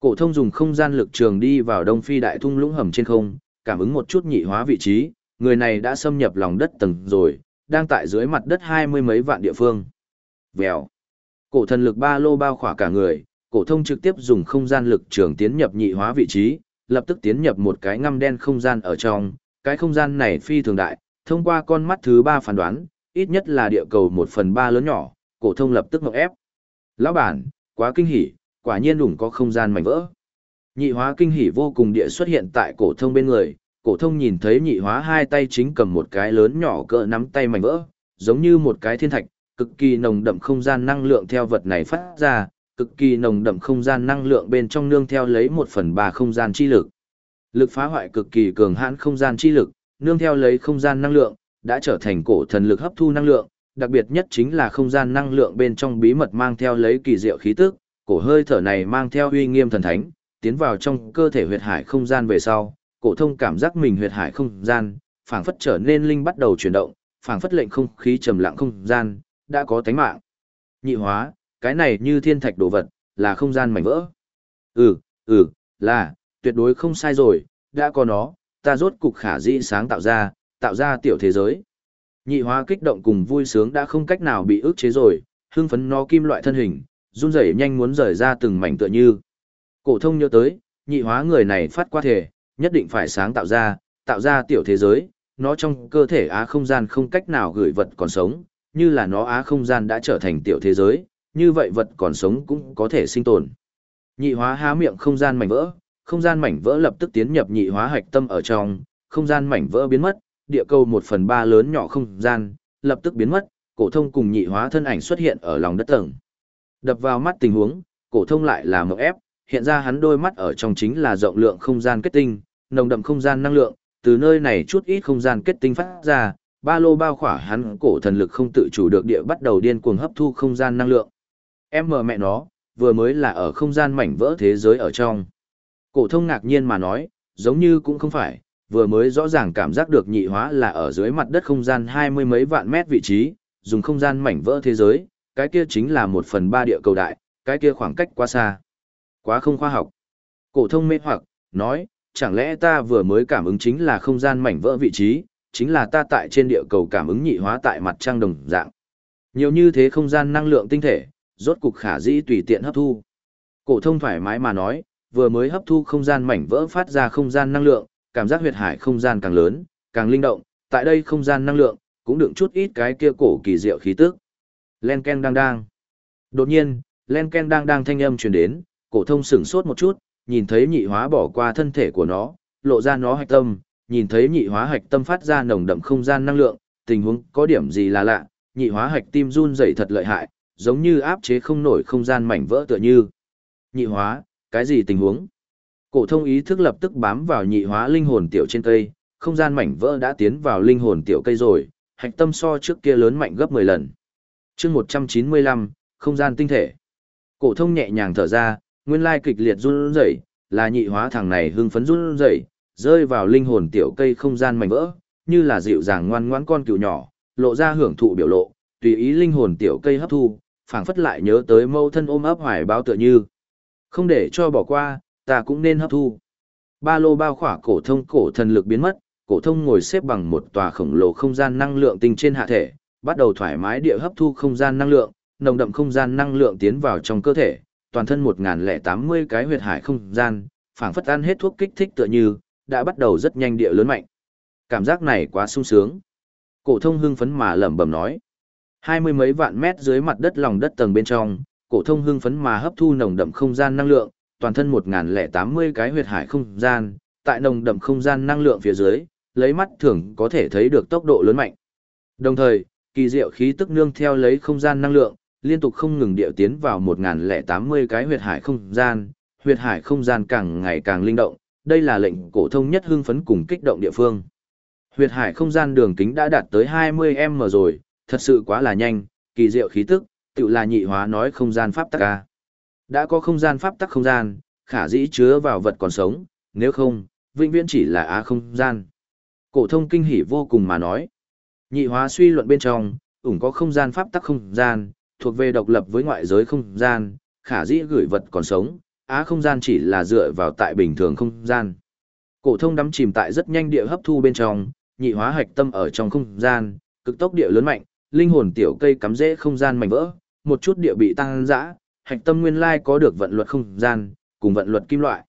Cổ thông dùng không gian lực trường đi vào Đông Phi đại thung lũng hầm trên không, cảm ứng một chút nhị hóa vị trí, người này đã xâm nhập lòng đất tầng rồi, đang tại dưới mặt đất hai mươi mấy vạn địa phương. Vèo. Cổ thần lực ba lô bao khỏa cả người, cổ thông trực tiếp dùng không gian lực trường tiến nhập nhị hóa vị trí, lập tức tiến nhập một cái ngăm đen không gian ở trong, cái không gian này phi thường đại, thông qua con mắt thứ ba phán đoán, ít nhất là địa cầu một phần ba lớn nhỏ, cổ thông lập tức ngọc ép. Lão bản, quá kinh hỉ, quả nhiên đủng có không gian mảnh vỡ. Nhị hóa kinh hỉ vô cùng địa xuất hiện tại cổ thông bên người, cổ thông nhìn thấy nhị hóa hai tay chính cầm một cái lớn nhỏ cỡ nắm tay mảnh vỡ, giống như một cái thiên thạch, cực kỳ nồng đậm không gian năng lượng theo vật này phát ra, cực kỳ nồng đậm không gian năng lượng bên trong nương theo lấy một phần ba không gian chi lực. Lực phá hoại cực kỳ cường hãn không gian chi lực, nương theo lấy không gian năng lượng, đã trở thành cổ thần lực hấp thu năng lượng, đặc biệt nhất chính là không gian năng lượng bên trong bí mật mang theo lấy kỳ diệu khí tức, cổ hơi thở này mang theo uy nghiêm thần thánh, tiến vào trong cơ thể huyệt hải không gian về sau, cổ thông cảm giác mình huyệt hải không gian, phảng phất trở nên linh bắt đầu chuyển động, phảng phất lệnh không khí trầm lặng không gian, đã có tánh mạng. Nhị hóa, cái này như thiên thạch đồ vật, là không gian mảnh vỡ. Ừ, ừ, là, tuyệt đối không sai rồi, đã có nó, ta rốt cục khả dĩ sáng tạo ra, tạo ra tiểu thế giới. Nhị hóa kích động cùng vui sướng đã không cách nào bị ức chế rồi, hưng phấn nó kim loại thân hình, run rẩy nhanh muốn rời ra từng mảnh tựa như. Cổ thông nhớ tới, nhị hóa người này phát qua thể, nhất định phải sáng tạo ra, tạo ra tiểu thế giới, nó trong cơ thể á không gian không cách nào gửi vật còn sống, như là nó á không gian đã trở thành tiểu thế giới, như vậy vật còn sống cũng có thể sinh tồn. Nhị hóa há miệng không gian mảnh vỡ, không gian mảnh vỡ lập tức tiến nhập nhị hóa hạch tâm ở trong, không gian mảnh vỡ biến mất, địa cầu một phần ba lớn nhỏ không gian, lập tức biến mất, cổ thông cùng nhị hóa thân ảnh xuất hiện ở lòng đất tầng. Đập vào mắt tình huống, cổ thông lại là một ép, hiện ra hắn đôi mắt ở trong chính là rộng lượng không gian kết tinh, nồng đậm không gian năng lượng, từ nơi này chút ít không gian kết tinh phát ra, ba lô bao khỏa hắn cổ thần lực không tự chủ được địa bắt đầu điên cuồng hấp thu không gian năng lượng. Em mờ mẹ nó, vừa mới là ở không gian mảnh vỡ thế giới ở trong. Cổ thông ngạc nhiên mà nói, giống như cũng không phải, vừa mới rõ ràng cảm giác được nhị hóa là ở dưới mặt đất không gian hai mươi mấy vạn mét vị trí, dùng không gian mảnh vỡ thế giới, cái kia chính là một phần ba địa cầu đại, cái kia khoảng cách quá xa. Quá không khoa học. Cổ thông mê hoặc, nói, chẳng lẽ ta vừa mới cảm ứng chính là không gian mảnh vỡ vị trí, chính là ta tại trên địa cầu cảm ứng nhị hóa tại mặt trăng đồng dạng. Nhiều như thế không gian năng lượng tinh thể, rốt cục khả dĩ tùy tiện hấp thu. Cổ thông thoải mái mà nói, vừa mới hấp thu không gian mảnh vỡ phát ra không gian năng lượng, cảm giác huyệt hải không gian càng lớn, càng linh động, tại đây không gian năng lượng cũng đựng chút ít cái kia cổ kỳ diệu khí tức. Len ken đang đang. Đột nhiên, len ken đang đang thanh âm truyền đến, cổ thông sửng sốt một chút, nhìn thấy nhị hóa bỏ qua thân thể của nó, lộ ra nó hạch tâm, nhìn thấy nhị hóa hạch tâm phát ra nồng đậm không gian năng lượng, tình huống có điểm gì là lạ, nhị hóa hạch tim run rẩy thật lợi hại, giống như áp chế không nổi không gian mảnh vỡ tựa như. Nhị hóa, cái gì tình huống? Cổ thông ý thức lập tức bám vào nhị hóa linh hồn tiểu trên cây, không gian mảnh vỡ đã tiến vào linh hồn tiểu cây rồi, hạch tâm so trước kia lớn mạnh gấp 10 lần. Chương 195, không gian tinh thể. Cổ thông nhẹ nhàng thở ra, nguyên lai kịch liệt run rẩy, là nhị hóa thằng này hưng phấn run rẩy, rơi vào linh hồn tiểu cây không gian mảnh vỡ, như là dịu dàng ngoan ngoãn con cừu nhỏ, lộ ra hưởng thụ biểu lộ, tùy ý linh hồn tiểu cây hấp thu, phảng phất lại nhớ tới mâu thân ôm ấp hoài báo tựa như. Không để cho bỏ qua, ta cũng nên hấp thu. Ba lô bao khỏa cổ thông cổ thần lực biến mất, cổ thông ngồi xếp bằng một tòa khổng lồ không gian năng lượng tinh trên hạ thể, bắt đầu thoải mái địa hấp thu không gian năng lượng, nồng đậm không gian năng lượng tiến vào trong cơ thể, toàn thân 1080 cái huyệt hải không gian, phảng phất ăn hết thuốc kích thích tựa như, đã bắt đầu rất nhanh địa lớn mạnh. Cảm giác này quá sung sướng. Cổ thông hưng phấn mà lẩm bẩm nói. Hai mươi mấy vạn mét dưới mặt đất lòng đất tầng bên trong, cổ thông hưng phấn mà hấp thu nồng đậm không gian năng lượng, toàn thân 1080 cái huyệt hải không gian, tại nồng đậm không gian năng lượng phía dưới, lấy mắt thường có thể thấy được tốc độ lớn mạnh. Đồng thời, kỳ diệu khí tức nương theo lấy không gian năng lượng, liên tục không ngừng điệu tiến vào 1080 cái huyệt hải không gian, huyệt hải không gian càng ngày càng linh động, đây là lệnh cổ thông nhất hưng phấn cùng kích động địa phương. Huyệt hải không gian đường kính đã đạt tới 20m rồi, thật sự quá là nhanh, kỳ diệu khí tức, tự là nhị hóa nói không gian pháp tắc a. Đã có không gian pháp tắc không gian, khả dĩ chứa vào vật còn sống, nếu không, vĩnh viễn chỉ là á không gian. Cổ thông kinh hỉ vô cùng mà nói. Nhị hóa suy luận bên trong, ủng có không gian pháp tắc không gian, thuộc về độc lập với ngoại giới không gian, khả dĩ gửi vật còn sống, á không gian chỉ là dựa vào tại bình thường không gian. Cổ thông đắm chìm tại rất nhanh địa hấp thu bên trong, nhị hóa hạch tâm ở trong không gian, cực tốc địa lớn mạnh, linh hồn tiểu cây cắm rễ không gian mảnh vỡ, một chút địa bị tăng dã, hạch tâm nguyên lai có được vận luật không gian, cùng vận luật kim loại.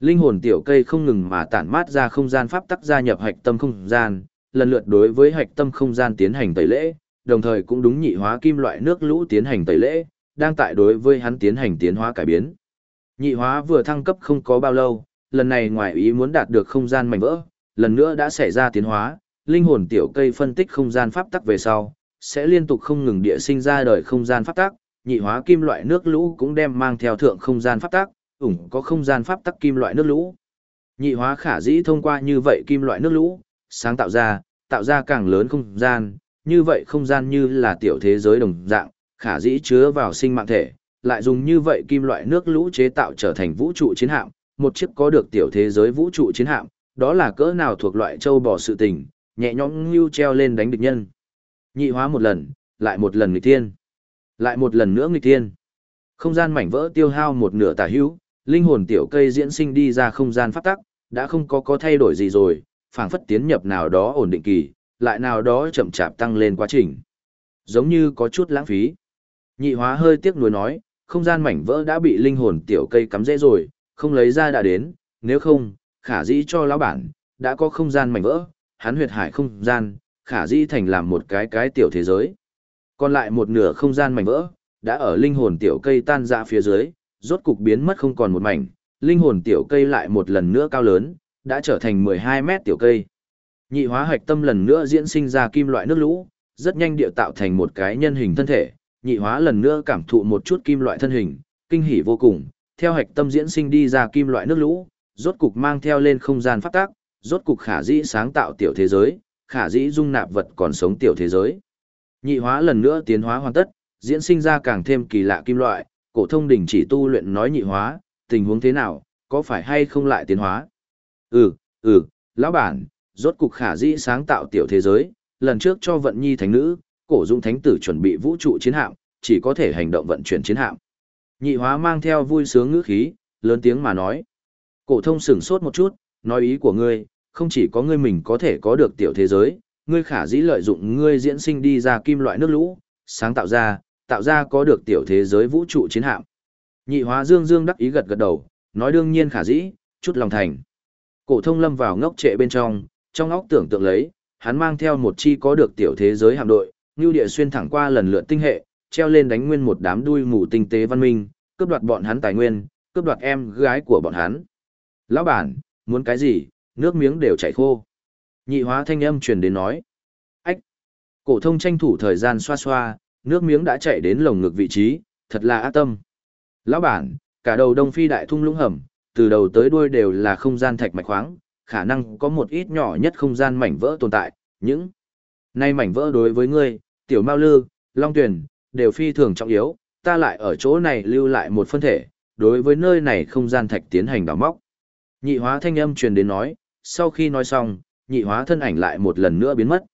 Linh hồn tiểu cây không ngừng mà tản mát ra không gian pháp tắc gia nhập hạch tâm không gian, lần lượt đối với hạch tâm không gian tiến hành tẩy lễ, đồng thời cũng đúng nhị hóa kim loại nước lũ tiến hành tẩy lễ, đang tại đối với hắn tiến hành tiến hóa cải biến. Nhị hóa vừa thăng cấp không có bao lâu, lần này ngoài ý muốn đạt được không gian mảnh vỡ, lần nữa đã xảy ra tiến hóa, linh hồn tiểu cây phân tích không gian pháp tắc về sau, sẽ liên tục không ngừng địa sinh ra đời không gian pháp tắc, nhị hóa kim loại nước lũ cũng đem mang theo thượng không gian pháp tắc, ủng có không gian pháp tắc kim loại nước lũ. Nhị hóa khả dĩ thông qua như vậy kim loại nước lũ, sáng tạo ra, tạo ra càng lớn không gian, như vậy không gian như là tiểu thế giới đồng dạng, khả dĩ chứa vào sinh mạng thể, lại dùng như vậy kim loại nước lũ chế tạo trở thành vũ trụ chiến hạm, một chiếc có được tiểu thế giới vũ trụ chiến hạm, đó là cỡ nào thuộc loại châu bò sự tình, nhẹ nhõm như treo lên đánh địch nhân. Nhị hóa một lần, lại một lần nghịch tiên. Lại một lần nữa nghịch tiên. Không gian mảnh vỡ tiêu hao một nửa tả hữu, linh hồn tiểu cây diễn sinh đi ra không gian pháp tắc, đã không có có thay đổi gì rồi, phảng phất tiến nhập nào đó ổn định kỳ, lại nào đó chậm chạp tăng lên quá trình. Giống như có chút lãng phí. Nhị hóa hơi tiếc nuối nói, không gian mảnh vỡ đã bị linh hồn tiểu cây cắm dễ rồi, không lấy ra đã đến, nếu không, khả dĩ cho lão bản, đã có không gian mảnh vỡ, hắn huyệt hải không gian, khả dĩ thành làm một cái cái tiểu thế giới. Còn lại một nửa không gian mảnh vỡ, đã ở linh hồn tiểu cây tan ra phía dưới, rốt cục biến mất không còn một mảnh, linh hồn tiểu cây lại một lần nữa cao lớn, đã trở thành 12 mét tiểu cây. Nhị hóa hạch tâm lần nữa diễn sinh ra kim loại nước lũ, rất nhanh địa tạo thành một cái nhân hình thân thể, nhị hóa lần nữa cảm thụ một chút kim loại thân hình, kinh hỉ vô cùng, theo hạch tâm diễn sinh đi ra kim loại nước lũ, rốt cục mang theo lên không gian phát tác, rốt cục khả dĩ sáng tạo tiểu thế giới, khả dĩ dung nạp vật còn sống tiểu thế giới. Nhị hóa lần nữa tiến hóa hoàn tất, diễn sinh ra càng thêm kỳ lạ kim loại, cổ thông đình chỉ tu luyện nói nhị hóa, tình huống thế nào, có phải hay không lại tiến hóa? Ừ, ừ, lão bản, rốt cục khả dĩ sáng tạo tiểu thế giới, lần trước cho vận nhi thánh nữ, cổ dung thánh tử chuẩn bị vũ trụ chiến hạm, chỉ có thể hành động vận chuyển chiến hạm. Nhị hóa mang theo vui sướng ngữ khí, lớn tiếng mà nói. Cổ thông sửng sốt một chút, nói ý của ngươi, không chỉ có ngươi mình có thể có được tiểu thế giới, ngươi khả dĩ lợi dụng ngươi diễn sinh đi ra kim loại nước lũ, sáng tạo ra, tạo ra có được tiểu thế giới vũ trụ chiến hạm. Nhị hóa dương dương đắc ý gật gật đầu, nói đương nhiên khả dĩ, chút lòng thành. Cổ thông lâm vào ngốc trệ bên trong, trong óc tưởng tượng lấy, hắn mang theo một chi có được tiểu thế giới hạm đội, như địa xuyên thẳng qua lần lượt tinh hệ, treo lên đánh nguyên một đám đuôi mù tinh tế văn minh, cướp đoạt bọn hắn tài nguyên, cướp đoạt em gái của bọn hắn. Lão bản, muốn cái gì, nước miếng đều chảy khô. Nhị hóa thanh âm truyền đến nói. Ách! Cổ thông tranh thủ thời gian xoa xoa, nước miếng đã chảy đến lồng ngực vị trí, thật là ác tâm. Lão bản, cả đầu đông phi đại thung lũng hầm, từ đầu tới đuôi đều là không gian thạch mạch khoáng, khả năng có một ít nhỏ nhất không gian mảnh vỡ tồn tại, những nay mảnh vỡ đối với ngươi, tiểu mao lư, long tuyển, đều phi thường trọng yếu, ta lại ở chỗ này lưu lại một phân thể, đối với nơi này không gian thạch tiến hành đào móc. Nhị hóa thanh âm truyền đến nói, sau khi nói xong, nhị hóa thân ảnh lại một lần nữa biến mất.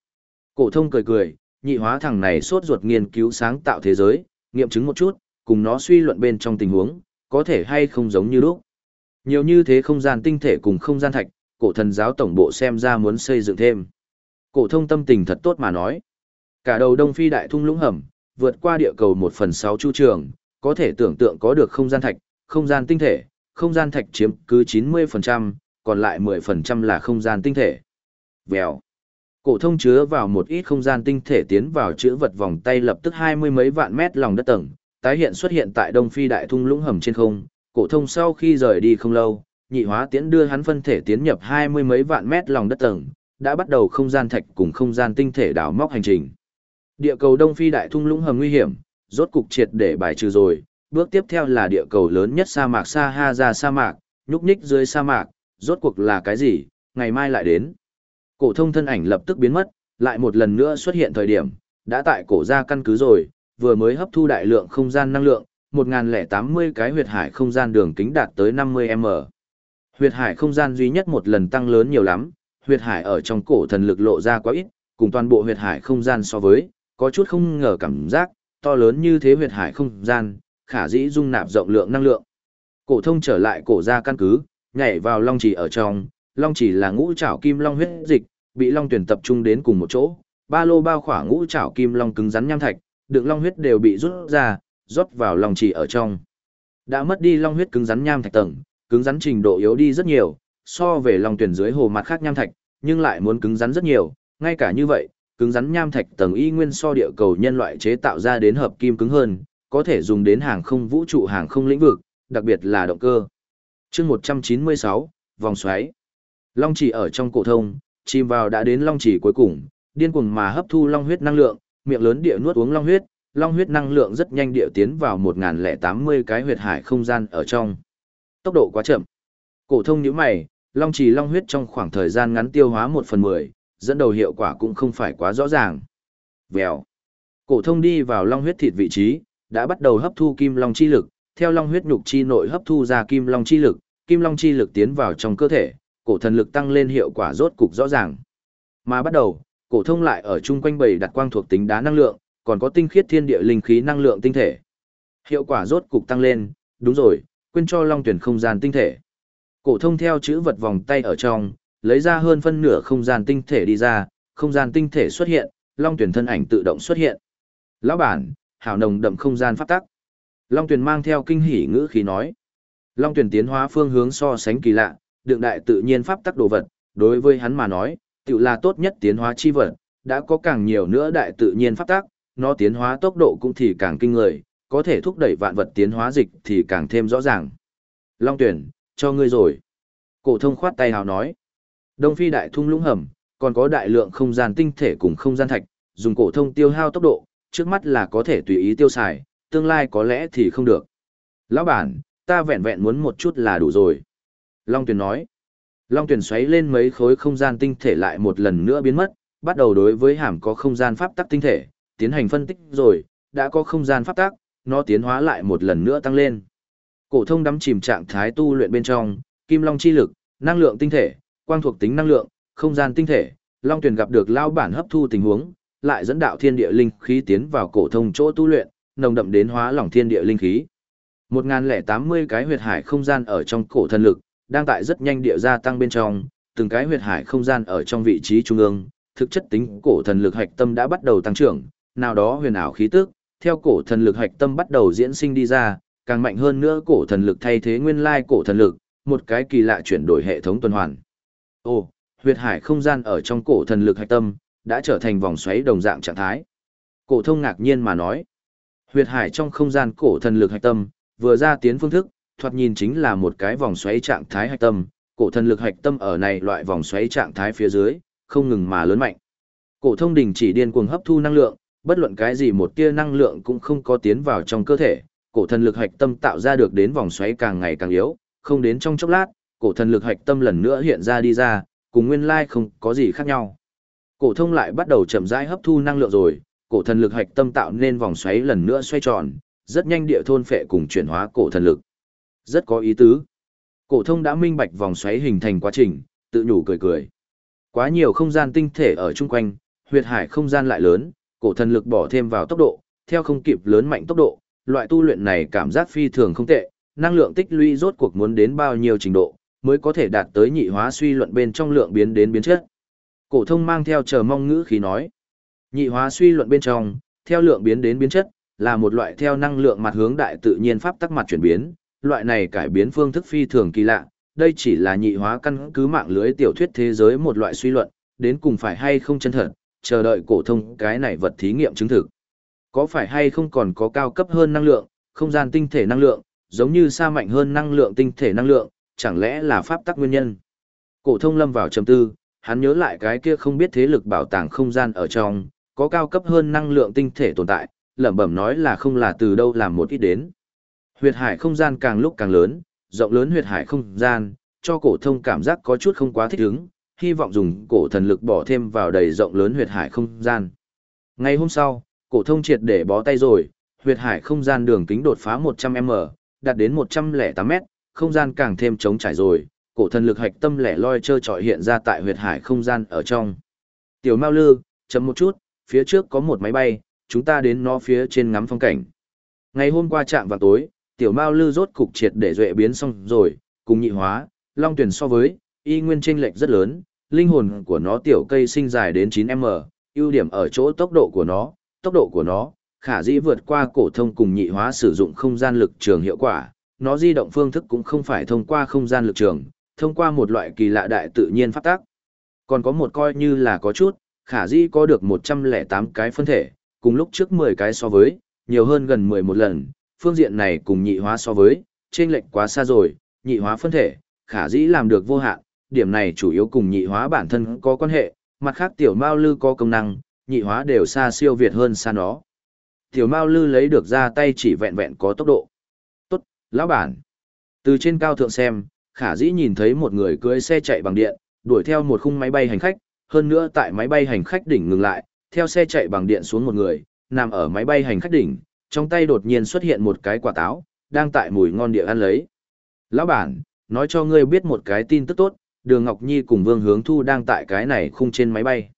Cổ thông cười cười, nhị hóa thằng này sốt ruột nghiên cứu sáng tạo thế giới, nghiệm chứng một chút, cùng nó suy luận bên trong tình huống, có thể hay không giống như lúc. Nhiều như thế không gian tinh thể cùng không gian thạch, cổ thần giáo tổng bộ xem ra muốn xây dựng thêm. Cổ thông tâm tình thật tốt mà nói. Cả đầu Đông Phi đại thung lũng hầm, vượt qua địa cầu 1 phần 6 chu trường, có thể tưởng tượng có được không gian thạch, không gian tinh thể, không gian thạch chiếm cứ 90%, còn lại 10% là không gian tinh thể. Vèo. Cổ thông chứa vào một ít không gian tinh thể tiến vào chữ vật vòng tay lập tức hai mươi mấy vạn mét lòng đất tầng, tái hiện xuất hiện tại Đông Phi đại thung lũng hầm trên không. Cổ thông sau khi rời đi không lâu, nhị hóa tiễn đưa hắn phân thể tiến nhập hai mươi mấy vạn mét lòng đất tầng, đã bắt đầu không gian thạch cùng không gian tinh thể đào móc hành trình. Địa cầu Đông Phi đại thung lũng hầm nguy hiểm, rốt cục triệt để bài trừ rồi, bước tiếp theo là địa cầu lớn nhất sa mạc Sahara sa mạc, nhúc nhích dưới sa mạc, rốt cuộc là cái gì, ngày mai lại đến. Cổ thông thân ảnh lập tức biến mất, lại một lần nữa xuất hiện thời điểm, đã tại cổ gia căn cứ rồi, vừa mới hấp thu đại lượng không gian năng lượng, 1080 cái huyệt hải không gian đường kính đạt tới 50m. Huyệt hải không gian duy nhất một lần tăng lớn nhiều lắm, huyệt hải ở trong cổ thần lực lộ ra quá ít, cùng toàn bộ huyệt hải không gian so với, có chút không ngờ cảm giác, to lớn như thế huyệt hải không gian, khả dĩ dung nạp rộng lượng năng lượng. Cổ thông trở lại cổ gia căn cứ, nhảy vào long trì ở trong, long chỉ là ngũ trảo kim long huyết dịch, bị long tuyển tập trung đến cùng một chỗ, ba lô bao khỏa ngũ trảo kim long cứng rắn nham thạch, đựng long huyết đều bị rút ra, rót vào long chỉ ở trong. Đã mất đi long huyết cứng rắn nham thạch tầng, cứng rắn trình độ yếu đi rất nhiều, so về long tuyển dưới hồ mặt khác nham thạch, nhưng lại muốn cứng rắn rất nhiều, ngay cả như vậy, cứng rắn nham thạch tầng y nguyên so địa cầu nhân loại chế tạo ra đến hợp kim cứng hơn, có thể dùng đến hàng không vũ trụ hàng không lĩnh vực, đặc biệt là động cơ. Chương 196, vòng xoáy. Long chỉ ở trong cổ thông, chìm vào đã đến long chỉ cuối cùng, điên cuồng mà hấp thu long huyết năng lượng, miệng lớn địa nuốt uống long huyết, long huyết năng lượng rất nhanh địa tiến vào 1080 cái huyệt hải không gian ở trong. Tốc độ quá chậm. Cổ thông nhíu mày, long chỉ long huyết trong khoảng thời gian ngắn tiêu hóa 1 phần 10, dẫn đầu hiệu quả cũng không phải quá rõ ràng. Vèo. Cổ thông đi vào long huyết thịt vị trí, đã bắt đầu hấp thu kim long chi lực, theo long huyết nhục chi nội hấp thu ra kim long chi lực, kim long chi lực tiến vào trong cơ thể, cổ thần lực tăng lên hiệu quả rốt cục rõ ràng. Mà bắt đầu, cổ thông lại ở chung quanh bầy đặt quang thuộc tính đá năng lượng, còn có tinh khiết thiên địa linh khí năng lượng tinh thể. Hiệu quả rốt cục tăng lên, đúng rồi, quên cho long tuyển không gian tinh thể. Cổ thông theo chữ vật vòng tay ở trong, lấy ra hơn phân nửa không gian tinh thể đi ra, không gian tinh thể xuất hiện, long tuyển thân ảnh tự động xuất hiện. Lão bản, hảo nồng đậm không gian pháp tắc. Long tuyển mang theo kinh hỉ ngữ khí nói. Long tuyển tiến hóa phương hướng so sánh kỳ lạ, đựng đại tự nhiên pháp tắc đồ vật, đối với hắn mà nói, tự là tốt nhất tiến hóa chi vật, đã có càng nhiều nữa đại tự nhiên pháp tắc, nó tiến hóa tốc độ cũng thì càng kinh người, có thể thúc đẩy vạn vật tiến hóa dịch thì càng thêm rõ ràng. Long tuyển, cho ngươi rồi. Cổ thông khoát tay hào nói. Đông phi đại thung lũng hầm, còn có đại lượng không gian tinh thể cùng không gian thạch, dùng cổ thông tiêu hao tốc độ, trước mắt là có thể tùy ý tiêu xài, tương lai có lẽ thì không được. Lão bản, ta vẹn vẹn muốn một chút là đủ rồi. Long Tuyền nói. Long Tuyền xoáy lên mấy khối không gian tinh thể lại một lần nữa biến mất, bắt đầu đối với hàm có không gian pháp tắc tinh thể, tiến hành phân tích rồi, đã có không gian pháp tắc, nó tiến hóa lại một lần nữa tăng lên. Cổ thông đắm chìm trạng thái tu luyện bên trong, kim long chi lực, năng lượng tinh thể, quang thuộc tính năng lượng, không gian tinh thể, Long Tuyền gặp được lao bản hấp thu tình huống, lại dẫn đạo thiên địa linh khí tiến vào cổ thông chỗ tu luyện, nồng đậm đến hóa lỏng thiên địa linh khí. 1080 cái huyệt hải không gian ở trong cổ thần lực, đang tại rất nhanh địa gia tăng bên trong, từng cái huyệt hải không gian ở trong vị trí trung ương, thực chất tính cổ thần lực hạch tâm đã bắt đầu tăng trưởng, nào đó huyền ảo khí tức, theo cổ thần lực hạch tâm bắt đầu diễn sinh đi ra, càng mạnh hơn nữa cổ thần lực thay thế nguyên lai cổ thần lực, một cái kỳ lạ chuyển đổi hệ thống tuần hoàn. Ồ, huyệt hải không gian ở trong cổ thần lực hạch tâm, đã trở thành vòng xoáy đồng dạng trạng thái. Cổ thông ngạc nhiên mà nói, huyệt hải trong không gian cổ thần lực hạch tâm, vừa ra tiến phương thức, thoạt nhìn chính là một cái vòng xoáy trạng thái hạch tâm, cổ thần lực hạch tâm ở này loại vòng xoáy trạng thái phía dưới, không ngừng mà lớn mạnh. Cổ thông đình chỉ điên cuồng hấp thu năng lượng, bất luận cái gì một tia năng lượng cũng không có tiến vào trong cơ thể, cổ thần lực hạch tâm tạo ra được đến vòng xoáy càng ngày càng yếu, không đến trong chốc lát, cổ thần lực hạch tâm lần nữa hiện ra đi ra, cùng nguyên lai không có gì khác nhau. Cổ thông lại bắt đầu chậm rãi hấp thu năng lượng rồi, cổ thần lực hạch tâm tạo nên vòng xoáy lần nữa xoay tròn, rất nhanh địa thôn phệ cùng chuyển hóa cổ thần lực. Rất có ý tứ. Cổ thông đã minh bạch vòng xoáy hình thành quá trình, tự nhủ cười cười. Quá nhiều không gian tinh thể ở chung quanh, huyệt hải không gian lại lớn, cổ thần lực bỏ thêm vào tốc độ, theo không kịp lớn mạnh tốc độ, loại tu luyện này cảm giác phi thường không tệ, năng lượng tích lũy rốt cuộc muốn đến bao nhiêu trình độ, mới có thể đạt tới nhị hóa suy luận bên trong lượng biến đến biến chất. Cổ thông mang theo chờ mong ngữ khí nói. Nhị hóa suy luận bên trong, theo lượng biến đến biến chất, là một loại theo năng lượng mặt hướng đại tự nhiên pháp tắc mặt chuyển biến, loại này cải biến phương thức phi thường kỳ lạ, đây chỉ là nhị hóa căn cứ mạng lưới tiểu thuyết thế giới một loại suy luận, đến cùng phải hay không chân thật, chờ đợi cổ thông cái này vật thí nghiệm chứng thực. Có phải hay không còn có cao cấp hơn năng lượng, không gian tinh thể năng lượng, giống như xa mạnh hơn năng lượng tinh thể năng lượng, chẳng lẽ là pháp tắc nguyên nhân? Cổ thông lâm vào trầm tư, hắn nhớ lại cái kia không biết thế lực bảo tàng không gian ở trong, có cao cấp hơn năng lượng tinh thể tồn tại, lẩm bẩm nói là không là từ đâu làm một ít đến. Huyệt hải không gian càng lúc càng lớn, rộng lớn huyệt hải không gian, cho cổ thông cảm giác có chút không quá thích ứng, hy vọng dùng cổ thần lực bỏ thêm vào đầy rộng lớn huyệt hải không gian. Ngày hôm sau, cổ thông triệt để bó tay rồi, huyệt hải không gian đường kính đột phá 100m, đạt đến 108m, không gian càng thêm trống trải rồi, cổ thần lực hạch tâm lẻ loi trơ trọi hiện ra tại huyệt hải không gian ở trong. Tiểu Mao Lư, chấm một chút, phía trước có một máy bay, chúng ta đến nó phía trên ngắm phong cảnh. Ngày hôm qua chạm vào tối, tiểu Mao Lư rốt cục triệt để duệ biến xong rồi, cùng nhị hóa, long tuyển so với, y nguyên chênh lệch rất lớn, linh hồn của nó tiểu cây sinh dài đến 9m, ưu điểm ở chỗ tốc độ của nó, tốc độ của nó, khả dĩ vượt qua cổ thông cùng nhị hóa sử dụng không gian lực trường hiệu quả, nó di động phương thức cũng không phải thông qua không gian lực trường, thông qua một loại kỳ lạ đại tự nhiên phát tác. Còn có một coi như là có chút, khả dĩ có được 108 cái phân thể, cùng lúc trước 10 cái so với, nhiều hơn gần 11 lần, phương diện này cùng nhị hóa so với, trên lệnh quá xa rồi, nhị hóa phân thể, khả dĩ làm được vô hạn, điểm này chủ yếu cùng nhị hóa bản thân có quan hệ, mặt khác tiểu mao lư có công năng, nhị hóa đều xa siêu việt hơn xa nó. Tiểu mao lư lấy được ra tay chỉ vẹn vẹn có tốc độ. Tốt, lão bản. Từ trên cao thượng xem, khả dĩ nhìn thấy một người cưỡi xe chạy bằng điện, đuổi theo một khung máy bay hành khách, hơn nữa tại máy bay hành khách đỉnh ngừng lại, theo xe chạy bằng điện xuống một người, nằm ở máy bay hành khách đỉnh, trong tay đột nhiên xuất hiện một cái quả táo, đang tại mùi ngon địa ăn lấy. Lão bản, nói cho ngươi biết một cái tin tức tốt, Đường Ngọc Nhi cùng Vương Hướng Thu đang tại cái này khung trên máy bay.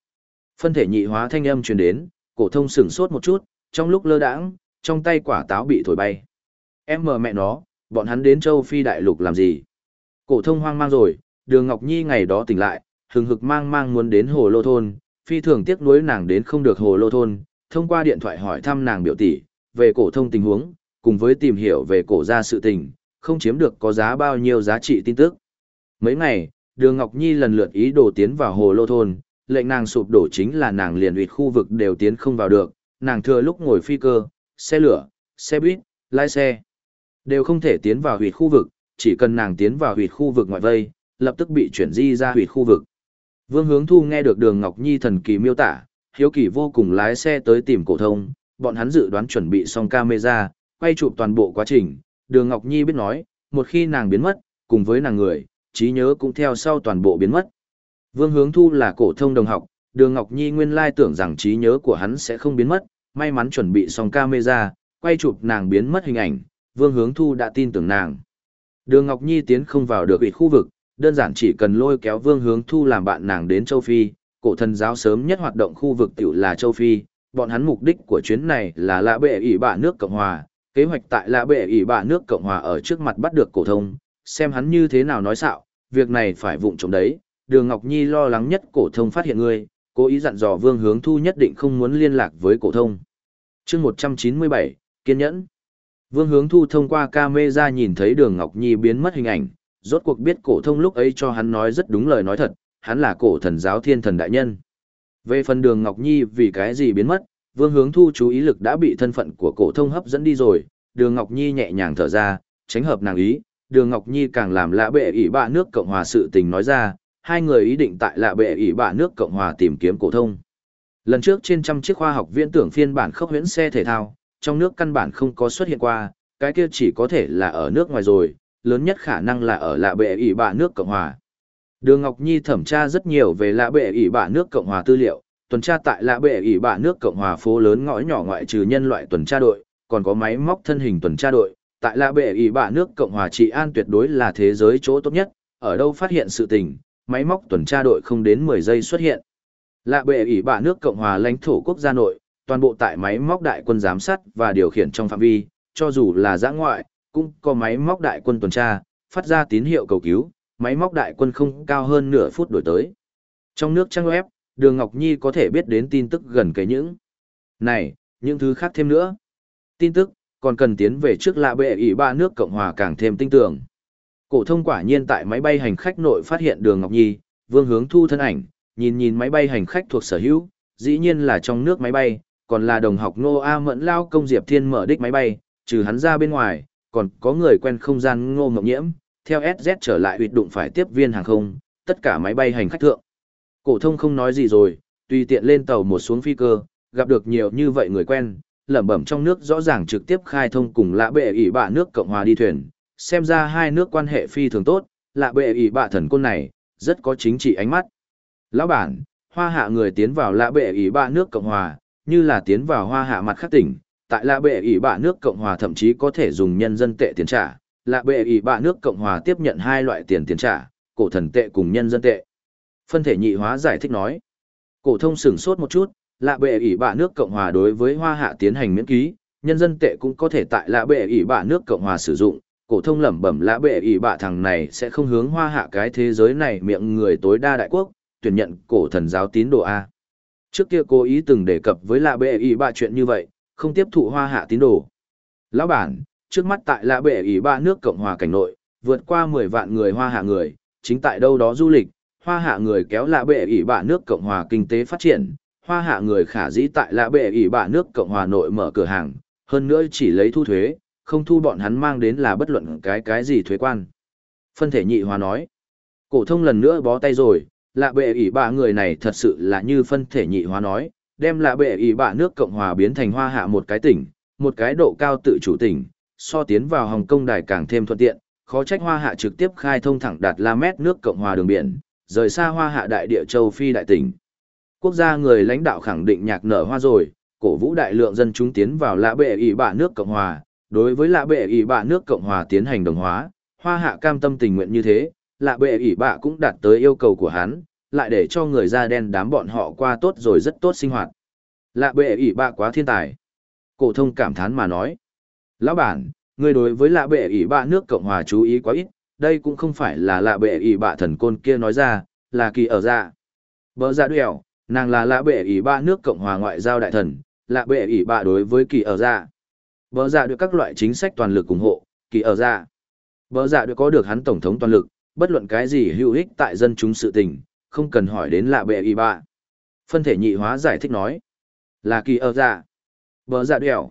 Phân thể nhị hóa thanh âm truyền đến, cổ thông sửng sốt một chút, trong lúc lơ đãng, trong tay quả táo bị thổi bay. Em mờ mẹ nó, bọn hắn đến châu Phi đại lục làm gì? Cổ thông hoang mang rồi, Đường Ngọc Nhi ngày đó tỉnh lại, hừng hực mang mang muốn đến Hồ Lô thôn, phi thường tiếc nuối nàng đến không được Hồ Lô thôn, thông qua điện thoại hỏi thăm nàng biểu tỷ về cổ thông tình huống, cùng với tìm hiểu về cổ gia sự tình, không chiếm được có giá bao nhiêu giá trị tin tức. Mấy ngày, Đường Ngọc Nhi lần lượt ý đồ tiến vào Hồ Lô thôn, lệnh nàng sụp đổ chính là nàng liền uyệt khu vực đều tiến không vào được, nàng thừa lúc ngồi phi cơ, xe lửa, xe buýt, lái xe, đều không thể tiến vào huyệt khu vực, chỉ cần nàng tiến vào huyệt khu vực ngoại vây, lập tức bị chuyển di ra huyệt khu vực. Vương Hướng Thu nghe được Đường Ngọc Nhi thần kỳ miêu tả, hiếu kỳ vô cùng lái xe tới tìm cổ thông, bọn hắn dự đoán chuẩn bị xong camera, quay chụp toàn bộ quá trình, Đường Ngọc Nhi biết nói, một khi nàng biến mất, cùng với nàng người, trí nhớ cũng theo sau toàn bộ biến mất. Vương Hướng Thu là cổ thông đồng học, Đường Ngọc Nhi nguyên lai tưởng rằng trí nhớ của hắn sẽ không biến mất, may mắn chuẩn bị xong camera, quay chụp nàng biến mất hình ảnh, Vương Hướng Thu đã tin tưởng nàng. Đường Ngọc Nhi tiến không vào được ủy khu vực, đơn giản chỉ cần lôi kéo Vương Hướng Thu làm bạn nàng đến châu Phi, cổ thần giáo sớm nhất hoạt động khu vực tiểu là châu Phi, bọn hắn mục đích của chuyến này là lạ bệ ỷ bạ nước Cộng Hòa, kế hoạch tại lạ bệ ỷ bạ nước Cộng Hòa ở trước mặt bắt được cổ thông, xem hắn như thế nào nói xạo, việc này phải vụng trộm đấy, Đường Ngọc Nhi lo lắng nhất cổ thông phát hiện ngươi, cố ý dặn dò Vương Hướng Thu nhất định không muốn liên lạc với cổ thông. Chương 197, kiên nhẫn. Vương Hướng Thu thông qua camera nhìn thấy Đường Ngọc Nhi biến mất hình ảnh, rốt cuộc biết cổ thông lúc ấy cho hắn nói rất đúng lời nói thật, hắn là cổ thần giáo thiên thần đại nhân. Về phần Đường Ngọc Nhi vì cái gì biến mất, Vương Hướng Thu chú ý lực đã bị thân phận của cổ thông hấp dẫn đi rồi, Đường Ngọc Nhi nhẹ nhàng thở ra, tránh hợp nàng ý, Đường Ngọc Nhi càng làm lạ bệ ỷ bạ nước Cộng hòa sự tình nói ra, hai người ý định tại lạ bệ ỷ bạ nước Cộng hòa tìm kiếm cổ thông. Lần trước trên trăm chiếc khoa học viễn tưởng phiên bản khốc huyễn xe thể thao, trong nước căn bản không có xuất hiện qua, cái kia chỉ có thể là ở nước ngoài rồi, lớn nhất khả năng là ở lạ bệ ỷ bạ nước Cộng hòa. Đường Ngọc Nhi thẩm tra rất nhiều về lạ bệ ỷ bạ nước Cộng hòa tư liệu, tuần tra tại lạ bệ ỷ bạ nước Cộng hòa phố lớn ngõ nhỏ ngoại trừ nhân loại tuần tra đội, còn có máy móc thân hình tuần tra đội. Tại lạ bệ ỷ bạ nước Cộng hòa trị an tuyệt đối là thế giới chỗ tốt nhất, ở đâu phát hiện sự tình, máy móc tuần tra đội không đến 10 giây xuất hiện. Lạ bệ ỷ bạ nước Cộng hòa lãnh thổ quốc gia nội, toàn bộ tại máy móc đại quân giám sát và điều khiển trong phạm vi, cho dù là giã ngoại, cũng có máy móc đại quân tuần tra, phát ra tín hiệu cầu cứu, máy móc đại quân không cao hơn nửa phút đổi tới. Trong nước trang web, Đường Ngọc Nhi có thể biết đến tin tức gần kể những. Này, những thứ khác thêm nữa. Tin tức, còn cần tiến về trước lạ bệ ỷ ba nước Cộng Hòa càng thêm tinh tưởng. Cổ thông quả nhiên tại máy bay hành khách nội phát hiện Đường Ngọc Nhi, Vương Hướng Thu thân ảnh, nhìn nhìn máy bay hành khách thuộc sở hữu, dĩ nhiên là trong nước máy bay, còn là đồng học Ngô A Mẫn lao công Diệp Thiên mở đích máy bay, trừ hắn ra bên ngoài, còn có người quen không gian Ngô Ngọc Nhiễm, theo SZ trở lại huyệt đụng phải tiếp viên hàng không, tất cả máy bay hành khách thượng. Cổ thông không nói gì rồi, tùy tiện lên tàu một xuống phi cơ, gặp được nhiều như vậy người quen, lẩm bẩm trong nước rõ ràng trực tiếp khai thông cùng lạ bệ ỷ bạ nước Cộng hòa đi thuyền, xem ra hai nước quan hệ phi thường tốt, lạ bệ ỷ bạ thần côn này, rất có chính trị ánh mắt. Lão bản, hoa hạ người tiến vào lạ bệ ỷ bạ nước Cộng hòa, như là tiến vào hoa hạ mặt khác tỉnh, tại lạ bệ ỷ bạ nước Cộng hòa thậm chí có thể dùng nhân dân tệ tiền trả, lạ bệ ỷ bạ nước Cộng hòa tiếp nhận hai loại tiền tiền trả, cổ thần tệ cùng nhân dân tệ. Phân thể nhị hóa giải thích nói. Cổ thông sửng sốt một chút, lạ bệ ỷ bạ nước Cộng hòa đối với Hoa Hạ tiến hành miễn ký, nhân dân tệ cũng có thể tại lạ bệ ỷ bạ nước Cộng hòa sử dụng. Cổ thông lẩm bẩm lạ bệ ỷ bạ thằng này sẽ không hướng Hoa Hạ cái thế giới này miệng người tối đa đại quốc, tuyển nhận cổ thần giáo tín đồ a. Trước kia cố ý từng đề cập với lạ bệ ỷ bạ chuyện như vậy, không tiếp thụ Hoa Hạ tín đồ. Lão bản, trước mắt tại lạ bệ ỷ ba nước Cộng hòa cảnh nội, vượt qua 10 vạn người Hoa Hạ người, chính tại đâu đó du lịch, hoa hạ người kéo lạ bệ ỷ ba nước Cộng hòa kinh tế phát triển, hoa hạ người khả dĩ tại lạ bệ ỷ ba nước Cộng hòa nội mở cửa hàng, hơn nữa chỉ lấy thu thuế, không thu bọn hắn mang đến là bất luận cái cái gì thuế quan. Phân thể nhị hòa nói, cổ thông lần nữa bó tay rồi, lạ bệ ỷ bạ người này thật sự là như phân thể nhị hòa nói, đem lạ bệ ỷ bạ nước Cộng hòa biến thành hoa hạ một cái tỉnh, một cái độ cao tự chủ tỉnh, so tiến vào Hồng Kông đài càng thêm thuận tiện, khó trách hoa hạ trực tiếp khai thông thẳng đạt la mét nước Cộng hòa đường biển, rời xa hoa hạ đại địa châu Phi đại tỉnh. Quốc gia người lãnh đạo khẳng định nhạc nở hoa rồi, cổ vũ đại lượng dân chúng tiến vào lã bệ ỷ bạ nước Cộng hòa, đối với lã bệ ỷ bạ nước Cộng hòa tiến hành đồng hóa, hoa hạ cam tâm tình nguyện như thế, lã bệ ỷ bạ cũng đạt tới yêu cầu của hắn, lại để cho người da đen đám bọn họ qua tốt rồi rất tốt sinh hoạt. Lạ bệ ỷ bạ quá thiên tài. Cổ thông cảm thán mà nói. Lão bản, người đối với lạ bệ ỷ bạ nước Cộng hòa chú ý quá ít, đây cũng không phải là lạ bệ ỷ bạ thần côn kia nói ra, là kỳ ở dạ. Bờ dạ đuèo, nàng là lạ bệ ỷ bạ nước Cộng hòa ngoại giao đại thần, lạ bệ ỷ bạ đối với kỳ ở dạ. Bờ dạ được các loại chính sách toàn lực ủng hộ, kỳ ở dạ. Bờ dạ được có được hắn tổng thống toàn lực, bất luận cái gì hữu ích tại dân chúng sự tình, không cần hỏi đến lạ bệ ỷ bạ. Phân thể nhị hóa giải thích nói, là kỳ ở dạ. Bờ dạ đuèo.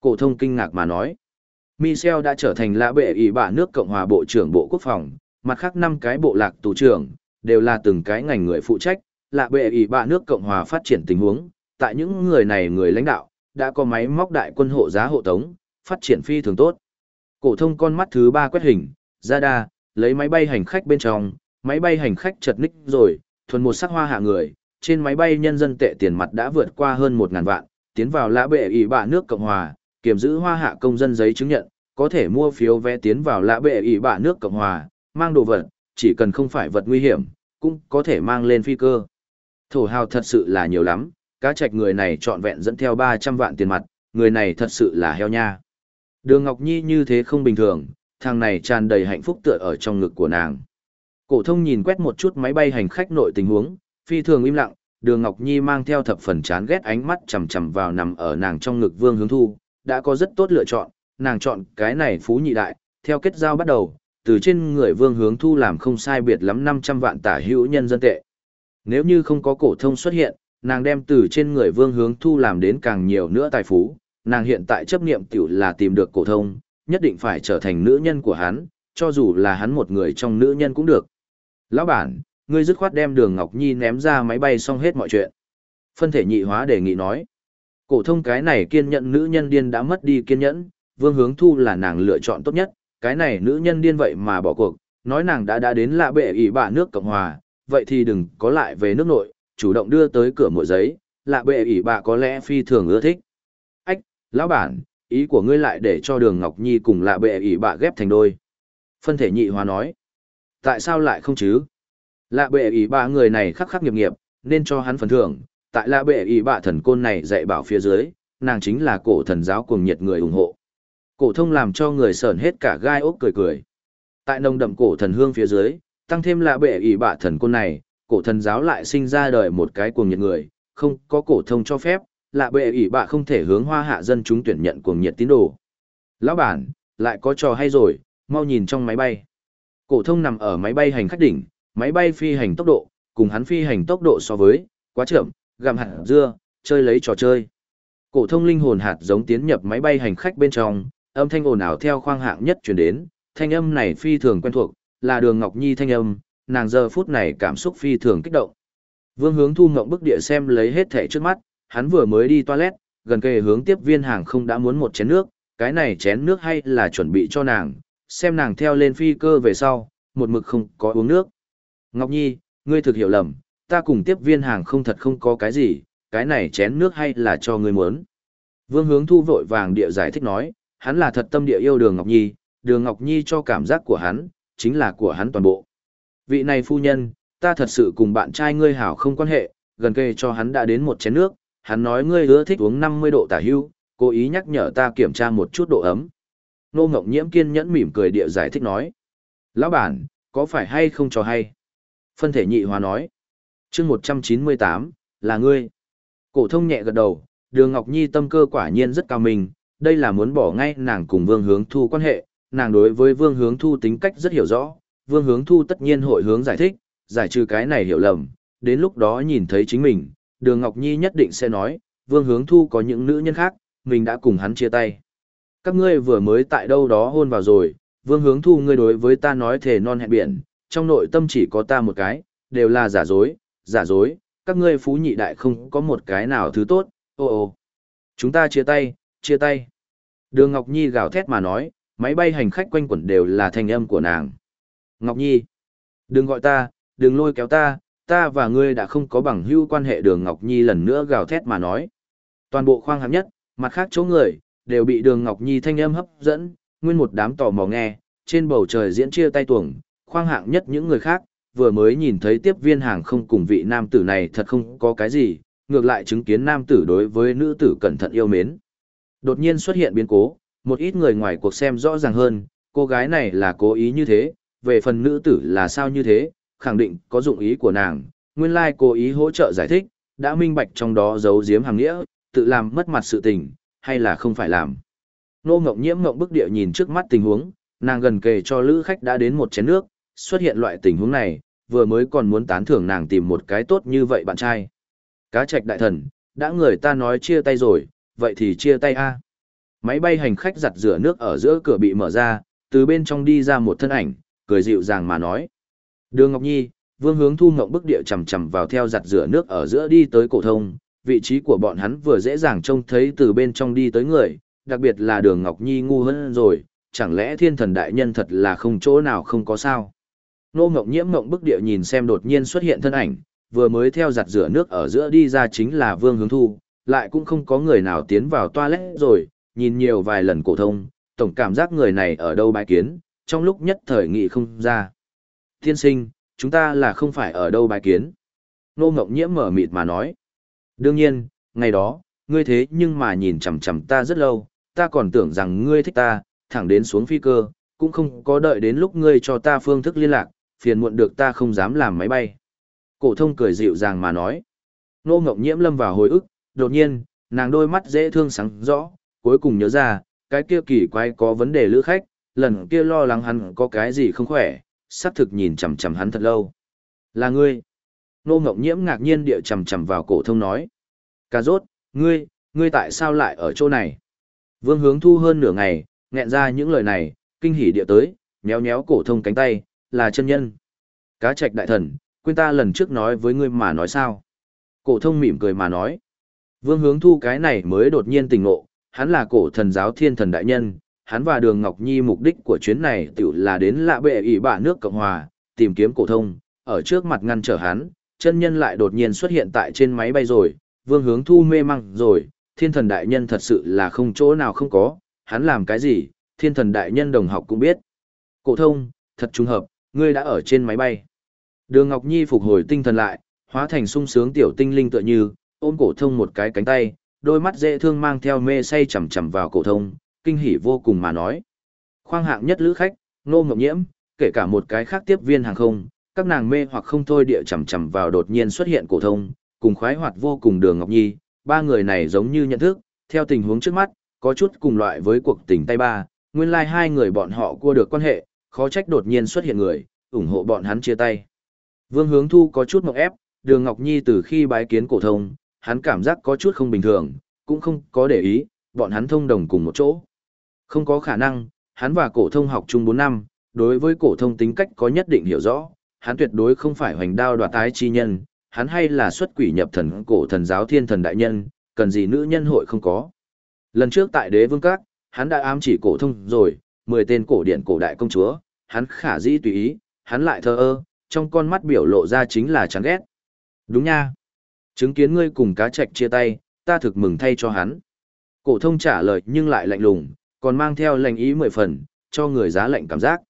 Cổ thông kinh ngạc mà nói. Michel đã trở thành lã bệ ủy bạ nước Cộng hòa Bộ trưởng Bộ Quốc phòng, mặt khác năm cái bộ lạc tù trưởng, đều là từng cái ngành người phụ trách, lạ bệ ủy bạ nước Cộng hòa phát triển tình huống, tại những người này người lãnh đạo, đã có máy móc đại quân hộ giá hộ tống, phát triển phi thường tốt. Cổ thông con mắt thứ ba quét hình, ra đa, lấy máy bay hành khách bên trong, máy bay hành khách chật ních rồi, thuần một sắc hoa hạ người, trên máy bay nhân dân tệ tiền mặt đã vượt qua hơn 1000 vạn, tiến vào lã bệ ủy bạ nước Cộng hòa, kiểm giữ hoa hạ công dân giấy chứng nhận, có thể mua phiếu vé tiến vào lã bệ ỷ bạ nước Cộng Hòa, mang đồ vật, chỉ cần không phải vật nguy hiểm, cũng có thể mang lên phi cơ. Thổ hào thật sự là nhiều lắm, cá trạch người này trọn vẹn dẫn theo 300 vạn tiền mặt, người này thật sự là heo nha. Đường Ngọc Nhi như thế không bình thường, thằng này tràn đầy hạnh phúc tựa ở trong ngực của nàng. Cổ thông nhìn quét một chút máy bay hành khách nội tình huống, phi thường im lặng, Đường Ngọc Nhi mang theo thập phần chán ghét ánh mắt chằm chằm vào nằm ở nàng trong ngực Vương Hướng Thu, đã có rất tốt lựa chọn, nàng chọn cái này phú nhị đại, theo kết giao bắt đầu, từ trên người vương hướng thu làm không sai biệt lắm 500 vạn tả hữu nhân dân tệ. Nếu như không có cổ thông xuất hiện, nàng đem từ trên người vương hướng thu làm đến càng nhiều nữa tài phú, nàng hiện tại chấp niệm tiểu là tìm được cổ thông, nhất định phải trở thành nữ nhân của hắn, cho dù là hắn một người trong nữ nhân cũng được. Lão bản, ngươi dứt khoát đem đường Ngọc Nhi ném ra máy bay xong hết mọi chuyện. Phân thể nhị hóa đề nghị nói. Cổ thông cái này kiên nhẫn nữ nhân điên đã mất đi kiên nhẫn, Vương Hướng Thu là nàng lựa chọn tốt nhất, cái này nữ nhân điên vậy mà bỏ cuộc, nói nàng đã đã đến lạ bệ ỷ bạ nước Cộng Hòa, vậy thì đừng có lại về nước nội, chủ động đưa tới cửa mộ giấy, lạ bệ ỷ bạ có lẽ phi thường ưa thích. Ách, lão bản, ý của ngươi lại để cho Đường Ngọc Nhi cùng lạ bệ ỷ bạ ghép thành đôi. Phân thể nhị hòa nói, tại sao lại không chứ? Lạ bệ ỷ bạ người này khắc khắc nghiệp nghiệp, nên cho hắn phần thưởng, tại lạ bệ ý bạ thần côn này dạy bảo phía dưới, nàng chính là cổ thần giáo cuồng nhiệt người ủng hộ. Cổ thông làm cho người sởn hết cả gai ốc cười cười. Tại nồng đậm cổ thần hương phía dưới, tăng thêm lạ bệ ý bạ thần côn này, cổ thần giáo lại sinh ra đời một cái cuồng nhiệt người, không có cổ thông cho phép, lạ bệ ý bạ không thể hướng hoa hạ dân chúng tuyển nhận cuồng nhiệt tín đồ. Lão bản, lại có trò hay rồi, mau nhìn trong máy bay. Cổ thông nằm ở máy bay hành khách đỉnh, máy bay phi hành tốc độ, cùng hắn phi hành tốc độ so với, quá chậm, gặm hạt dưa, chơi lấy trò chơi. Cổ thông linh hồn hạt giống tiến nhập máy bay hành khách bên trong, âm thanh ồn ào theo khoang hạng nhất truyền đến, thanh âm này phi thường quen thuộc, là Đường Ngọc Nhi thanh âm, nàng giờ phút này cảm xúc phi thường kích động. Vương Hướng Thu ngậm bức địa xem lấy hết thảy trước mắt, hắn vừa mới đi toilet, gần kề hướng tiếp viên hàng không đã muốn một chén nước, cái này chén nước hay là chuẩn bị cho nàng, xem nàng theo lên phi cơ về sau, một mực không có uống nước. Ngọc Nhi, ngươi thực hiểu lầm, ta cùng tiếp viên hàng không thật không có cái gì, cái này chén nước hay là cho ngươi muốn. Vương hướng thu vội vàng địa giải thích nói, hắn là thật tâm địa yêu đường Ngọc Nhi, đường Ngọc Nhi cho cảm giác của hắn, chính là của hắn toàn bộ. Vị này phu nhân, ta thật sự cùng bạn trai ngươi hảo không quan hệ, gần kề cho hắn đã đến một chén nước, hắn nói ngươi ưa thích uống 50 độ tả hưu, cố ý nhắc nhở ta kiểm tra một chút độ ấm. Nô Ngọc Nhiễm kiên nhẫn mỉm cười địa giải thích nói. Lão bản, có phải hay không cho hay? Phân thể nhị hòa nói chương 198, là ngươi. Cổ thông nhẹ gật đầu, đường Ngọc Nhi tâm cơ quả nhiên rất cao mình. đây là muốn bỏ ngay nàng cùng Vương Hướng Thu quan hệ, nàng đối với Vương Hướng Thu tính cách rất hiểu rõ, Vương Hướng Thu tất nhiên hội hướng giải thích, giải trừ cái này hiểu lầm, đến lúc đó nhìn thấy chính mình, đường Ngọc Nhi nhất định sẽ nói, Vương Hướng Thu có những nữ nhân khác, mình đã cùng hắn chia tay. Các ngươi vừa mới tại đâu đó hôn vào rồi, Vương Hướng Thu ngươi đối với ta nói thề non hẹn biển, trong nội tâm chỉ có ta một cái, đều là giả dối, giả dối, các ngươi phú nhị đại không có một cái nào thứ tốt, ô ô. Chúng ta chia tay, chia tay. Đường Ngọc Nhi gào thét mà nói, máy bay hành khách quanh quẩn đều là thanh âm của nàng. Ngọc Nhi, đừng gọi ta, đừng lôi kéo ta, ta và ngươi đã không có bằng hữu quan hệ đường Ngọc Nhi lần nữa gào thét mà nói. Toàn bộ khoang hạng nhất, mặt khác chỗ người, đều bị đường Ngọc Nhi thanh âm hấp dẫn, nguyên một đám tò mò nghe, trên bầu trời diễn chia tay tuồng, khoang hạng nhất những người khác, vừa mới nhìn thấy tiếp viên hàng không cùng vị nam tử này thật không có cái gì, ngược lại chứng kiến nam tử đối với nữ tử cẩn thận yêu mến. Đột nhiên xuất hiện biến cố, một ít người ngoài cuộc xem rõ ràng hơn, cô gái này là cố ý như thế, về phần nữ tử là sao như thế, khẳng định có dụng ý của nàng, nguyên lai like cố ý hỗ trợ giải thích, đã minh bạch trong đó giấu giếm hàng nghĩa, tự làm mất mặt sự tình, hay là không phải làm. Nô Ngọc Nhiễm ngộng bức địa nhìn trước mắt tình huống, nàng gần kề cho lữ khách đã đến một chén nước, xuất hiện loại tình huống này, vừa mới còn muốn tán thưởng nàng tìm một cái tốt như vậy bạn trai. Cá trạch đại thần, đã người ta nói chia tay rồi, vậy thì chia tay a. Máy bay hành khách giặt rửa nước ở giữa cửa bị mở ra, từ bên trong đi ra một thân ảnh, cười dịu dàng mà nói. Đường Ngọc Nhi, Vương Hướng Thu ngộng bức địa chầm chầm vào theo giặt rửa nước ở giữa đi tới cổ thông, vị trí của bọn hắn vừa dễ dàng trông thấy từ bên trong đi tới người, đặc biệt là Đường Ngọc Nhi ngu hơn rồi, chẳng lẽ thiên thần đại nhân thật là không chỗ nào không có sao. Nô Ngọc Nhiễm ngộng bức địa nhìn xem đột nhiên xuất hiện thân ảnh, vừa mới theo giặt rửa nước ở giữa đi ra chính là Vương Hướng Thu, lại cũng không có người nào tiến vào toilet rồi, nhìn nhiều vài lần cổ thông, tổng cảm giác người này ở đâu bái kiến, trong lúc nhất thời nghị không ra. Thiên sinh, chúng ta là không phải ở đâu bái kiến. Nô Ngọc Nhiễm mở mịt mà nói. Đương nhiên, ngày đó, ngươi thế nhưng mà nhìn chằm chằm ta rất lâu, ta còn tưởng rằng ngươi thích ta, thẳng đến xuống phi cơ, cũng không có đợi đến lúc ngươi cho ta phương thức liên lạc, phiền muộn được ta không dám làm máy bay. Cổ thông cười dịu dàng mà nói. Nô Ngọc Nhiễm lâm vào hồi ức, đột nhiên, nàng đôi mắt dễ thương sáng rõ, cuối cùng nhớ ra, cái kia kỳ quái có vấn đề lữ khách, lần kia lo lắng hắn có cái gì không khỏe, sắp thực nhìn chằm chằm hắn thật lâu. Là ngươi. Nô Ngọc Nhiễm ngạc nhiên địa chằm chằm vào cổ thông nói. Cà rốt, ngươi, ngươi tại sao lại ở chỗ này? Vương hướng thu hơn nửa ngày, nghẹn ra những lời này, kinh hỉ địa tới, nhéo nhéo cổ thông cánh tay, là chân nhân. Cá trạch đại thần, quên ta lần trước nói với ngươi mà nói sao? Cổ thông mỉm cười mà nói. Vương hướng thu cái này mới đột nhiên tỉnh ngộ, hắn là cổ thần giáo thiên thần đại nhân, hắn và đường Ngọc Nhi mục đích của chuyến này tự là đến lạ bệ ỷ bạ nước Cộng Hòa, tìm kiếm cổ thông, ở trước mặt ngăn trở hắn, chân nhân lại đột nhiên xuất hiện tại trên máy bay rồi, vương hướng thu mê măng rồi, thiên thần đại nhân thật sự là không chỗ nào không có, hắn làm cái gì, thiên thần đại nhân đồng học cũng biết. Cổ thông, thật trùng hợp, ngươi đã ở trên máy bay. Đường Ngọc Nhi phục hồi tinh thần lại, hóa thành sung sướng tiểu tinh linh tựa như, ôm cổ thông một cái cánh tay, đôi mắt dễ thương mang theo mê say chằm chằm vào cổ thông, kinh hỉ vô cùng mà nói. Khoang hạng nhất lữ khách, nô ngọc nhiễm, kể cả một cái khác tiếp viên hàng không, các nàng mê hoặc không thôi địa chầm chầm vào đột nhiên xuất hiện cổ thông, cùng khoái hoạt vô cùng đường Ngọc Nhi, ba người này giống như nhận thức, theo tình huống trước mắt, có chút cùng loại với cuộc tình tay ba, nguyên lai like hai người bọn họ cua được quan hệ, khó trách đột nhiên xuất hiện người, ủng hộ bọn hắn chia tay. Vương Hướng Thu có chút ngọc ép, Đường Ngọc Nhi từ khi bái kiến cổ thông, hắn cảm giác có chút không bình thường, cũng không có để ý, bọn hắn thông đồng cùng một chỗ. Không có khả năng, hắn và cổ thông học chung 4 năm, đối với cổ thông tính cách có nhất định hiểu rõ, hắn tuyệt đối không phải hoành đao đoạt tái chi nhân, hắn hay là xuất quỷ nhập thần cổ thần giáo thiên thần đại nhân, cần gì nữ nhân hội không có. Lần trước tại đế vương các, hắn đã ám chỉ cổ thông rồi, 10 tên cổ điển cổ đại công chúa, hắn khả dĩ tùy ý, hắn lại thờ ơ, trong con mắt biểu lộ ra chính là chán ghét. Đúng nha. Chứng kiến ngươi cùng cá trạch chia tay, ta thực mừng thay cho hắn. Cổ thông trả lời nhưng lại lạnh lùng, còn mang theo lệnh ý mười phần, cho người giá lệnh cảm giác.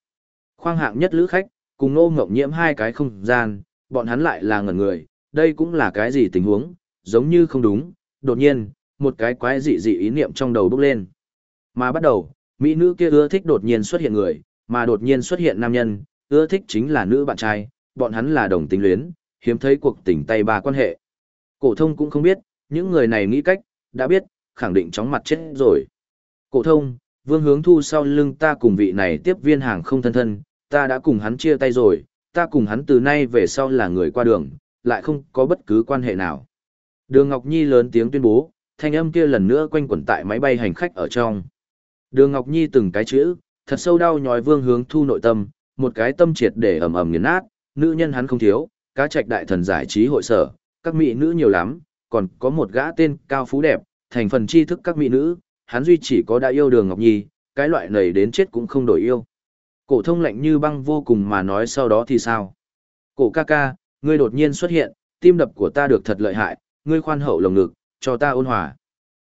Khoang hạng nhất lữ khách, cùng nô ngộng nhiễm hai cái không gian, bọn hắn lại là ngẩn người, đây cũng là cái gì tình huống, giống như không đúng, đột nhiên, một cái quái dị dị ý niệm trong đầu bốc lên. Mà bắt đầu, mỹ nữ kia ưa thích đột nhiên xuất hiện người, mà đột nhiên xuất hiện nam nhân, ưa thích chính là nữ bạn trai, bọn hắn là đồng tính luyến, hiếm thấy cuộc tình tay ba quan hệ. Cổ thông cũng không biết, những người này nghĩ cách, đã biết, khẳng định chóng mặt chết rồi. Cổ thông, vương hướng thu sau lưng ta cùng vị này tiếp viên hàng không thân thân, ta đã cùng hắn chia tay rồi, ta cùng hắn từ nay về sau là người qua đường, lại không có bất cứ quan hệ nào. Đường Ngọc Nhi lớn tiếng tuyên bố, thanh âm kia lần nữa quanh quẩn tại máy bay hành khách ở trong. Đường Ngọc Nhi từng cái chữ, thật sâu đau nhói vương hướng thu nội tâm, một cái tâm triệt để ầm ầm nghiền nát, nữ nhân hắn không thiếu, cá trạch đại thần giải trí hội sở, các mỹ nữ nhiều lắm, còn có một gã tên cao phú đẹp, thành phần tri thức các mỹ nữ, hắn duy chỉ có đã yêu đường Ngọc Nhi, cái loại này đến chết cũng không đổi yêu. Cổ thông lạnh như băng vô cùng mà nói sau đó thì sao? Cổ ca ca, ngươi đột nhiên xuất hiện, tim đập của ta được thật lợi hại, ngươi khoan hậu lồng ngực, cho ta ôn hòa.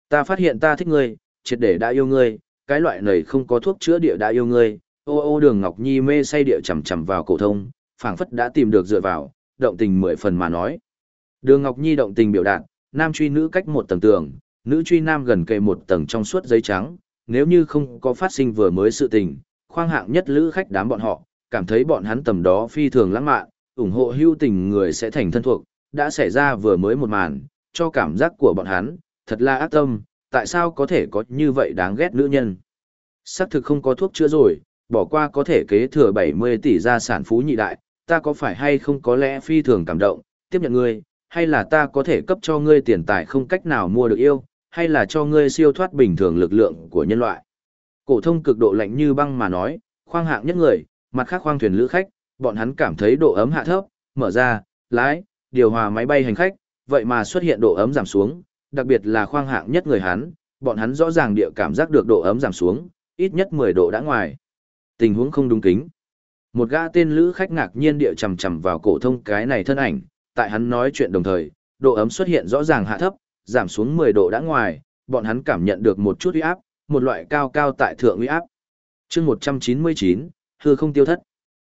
Ta phát hiện ta thích ngươi, triệt để đã yêu ngươi, cái loại này không có thuốc chữa địa đã yêu ngươi. Ô ô đường Ngọc Nhi mê say địa chầm chầm vào cổ thông, phảng phất đã tìm được dựa vào, động tình mười phần mà nói. Đường Ngọc Nhi động tình biểu đạt, nam truy nữ cách một tầng tường, nữ truy nam gần kề một tầng trong suốt giấy trắng, nếu như không có phát sinh vừa mới sự tình, khoang hạng nhất lữ khách đám bọn họ, cảm thấy bọn hắn tầm đó phi thường lãng mạn, ủng hộ hưu tình người sẽ thành thân thuộc, đã xảy ra vừa mới một màn, cho cảm giác của bọn hắn, thật là ác tâm, tại sao có thể có như vậy đáng ghét nữ nhân. Sắc thực không có thuốc chữa rồi, bỏ qua có thể kế thừa 70 tỷ gia sản phú nhị đại, ta có phải hay không có lẽ phi thường cảm động, tiếp nhận ngươi, hay là ta có thể cấp cho ngươi tiền tài không cách nào mua được yêu, hay là cho ngươi siêu thoát bình thường lực lượng của nhân loại. Cổ thông cực độ lạnh như băng mà nói, khoang hạng nhất người, mặt khác khoang thuyền lữ khách, bọn hắn cảm thấy độ ấm hạ thấp, mở ra, lái, điều hòa máy bay hành khách, vậy mà xuất hiện độ ấm giảm xuống, đặc biệt là khoang hạng nhất người hắn, bọn hắn rõ ràng địa cảm giác được độ ấm giảm xuống, ít nhất 10 độ đã ngoài. Tình huống không đúng kính. Một gã tên lữ khách ngạc nhiên địa chầm chầm vào cổ thông cái này thân ảnh, tại hắn nói chuyện đồng thời, độ ấm xuất hiện rõ ràng hạ thấp, giảm xuống 10 độ đã ngoài, bọn hắn cảm nhận được một chút uy áp, một loại cao cao tại thượng uy áp. Chương 199, hư không tiêu thất.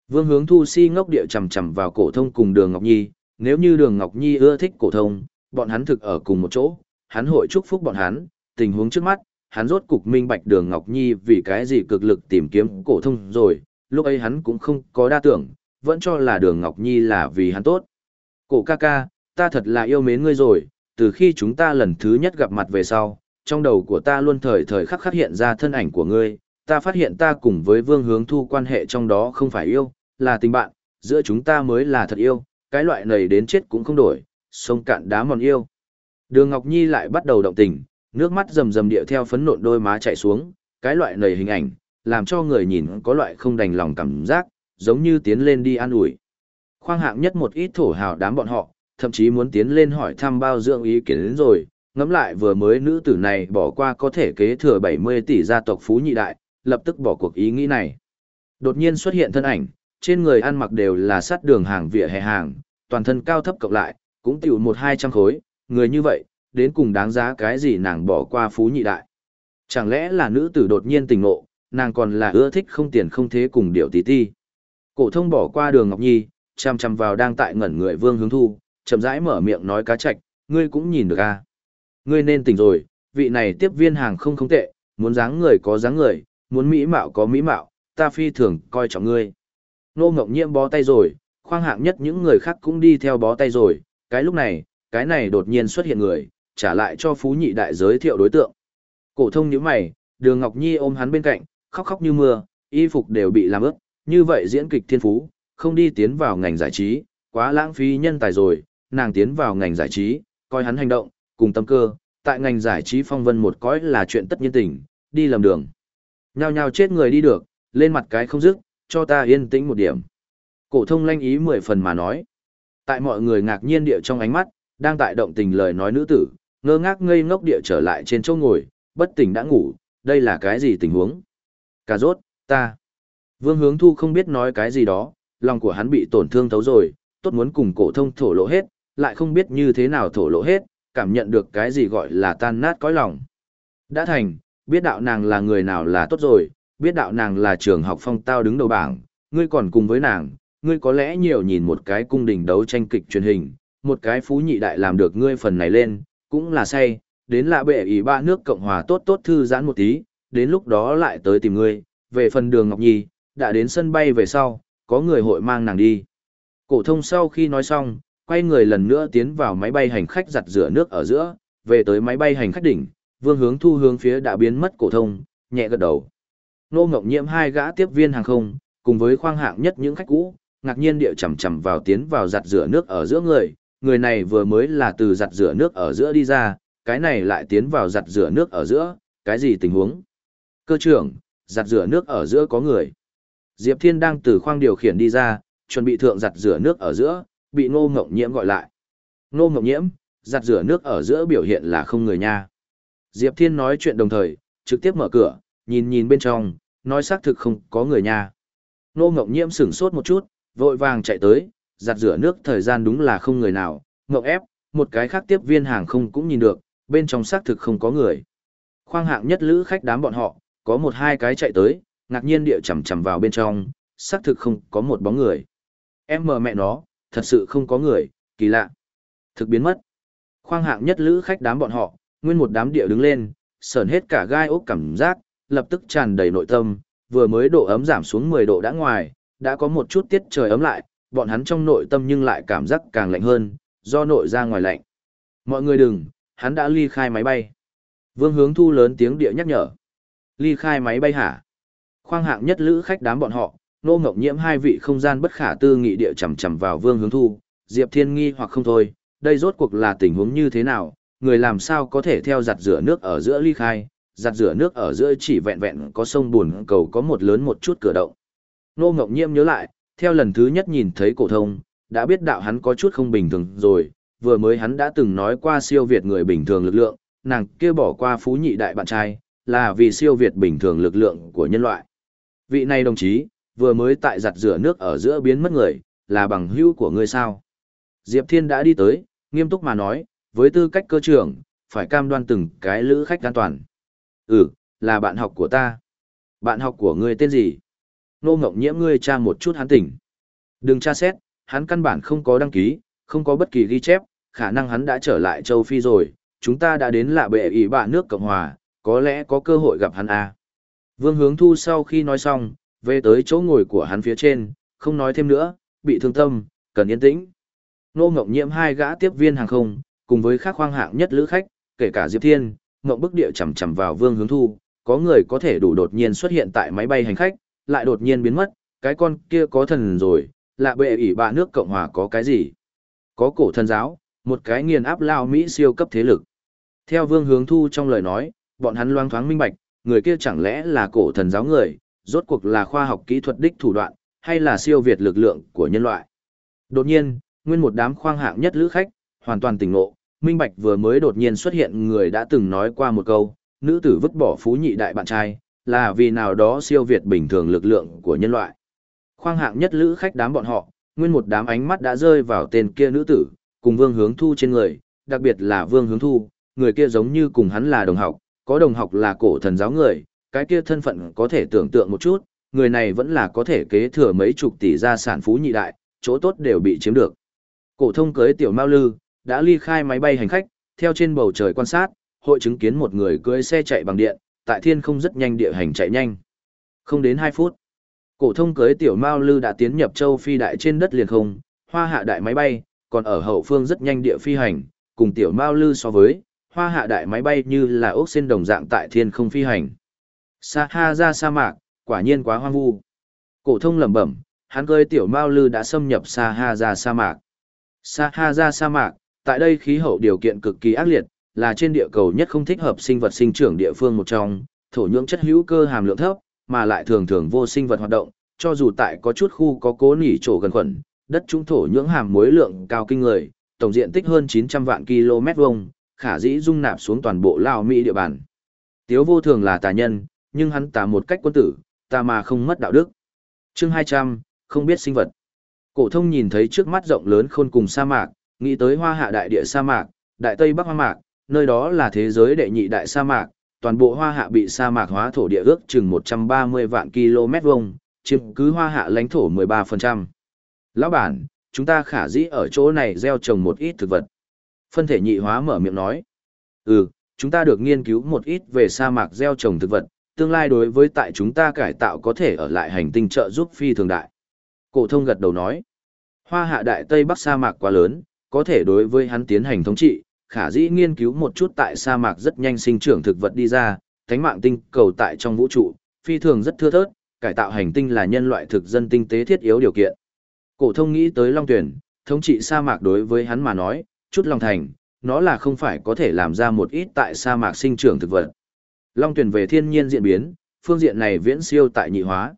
Vương Hướng Thu si ngốc địa chầm chầm vào cổ thông cùng Đường Ngọc Nhi, nếu như Đường Ngọc Nhi ưa thích cổ thông, bọn hắn thực ở cùng một chỗ, hắn hội chúc phúc bọn hắn, tình huống trước mắt, hắn rốt cục minh bạch Đường Ngọc Nhi vì cái gì cực lực tìm kiếm cổ thông rồi, lúc ấy hắn cũng không có đa tưởng, vẫn cho là Đường Ngọc Nhi là vì hắn tốt. Cổ ca ca, ta thật là yêu mến ngươi rồi, từ khi chúng ta lần thứ nhất gặp mặt về sau, trong đầu của ta luôn thời thời khắc khắc hiện ra thân ảnh của ngươi, ta phát hiện ta cùng với vương hướng thu quan hệ trong đó không phải yêu, là tình bạn, giữa chúng ta mới là thật yêu, cái loại này đến chết cũng không đổi, sông cạn đá mòn yêu. Đường Ngọc Nhi lại bắt đầu động tình, nước mắt rầm rầm điệu theo phấn nộn đôi má chảy xuống, cái loại nầy hình ảnh, làm cho người nhìn có loại không đành lòng cảm giác, giống như tiến lên đi an ủi. Khoang hạng nhất một ít thổ hào đám bọn họ, thậm chí muốn tiến lên hỏi thăm bao dưỡng ý kiến đến rồi, ngẫm lại vừa mới nữ tử này bỏ qua có thể kế thừa 70 tỷ gia tộc phú nhị đại, lập tức bỏ cuộc ý nghĩ này. Đột nhiên xuất hiện thân ảnh, trên người ăn mặc đều là sắt đường hàng vỉa hè hàng, toàn thân cao thấp cộng lại, cũng tiểu một hai trăm khối, người như vậy, đến cùng đáng giá cái gì nàng bỏ qua phú nhị đại. Chẳng lẽ là nữ tử đột nhiên tình ngộ, nàng còn là ưa thích không tiền không thế cùng điệu tí ti. Cổ thông bỏ qua đường Ngọc Nhi, chăm chăm vào đang tại ngẩn người vương hướng thu, chậm rãi mở miệng nói cá trạch, ngươi cũng nhìn được à. Ngươi nên tỉnh rồi, vị này tiếp viên hàng không không tệ, muốn dáng người có dáng người, muốn mỹ mạo có mỹ mạo, ta phi thường coi trọng ngươi. Nô Ngọc Nhiễm bó tay rồi, khoang hạng nhất những người khác cũng đi theo bó tay rồi, cái lúc này, cái này đột nhiên xuất hiện người, trả lại cho Phú Nhị Đại giới thiệu đối tượng. Cổ thông nhíu mày, Đường Ngọc Nhi ôm hắn bên cạnh, khóc khóc như mưa, y phục đều bị làm ướt, như vậy diễn kịch thiên phú, không đi tiến vào ngành giải trí, quá lãng phí nhân tài rồi, nàng tiến vào ngành giải trí, coi hắn hành động, cùng tâm cơ, tại ngành giải trí phong vân một cõi là chuyện tất nhiên tình, đi lầm đường. Nhao nhao chết người đi được, lên mặt cái không dứt, cho ta yên tĩnh một điểm. Cổ thông lanh ý mười phần mà nói. Tại mọi người ngạc nhiên địa trong ánh mắt, đang tại động tình lời nói nữ tử, ngơ ngác ngây ngốc địa trở lại trên chỗ ngồi, bất tỉnh đã ngủ, đây là cái gì tình huống? Cà rốt, ta. Vương hướng thu không biết nói cái gì đó, lòng của hắn bị tổn thương thấu rồi, tốt muốn cùng cổ thông thổ lộ hết, lại không biết như thế nào thổ lộ hết, cảm nhận được cái gì gọi là tan nát cõi lòng. Đã thành, biết đạo nàng là người nào là tốt rồi, biết đạo nàng là trường học phong tao đứng đầu bảng, ngươi còn cùng với nàng, ngươi có lẽ nhiều nhìn một cái cung đình đấu tranh kịch truyền hình, một cái phú nhị đại làm được ngươi phần này lên, cũng là say, đến lạ bệ ý ba nước Cộng Hòa tốt tốt thư giãn một tí, đến lúc đó lại tới tìm ngươi, về phần đường Ngọc Nhi, đã đến sân bay về sau, có người hội mang nàng đi. Cổ thông sau khi nói xong, quay người lần nữa tiến vào máy bay hành khách giặt rửa nước ở giữa, về tới máy bay hành khách đỉnh, vương hướng thu hướng phía đã biến mất cổ thông, nhẹ gật đầu. Nô Ngọc Nhiễm hai gã tiếp viên hàng không, cùng với khoang hạng nhất những khách cũ, ngạc nhiên địa chầm chầm vào tiến vào giặt rửa nước ở giữa người, người này vừa mới là từ giặt rửa nước ở giữa đi ra, cái này lại tiến vào giặt rửa nước ở giữa, cái gì tình huống? Cơ trưởng, giặt rửa nước ở giữa có người. Diệp Thiên đang từ khoang điều khiển đi ra, chuẩn bị thượng giặt rửa nước ở giữa, bị Ngô Ngộng Nhiễm gọi lại. Ngô Ngộng Nhiễm, giặt rửa nước ở giữa biểu hiện là không người nha. Diệp Thiên nói chuyện đồng thời, trực tiếp mở cửa, nhìn nhìn bên trong, nói xác thực không có người nha. Ngô Ngộng Nhiễm sửng sốt một chút, vội vàng chạy tới, giặt rửa nước thời gian đúng là không người nào, Ngọc ép, một cái khác tiếp viên hàng không cũng nhìn được, bên trong xác thực không có người. Khoang hạng nhất lữ khách đám bọn họ, có một hai cái chạy tới, ngạc nhiên địa chầm chầm vào bên trong, xác thực không có một bóng người. Em mờ mẹ nó, thật sự không có người, kỳ lạ. Thực biến mất. Khoang hạng nhất lữ khách đám bọn họ, nguyên một đám địa đứng lên, sờn hết cả gai ốc cảm giác, lập tức tràn đầy nội tâm, vừa mới độ ấm giảm xuống 10 độ đã ngoài, đã có một chút tiết trời ấm lại, bọn hắn trong nội tâm nhưng lại cảm giác càng lạnh hơn, do nội ra ngoài lạnh. Mọi người đừng, hắn đã ly khai máy bay. Vương hướng thu lớn tiếng địa nhắc nhở. Ly khai máy bay hả? Khoang hạng nhất lữ khách đám bọn họ, nô ngọc nhiễm hai vị không gian bất khả tư nghị địa chầm chầm vào vương hướng thu, Diệp Thiên nghi hoặc không thôi, đây rốt cuộc là tình huống như thế nào, người làm sao có thể theo giặt rửa nước ở giữa ly khai, giặt rửa nước ở giữa chỉ vẹn vẹn có sông buồn cầu có một lớn một chút cửa động. Nô Ngọc Nhiễm nhớ lại, theo lần thứ nhất nhìn thấy cổ thông, đã biết đạo hắn có chút không bình thường rồi, vừa mới hắn đã từng nói qua siêu việt người bình thường lực lượng, nàng kia bỏ qua phú nhị đại bạn trai, là vì siêu việt bình thường lực lượng của nhân loại. Vị này đồng chí, vừa mới tại giặt rửa nước ở giữa biến mất người, là bằng hữu của ngươi sao? Diệp Thiên đã đi tới, nghiêm túc mà nói, với tư cách cơ trưởng, phải cam đoan từng cái lữ khách an toàn. Ừ, là bạn học của ta. Bạn học của ngươi tên gì? Nô ngộng Nhiễm ngươi tra một chút hắn tỉnh. Đừng tra xét, hắn căn bản không có đăng ký, không có bất kỳ ghi chép, khả năng hắn đã trở lại châu Phi rồi, chúng ta đã đến lạ bệ ỷ bạ nước Cộng Hòa, có lẽ có cơ hội gặp hắn à. Vương Hướng Thu sau khi nói xong, về tới chỗ ngồi của hắn phía trên, không nói thêm nữa, bị thương tâm, cần yên tĩnh. Nô Ngọc Nhiễm hai gã tiếp viên hàng không, cùng với các khoang hạng nhất lữ khách, kể cả Diệp Thiên, Ngọc Bức Địa chầm chầm vào Vương Hướng Thu, có người có thể đủ đột nhiên xuất hiện tại máy bay hành khách, lại đột nhiên biến mất, cái con kia có thần rồi, lạ bệ ỷ bạ nước Cộng Hòa có cái gì? Có cổ thần giáo, một cái nghiền áp lao Mỹ siêu cấp thế lực. Theo Vương Hướng Thu trong lời nói, bọn hắn loang thoáng minh bạch, người kia chẳng lẽ là cổ thần giáo người, rốt cuộc là khoa học kỹ thuật đích thủ đoạn, hay là siêu việt lực lượng của nhân loại. Đột nhiên, nguyên một đám khoang hạng nhất lữ khách, hoàn toàn tỉnh ngộ, minh bạch vừa mới đột nhiên xuất hiện người đã từng nói qua một câu, nữ tử vứt bỏ phú nhị đại bạn trai, là vì nào đó siêu việt bình thường lực lượng của nhân loại. Khoang hạng nhất lữ khách đám bọn họ, nguyên một đám ánh mắt đã rơi vào tên kia nữ tử, cùng vương hướng thu trên người, đặc biệt là vương hướng thu, người kia giống như cùng hắn là đồng học, có đồng học là cổ thần giáo người, cái kia thân phận có thể tưởng tượng một chút, người này vẫn là có thể kế thừa mấy chục tỷ gia sản phú nhị đại, chỗ tốt đều bị chiếm được. Cổ thông cưới tiểu Mao Lư, đã ly khai máy bay hành khách, theo trên bầu trời quan sát, hội chứng kiến một người cưỡi xe chạy bằng điện, tại thiên không rất nhanh địa hành chạy nhanh. Không đến 2 phút, Cổ thông cưới tiểu Mao Lư đã tiến nhập châu phi đại trên đất liền không, hoa hạ đại máy bay, còn ở hậu phương rất nhanh địa phi hành, cùng tiểu Mao Lư so với, hoa hạ đại máy bay như là ốc sen đồng dạng tại thiên không phi hành. Sa ha ra sa mạc, quả nhiên quá hoang vu. Cổ thông lẩm bẩm, hắn cưới tiểu Mao Lư đã xâm nhập Sa ha ra sa mạc. Sa ha ra sa mạc, tại đây khí hậu điều kiện cực kỳ ác liệt, là trên địa cầu nhất không thích hợp sinh vật sinh trưởng địa phương một trong, thổ nhưỡng chất hữu cơ hàm lượng thấp, mà lại thường thường vô sinh vật hoạt động, cho dù tại có chút khu có cố nỉ chỗ gần khuẩn, đất trung thổ nhưỡng hàm muối lượng cao kinh người, tổng diện tích hơn 900 vạn km vuông, khả dĩ dung nạp xuống toàn bộ Lào Mỹ địa bàn. Tiếu vô thường là tà nhân, nhưng hắn tà một cách quân tử, tà mà không mất đạo đức. Chương 200, không biết sinh vật. Cổ thông nhìn thấy trước mắt rộng lớn khôn cùng sa mạc, nghĩ tới hoa hạ đại địa sa mạc, đại tây bắc hoa mạc, nơi đó là thế giới đệ nhị đại sa mạc, toàn bộ hoa hạ bị sa mạc hóa thổ địa ước chừng 130 vạn km vuông, chiếm cứ hoa hạ lãnh thổ 13%. Lão bản, chúng ta khả dĩ ở chỗ này gieo trồng một ít thực vật. Phân thể nhị hóa mở miệng nói. Ừ, chúng ta được nghiên cứu một ít về sa mạc gieo trồng thực vật, tương lai đối với tại chúng ta cải tạo có thể ở lại hành tinh trợ giúp phi thường đại. Cổ thông gật đầu nói. Hoa hạ đại Tây Bắc sa mạc quá lớn, có thể đối với hắn tiến hành thống trị, khả dĩ nghiên cứu một chút tại sa mạc rất nhanh sinh trưởng thực vật đi ra, thánh mạng tinh cầu tại trong vũ trụ, phi thường rất thưa thớt, cải tạo hành tinh là nhân loại thực dân tinh tế thiết yếu điều kiện. Cổ thông nghĩ tới Long Tuyển, thống trị sa mạc đối với hắn mà nói, chút lòng thành, nó là không phải có thể làm ra một ít tại sa mạc sinh trưởng thực vật. Long Tuyển về thiên nhiên diễn biến, phương diện này viễn siêu tại nhị hóa.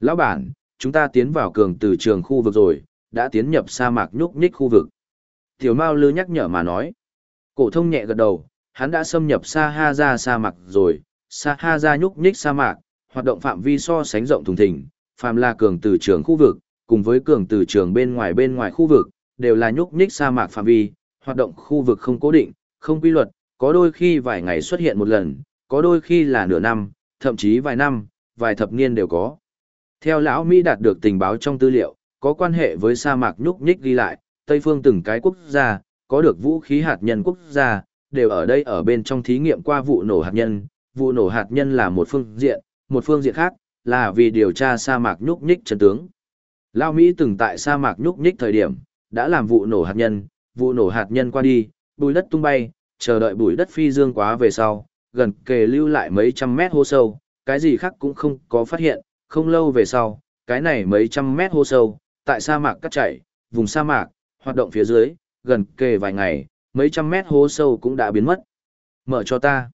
Lão bản, chúng ta tiến vào cường từ trường khu vực rồi, đã tiến nhập sa mạc nhúc nhích khu vực. Tiểu Mao Lư nhắc nhở mà nói. Cổ thông nhẹ gật đầu, hắn đã xâm nhập Sa Ha ra sa mạc rồi, Sa Ha ra nhúc nhích sa mạc, hoạt động phạm vi so sánh rộng thùng thình, phàm là cường từ trường khu vực, cùng với cường từ trường bên ngoài bên ngoài khu vực, đều là nhúc nhích sa mạc phạm vi, hoạt động khu vực không cố định, không quy luật, có đôi khi vài ngày xuất hiện một lần, có đôi khi là nửa năm, thậm chí vài năm, vài thập niên đều có. Theo lão Mỹ đạt được tình báo trong tư liệu, có quan hệ với sa mạc nhúc nhích ghi lại, Tây phương từng cái quốc gia, có được vũ khí hạt nhân quốc gia, đều ở đây ở bên trong thí nghiệm qua vụ nổ hạt nhân. Vụ nổ hạt nhân là một phương diện, một phương diện khác, là vì điều tra sa mạc nhúc nhích chân tướng. Lao Mỹ từng tại sa mạc nhúc nhích thời điểm, đã làm vụ nổ hạt nhân, vụ nổ hạt nhân qua đi, bùi đất tung bay, chờ đợi bùi đất phi dương quá về sau, gần kề lưu lại mấy trăm mét hô sâu, cái gì khác cũng không có phát hiện, không lâu về sau, cái này mấy trăm mét hô sâu, tại sa mạc cắt chảy, vùng sa mạc, hoạt động phía dưới, gần kề vài ngày, mấy trăm mét hố sâu cũng đã biến mất. Mở cho ta.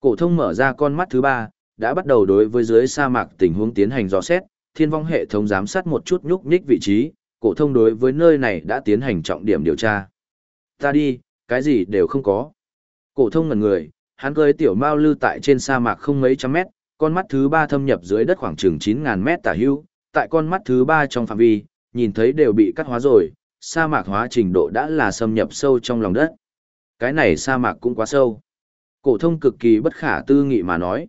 Cổ thông mở ra con mắt thứ ba, đã bắt đầu đối với dưới sa mạc tình huống tiến hành dò xét, thiên vong hệ thống giám sát một chút nhúc nhích vị trí, cổ thông đối với nơi này đã tiến hành trọng điểm điều tra. Ta đi, cái gì đều không có. Cổ thông ngẩn người, hắn cưỡi tiểu mao lư tại trên sa mạc không mấy trăm mét, con mắt thứ ba thâm nhập dưới đất khoảng chừng 9000 mét tả hữu, tại con mắt thứ ba trong phạm vi, nhìn thấy đều bị cắt hóa rồi, sa mạc hóa trình độ đã là xâm nhập sâu trong lòng đất. Cái này sa mạc cũng quá sâu. Cổ thông cực kỳ bất khả tư nghị mà nói.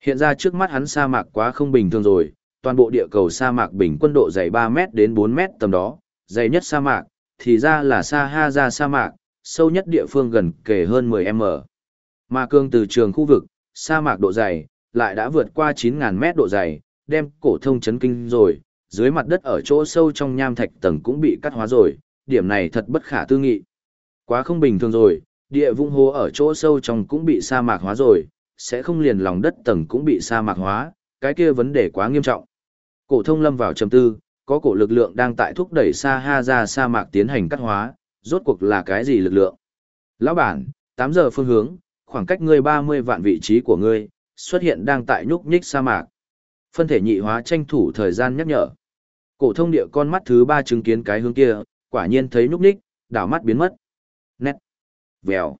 Hiện ra trước mắt hắn sa mạc quá không bình thường rồi, toàn bộ địa cầu sa mạc bình quân độ dày 3 mét đến 4 mét tầm đó, dày nhất sa mạc, thì ra là sa ha ra sa mạc, sâu nhất địa phương gần kề hơn 10m. Mà cương từ trường khu vực, sa mạc độ dày, lại đã vượt qua 9.000 mét độ dày, đem cổ thông chấn kinh rồi, dưới mặt đất ở chỗ sâu trong nham thạch tầng cũng bị cắt hóa rồi, điểm này thật bất khả tư nghị. Quá không bình thường rồi, địa vung hố ở chỗ sâu trong cũng bị sa mạc hóa rồi, sẽ không liền lòng đất tầng cũng bị sa mạc hóa, cái kia vấn đề quá nghiêm trọng. Cổ thông lâm vào trầm tư, có cổ lực lượng đang tại thúc đẩy sa ha ra sa mạc tiến hành cắt hóa, rốt cuộc là cái gì lực lượng? Lão bản, 8 giờ phương hướng, khoảng cách ngươi 30 vạn vị trí của ngươi, xuất hiện đang tại nhúc nhích sa mạc. Phân thể nhị hóa tranh thủ thời gian nhắc nhở. Cổ thông địa con mắt thứ ba chứng kiến cái hướng kia, quả nhiên thấy nhúc nhích, đảo mắt biến mất. Nét. Vèo.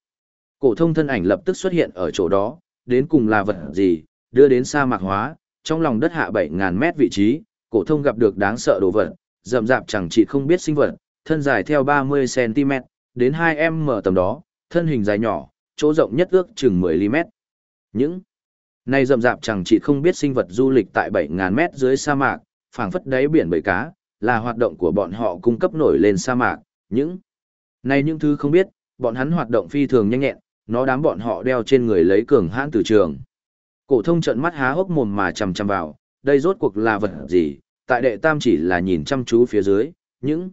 Cổ thông thân ảnh lập tức xuất hiện ở chỗ đó, đến cùng là vật gì, đưa đến sa mạc hóa, trong lòng đất hạ 7000 mét vị trí, cổ thông gặp được đáng sợ đồ vật, rậm rạp chẳng chỉ không biết sinh vật, thân dài theo 30 cm đến 2m tầm đó, thân hình dài nhỏ, chỗ rộng nhất ước chừng 10 mm. Những này rậm rạp chẳng chỉ không biết sinh vật du lịch tại 7000 mét dưới sa mạc, phảng phất đáy biển bầy cá, là hoạt động của bọn họ cung cấp nổi lên sa mạc, những này những thứ không biết, bọn hắn hoạt động phi thường nhanh nhẹn, nó đám bọn họ đeo trên người lấy cường hãn từ trường. Cổ thông trợn mắt há hốc mồm mà chằm chằm vào, đây rốt cuộc là vật gì, tại đệ tam chỉ là nhìn chăm chú phía dưới, những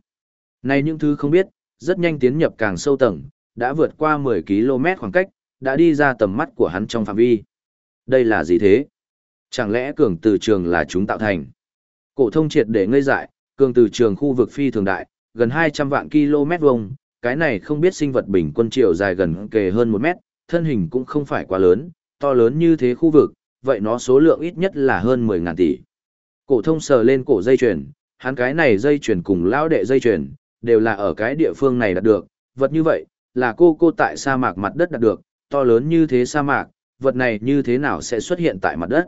này những thứ không biết, rất nhanh tiến nhập càng sâu tầng, đã vượt qua 10 km khoảng cách, đã đi ra tầm mắt của hắn trong phạm vi. Đây là gì thế? Chẳng lẽ cường từ trường là chúng tạo thành? Cổ thông triệt để ngây dại, cường từ trường khu vực phi thường đại, gần 200 vạn km vuông, cái này không biết sinh vật bình quân chiều dài gần kề hơn 1 mét, thân hình cũng không phải quá lớn, to lớn như thế khu vực, vậy nó số lượng ít nhất là hơn 10 ngàn tỷ. Cổ thông sờ lên cổ dây chuyền, hắn cái này dây chuyền cùng lão đệ dây chuyền, đều là ở cái địa phương này đạt được, vật như vậy, là cô cô tại sa mạc mặt đất đạt được, to lớn như thế sa mạc, vật này như thế nào sẽ xuất hiện tại mặt đất.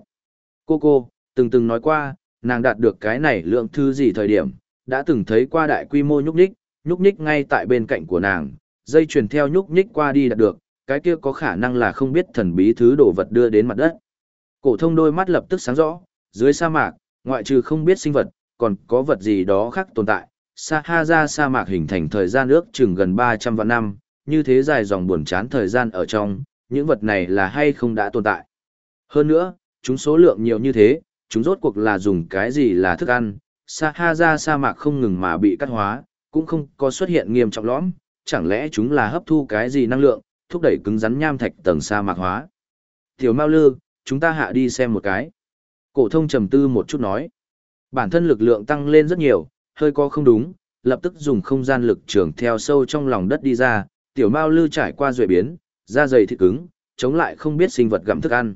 Cô cô, từng từng nói qua, nàng đạt được cái này lượng thứ gì thời điểm, đã từng thấy qua đại quy mô nhúc nhích, nhúc nhích ngay tại bên cạnh của nàng, dây chuyền theo nhúc nhích qua đi đạt được, cái kia có khả năng là không biết thần bí thứ đồ vật đưa đến mặt đất. Cổ thông đôi mắt lập tức sáng rõ, dưới sa mạc, ngoại trừ không biết sinh vật, còn có vật gì đó khác tồn tại. Sahara sa mạc hình thành thời gian ước chừng gần 300 vạn năm, như thế dài dòng buồn chán thời gian ở trong, những vật này là hay không đã tồn tại. Hơn nữa, chúng số lượng nhiều như thế, chúng rốt cuộc là dùng cái gì là thức ăn, Sahara sa mạc không ngừng mà bị cắt hóa, cũng không có xuất hiện nghiêm trọng lõm, chẳng lẽ chúng là hấp thu cái gì năng lượng, thúc đẩy cứng rắn nham thạch tầng sa mạc hóa. Tiểu Mao Lư, chúng ta hạ đi xem một cái. Cổ thông trầm tư một chút nói. Bản thân lực lượng tăng lên rất nhiều, hơi có không đúng, lập tức dùng không gian lực trường theo sâu trong lòng đất đi ra, tiểu Mao Lư trải qua duệ biến, da dày thịt cứng, chống lại không biết sinh vật gặm thức ăn.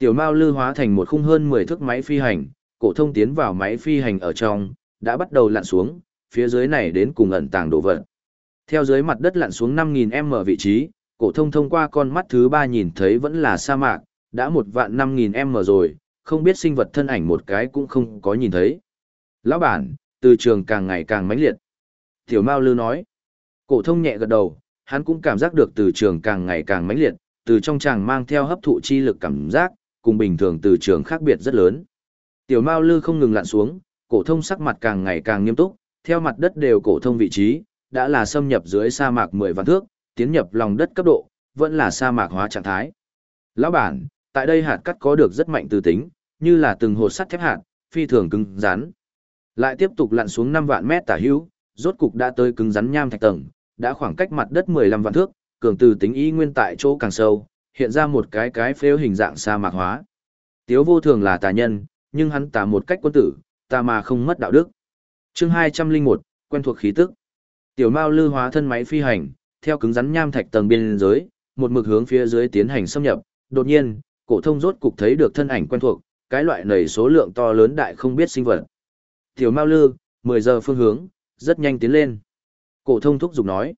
Tiểu Mao Lư hóa thành một khung hơn 10 thước máy phi hành, cổ thông tiến vào máy phi hành ở trong, đã bắt đầu lặn xuống, phía dưới này đến cùng ẩn tàng đồ vật. Theo dưới mặt đất lặn xuống 5000m vị trí, cổ thông thông qua con mắt thứ ba nhìn thấy vẫn là sa mạc, đã một vạn 5000m rồi, không biết sinh vật thân ảnh một cái cũng không có nhìn thấy. Lão bản, từ trường càng ngày càng mãnh liệt. Tiểu Mao Lư nói. Cổ thông nhẹ gật đầu, hắn cũng cảm giác được từ trường càng ngày càng mãnh liệt, từ trong chàng mang theo hấp thụ chi lực cảm giác, cùng bình thường từ trường khác biệt rất lớn. Tiểu Mao Lư không ngừng lặn xuống, cổ thông sắc mặt càng ngày càng nghiêm túc, theo mặt đất đều cổ thông vị trí, đã là xâm nhập dưới sa mạc 10 vạn thước, tiến nhập lòng đất cấp độ, vẫn là sa mạc hóa trạng thái. Lão bản, tại đây hạt cắt có được rất mạnh từ tính, như là từng hột sắt thép hạt, phi thường cứng rắn. Lại tiếp tục lặn xuống 5 vạn mét tả hữu, rốt cục đã tới cứng rắn nham thạch tầng, đã khoảng cách mặt đất 15 vạn thước, cường từ tính y nguyên tại chỗ càng sâu, hiện ra một cái cái phếu hình dạng sa mạc hóa. Tiếu vô thường là tà nhân, nhưng hắn tà một cách quân tử, tà mà không mất đạo đức. Chương 201, quen thuộc khí tức. Tiểu Mao lư hóa thân máy phi hành, theo cứng rắn nham thạch tầng biên giới, một mực hướng phía dưới tiến hành xâm nhập, đột nhiên, cổ thông rốt cục thấy được thân ảnh quen thuộc, cái loại nầy số lượng to lớn đại không biết sinh vật. Tiểu Mao Lư, 10 giờ phương hướng, rất nhanh tiến lên. Cổ thông thúc giục nói.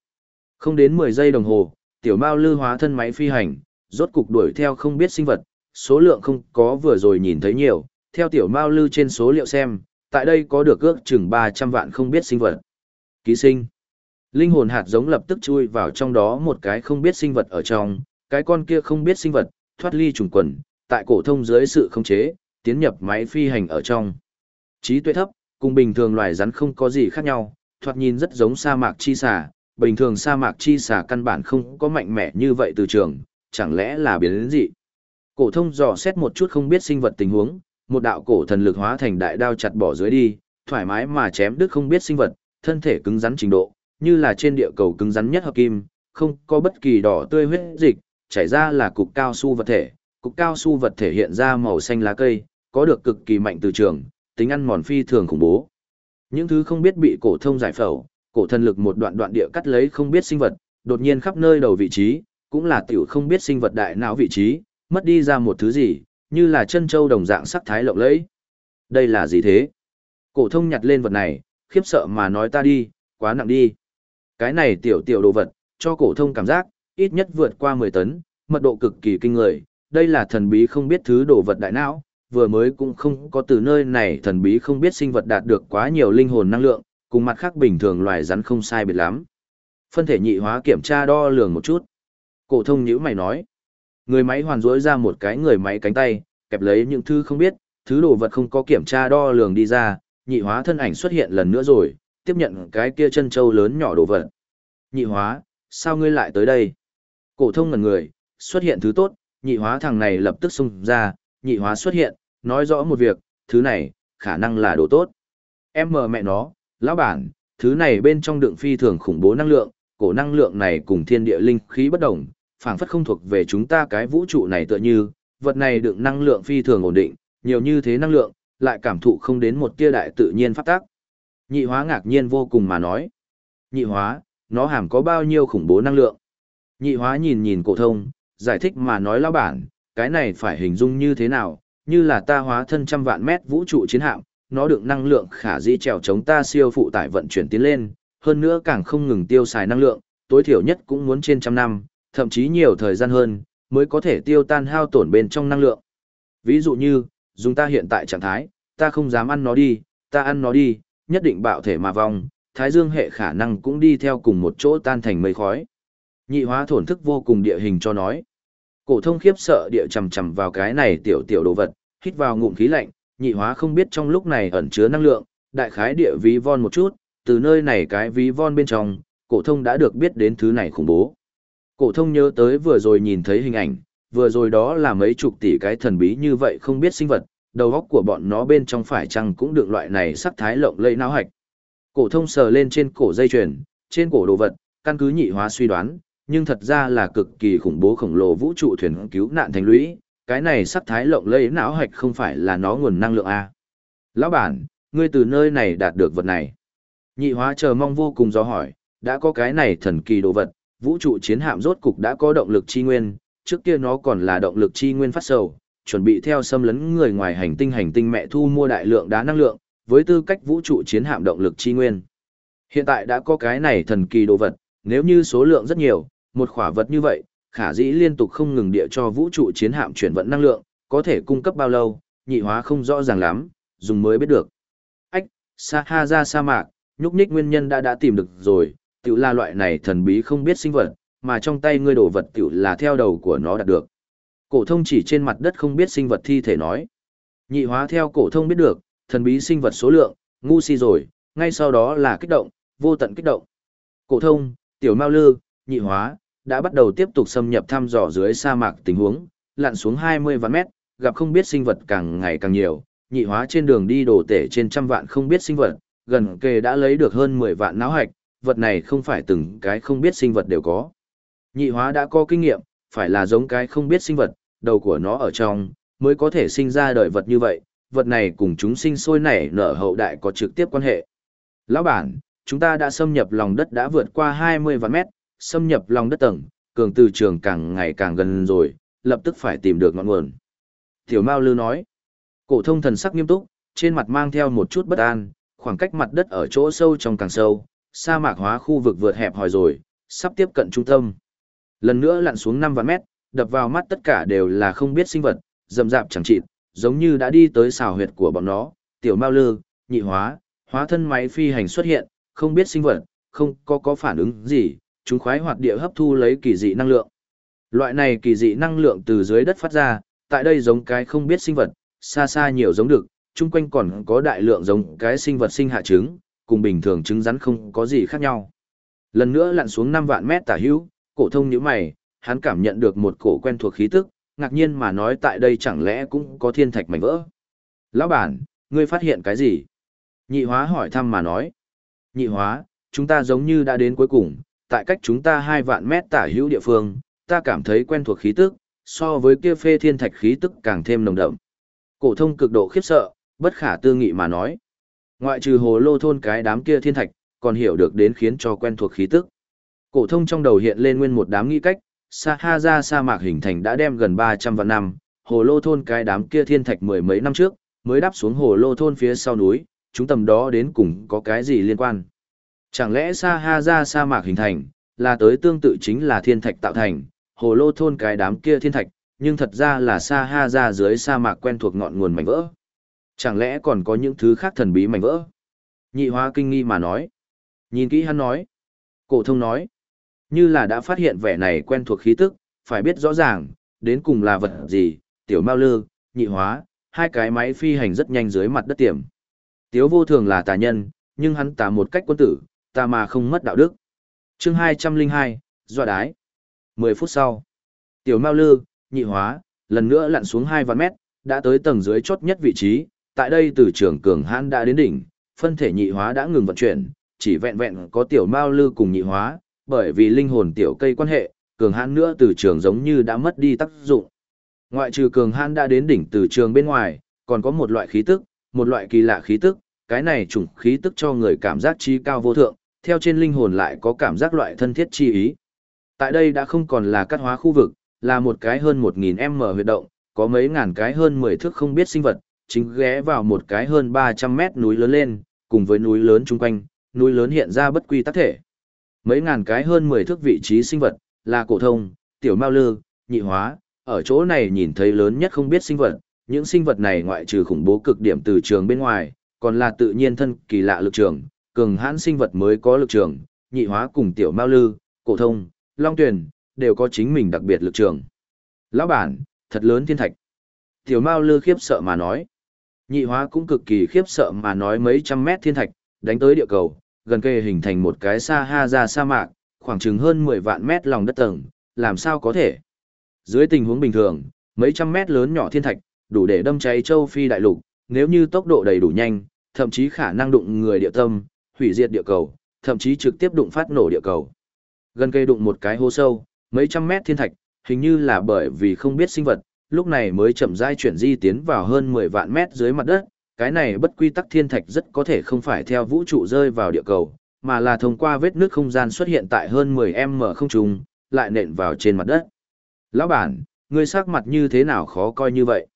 Không đến 10 giây đồng hồ, Tiểu Mao Lư hóa thân máy phi hành, rốt cục đuổi theo không biết sinh vật, số lượng không có vừa rồi nhìn thấy nhiều, theo Tiểu Mao Lư trên số liệu xem, tại đây có được ước chừng 300 vạn không biết sinh vật. Ký sinh. Linh hồn hạt giống lập tức chui vào trong đó một cái không biết sinh vật ở trong, cái con kia không biết sinh vật, thoát ly trùng quần, tại cổ thông dưới sự khống chế, tiến nhập máy phi hành ở trong. Trí tuệ thấp, cùng bình thường loài rắn không có gì khác nhau, thoạt nhìn rất giống sa mạc chi xà, bình thường sa mạc chi xà căn bản không có mạnh mẽ như vậy từ trường, chẳng lẽ là biến đến gì? Cổ thông dò xét một chút không biết sinh vật tình huống, một đạo cổ thần lực hóa thành đại đao chặt bỏ dưới đi, thoải mái mà chém đứt không biết sinh vật, thân thể cứng rắn trình độ, như là trên địa cầu cứng rắn nhất hợp kim, không có bất kỳ đỏ tươi huyết dịch, chảy ra là cục cao su vật thể, cục cao su vật thể hiện ra màu xanh lá cây, có được cực kỳ mạnh từ trường, tính ăn mòn phi thường khủng bố. Những thứ không biết bị cổ thông giải phẫu, cổ thần lực một đoạn đoạn địa cắt lấy không biết sinh vật, đột nhiên khắp nơi đầu vị trí, cũng là tiểu không biết sinh vật đại não vị trí, mất đi ra một thứ gì, như là chân châu đồng dạng sắc thái lộng lẫy. Đây là gì thế? Cổ thông nhặt lên vật này, khiếp sợ mà nói ta đi, quá nặng đi. Cái này tiểu tiểu đồ vật, cho cổ thông cảm giác, ít nhất vượt qua 10 tấn, mật độ cực kỳ kinh người, đây là thần bí không biết thứ đồ vật đại não, vừa mới cũng không có từ nơi này thần bí không biết sinh vật đạt được quá nhiều linh hồn năng lượng, cùng mặt khác bình thường loài rắn không sai biệt lắm. Phân thể nhị hóa kiểm tra đo lường một chút. Cổ thông nhíu mày nói. Người máy hoàn rỗi ra một cái người máy cánh tay, kẹp lấy những thứ không biết, thứ đồ vật không có kiểm tra đo lường đi ra, nhị hóa thân ảnh xuất hiện lần nữa rồi, tiếp nhận cái kia chân châu lớn nhỏ đồ vật. Nhị hóa, sao ngươi lại tới đây? Cổ thông ngẩn người, xuất hiện thứ tốt, nhị hóa thằng này lập tức xung ra, nhị hóa xuất hiện, nói rõ một việc, thứ này, khả năng là đồ tốt. Em mờ mẹ nó, lão bản, thứ này bên trong đựng phi thường khủng bố năng lượng, cổ năng lượng này cùng thiên địa linh khí bất đồng, phảng phất không thuộc về chúng ta cái vũ trụ này tựa như, vật này đựng năng lượng phi thường ổn định, nhiều như thế năng lượng, lại cảm thụ không đến một tia đại tự nhiên phát tác. Nhị hóa ngạc nhiên vô cùng mà nói. Nhị hóa, nó hàm có bao nhiêu khủng bố năng lượng? Nhị hóa nhìn nhìn cổ thông, giải thích mà nói lão bản, cái này phải hình dung như thế nào, như là ta hóa thân trăm vạn mét vũ trụ chiến hạm, nó đựng năng lượng khả dĩ trèo chống ta siêu phụ tải vận chuyển tiến lên, hơn nữa càng không ngừng tiêu xài năng lượng, tối thiểu nhất cũng muốn trên trăm năm, thậm chí nhiều thời gian hơn, mới có thể tiêu tan hao tổn bên trong năng lượng. Ví dụ như, dùng ta hiện tại trạng thái, ta không dám ăn nó đi, ta ăn nó đi, nhất định bạo thể mà vong, thái dương hệ khả năng cũng đi theo cùng một chỗ tan thành mây khói. Nhị hóa thổn thức vô cùng địa hình cho nói. Cổ thông khiếp sợ địa chầm chầm vào cái này tiểu tiểu đồ vật, hít vào ngụm khí lạnh, nhị hóa không biết trong lúc này ẩn chứa năng lượng, đại khái địa ví von một chút, từ nơi này cái ví von bên trong, cổ thông đã được biết đến thứ này khủng bố. Cổ thông nhớ tới vừa rồi nhìn thấy hình ảnh, vừa rồi đó là mấy chục tỷ cái thần bí như vậy không biết sinh vật, đầu óc của bọn nó bên trong phải chăng cũng được loại này sắc thái lộng lẫy não hạch. Cổ thông sờ lên trên cổ dây chuyền, trên cổ đồ vật, căn cứ nhị hóa suy đoán, nhưng thật ra là cực kỳ khủng bố khổng lồ vũ trụ thuyền cứu nạn thành lũy, cái này sắc thái lộng lẫy não hạch không phải là nó nguồn năng lượng a. Lão bản, ngươi từ nơi này đạt được vật này. Nhị hóa chờ mong vô cùng do hỏi, đã có cái này thần kỳ đồ vật, vũ trụ chiến hạm rốt cục đã có động lực chi nguyên, trước kia nó còn là động lực chi nguyên phát sầu, chuẩn bị theo xâm lấn người ngoài hành tinh hành tinh mẹ thu mua đại lượng đá năng lượng, với tư cách vũ trụ chiến hạm động lực chi nguyên. Hiện tại đã có cái này thần kỳ đồ vật, nếu như số lượng rất nhiều, một khỏa vật như vậy, khả dĩ liên tục không ngừng địa cho vũ trụ chiến hạm chuyển vận năng lượng, có thể cung cấp bao lâu, nhị hóa không rõ ràng lắm, dùng mới biết được. Ách, sa ha ra sa mạc, nhúc nhích nguyên nhân đã đã tìm được rồi, tiểu là loại này thần bí không biết sinh vật, mà trong tay ngươi đổ vật tiểu là theo đầu của nó đạt được. Cổ thông chỉ trên mặt đất không biết sinh vật thi thể nói. Nhị hóa theo cổ thông biết được, thần bí sinh vật số lượng, ngu si rồi, ngay sau đó là kích động, vô tận kích động. Cổ thông, tiểu mao lư, nhị hóa, đã bắt đầu tiếp tục xâm nhập thăm dò dưới sa mạc tình huống, lặn xuống 20 vạn mét, gặp không biết sinh vật càng ngày càng nhiều, nhị hóa trên đường đi đổ tể trên trăm vạn không biết sinh vật, gần kề đã lấy được hơn 10 vạn náo hạch, vật này không phải từng cái không biết sinh vật đều có. Nhị hóa đã có kinh nghiệm, phải là giống cái không biết sinh vật, đầu của nó ở trong, mới có thể sinh ra đời vật như vậy, vật này cùng chúng sinh sôi nảy nở hậu đại có trực tiếp quan hệ. Lão bản, chúng ta đã xâm nhập lòng đất đã vượt qua 20 vạn mét, xâm nhập lòng đất tầng, cường từ trường càng ngày càng gần rồi, lập tức phải tìm được ngọn nguồn. Tiểu Mao Lư nói, cổ thông thần sắc nghiêm túc, trên mặt mang theo một chút bất an, khoảng cách mặt đất ở chỗ sâu trong càng sâu, sa mạc hóa khu vực vượt hẹp hòi rồi, sắp tiếp cận trung tâm. Lần nữa lặn xuống 5 vạn mét, đập vào mắt tất cả đều là không biết sinh vật, rậm rạp chẳng chịt, giống như đã đi tới xào huyệt của bọn nó, tiểu mao lư, nhị hóa, hóa thân máy phi hành xuất hiện, không biết sinh vật, không có có phản ứng gì, chúng khoái hoạt địa hấp thu lấy kỳ dị năng lượng. Loại này kỳ dị năng lượng từ dưới đất phát ra, tại đây giống cái không biết sinh vật, xa xa nhiều giống được, chung quanh còn có đại lượng giống cái sinh vật sinh hạ trứng, cùng bình thường trứng rắn không có gì khác nhau. Lần nữa lặn xuống 5 vạn mét tả hữu, cổ thông nhíu mày, hắn cảm nhận được một cổ quen thuộc khí tức, ngạc nhiên mà nói tại đây chẳng lẽ cũng có thiên thạch mảnh vỡ. Lão bản, ngươi phát hiện cái gì? Nhị hóa hỏi thăm mà nói. Nhị hóa, chúng ta giống như đã đến cuối cùng, tại cách chúng ta 2 vạn mét tả hữu địa phương, ta cảm thấy quen thuộc khí tức, so với kia phê thiên thạch khí tức càng thêm nồng đậm. Cổ thông cực độ khiếp sợ, bất khả tư nghị mà nói. Ngoại trừ hồ lô thôn cái đám kia thiên thạch, còn hiểu được đến khiến cho quen thuộc khí tức. Cổ thông trong đầu hiện lên nguyên một đám nghi cách, Sa Ha ra sa mạc hình thành đã đem gần 300 vạn năm, hồ lô thôn cái đám kia thiên thạch mười mấy năm trước, mới đáp xuống hồ lô thôn phía sau núi, chúng tầm đó đến cùng có cái gì liên quan. Chẳng lẽ Sa Ha ra sa mạc hình thành, là tới tương tự chính là thiên thạch tạo thành, hồ lô thôn cái đám kia thiên thạch, nhưng thật ra là Sa Ha ra dưới sa mạc quen thuộc ngọn nguồn mảnh vỡ. Chẳng lẽ còn có những thứ khác thần bí mảnh vỡ? Nhị hóa kinh nghi mà nói. Nhìn kỹ hắn nói. Cổ thông nói. Như là đã phát hiện vẻ này quen thuộc khí tức, phải biết rõ ràng, đến cùng là vật gì, tiểu mao lư, nhị hóa, hai cái máy phi hành rất nhanh dưới mặt đất tiềm. Tiếu vô thường là tà nhân, nhưng hắn tà một cách quân tử, tà mà không mất đạo đức. chương 202, dọa đái. 10 phút sau, tiểu mao lư, nhị hóa, lần nữa lặn xuống 2 vạn mét, đã tới tầng dưới chốt nhất vị trí, tại đây từ trường cường hãn đã đến đỉnh, phân thể nhị hóa đã ngừng vận chuyển, chỉ vẹn vẹn có tiểu mao lư cùng nhị hóa, bởi vì linh hồn tiểu cây quan hệ, cường hãn nữa từ trường giống như đã mất đi tác dụng. Ngoại trừ cường hãn đã đến đỉnh từ trường bên ngoài, còn có một loại khí tức, một loại kỳ lạ khí tức, cái này chủng khí tức cho người cảm giác chi cao vô thượng, theo trên linh hồn lại có cảm giác loại thân thiết chi ý. Tại đây đã không còn là cắt hóa khu vực, là một cái hơn 1000m huyệt động, có mấy ngàn cái hơn 10 thước không biết sinh vật, chính ghé vào một cái hơn 300 mét núi lớn lên, cùng với núi lớn chung quanh, núi lớn hiện ra bất quy tắc thể. Mấy ngàn cái hơn 10 thước vị trí sinh vật, là cổ thông, tiểu mao lư, nhị hóa, ở chỗ này nhìn thấy lớn nhất không biết sinh vật, những sinh vật này ngoại trừ khủng bố cực điểm từ trường bên ngoài, còn là tự nhiên thân kỳ lạ lực trường, cường hãn sinh vật mới có lực trường, nhị hóa cùng tiểu mao lư, cổ thông, long tuyển, đều có chính mình đặc biệt lực trường. Lão bản, thật lớn thiên thạch. Tiểu mao lư khiếp sợ mà nói. Nhị hóa cũng cực kỳ khiếp sợ mà nói mấy trăm mét thiên thạch, đánh tới địa cầu, gần kề hình thành một cái sa ha ra sa mạc, khoảng chừng hơn 10 vạn mét lòng đất tầng, làm sao có thể. Dưới tình huống bình thường, mấy trăm mét lớn nhỏ thiên thạch, đủ để đâm cháy châu Phi đại lục, nếu như tốc độ đầy đủ nhanh, thậm chí khả năng đụng người địa tâm, hủy diệt địa cầu, thậm chí trực tiếp đụng phát nổ địa cầu. Gần cây đụng một cái hố sâu, mấy trăm mét thiên thạch, hình như là bởi vì không biết sinh vật, lúc này mới chậm rãi chuyển di tiến vào hơn 10 vạn mét dưới mặt đất, cái này bất quy tắc thiên thạch rất có thể không phải theo vũ trụ rơi vào địa cầu, mà là thông qua vết nước không gian xuất hiện tại hơn 10m không trung, lại nện vào trên mặt đất. Lão bản, ngươi sắc mặt như thế nào khó coi như vậy?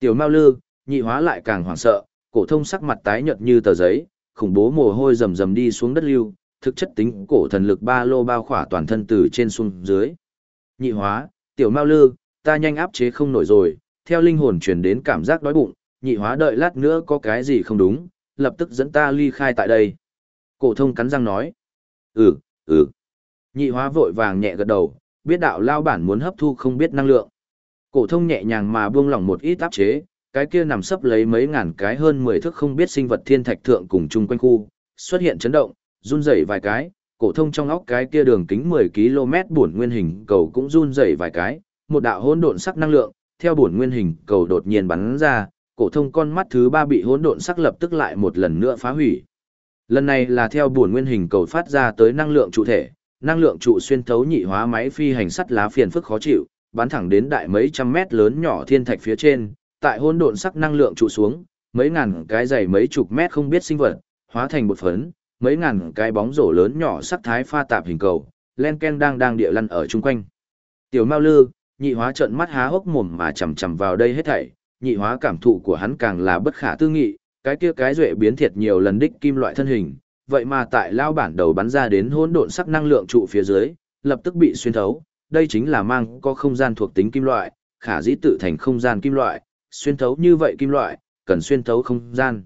Tiểu Mao Lư, nhị hóa lại càng hoảng sợ, cổ thông sắc mặt tái nhợt như tờ giấy, khủng bố mồ hôi rầm rầm đi xuống đất lưu, thực chất tính cổ thần lực ba lô bao khỏa toàn thân từ trên xuống dưới. Nhị hóa, tiểu Mao Lư, ta nhanh áp chế không nổi rồi, theo linh hồn truyền đến cảm giác đói bụng, nhị hóa đợi lát nữa có cái gì không đúng, lập tức dẫn ta ly khai tại đây. Cổ thông cắn răng nói. Ừ, ừ. Nhị hóa vội vàng nhẹ gật đầu, biết đạo lao bản muốn hấp thu không biết năng lượng. Cổ thông nhẹ nhàng mà buông lỏng một ít áp chế, cái kia nằm sấp lấy mấy ngàn cái hơn 10 thước không biết sinh vật thiên thạch thượng cùng chung quanh khu, xuất hiện chấn động, run rẩy vài cái, cổ thông trong óc cái kia đường kính 10 km buồn nguyên hình cầu cũng run rẩy vài cái, một đạo hỗn độn sắc năng lượng, theo bổn nguyên hình cầu đột nhiên bắn ra, cổ thông con mắt thứ ba bị hỗn độn sắc lập tức lại một lần nữa phá hủy. Lần này là theo bổn nguyên hình cầu phát ra tới năng lượng trụ thể, năng lượng trụ xuyên thấu nhị hóa máy phi hành sắt lá phiền phức khó chịu, bắn thẳng đến đại mấy trăm mét lớn nhỏ thiên thạch phía trên, tại hỗn độn sắc năng lượng trụ xuống, mấy ngàn cái dày mấy chục mét không biết sinh vật, hóa thành một phấn, mấy ngàn cái bóng rổ lớn nhỏ sắc thái pha tạp hình cầu, len ken đang đang địa lăn ở chung quanh. Tiểu Mao Lư, nhị hóa trợn mắt há hốc mồm mà chằm chằm vào đây hết thảy, nhị hóa cảm thụ của hắn càng là bất khả tư nghị, cái kia cái duệ biến thiệt nhiều lần đích kim loại thân hình, vậy mà tại lao bản đầu bắn ra đến hỗn độn sắc năng lượng trụ phía dưới, lập tức bị xuyên thấu, đây chính là mang có không gian thuộc tính kim loại, khả dĩ tự thành không gian kim loại, xuyên thấu như vậy kim loại, cần xuyên thấu không gian.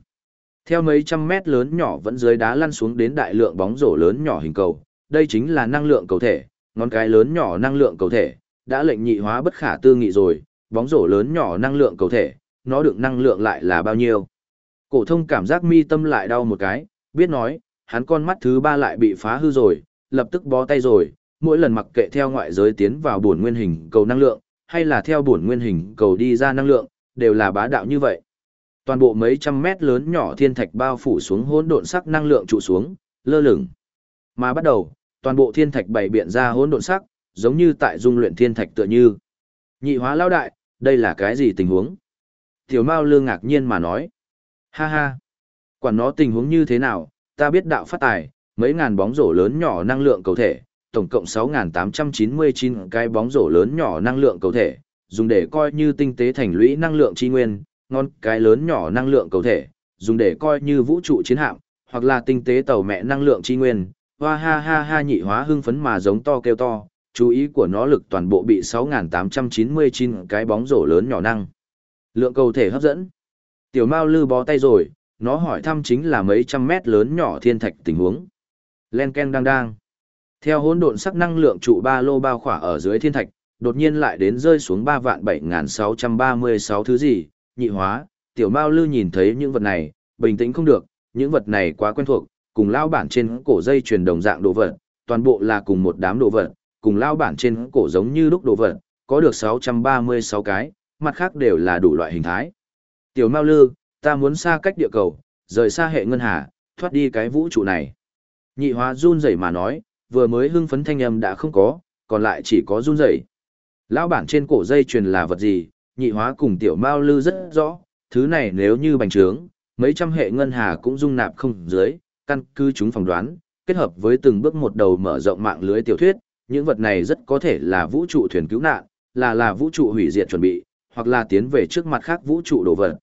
Theo mấy trăm mét lớn nhỏ vẫn dưới đá lăn xuống đến đại lượng bóng rổ lớn nhỏ hình cầu, đây chính là năng lượng cầu thể, ngón cái lớn nhỏ năng lượng cầu thể, đã lệnh nhị hóa bất khả tư nghị rồi, bóng rổ lớn nhỏ năng lượng cầu thể, nó được năng lượng lại là bao nhiêu. Cổ thông cảm giác mi tâm lại đau một cái, biết nói, hắn con mắt thứ ba lại bị phá hư rồi, lập tức bó tay rồi, mỗi lần mặc kệ theo ngoại giới tiến vào bổn nguyên hình cầu năng lượng, hay là theo bổn nguyên hình cầu đi ra năng lượng, đều là bá đạo như vậy. Toàn bộ mấy trăm mét lớn nhỏ thiên thạch bao phủ xuống hỗn độn sắc năng lượng trụ xuống, lơ lửng. Mà bắt đầu, toàn bộ thiên thạch bảy biện ra hỗn độn sắc, giống như tại dung luyện thiên thạch tựa như. Nhị hóa lao đại, đây là cái gì tình huống? Tiểu Mao lương ngạc nhiên mà nói. Ha ha, quản nó tình huống như thế nào, ta biết đạo phát tài, mấy ngàn bóng rổ lớn nhỏ năng lượng cầu thể, tổng cộng 6.899 cái bóng rổ lớn nhỏ năng lượng cầu thể, dùng để coi như tinh tế thành lũy năng lượng chi nguyên, ngon cái lớn nhỏ năng lượng cầu thể, dùng để coi như vũ trụ chiến hạm, hoặc là tinh tế tàu mẹ năng lượng chi nguyên. Hoa ha ha ha nhị hóa hưng phấn mà giống to kêu to, chú ý của nó lực toàn bộ bị 6.899 cái bóng rổ lớn nhỏ năng. Lượng cầu thể hấp dẫn. Tiểu Mao lư bó tay rồi, nó hỏi thăm chính là mấy trăm mét lớn nhỏ thiên thạch tình huống. Len ken đang đang. Theo hỗn độn sắc năng lượng trụ ba lô bao khỏa ở dưới thiên thạch, đột nhiên lại đến rơi xuống 3 vạn 7636 thứ gì, nhị hóa, tiểu mao lư nhìn thấy những vật này, bình tĩnh không được, những vật này quá quen thuộc, cùng lao bản trên cổ dây truyền đồng dạng đồ vật, toàn bộ là cùng một đám đồ vật, cùng lao bản trên cổ giống như lúc đồ vật, có được 636 cái, mặt khác đều là đủ loại hình thái. Tiểu mao lư, ta muốn xa cách địa cầu, rời xa hệ ngân hà, thoát đi cái vũ trụ này. Nhị hóa run rẩy mà nói, vừa mới hưng phấn thanh âm đã không có, còn lại chỉ có run rẩy. Lão bản trên cổ dây truyền là vật gì, nhị hóa cùng tiểu mao lư rất rõ, thứ này nếu như bành trướng, mấy trăm hệ ngân hà cũng dung nạp không dưới, căn cứ chúng phỏng đoán, kết hợp với từng bước một đầu mở rộng mạng lưới tiểu thuyết, những vật này rất có thể là vũ trụ thuyền cứu nạn, là là vũ trụ hủy diệt chuẩn bị, hoặc là tiến về trước mặt khác vũ trụ đồ vật.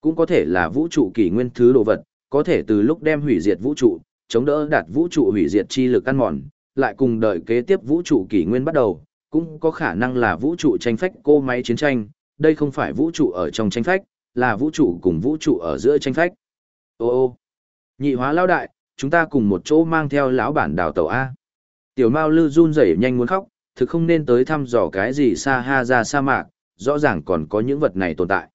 Cũng có thể là vũ trụ kỷ nguyên thứ đồ vật, có thể từ lúc đem hủy diệt vũ trụ, chống đỡ đạt vũ trụ hủy diệt chi lực ăn mòn, lại cùng đợi kế tiếp vũ trụ kỷ nguyên bắt đầu, cũng có khả năng là vũ trụ tranh phách cô máy chiến tranh, đây không phải vũ trụ ở trong tranh phách, là vũ trụ cùng vũ trụ ở giữa tranh phách. Ô ô, nhị hóa lao đại, chúng ta cùng một chỗ mang theo lão bản đào tàu A. Tiểu Mao Lư run rẩy nhanh muốn khóc, thực không nên tới thăm dò cái gì xa ha ra sa mạc, rõ ràng còn có những vật này tồn tại.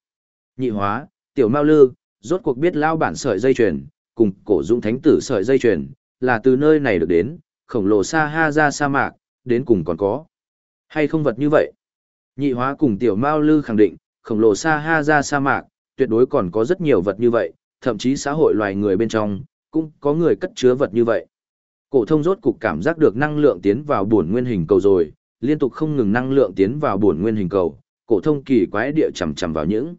Nhị hóa, Tiểu Mao Lư, rốt cuộc biết lao bản sợi dây chuyền, cùng cổ dũng thánh tử sợi dây chuyền, là từ nơi này được đến, khổng lồ xa ha ra sa mạc, đến cùng còn có. Hay không vật như vậy? Nhị hóa cùng Tiểu Mao Lư khẳng định, khổng lồ xa ha ra sa mạc, tuyệt đối còn có rất nhiều vật như vậy, thậm chí xã hội loài người bên trong, cũng có người cất chứa vật như vậy. Cổ thông rốt cục cảm giác được năng lượng tiến vào bổn nguyên hình cầu rồi, liên tục không ngừng năng lượng tiến vào bổn nguyên hình cầu, cổ thông kỳ quái địa chầm chầm vào những.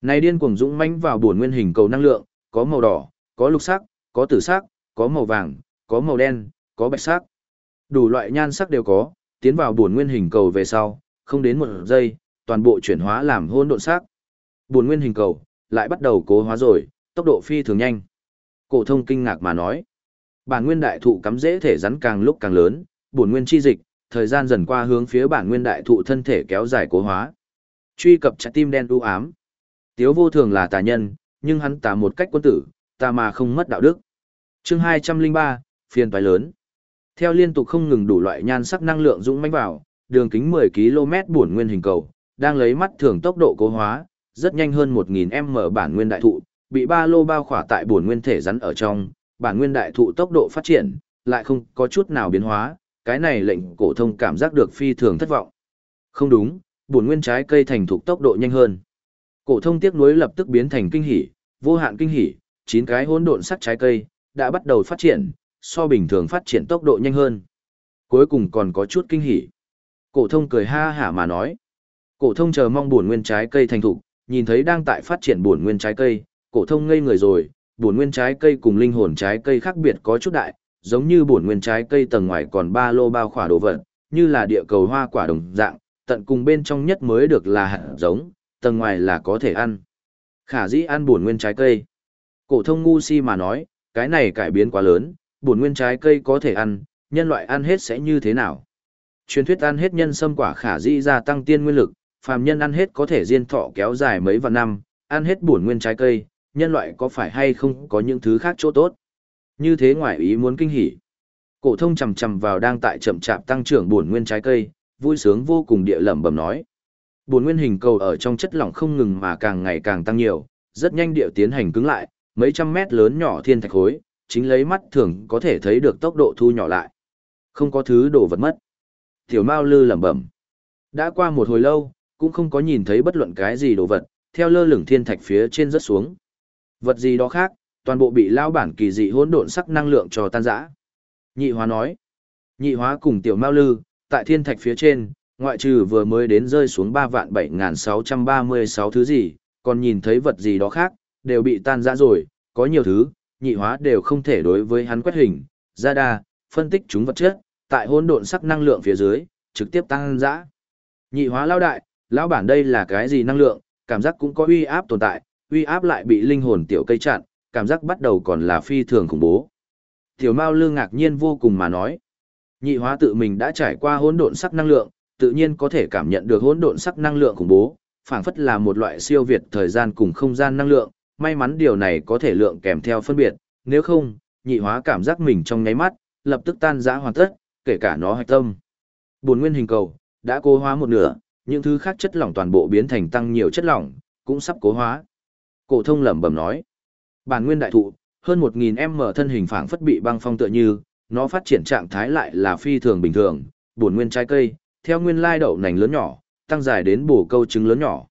Này điên cuồng dũng mãnh vào bổn nguyên hình cầu năng lượng, có màu đỏ, có lục sắc, có tử sắc, có màu vàng, có màu đen, có bạch sắc. Đủ loại nhan sắc đều có, tiến vào bổn nguyên hình cầu về sau, không đến một giây, toàn bộ chuyển hóa làm hỗn độn sắc. Bổn nguyên hình cầu lại bắt đầu cố hóa rồi, tốc độ phi thường nhanh. Cổ thông kinh ngạc mà nói, bản nguyên đại thụ cắm dễ thể rắn càng lúc càng lớn, bổn nguyên chi dịch, thời gian dần qua hướng phía bản nguyên đại thụ thân thể kéo dài cố hóa. Truy cập trái tim đen u ám. Tiếu vô thường là tà nhân, nhưng hắn tà một cách quân tử, tà mà không mất đạo đức. Chương 203, phiên toái lớn. Theo liên tục không ngừng đủ loại nhan sắc năng lượng dũng mãnh vào, đường kính 10 km bổn nguyên hình cầu, đang lấy mắt thường tốc độ cố hóa, rất nhanh hơn 1000m bản nguyên đại thụ, bị ba lô bao khỏa tại bổn nguyên thể rắn ở trong, bản nguyên đại thụ tốc độ phát triển, lại không có chút nào biến hóa, cái này lệnh cổ thông cảm giác được phi thường thất vọng. Không đúng, bổn nguyên trái cây thành thục tốc độ nhanh hơn. Cổ thông tiếc nuối lập tức biến thành kinh hỉ, vô hạn kinh hỉ, chín cái hỗn độn sắc trái cây đã bắt đầu phát triển, so bình thường phát triển tốc độ nhanh hơn. Cuối cùng còn có chút kinh hỉ. Cổ thông cười ha hả mà nói. Cổ thông chờ mong bổn nguyên trái cây thành thục, nhìn thấy đang tại phát triển bổn nguyên trái cây, cổ thông ngây người rồi, bổn nguyên trái cây cùng linh hồn trái cây khác biệt có chút đại, giống như bổn nguyên trái cây tầng ngoài còn ba lô bao khỏa đồ vật, như là địa cầu hoa quả đồng dạng, tận cùng bên trong nhất mới được là hạt giống, tầng ngoài là có thể ăn. Khả dĩ ăn bổn nguyên trái cây. Cổ thông ngu si mà nói, cái này cải biến quá lớn, bổn nguyên trái cây có thể ăn, nhân loại ăn hết sẽ như thế nào? Truyền thuyết ăn hết nhân sâm quả khả dĩ gia tăng tiên nguyên lực, phàm nhân ăn hết có thể diên thọ kéo dài mấy vạn năm, ăn hết bổn nguyên trái cây, nhân loại có phải hay không có những thứ khác chỗ tốt. Như thế ngoài ý muốn kinh hỉ. Cổ thông chầm chầm vào đang tại chậm chạp tăng trưởng bổn nguyên trái cây, vui sướng vô cùng địa lẩm bẩm nói. Bổn nguyên hình cầu ở trong chất lỏng không ngừng mà càng ngày càng tăng nhiều, rất nhanh địa tiến hành cứng lại, mấy trăm mét lớn nhỏ thiên thạch khối, chính lấy mắt thường có thể thấy được tốc độ thu nhỏ lại. Không có thứ đồ vật mất. Tiểu Mao lư lẩm bẩm. Đã qua một hồi lâu, cũng không có nhìn thấy bất luận cái gì đồ vật, theo lơ lửng thiên thạch phía trên rất xuống. Vật gì đó khác, toàn bộ bị lao bản kỳ dị hỗn độn sắc năng lượng cho tan rã. Nhị hóa nói. Nhị hóa cùng tiểu mao lư, tại thiên thạch phía trên, ngoại trừ vừa mới đến rơi xuống ba vạn bảy sáu trăm ba mươi sáu thứ gì, còn nhìn thấy vật gì đó khác, đều bị tan rã rồi, có nhiều thứ, nhị hóa đều không thể đối với hắn quét hình, ra đa, phân tích chúng vật chất, tại hỗn độn sắc năng lượng phía dưới, trực tiếp tăng dã. Nhị hóa lao đại, lão bản đây là cái gì năng lượng, cảm giác cũng có uy áp tồn tại, uy áp lại bị linh hồn tiểu cây chặn, cảm giác bắt đầu còn là phi thường khủng bố. Tiểu Mao Lương ngạc nhiên vô cùng mà nói, nhị hóa tự mình đã trải qua hỗn độn sắc năng lượng, tự nhiên có thể cảm nhận được hỗn độn sắc năng lượng khủng bố, phảng phất là một loại siêu việt thời gian cùng không gian năng lượng, may mắn điều này có thể lượng kèm theo phân biệt, nếu không, nhị hóa cảm giác mình trong nháy mắt, lập tức tan rã hoàn tất, kể cả nó hạch tâm. Buồn nguyên hình cầu, đã cố hóa một nửa, những thứ khác chất lỏng toàn bộ biến thành tăng nhiều chất lỏng, cũng sắp cố hóa. Cổ thông lẩm bẩm nói, bản nguyên đại thụ, hơn 1000m thân hình phảng phất bị băng phong tựa như, nó phát triển trạng thái lại là phi thường bình thường, buồn nguyên trái cây, theo nguyên lai đậu nành lớn nhỏ, tăng dài đến bổ câu trứng lớn nhỏ.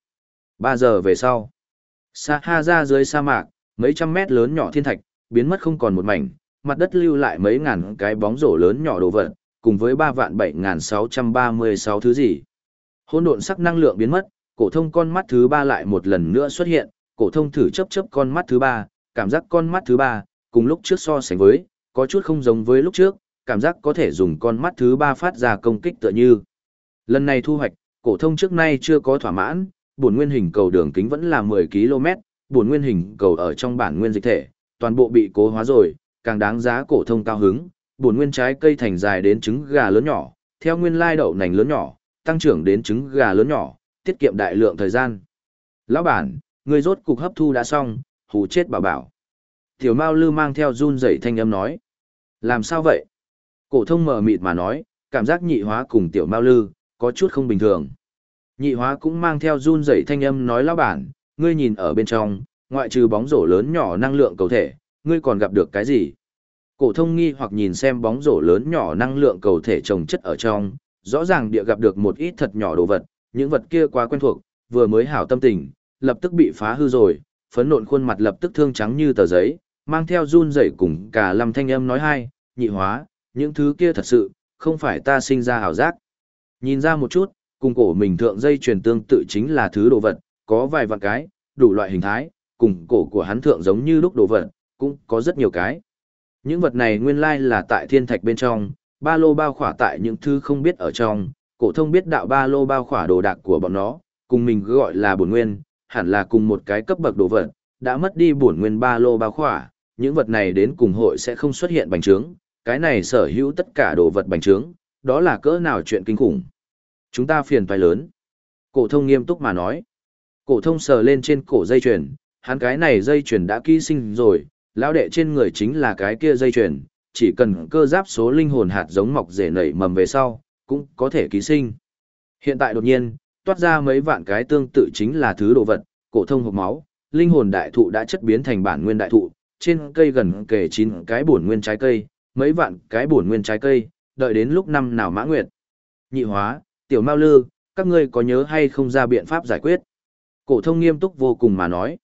3 giờ về sau, Sa ha ra dưới sa mạc, mấy trăm mét lớn nhỏ thiên thạch, biến mất không còn một mảnh, mặt đất lưu lại mấy ngàn cái bóng rổ lớn nhỏ đồ vật, cùng với ba vạn bảy ngàn sáu trăm ba mươi sáu thứ gì. Hỗn độn sắc năng lượng biến mất, cổ thông con mắt thứ ba lại một lần nữa xuất hiện, cổ thông thử chớp chớp con mắt thứ ba, cảm giác con mắt thứ ba, cùng lúc trước so sánh với, có chút không giống với lúc trước, cảm giác có thể dùng con mắt thứ ba phát ra công kích tựa như. Lần này thu hoạch, cổ thông trước nay chưa có thỏa mãn, bổn nguyên hình cầu đường kính vẫn là 10 km, bổn nguyên hình cầu ở trong bản nguyên dịch thể, toàn bộ bị cố hóa rồi, càng đáng giá cổ thông cao hứng, bổn nguyên trái cây thành dài đến trứng gà lớn nhỏ, theo nguyên lai đậu nành lớn nhỏ, tăng trưởng đến trứng gà lớn nhỏ, tiết kiệm đại lượng thời gian. Lão bản, người rốt cục hấp thu đã xong, hù chết bảo bảo. Tiểu Mao Lư mang theo run rẩy thanh âm nói. Làm sao vậy? Cổ thông mở mịt mà nói, cảm giác nhị hóa cùng Tiểu Mao Lư, có chút không bình thường. Nhị hóa cũng mang theo run rẩy thanh âm nói lão bản, ngươi nhìn ở bên trong, ngoại trừ bóng rổ lớn nhỏ năng lượng cầu thể, ngươi còn gặp được cái gì? Cổ thông nghi hoặc nhìn xem bóng rổ lớn nhỏ năng lượng cầu thể trồng chất ở trong, rõ ràng địa gặp được một ít thật nhỏ đồ vật, những vật kia quá quen thuộc, vừa mới hảo tâm tình, lập tức bị phá hư rồi, phấn nộn khuôn mặt lập tức thương trắng như tờ giấy, mang theo run rẩy cùng cả lâm thanh âm nói hai, nhị hóa, những thứ kia thật sự, không phải ta sinh ra hảo giác. Nhìn ra một chút, cùng cổ mình thượng dây truyền tương tự chính là thứ đồ vật, có vài vạn cái, đủ loại hình thái, cùng cổ của hắn thượng giống như lúc đồ vật, cũng có rất nhiều cái. Những vật này nguyên lai là tại thiên thạch bên trong, ba lô bao khỏa tại những thứ không biết ở trong, cổ thông biết đạo ba lô bao khỏa đồ đạc của bọn nó, cùng mình gọi là bổn nguyên, hẳn là cùng một cái cấp bậc đồ vật, đã mất đi bổn nguyên ba lô bao khỏa, những vật này đến cùng hội sẽ không xuất hiện bành trướng, cái này sở hữu tất cả đồ vật bành trướng, đó là cỡ nào chuyện kinh khủng. Chúng ta phiền toái lớn. Cổ thông nghiêm túc mà nói. Cổ thông sờ lên trên cổ dây chuyền, hắn cái này dây chuyền đã ký sinh rồi, lão đệ trên người chính là cái kia dây chuyền, chỉ cần cơ giáp số linh hồn hạt giống mọc rễ nảy mầm về sau, cũng có thể ký sinh. Hiện tại đột nhiên, toát ra mấy vạn cái tương tự chính là thứ đồ vật, cổ thông hộc máu, linh hồn đại thụ đã chất biến thành bản nguyên đại thụ, trên cây gần kề chín cái bổn nguyên trái cây, mấy vạn cái bổn nguyên trái cây, đợi đến lúc năm nào mã nguyệt. Nhị hóa, tiểu mao lư, các ngươi có nhớ hay không ra biện pháp giải quyết? Cổ thông nghiêm túc vô cùng mà nói.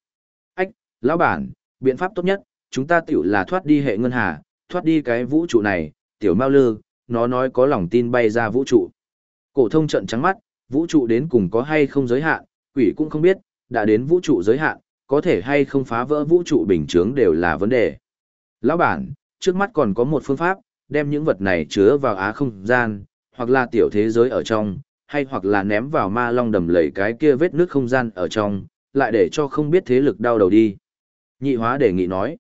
Ách, lão bản, biện pháp tốt nhất, chúng ta tiểu là thoát đi hệ ngân hà, thoát đi cái vũ trụ này, tiểu mao lư, nó nói có lòng tin bay ra vũ trụ. Cổ thông trợn trắng mắt, vũ trụ đến cùng có hay không giới hạn, quỷ cũng không biết, đã đến vũ trụ giới hạn, có thể hay không phá vỡ vũ trụ bình chướng đều là vấn đề. Lão bản, trước mắt còn có một phương pháp, đem những vật này chứa vào á không gian, hoặc là tiểu thế giới ở trong, hay hoặc là ném vào ma long đầm lầy cái kia vết nước không gian ở trong, lại để cho không biết thế lực đau đầu đi. Nhị hóa đề nghị nói.